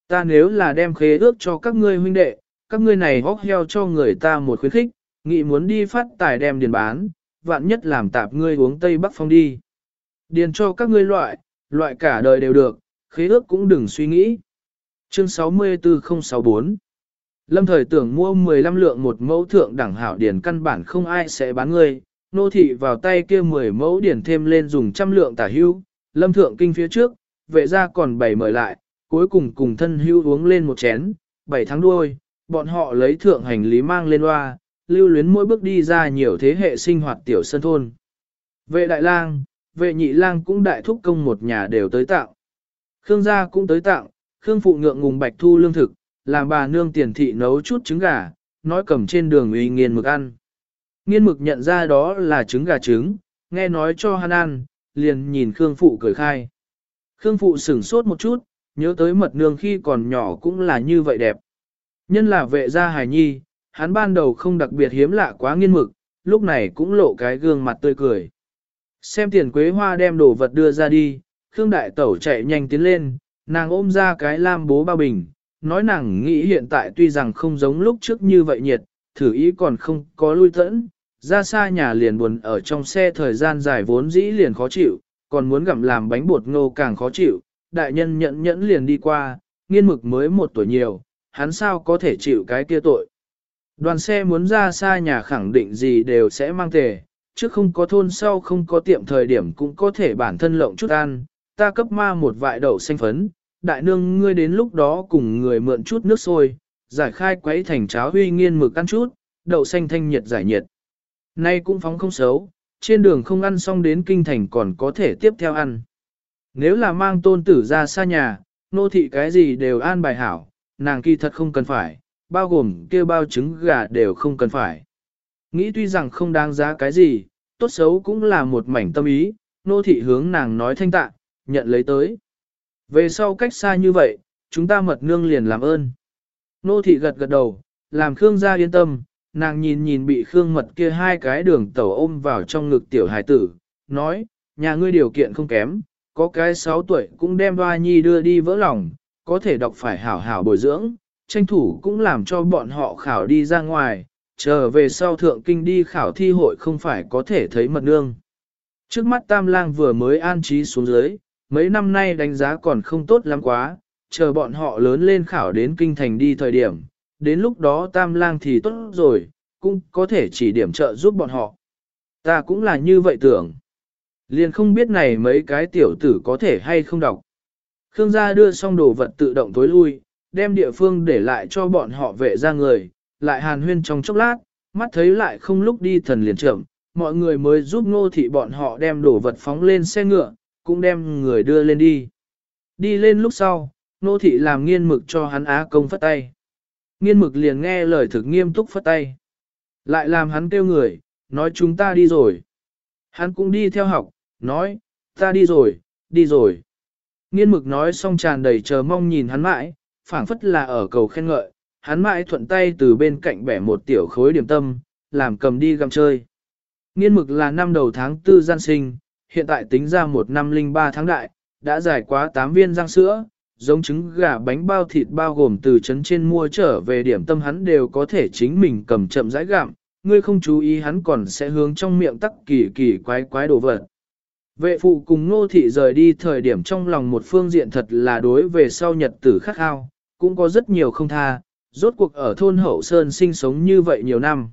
Ta nếu là đem khế ước cho các ngươi huynh đệ, các ngươi này hóc heo cho người ta một khuyến khích, nghĩ muốn đi phát tài đem điền bán, vạn nhất làm tạp ngươi uống Tây Bắc Phong đi. Điền cho các ngươi loại, loại cả đời đều được, khế ước cũng đừng suy nghĩ. Chương 64064 Lâm thời tưởng mua 15 lượng một mẫu thượng đẳng hảo điển căn bản không ai sẽ bán ngươi, nô thị vào tay kia 10 mẫu điển thêm lên dùng trăm lượng tả hưu, lâm thượng kinh phía trước, vệ ra còn bảy mời lại, cuối cùng cùng thân hưu uống lên một chén, bảy tháng đuôi, bọn họ lấy thượng hành lý mang lên loa, lưu luyến mỗi bước đi ra nhiều thế hệ sinh hoạt tiểu sân thôn. Vệ đại lang, vệ nhị lang cũng đại thúc công một nhà đều tới tạo. Khương gia cũng tới tặng, Khương phụ ngượng ngùng bạch thu lương thực, làm bà nương tiền thị nấu chút trứng gà, nói cầm trên đường uy nghiên mực ăn. Nghiên mực nhận ra đó là trứng gà trứng, nghe nói cho hắn ăn, liền nhìn Khương phụ cười khai. Khương phụ sửng sốt một chút, nhớ tới mật nương khi còn nhỏ cũng là như vậy đẹp. Nhân là vệ gia hài nhi, hắn ban đầu không đặc biệt hiếm lạ quá nghiên mực, lúc này cũng lộ cái gương mặt tươi cười. Xem tiền quế hoa đem đồ vật đưa ra đi, Khương Đại Tẩu chạy nhanh tiến lên, nàng ôm ra cái lam bố bao bình, nói nàng nghĩ hiện tại tuy rằng không giống lúc trước như vậy nhiệt, thử ý còn không có lui tẫn, ra xa nhà liền buồn ở trong xe thời gian dài vốn dĩ liền khó chịu, còn muốn gặm làm bánh bột ngô càng khó chịu, đại nhân nhẫn nhẫn liền đi qua, nghiên mực mới một tuổi nhiều, hắn sao có thể chịu cái kia tội. Đoàn xe muốn ra xa nhà khẳng định gì đều sẽ mang tề, trước không có thôn sau không có tiệm thời điểm cũng có thể bản thân lộng chút ăn, ta cấp ma một vại đậu xanh phấn, đại nương ngươi đến lúc đó cùng người mượn chút nước sôi, giải khai quấy thành cháo huy nghiên mực ăn chút, đậu xanh thanh nhiệt giải nhiệt. Nay cũng phóng không xấu, trên đường không ăn xong đến kinh thành còn có thể tiếp theo ăn. Nếu là mang tôn tử ra xa nhà, nô thị cái gì đều an bài hảo, nàng kỳ thật không cần phải, bao gồm kêu bao trứng gà đều không cần phải. Nghĩ tuy rằng không đáng giá cái gì, tốt xấu cũng là một mảnh tâm ý, nô thị hướng nàng nói thanh tạ, nhận lấy tới. Về sau cách xa như vậy, chúng ta mật nương liền làm ơn. Nô thị gật gật đầu, làm Khương gia yên tâm, nàng nhìn nhìn bị khương mật kia hai cái đường tẩu ôm vào trong ngực tiểu hài tử, nói, nhà ngươi điều kiện không kém, có cái 6 tuổi cũng đem hoa nhi đưa đi vỡ lòng, có thể đọc phải hảo hảo bồi dưỡng, tranh thủ cũng làm cho bọn họ khảo đi ra ngoài, trở về sau thượng kinh đi khảo thi hội không phải có thể thấy mật nương. Trước mắt tam lang vừa mới an trí xuống dưới, mấy năm nay đánh giá còn không tốt lắm quá, chờ bọn họ lớn lên khảo đến kinh thành đi thời điểm, đến lúc đó tam lang thì tốt rồi, cũng có thể chỉ điểm trợ giúp bọn họ. Ta cũng là như vậy tưởng. Liền không biết này mấy cái tiểu tử có thể hay không đọc. Khương gia đưa xong đồ vật tự động tối lui, đem địa phương để lại cho bọn họ vệ ra người, lại hàn huyên trong chốc lát, mắt thấy lại không lúc đi thần liền chậm, mọi người mới giúp ngô thị bọn họ đem đồ vật phóng lên xe ngựa, cũng đem người đưa lên đi. Đi lên lúc sau, nô thị làm nghiên mực cho hắn á công phất tay. Nghiên mực liền nghe lời thực nghiêm túc phất tay. Lại làm hắn kêu người, nói chúng ta đi rồi. Hắn cũng đi theo học, nói, ta đi rồi, đi rồi. Nghiên mực nói xong tràn đầy chờ mong nhìn hắn mãi, phảng phất là ở cầu khen ngợi, hắn mãi thuận tay từ bên cạnh bẻ một tiểu khối điểm tâm, làm cầm đi găm chơi. Nghiên mực là năm đầu tháng tư gian sinh, hiện tại tính ra một năm linh ba tháng đại, đã giải quá 8 viên răng sữa, giống trứng gà bánh bao thịt bao gồm từ trấn trên mua trở về điểm tâm hắn đều có thể chính mình cầm chậm rãi gặm, ngươi không chú ý hắn còn sẽ hướng trong miệng tắc kỳ kỳ quái quái đồ vật. Vệ phụ cùng ngô thị rời đi thời điểm trong lòng một phương diện thật là đối về sau nhật tử khắc khao, cũng có rất nhiều không tha, rốt cuộc ở thôn hậu sơn sinh sống như vậy nhiều năm.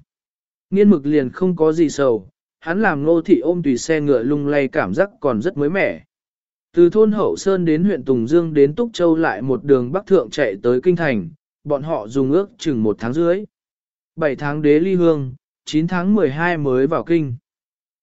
Nghiên mực liền không có gì sầu, hắn làm ngô thị ôm tùy xe ngựa lung lay cảm giác còn rất mới mẻ. Từ thôn hậu sơn đến huyện Tùng Dương đến Túc Châu lại một đường bắc thượng chạy tới Kinh Thành, bọn họ dùng ước chừng một tháng dưới. 7 tháng đế ly hương, 9 tháng 12 mới vào kinh.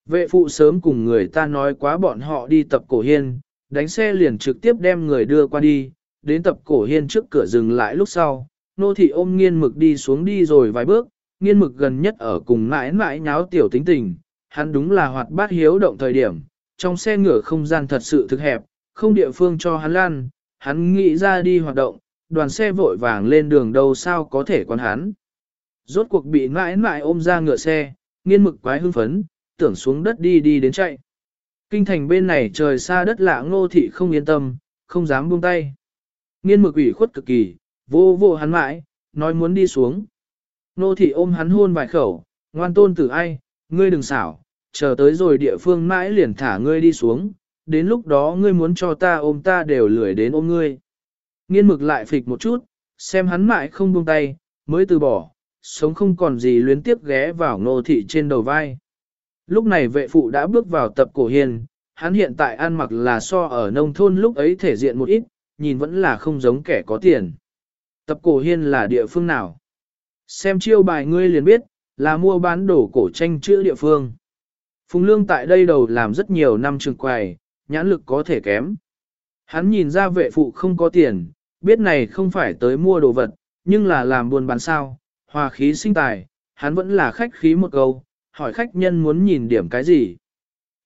Vệ phụ sớm cùng người ta nói quá bọn họ đi tập cổ hiên, đánh xe liền trực tiếp đem người đưa qua đi, đến tập cổ hiên trước cửa dừng lại lúc sau, nô thị ôm nghiên mực đi xuống đi rồi vài bước, nghiên mực gần nhất ở cùng mãi mãi nháo tiểu tính tình, hắn đúng là hoạt bát hiếu động thời điểm, trong xe ngựa không gian thật sự thực hẹp, không địa phương cho hắn lan, hắn nghĩ ra đi hoạt động, đoàn xe vội vàng lên đường đâu sao có thể quan hắn. Rốt cuộc bị mãi mãi ôm ra ngựa xe, nghiên mực quái hưng phấn, tưởng xuống đất đi đi đến chạy. Kinh thành bên này trời xa đất lạ ngô thị không yên tâm, không dám buông tay. Nghiên mực ủy khuất cực kỳ, vô vô hắn mãi, nói muốn đi xuống. Ngô thị ôm hắn hôn vài khẩu, ngoan tôn tử ai, ngươi đừng xảo, chờ tới rồi địa phương mãi liền thả ngươi đi xuống, đến lúc đó ngươi muốn cho ta ôm ta đều lười đến ôm ngươi. Nghiên mực lại phịch một chút, xem hắn mãi không buông tay, mới từ bỏ, sống không còn gì luyến tiếp ghé vào ngô thị trên đầu vai. Lúc này vệ phụ đã bước vào tập cổ hiền, hắn hiện tại ăn mặc là so ở nông thôn lúc ấy thể diện một ít, nhìn vẫn là không giống kẻ có tiền. Tập cổ hiên là địa phương nào? Xem chiêu bài ngươi liền biết, là mua bán đồ cổ tranh chữ địa phương. Phùng Lương tại đây đầu làm rất nhiều năm trường quầy, nhãn lực có thể kém. Hắn nhìn ra vệ phụ không có tiền, biết này không phải tới mua đồ vật, nhưng là làm buôn bán sao, hòa khí sinh tài, hắn vẫn là khách khí một câu, hỏi khách nhân muốn nhìn điểm cái gì.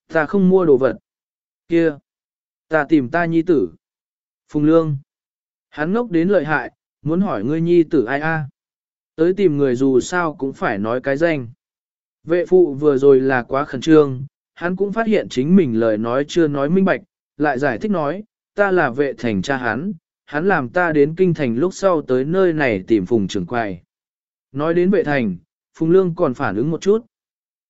Ta không mua đồ vật. Kia. Ta tìm ta nhi tử. Phùng Lương. Hắn ngốc đến lợi hại, muốn hỏi ngươi nhi tử ai a? Tới tìm người dù sao cũng phải nói cái danh. Vệ phụ vừa rồi là quá khẩn trương, hắn cũng phát hiện chính mình lời nói chưa nói minh bạch, lại giải thích nói, ta là vệ thành cha hắn, hắn làm ta đến kinh thành lúc sau tới nơi này tìm phùng trưởng quầy. Nói đến vệ thành, phùng lương còn phản ứng một chút.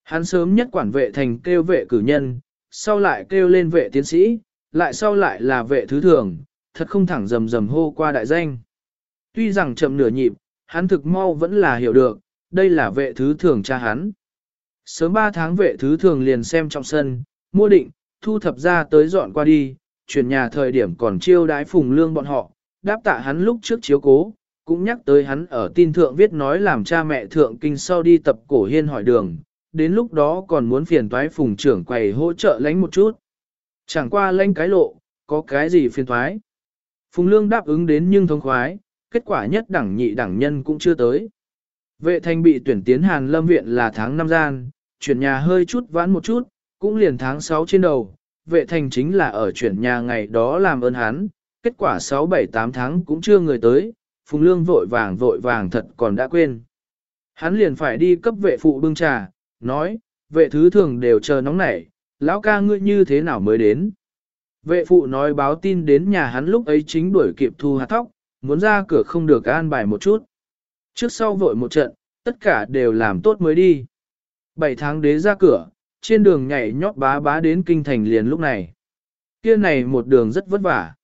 Hắn sớm nhất quản vệ thành kêu vệ cử nhân, sau lại kêu lên vệ tiến sĩ, lại sau lại là vệ thứ thường, thật không thẳng rầm rầm hô qua đại danh. Tuy rằng chậm nửa nhịp, hắn thực mau vẫn là hiểu được, đây là vệ thứ thường cha hắn. Sớm 3 tháng vệ thứ thường liền xem trong sân, mua định, thu thập ra tới dọn qua đi, chuyển nhà thời điểm còn chiêu đái phùng lương bọn họ, đáp tạ hắn lúc trước chiếu cố, cũng nhắc tới hắn ở tin thượng viết nói làm cha mẹ thượng kinh sau đi tập cổ hiên hỏi đường, đến lúc đó còn muốn phiền toái phùng trưởng quầy hỗ trợ lánh một chút. Chẳng qua lánh cái lộ, có cái gì phiền toái. Phùng lương đáp ứng đến nhưng thông khoái, kết quả nhất đẳng nhị đẳng nhân cũng chưa tới. Vệ thành bị tuyển tiến Hàn Lâm Viện là tháng năm gian, chuyển nhà hơi chút vãn một chút, cũng liền tháng 6 trên đầu. Vệ thành chính là ở chuyển nhà ngày đó làm ơn hắn, kết quả 6-7-8 tháng cũng chưa người tới, Phùng Lương vội vàng vội vàng thật còn đã quên. Hắn liền phải đi cấp vệ phụ bưng trà, nói, vệ thứ thường đều chờ nóng nảy, lão ca ngươi như thế nào mới đến. Vệ phụ nói báo tin đến nhà hắn lúc ấy chính đuổi kịp thu hạt thóc, muốn ra cửa không được an bài một chút. Trước sau vội một trận, tất cả đều làm tốt mới đi. Bảy tháng đế ra cửa, trên đường nhảy nhót bá bá đến kinh thành liền lúc này. Kia này một đường rất vất vả.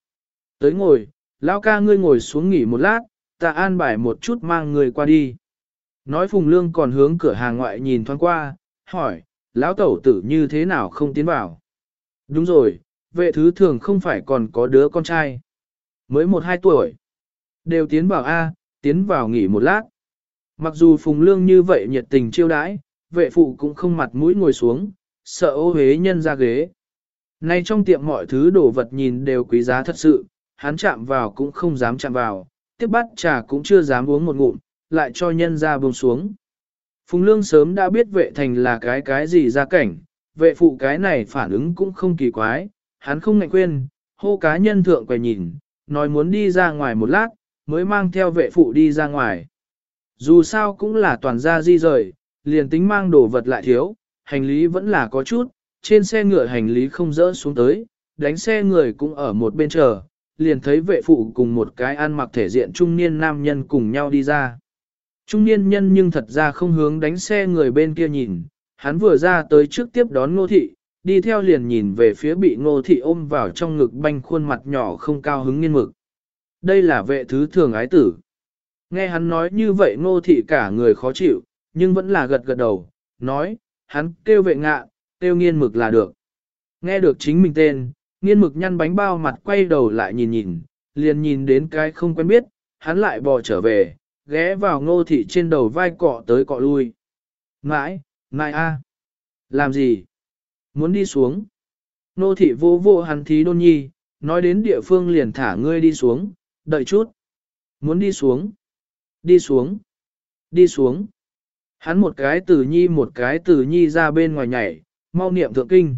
Tới ngồi, lão ca ngươi ngồi xuống nghỉ một lát, ta an bài một chút mang người qua đi. Nói Phùng Lương còn hướng cửa hàng ngoại nhìn thoáng qua, hỏi, lão tẩu tử như thế nào không tiến vào. Đúng rồi, vệ thứ thường không phải còn có đứa con trai. Mới một hai tuổi. Đều tiến vào A, tiến vào nghỉ một lát. Mặc dù Phùng Lương như vậy nhiệt tình chiêu đãi, vệ phụ cũng không mặt mũi ngồi xuống, sợ ô hế nhân ra ghế. Nay trong tiệm mọi thứ đồ vật nhìn đều quý giá thật sự, hắn chạm vào cũng không dám chạm vào, tiếp bắt trà cũng chưa dám uống một ngụm, lại cho nhân ra buông xuống. Phùng Lương sớm đã biết vệ thành là cái cái gì ra cảnh, vệ phụ cái này phản ứng cũng không kỳ quái, hắn không ngại quên, hô cá nhân thượng quay nhìn, nói muốn đi ra ngoài một lát, mới mang theo vệ phụ đi ra ngoài. Dù sao cũng là toàn gia di rời, liền tính mang đồ vật lại thiếu, hành lý vẫn là có chút, trên xe ngựa hành lý không dỡ xuống tới, đánh xe người cũng ở một bên chờ, liền thấy vệ phụ cùng một cái ăn mặc thể diện trung niên nam nhân cùng nhau đi ra. Trung niên nhân nhưng thật ra không hướng đánh xe người bên kia nhìn, hắn vừa ra tới trước tiếp đón ngô thị, đi theo liền nhìn về phía bị ngô thị ôm vào trong ngực banh khuôn mặt nhỏ không cao hứng nghiên mực. Đây là vệ thứ thường ái tử. Nghe hắn nói như vậy ngô thị cả người khó chịu, nhưng vẫn là gật gật đầu, nói, hắn kêu vệ ngạ, kêu nghiên mực là được. Nghe được chính mình tên, nghiên mực nhăn bánh bao mặt quay đầu lại nhìn nhìn, liền nhìn đến cái không quen biết, hắn lại bò trở về, ghé vào ngô thị trên đầu vai cọ tới cọ lui. Mãi, mãi a, làm gì? Muốn đi xuống. Ngô thị vô vô hắn thí đôn nhi, nói đến địa phương liền thả ngươi đi xuống, đợi chút. Muốn đi xuống. Đi xuống. Đi xuống. Hắn một cái từ nhi một cái từ nhi ra bên ngoài nhảy, mau niệm thượng kinh.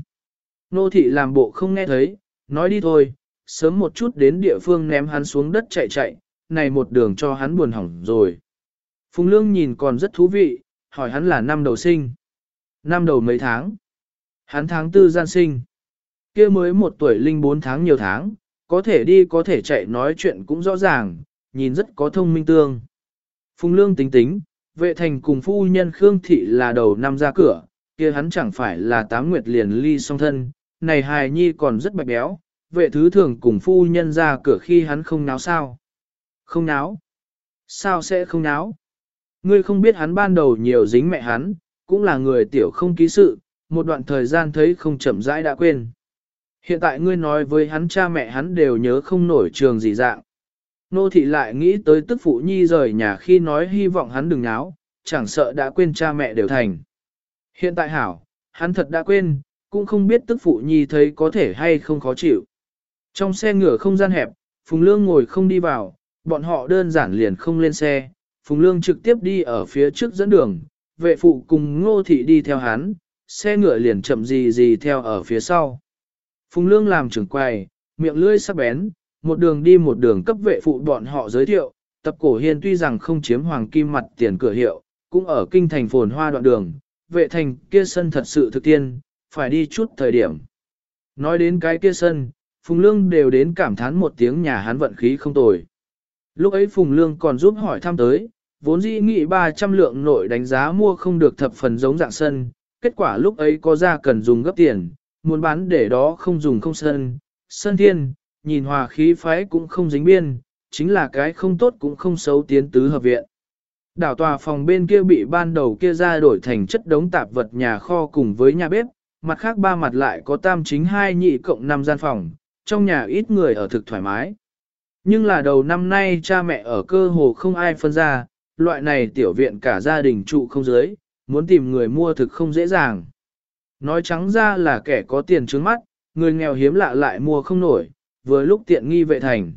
Nô thị làm bộ không nghe thấy, nói đi thôi, sớm một chút đến địa phương ném hắn xuống đất chạy chạy, này một đường cho hắn buồn hỏng rồi. Phùng Lương nhìn còn rất thú vị, hỏi hắn là năm đầu sinh. Năm đầu mấy tháng? Hắn tháng tư gian sinh. kia mới một tuổi linh bốn tháng nhiều tháng, có thể đi có thể chạy nói chuyện cũng rõ ràng, nhìn rất có thông minh tương. Phùng Lương tính tính, vệ thành cùng phu nhân Khương Thị là đầu năm ra cửa, kia hắn chẳng phải là tám nguyệt liền ly song thân, này hài nhi còn rất bạch béo, vệ thứ thường cùng phu nhân ra cửa khi hắn không náo sao. Không náo? Sao sẽ không náo? Ngươi không biết hắn ban đầu nhiều dính mẹ hắn, cũng là người tiểu không ký sự, một đoạn thời gian thấy không chậm rãi đã quên. Hiện tại ngươi nói với hắn cha mẹ hắn đều nhớ không nổi trường gì dạng. Nô thị lại nghĩ tới tức phụ nhi rời nhà khi nói hy vọng hắn đừng náo, chẳng sợ đã quên cha mẹ đều thành. Hiện tại hảo, hắn thật đã quên, cũng không biết tức phụ nhi thấy có thể hay không khó chịu. Trong xe ngựa không gian hẹp, Phùng Lương ngồi không đi vào, bọn họ đơn giản liền không lên xe, Phùng Lương trực tiếp đi ở phía trước dẫn đường, vệ phụ cùng ngô thị đi theo hắn, xe ngựa liền chậm gì gì theo ở phía sau. Phùng Lương làm trưởng quầy, miệng lưỡi sắc bén, một đường đi một đường cấp vệ phụ bọn họ giới thiệu, tập cổ hiên tuy rằng không chiếm hoàng kim mặt tiền cửa hiệu, cũng ở kinh thành phồn hoa đoạn đường, vệ thành kia sân thật sự thực tiên, phải đi chút thời điểm. Nói đến cái kia sân, Phùng Lương đều đến cảm thán một tiếng nhà hắn vận khí không tồi. Lúc ấy Phùng Lương còn giúp hỏi thăm tới, vốn dĩ nghĩ 300 lượng nội đánh giá mua không được thập phần giống dạng sân, kết quả lúc ấy có ra cần dùng gấp tiền, muốn bán để đó không dùng không sân, sân thiên, nhìn hòa khí phái cũng không dính biên, chính là cái không tốt cũng không xấu tiến tứ hợp viện. Đảo tòa phòng bên kia bị ban đầu kia ra đổi thành chất đống tạp vật nhà kho cùng với nhà bếp, mặt khác ba mặt lại có tam chính hai nhị cộng năm gian phòng, trong nhà ít người ở thực thoải mái. Nhưng là đầu năm nay cha mẹ ở cơ hồ không ai phân ra, loại này tiểu viện cả gia đình trụ không dưới, muốn tìm người mua thực không dễ dàng. Nói trắng ra là kẻ có tiền trướng mắt, người nghèo hiếm lạ lại mua không nổi, vừa lúc tiện nghi vệ thành.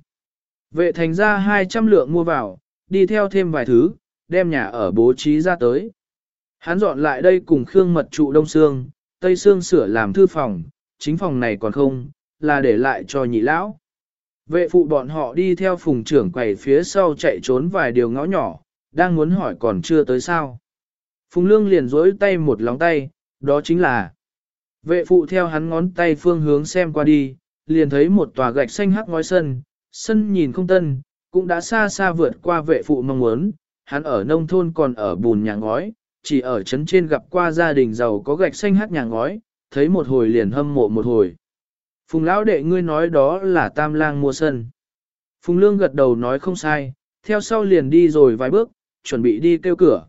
Vệ thành ra 200 lượng mua vào, đi theo thêm vài thứ, đem nhà ở bố trí ra tới. Hắn dọn lại đây cùng Khương mật trụ đông xương, tây xương sửa làm thư phòng, chính phòng này còn không, là để lại cho nhị lão. Vệ phụ bọn họ đi theo phùng trưởng quầy phía sau chạy trốn vài điều ngõ nhỏ, đang muốn hỏi còn chưa tới sao. Phùng Lương liền dối tay một lóng tay, đó chính là vệ phụ theo hắn ngón tay phương hướng xem qua đi, liền thấy một tòa gạch xanh hắc ngói sân, sân nhìn không tân, cũng đã xa xa vượt qua vệ phụ mong muốn, hắn ở nông thôn còn ở bùn nhà ngói, chỉ ở trấn trên gặp qua gia đình giàu có gạch xanh hắc nhà ngói, thấy một hồi liền hâm mộ một hồi. Phùng lão đệ ngươi nói đó là tam lang mua sân. Phùng lương gật đầu nói không sai, theo sau liền đi rồi vài bước, chuẩn bị đi kêu cửa.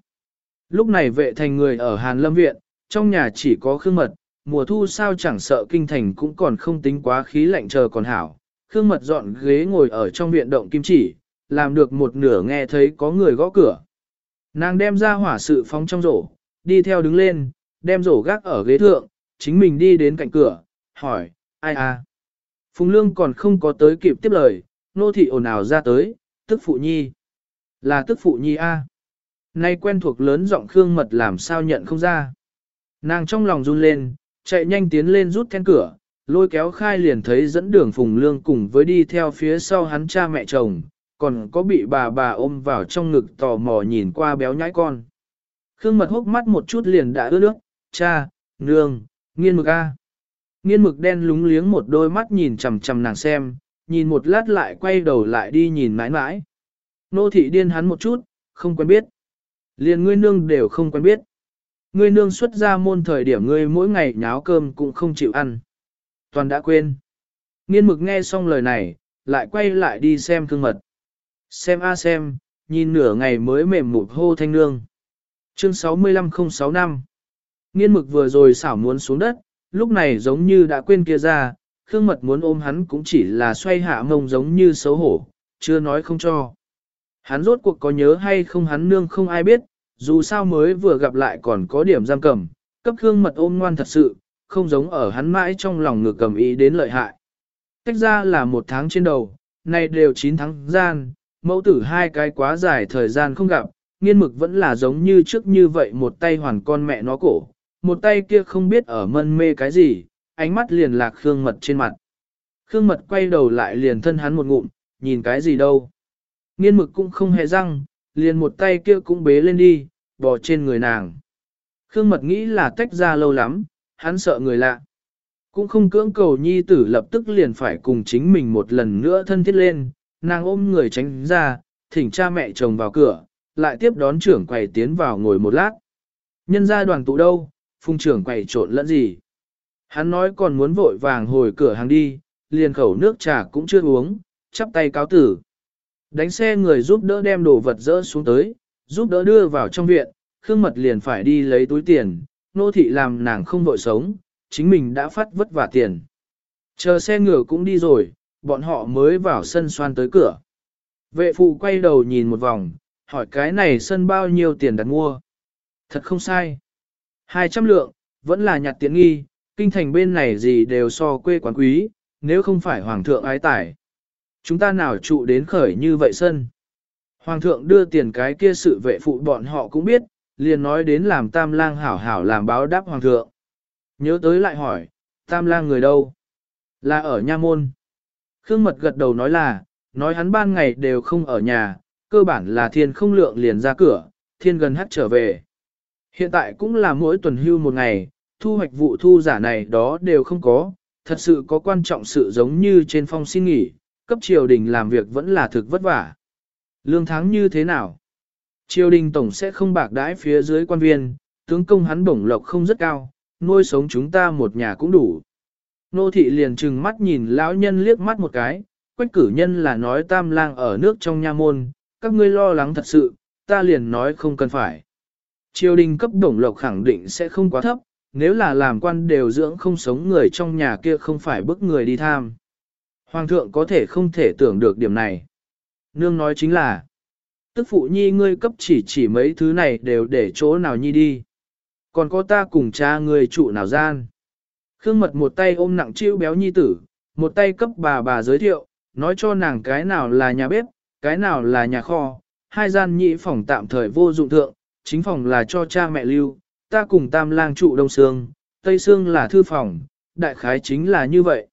Lúc này vệ thành người ở Hàn Lâm Viện, trong nhà chỉ có khương mật, mùa thu sao chẳng sợ kinh thành cũng còn không tính quá khí lạnh chờ còn hảo. Khương mật dọn ghế ngồi ở trong viện động kim chỉ, làm được một nửa nghe thấy có người gõ cửa. Nàng đem ra hỏa sự phóng trong rổ, đi theo đứng lên, đem rổ gác ở ghế thượng, chính mình đi đến cạnh cửa, hỏi, ai à? Phùng Lương còn không có tới kịp tiếp lời, nô thị ồn ào ra tới, tức phụ nhi. Là tức phụ nhi a. Nay quen thuộc lớn giọng Khương Mật làm sao nhận không ra. Nàng trong lòng run lên, chạy nhanh tiến lên rút then cửa, lôi kéo khai liền thấy dẫn đường Phùng Lương cùng với đi theo phía sau hắn cha mẹ chồng, còn có bị bà bà ôm vào trong ngực tò mò nhìn qua béo nhãi con. Khương Mật hốc mắt một chút liền đã ướt nước, cha, nương, nghiên mực a. Nghiên mực đen lúng liếng một đôi mắt nhìn chằm chằm nàng xem, nhìn một lát lại quay đầu lại đi nhìn mãi mãi. Nô thị điên hắn một chút, không quen biết. Liền ngươi nương đều không quen biết. Ngươi nương xuất ra môn thời điểm ngươi mỗi ngày nháo cơm cũng không chịu ăn. Toàn đã quên. Nghiên mực nghe xong lời này, lại quay lại đi xem thương mật. Xem a xem, nhìn nửa ngày mới mềm mụt hô thanh nương. Chương 65065 Nghiên mực vừa rồi xảo muốn xuống đất, lúc này giống như đã quên kia ra, Khương Mật muốn ôm hắn cũng chỉ là xoay hạ mông giống như xấu hổ, chưa nói không cho. Hắn rốt cuộc có nhớ hay không hắn nương không ai biết, dù sao mới vừa gặp lại còn có điểm giam cầm, cấp Khương Mật ôm ngoan thật sự, không giống ở hắn mãi trong lòng ngược cầm ý đến lợi hại. Cách ra là một tháng trên đầu, nay đều 9 tháng gian, mẫu tử hai cái quá dài thời gian không gặp, nghiên mực vẫn là giống như trước như vậy một tay hoàn con mẹ nó cổ, một tay kia không biết ở mân mê cái gì, ánh mắt liền lạc Khương Mật trên mặt. Khương Mật quay đầu lại liền thân hắn một ngụm, nhìn cái gì đâu. Nghiên mực cũng không hề răng, liền một tay kia cũng bế lên đi, bò trên người nàng. Khương Mật nghĩ là tách ra lâu lắm, hắn sợ người lạ. Cũng không cưỡng cầu nhi tử lập tức liền phải cùng chính mình một lần nữa thân thiết lên, nàng ôm người tránh ra, thỉnh cha mẹ chồng vào cửa, lại tiếp đón trưởng quầy tiến vào ngồi một lát. Nhân ra đoàn tụ đâu, phung trưởng quầy trộn lẫn gì. Hắn nói còn muốn vội vàng hồi cửa hàng đi, liền khẩu nước trà cũng chưa uống, chắp tay cáo tử. Đánh xe người giúp đỡ đem đồ vật dỡ xuống tới, giúp đỡ đưa vào trong viện, Khương Mật liền phải đi lấy túi tiền, nô thị làm nàng không vội sống, chính mình đã phát vất vả tiền. Chờ xe ngựa cũng đi rồi, bọn họ mới vào sân xoan tới cửa. Vệ phụ quay đầu nhìn một vòng, hỏi cái này sân bao nhiêu tiền đặt mua. Thật không sai. 200 lượng, vẫn là nhặt tiện nghi, kinh thành bên này gì đều so quê quán quý, nếu không phải hoàng thượng ái tải. Chúng ta nào trụ đến khởi như vậy sân. Hoàng thượng đưa tiền cái kia sự vệ phụ bọn họ cũng biết, liền nói đến làm tam lang hảo hảo làm báo đáp hoàng thượng. Nhớ tới lại hỏi, tam lang người đâu? Là ở nha môn. Khương mật gật đầu nói là, nói hắn ban ngày đều không ở nhà, cơ bản là thiên không lượng liền ra cửa, thiên gần hắt trở về. Hiện tại cũng là mỗi tuần hưu một ngày, thu hoạch vụ thu giả này đó đều không có, thật sự có quan trọng sự giống như trên phong xin nghỉ, cấp triều đình làm việc vẫn là thực vất vả. Lương tháng như thế nào? Triều đình tổng sẽ không bạc đãi phía dưới quan viên, tướng công hắn bổng lộc không rất cao, nuôi sống chúng ta một nhà cũng đủ. Nô thị liền trừng mắt nhìn lão nhân liếc mắt một cái, quách cử nhân là nói tam lang ở nước trong nha môn, các ngươi lo lắng thật sự, ta liền nói không cần phải. Triều đình cấp bổng lộc khẳng định sẽ không quá thấp, nếu là làm quan đều dưỡng không sống người trong nhà kia không phải bức người đi tham. Hoàng thượng có thể không thể tưởng được điểm này. Nương nói chính là, tức phụ nhi ngươi cấp chỉ chỉ mấy thứ này đều để chỗ nào nhi đi. Còn có ta cùng cha ngươi trụ nào gian. Khương mật một tay ôm nặng chiêu béo nhi tử, một tay cấp bà bà giới thiệu, nói cho nàng cái nào là nhà bếp, cái nào là nhà kho, hai gian nhị phòng tạm thời vô dụng thượng, chính phòng là cho cha mẹ lưu, ta cùng tam lang trụ đông Sương, tây Sương là thư phòng, đại khái chính là như vậy.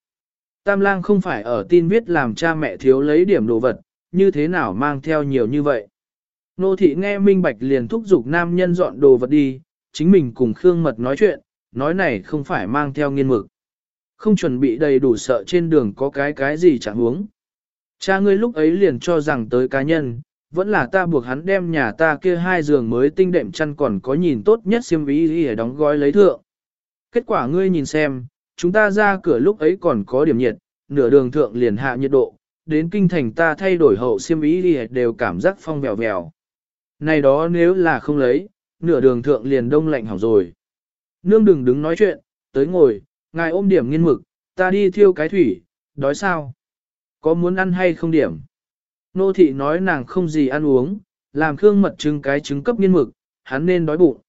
Tam lang không phải ở tin viết làm cha mẹ thiếu lấy điểm đồ vật, như thế nào mang theo nhiều như vậy. Nô thị nghe minh bạch liền thúc giục nam nhân dọn đồ vật đi, chính mình cùng Khương Mật nói chuyện, nói này không phải mang theo nghiên mực. Không chuẩn bị đầy đủ sợ trên đường có cái cái gì chẳng huống. Cha ngươi lúc ấy liền cho rằng tới cá nhân, vẫn là ta buộc hắn đem nhà ta kia hai giường mới tinh đệm chăn còn có nhìn tốt nhất xiêm ý để đóng gói lấy thượng. Kết quả ngươi nhìn xem, chúng ta ra cửa lúc ấy còn có điểm nhiệt, nửa đường thượng liền hạ nhiệt độ, đến kinh thành ta thay đổi hậu xiêm ý đi đều cảm giác phong vèo vèo. Này đó nếu là không lấy, nửa đường thượng liền đông lạnh hỏng rồi. Nương đừng đứng nói chuyện, tới ngồi, ngài ôm điểm nghiên mực, ta đi thiêu cái thủy, đói sao? Có muốn ăn hay không điểm? Nô thị nói nàng không gì ăn uống, làm Khương Mật trưng cái trứng cấp nghiên mực, hắn nên đói bụng.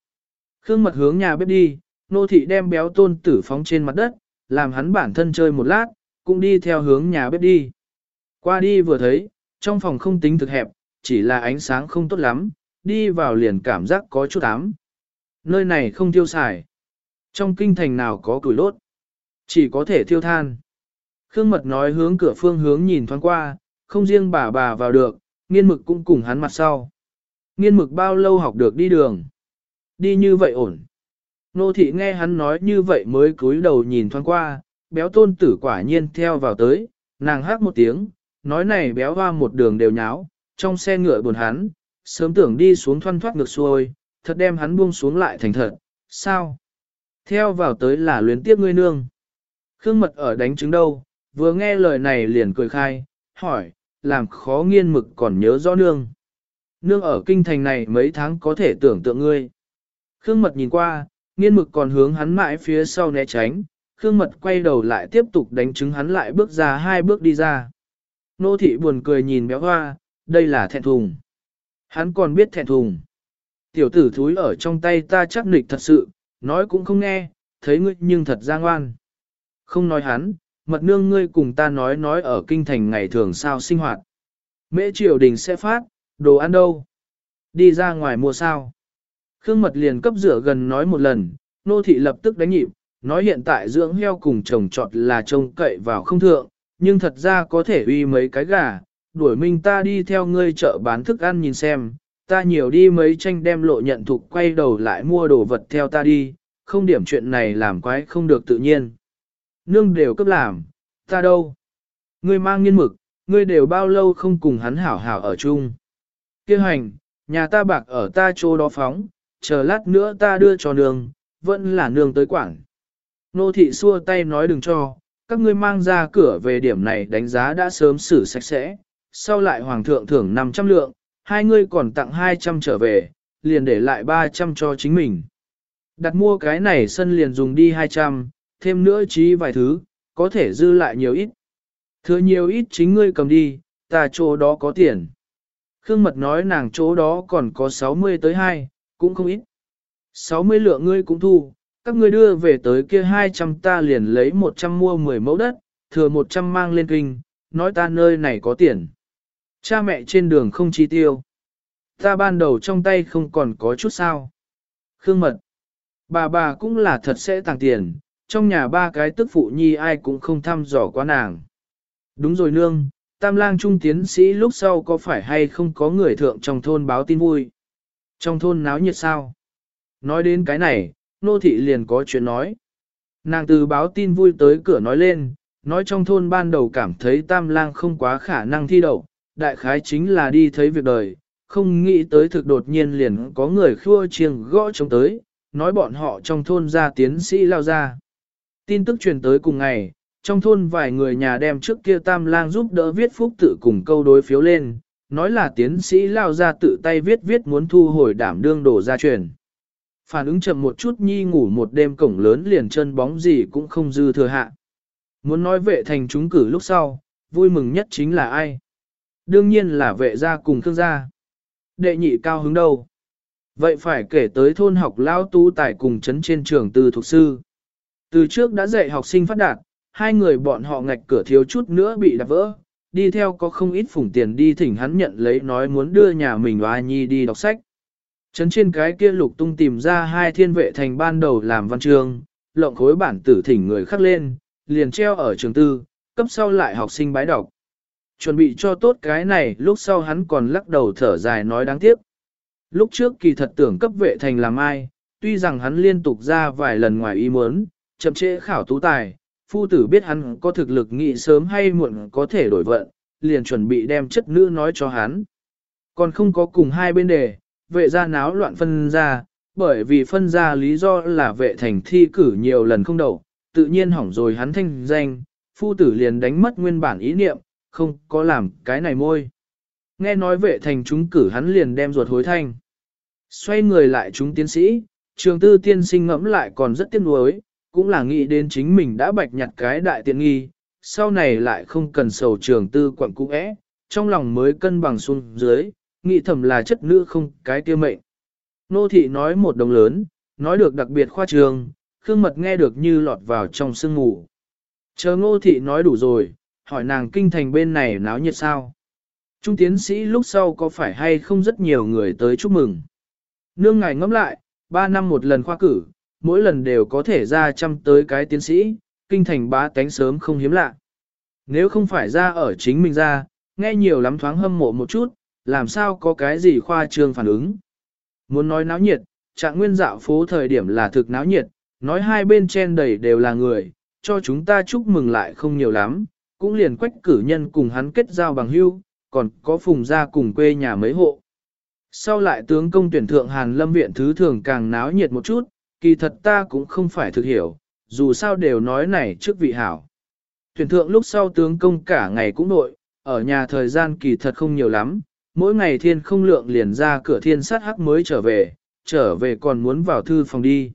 Khương Mật hướng nhà bếp đi, nô thị đem béo tôn tử phóng trên mặt đất, làm hắn bản thân chơi một lát, cũng đi theo hướng nhà bếp đi. Qua đi vừa thấy, trong phòng không tính thực hẹp, chỉ là ánh sáng không tốt lắm, đi vào liền cảm giác có chút ám. Nơi này không tiêu xài. Trong kinh thành nào có củi lốt, chỉ có thể thiêu than. Khương Mật nói hướng cửa phương hướng nhìn thoáng qua, không riêng bà bà vào được, nghiên mực cũng cùng hắn mặt sau. Nghiên mực bao lâu học được đi đường? Đi như vậy ổn. Nô thị nghe hắn nói như vậy mới cúi đầu nhìn thoáng qua, béo tôn tử quả nhiên theo vào tới, nàng hát một tiếng, nói này béo hoa một đường đều nháo, trong xe ngựa buồn hắn, sớm tưởng đi xuống thoăn thoát ngược xuôi, thật đem hắn buông xuống lại thành thật, sao? Theo vào tới là luyến tiếp ngươi nương. Khương mật ở đánh trứng đâu, vừa nghe lời này liền cười khai, hỏi, làm khó nghiên mực còn nhớ rõ nương. Nương ở kinh thành này mấy tháng có thể tưởng tượng ngươi. Khương mật nhìn qua, nghiên mực còn hướng hắn mãi phía sau né tránh, Khương mật quay đầu lại tiếp tục đánh chứng hắn lại bước ra hai bước đi ra. Nô thị buồn cười nhìn béo hoa, đây là thẹn thùng. Hắn còn biết thẹn thùng. Tiểu tử thúi ở trong tay ta chắc nịch thật sự, nói cũng không nghe, thấy ngươi nhưng thật ra ngoan. Không nói hắn, mật nương ngươi cùng ta nói nói ở kinh thành ngày thường sao sinh hoạt. Mễ triều đình sẽ phát, đồ ăn đâu? Đi ra ngoài mua sao? Khương mật liền cấp rửa gần nói một lần, nô thị lập tức đánh nhịp, nói hiện tại dưỡng heo cùng trồng trọt là trông cậy vào không thượng, nhưng thật ra có thể uy mấy cái gà, đuổi mình ta đi theo ngươi chợ bán thức ăn nhìn xem, ta nhiều đi mấy tranh đem lộ nhận thục quay đầu lại mua đồ vật theo ta đi, không điểm chuyện này làm quái không được tự nhiên. Nương đều cấp làm, ta đâu? Ngươi mang nghiên mực, ngươi đều bao lâu không cùng hắn hảo hảo ở chung. Kêu hành, nhà ta bạc ở ta chỗ đó phóng, chờ lát nữa ta đưa cho nương, vẫn là nương tới quảng. Nô thị xua tay nói đừng cho, các ngươi mang ra cửa về điểm này đánh giá đã sớm xử sạch sẽ, sau lại hoàng thượng thưởng 500 lượng, hai ngươi còn tặng 200 trở về, liền để lại 300 cho chính mình. Đặt mua cái này sân liền dùng đi 200, thêm nữa chí vài thứ, có thể dư lại nhiều ít. Thừa nhiều ít chính ngươi cầm đi, ta chỗ đó có tiền. Khương Mật nói nàng chỗ đó còn có 60 tới 2, cũng không ít. 60 lượng ngươi cũng thu, các ngươi đưa về tới kia 200 ta liền lấy 100 mua 10 mẫu đất, thừa 100 mang lên kinh, nói ta nơi này có tiền. Cha mẹ trên đường không chi tiêu. Ta ban đầu trong tay không còn có chút sao. Khương mật. Bà bà cũng là thật sẽ tàng tiền, trong nhà ba cái tức phụ nhi ai cũng không thăm dò quá nàng. Đúng rồi nương, tam lang trung tiến sĩ lúc sau có phải hay không có người thượng trong thôn báo tin vui. Trong thôn náo nhiệt sao? Nói đến cái này, nô thị liền có chuyện nói. Nàng từ báo tin vui tới cửa nói lên, nói trong thôn ban đầu cảm thấy tam lang không quá khả năng thi đậu, đại khái chính là đi thấy việc đời, không nghĩ tới thực đột nhiên liền có người khua chiêng gõ chống tới, nói bọn họ trong thôn ra tiến sĩ lao ra. Tin tức truyền tới cùng ngày, trong thôn vài người nhà đem trước kia tam lang giúp đỡ viết phúc tự cùng câu đối phiếu lên, nói là tiến sĩ lao ra tự tay viết viết muốn thu hồi đảm đương đổ ra truyền. Phản ứng chậm một chút nhi ngủ một đêm cổng lớn liền chân bóng gì cũng không dư thừa hạ. Muốn nói vệ thành chúng cử lúc sau, vui mừng nhất chính là ai? Đương nhiên là vệ gia cùng thương gia. Đệ nhị cao hứng đâu? Vậy phải kể tới thôn học lao tu tại cùng chấn trên trường từ thuộc sư. Từ trước đã dạy học sinh phát đạt, hai người bọn họ ngạch cửa thiếu chút nữa bị đạp vỡ, đi theo có không ít phủng tiền đi thỉnh hắn nhận lấy nói muốn đưa nhà mình và nhi đi đọc sách. Trấn trên cái kia lục tung tìm ra hai thiên vệ thành ban đầu làm văn trường, lộng khối bản tử thỉnh người khắc lên, liền treo ở trường tư, cấp sau lại học sinh bái đọc. Chuẩn bị cho tốt cái này lúc sau hắn còn lắc đầu thở dài nói đáng tiếc, Lúc trước kỳ thật tưởng cấp vệ thành làm ai, tuy rằng hắn liên tục ra vài lần ngoài ý muốn, chậm trễ khảo tú tài, phu tử biết hắn có thực lực nghị sớm hay muộn có thể đổi vận, liền chuẩn bị đem chất nữ nói cho hắn. Còn không có cùng hai bên đề, vệ ra náo loạn phân ra, bởi vì phân ra lý do là vệ thành thi cử nhiều lần không đậu, tự nhiên hỏng rồi hắn thanh danh, phu tử liền đánh mất nguyên bản ý niệm, không có làm cái này môi. Nghe nói vệ thành chúng cử hắn liền đem ruột hối thanh. Xoay người lại chúng tiến sĩ, trường tư tiên sinh ngẫm lại còn rất tiếc nuối, cũng là nghĩ đến chính mình đã bạch nhặt cái đại tiện nghi, sau này lại không cần sầu trường tư quặng cũ é, trong lòng mới cân bằng xuống dưới, nghĩ thầm là chất nữ không cái tiêu mệnh. Nô thị nói một đồng lớn, nói được đặc biệt khoa trường, Khương Mật nghe được như lọt vào trong sương ngủ. Chờ ngô thị nói đủ rồi, hỏi nàng kinh thành bên này náo nhiệt sao. Trung tiến sĩ lúc sau có phải hay không rất nhiều người tới chúc mừng. Nương ngài ngẫm lại, ba năm một lần khoa cử, mỗi lần đều có thể ra trăm tới cái tiến sĩ, kinh thành bá tánh sớm không hiếm lạ. Nếu không phải ra ở chính mình ra, nghe nhiều lắm thoáng hâm mộ một chút, làm sao có cái gì khoa trương phản ứng. Muốn nói náo nhiệt, trạng nguyên dạo phố thời điểm là thực náo nhiệt, nói hai bên chen đầy đều là người, cho chúng ta chúc mừng lại không nhiều lắm, cũng liền quách cử nhân cùng hắn kết giao bằng hưu, còn có phùng gia cùng quê nhà mấy hộ. Sau lại tướng công tuyển thượng Hàn Lâm Viện thứ thường càng náo nhiệt một chút, kỳ thật ta cũng không phải thực hiểu, dù sao đều nói này trước vị hảo. Tuyển thượng lúc sau tướng công cả ngày cũng nội, ở nhà thời gian kỳ thật không nhiều lắm, mỗi ngày thiên không lượng liền ra cửa thiên sát hắc mới trở về, trở về còn muốn vào thư phòng đi.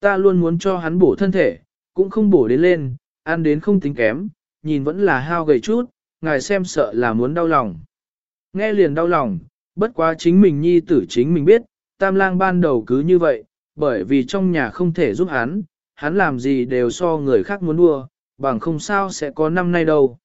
Ta luôn muốn cho hắn bổ thân thể, cũng không bổ đến lên, ăn đến không tính kém, nhìn vẫn là hao gầy chút, ngài xem sợ là muốn đau lòng. Nghe liền đau lòng, bất quá chính mình nhi tử chính mình biết, tam lang ban đầu cứ như vậy, bởi vì trong nhà không thể giúp hắn, hắn làm gì đều so người khác muốn đua, bằng không sao sẽ có năm nay đâu.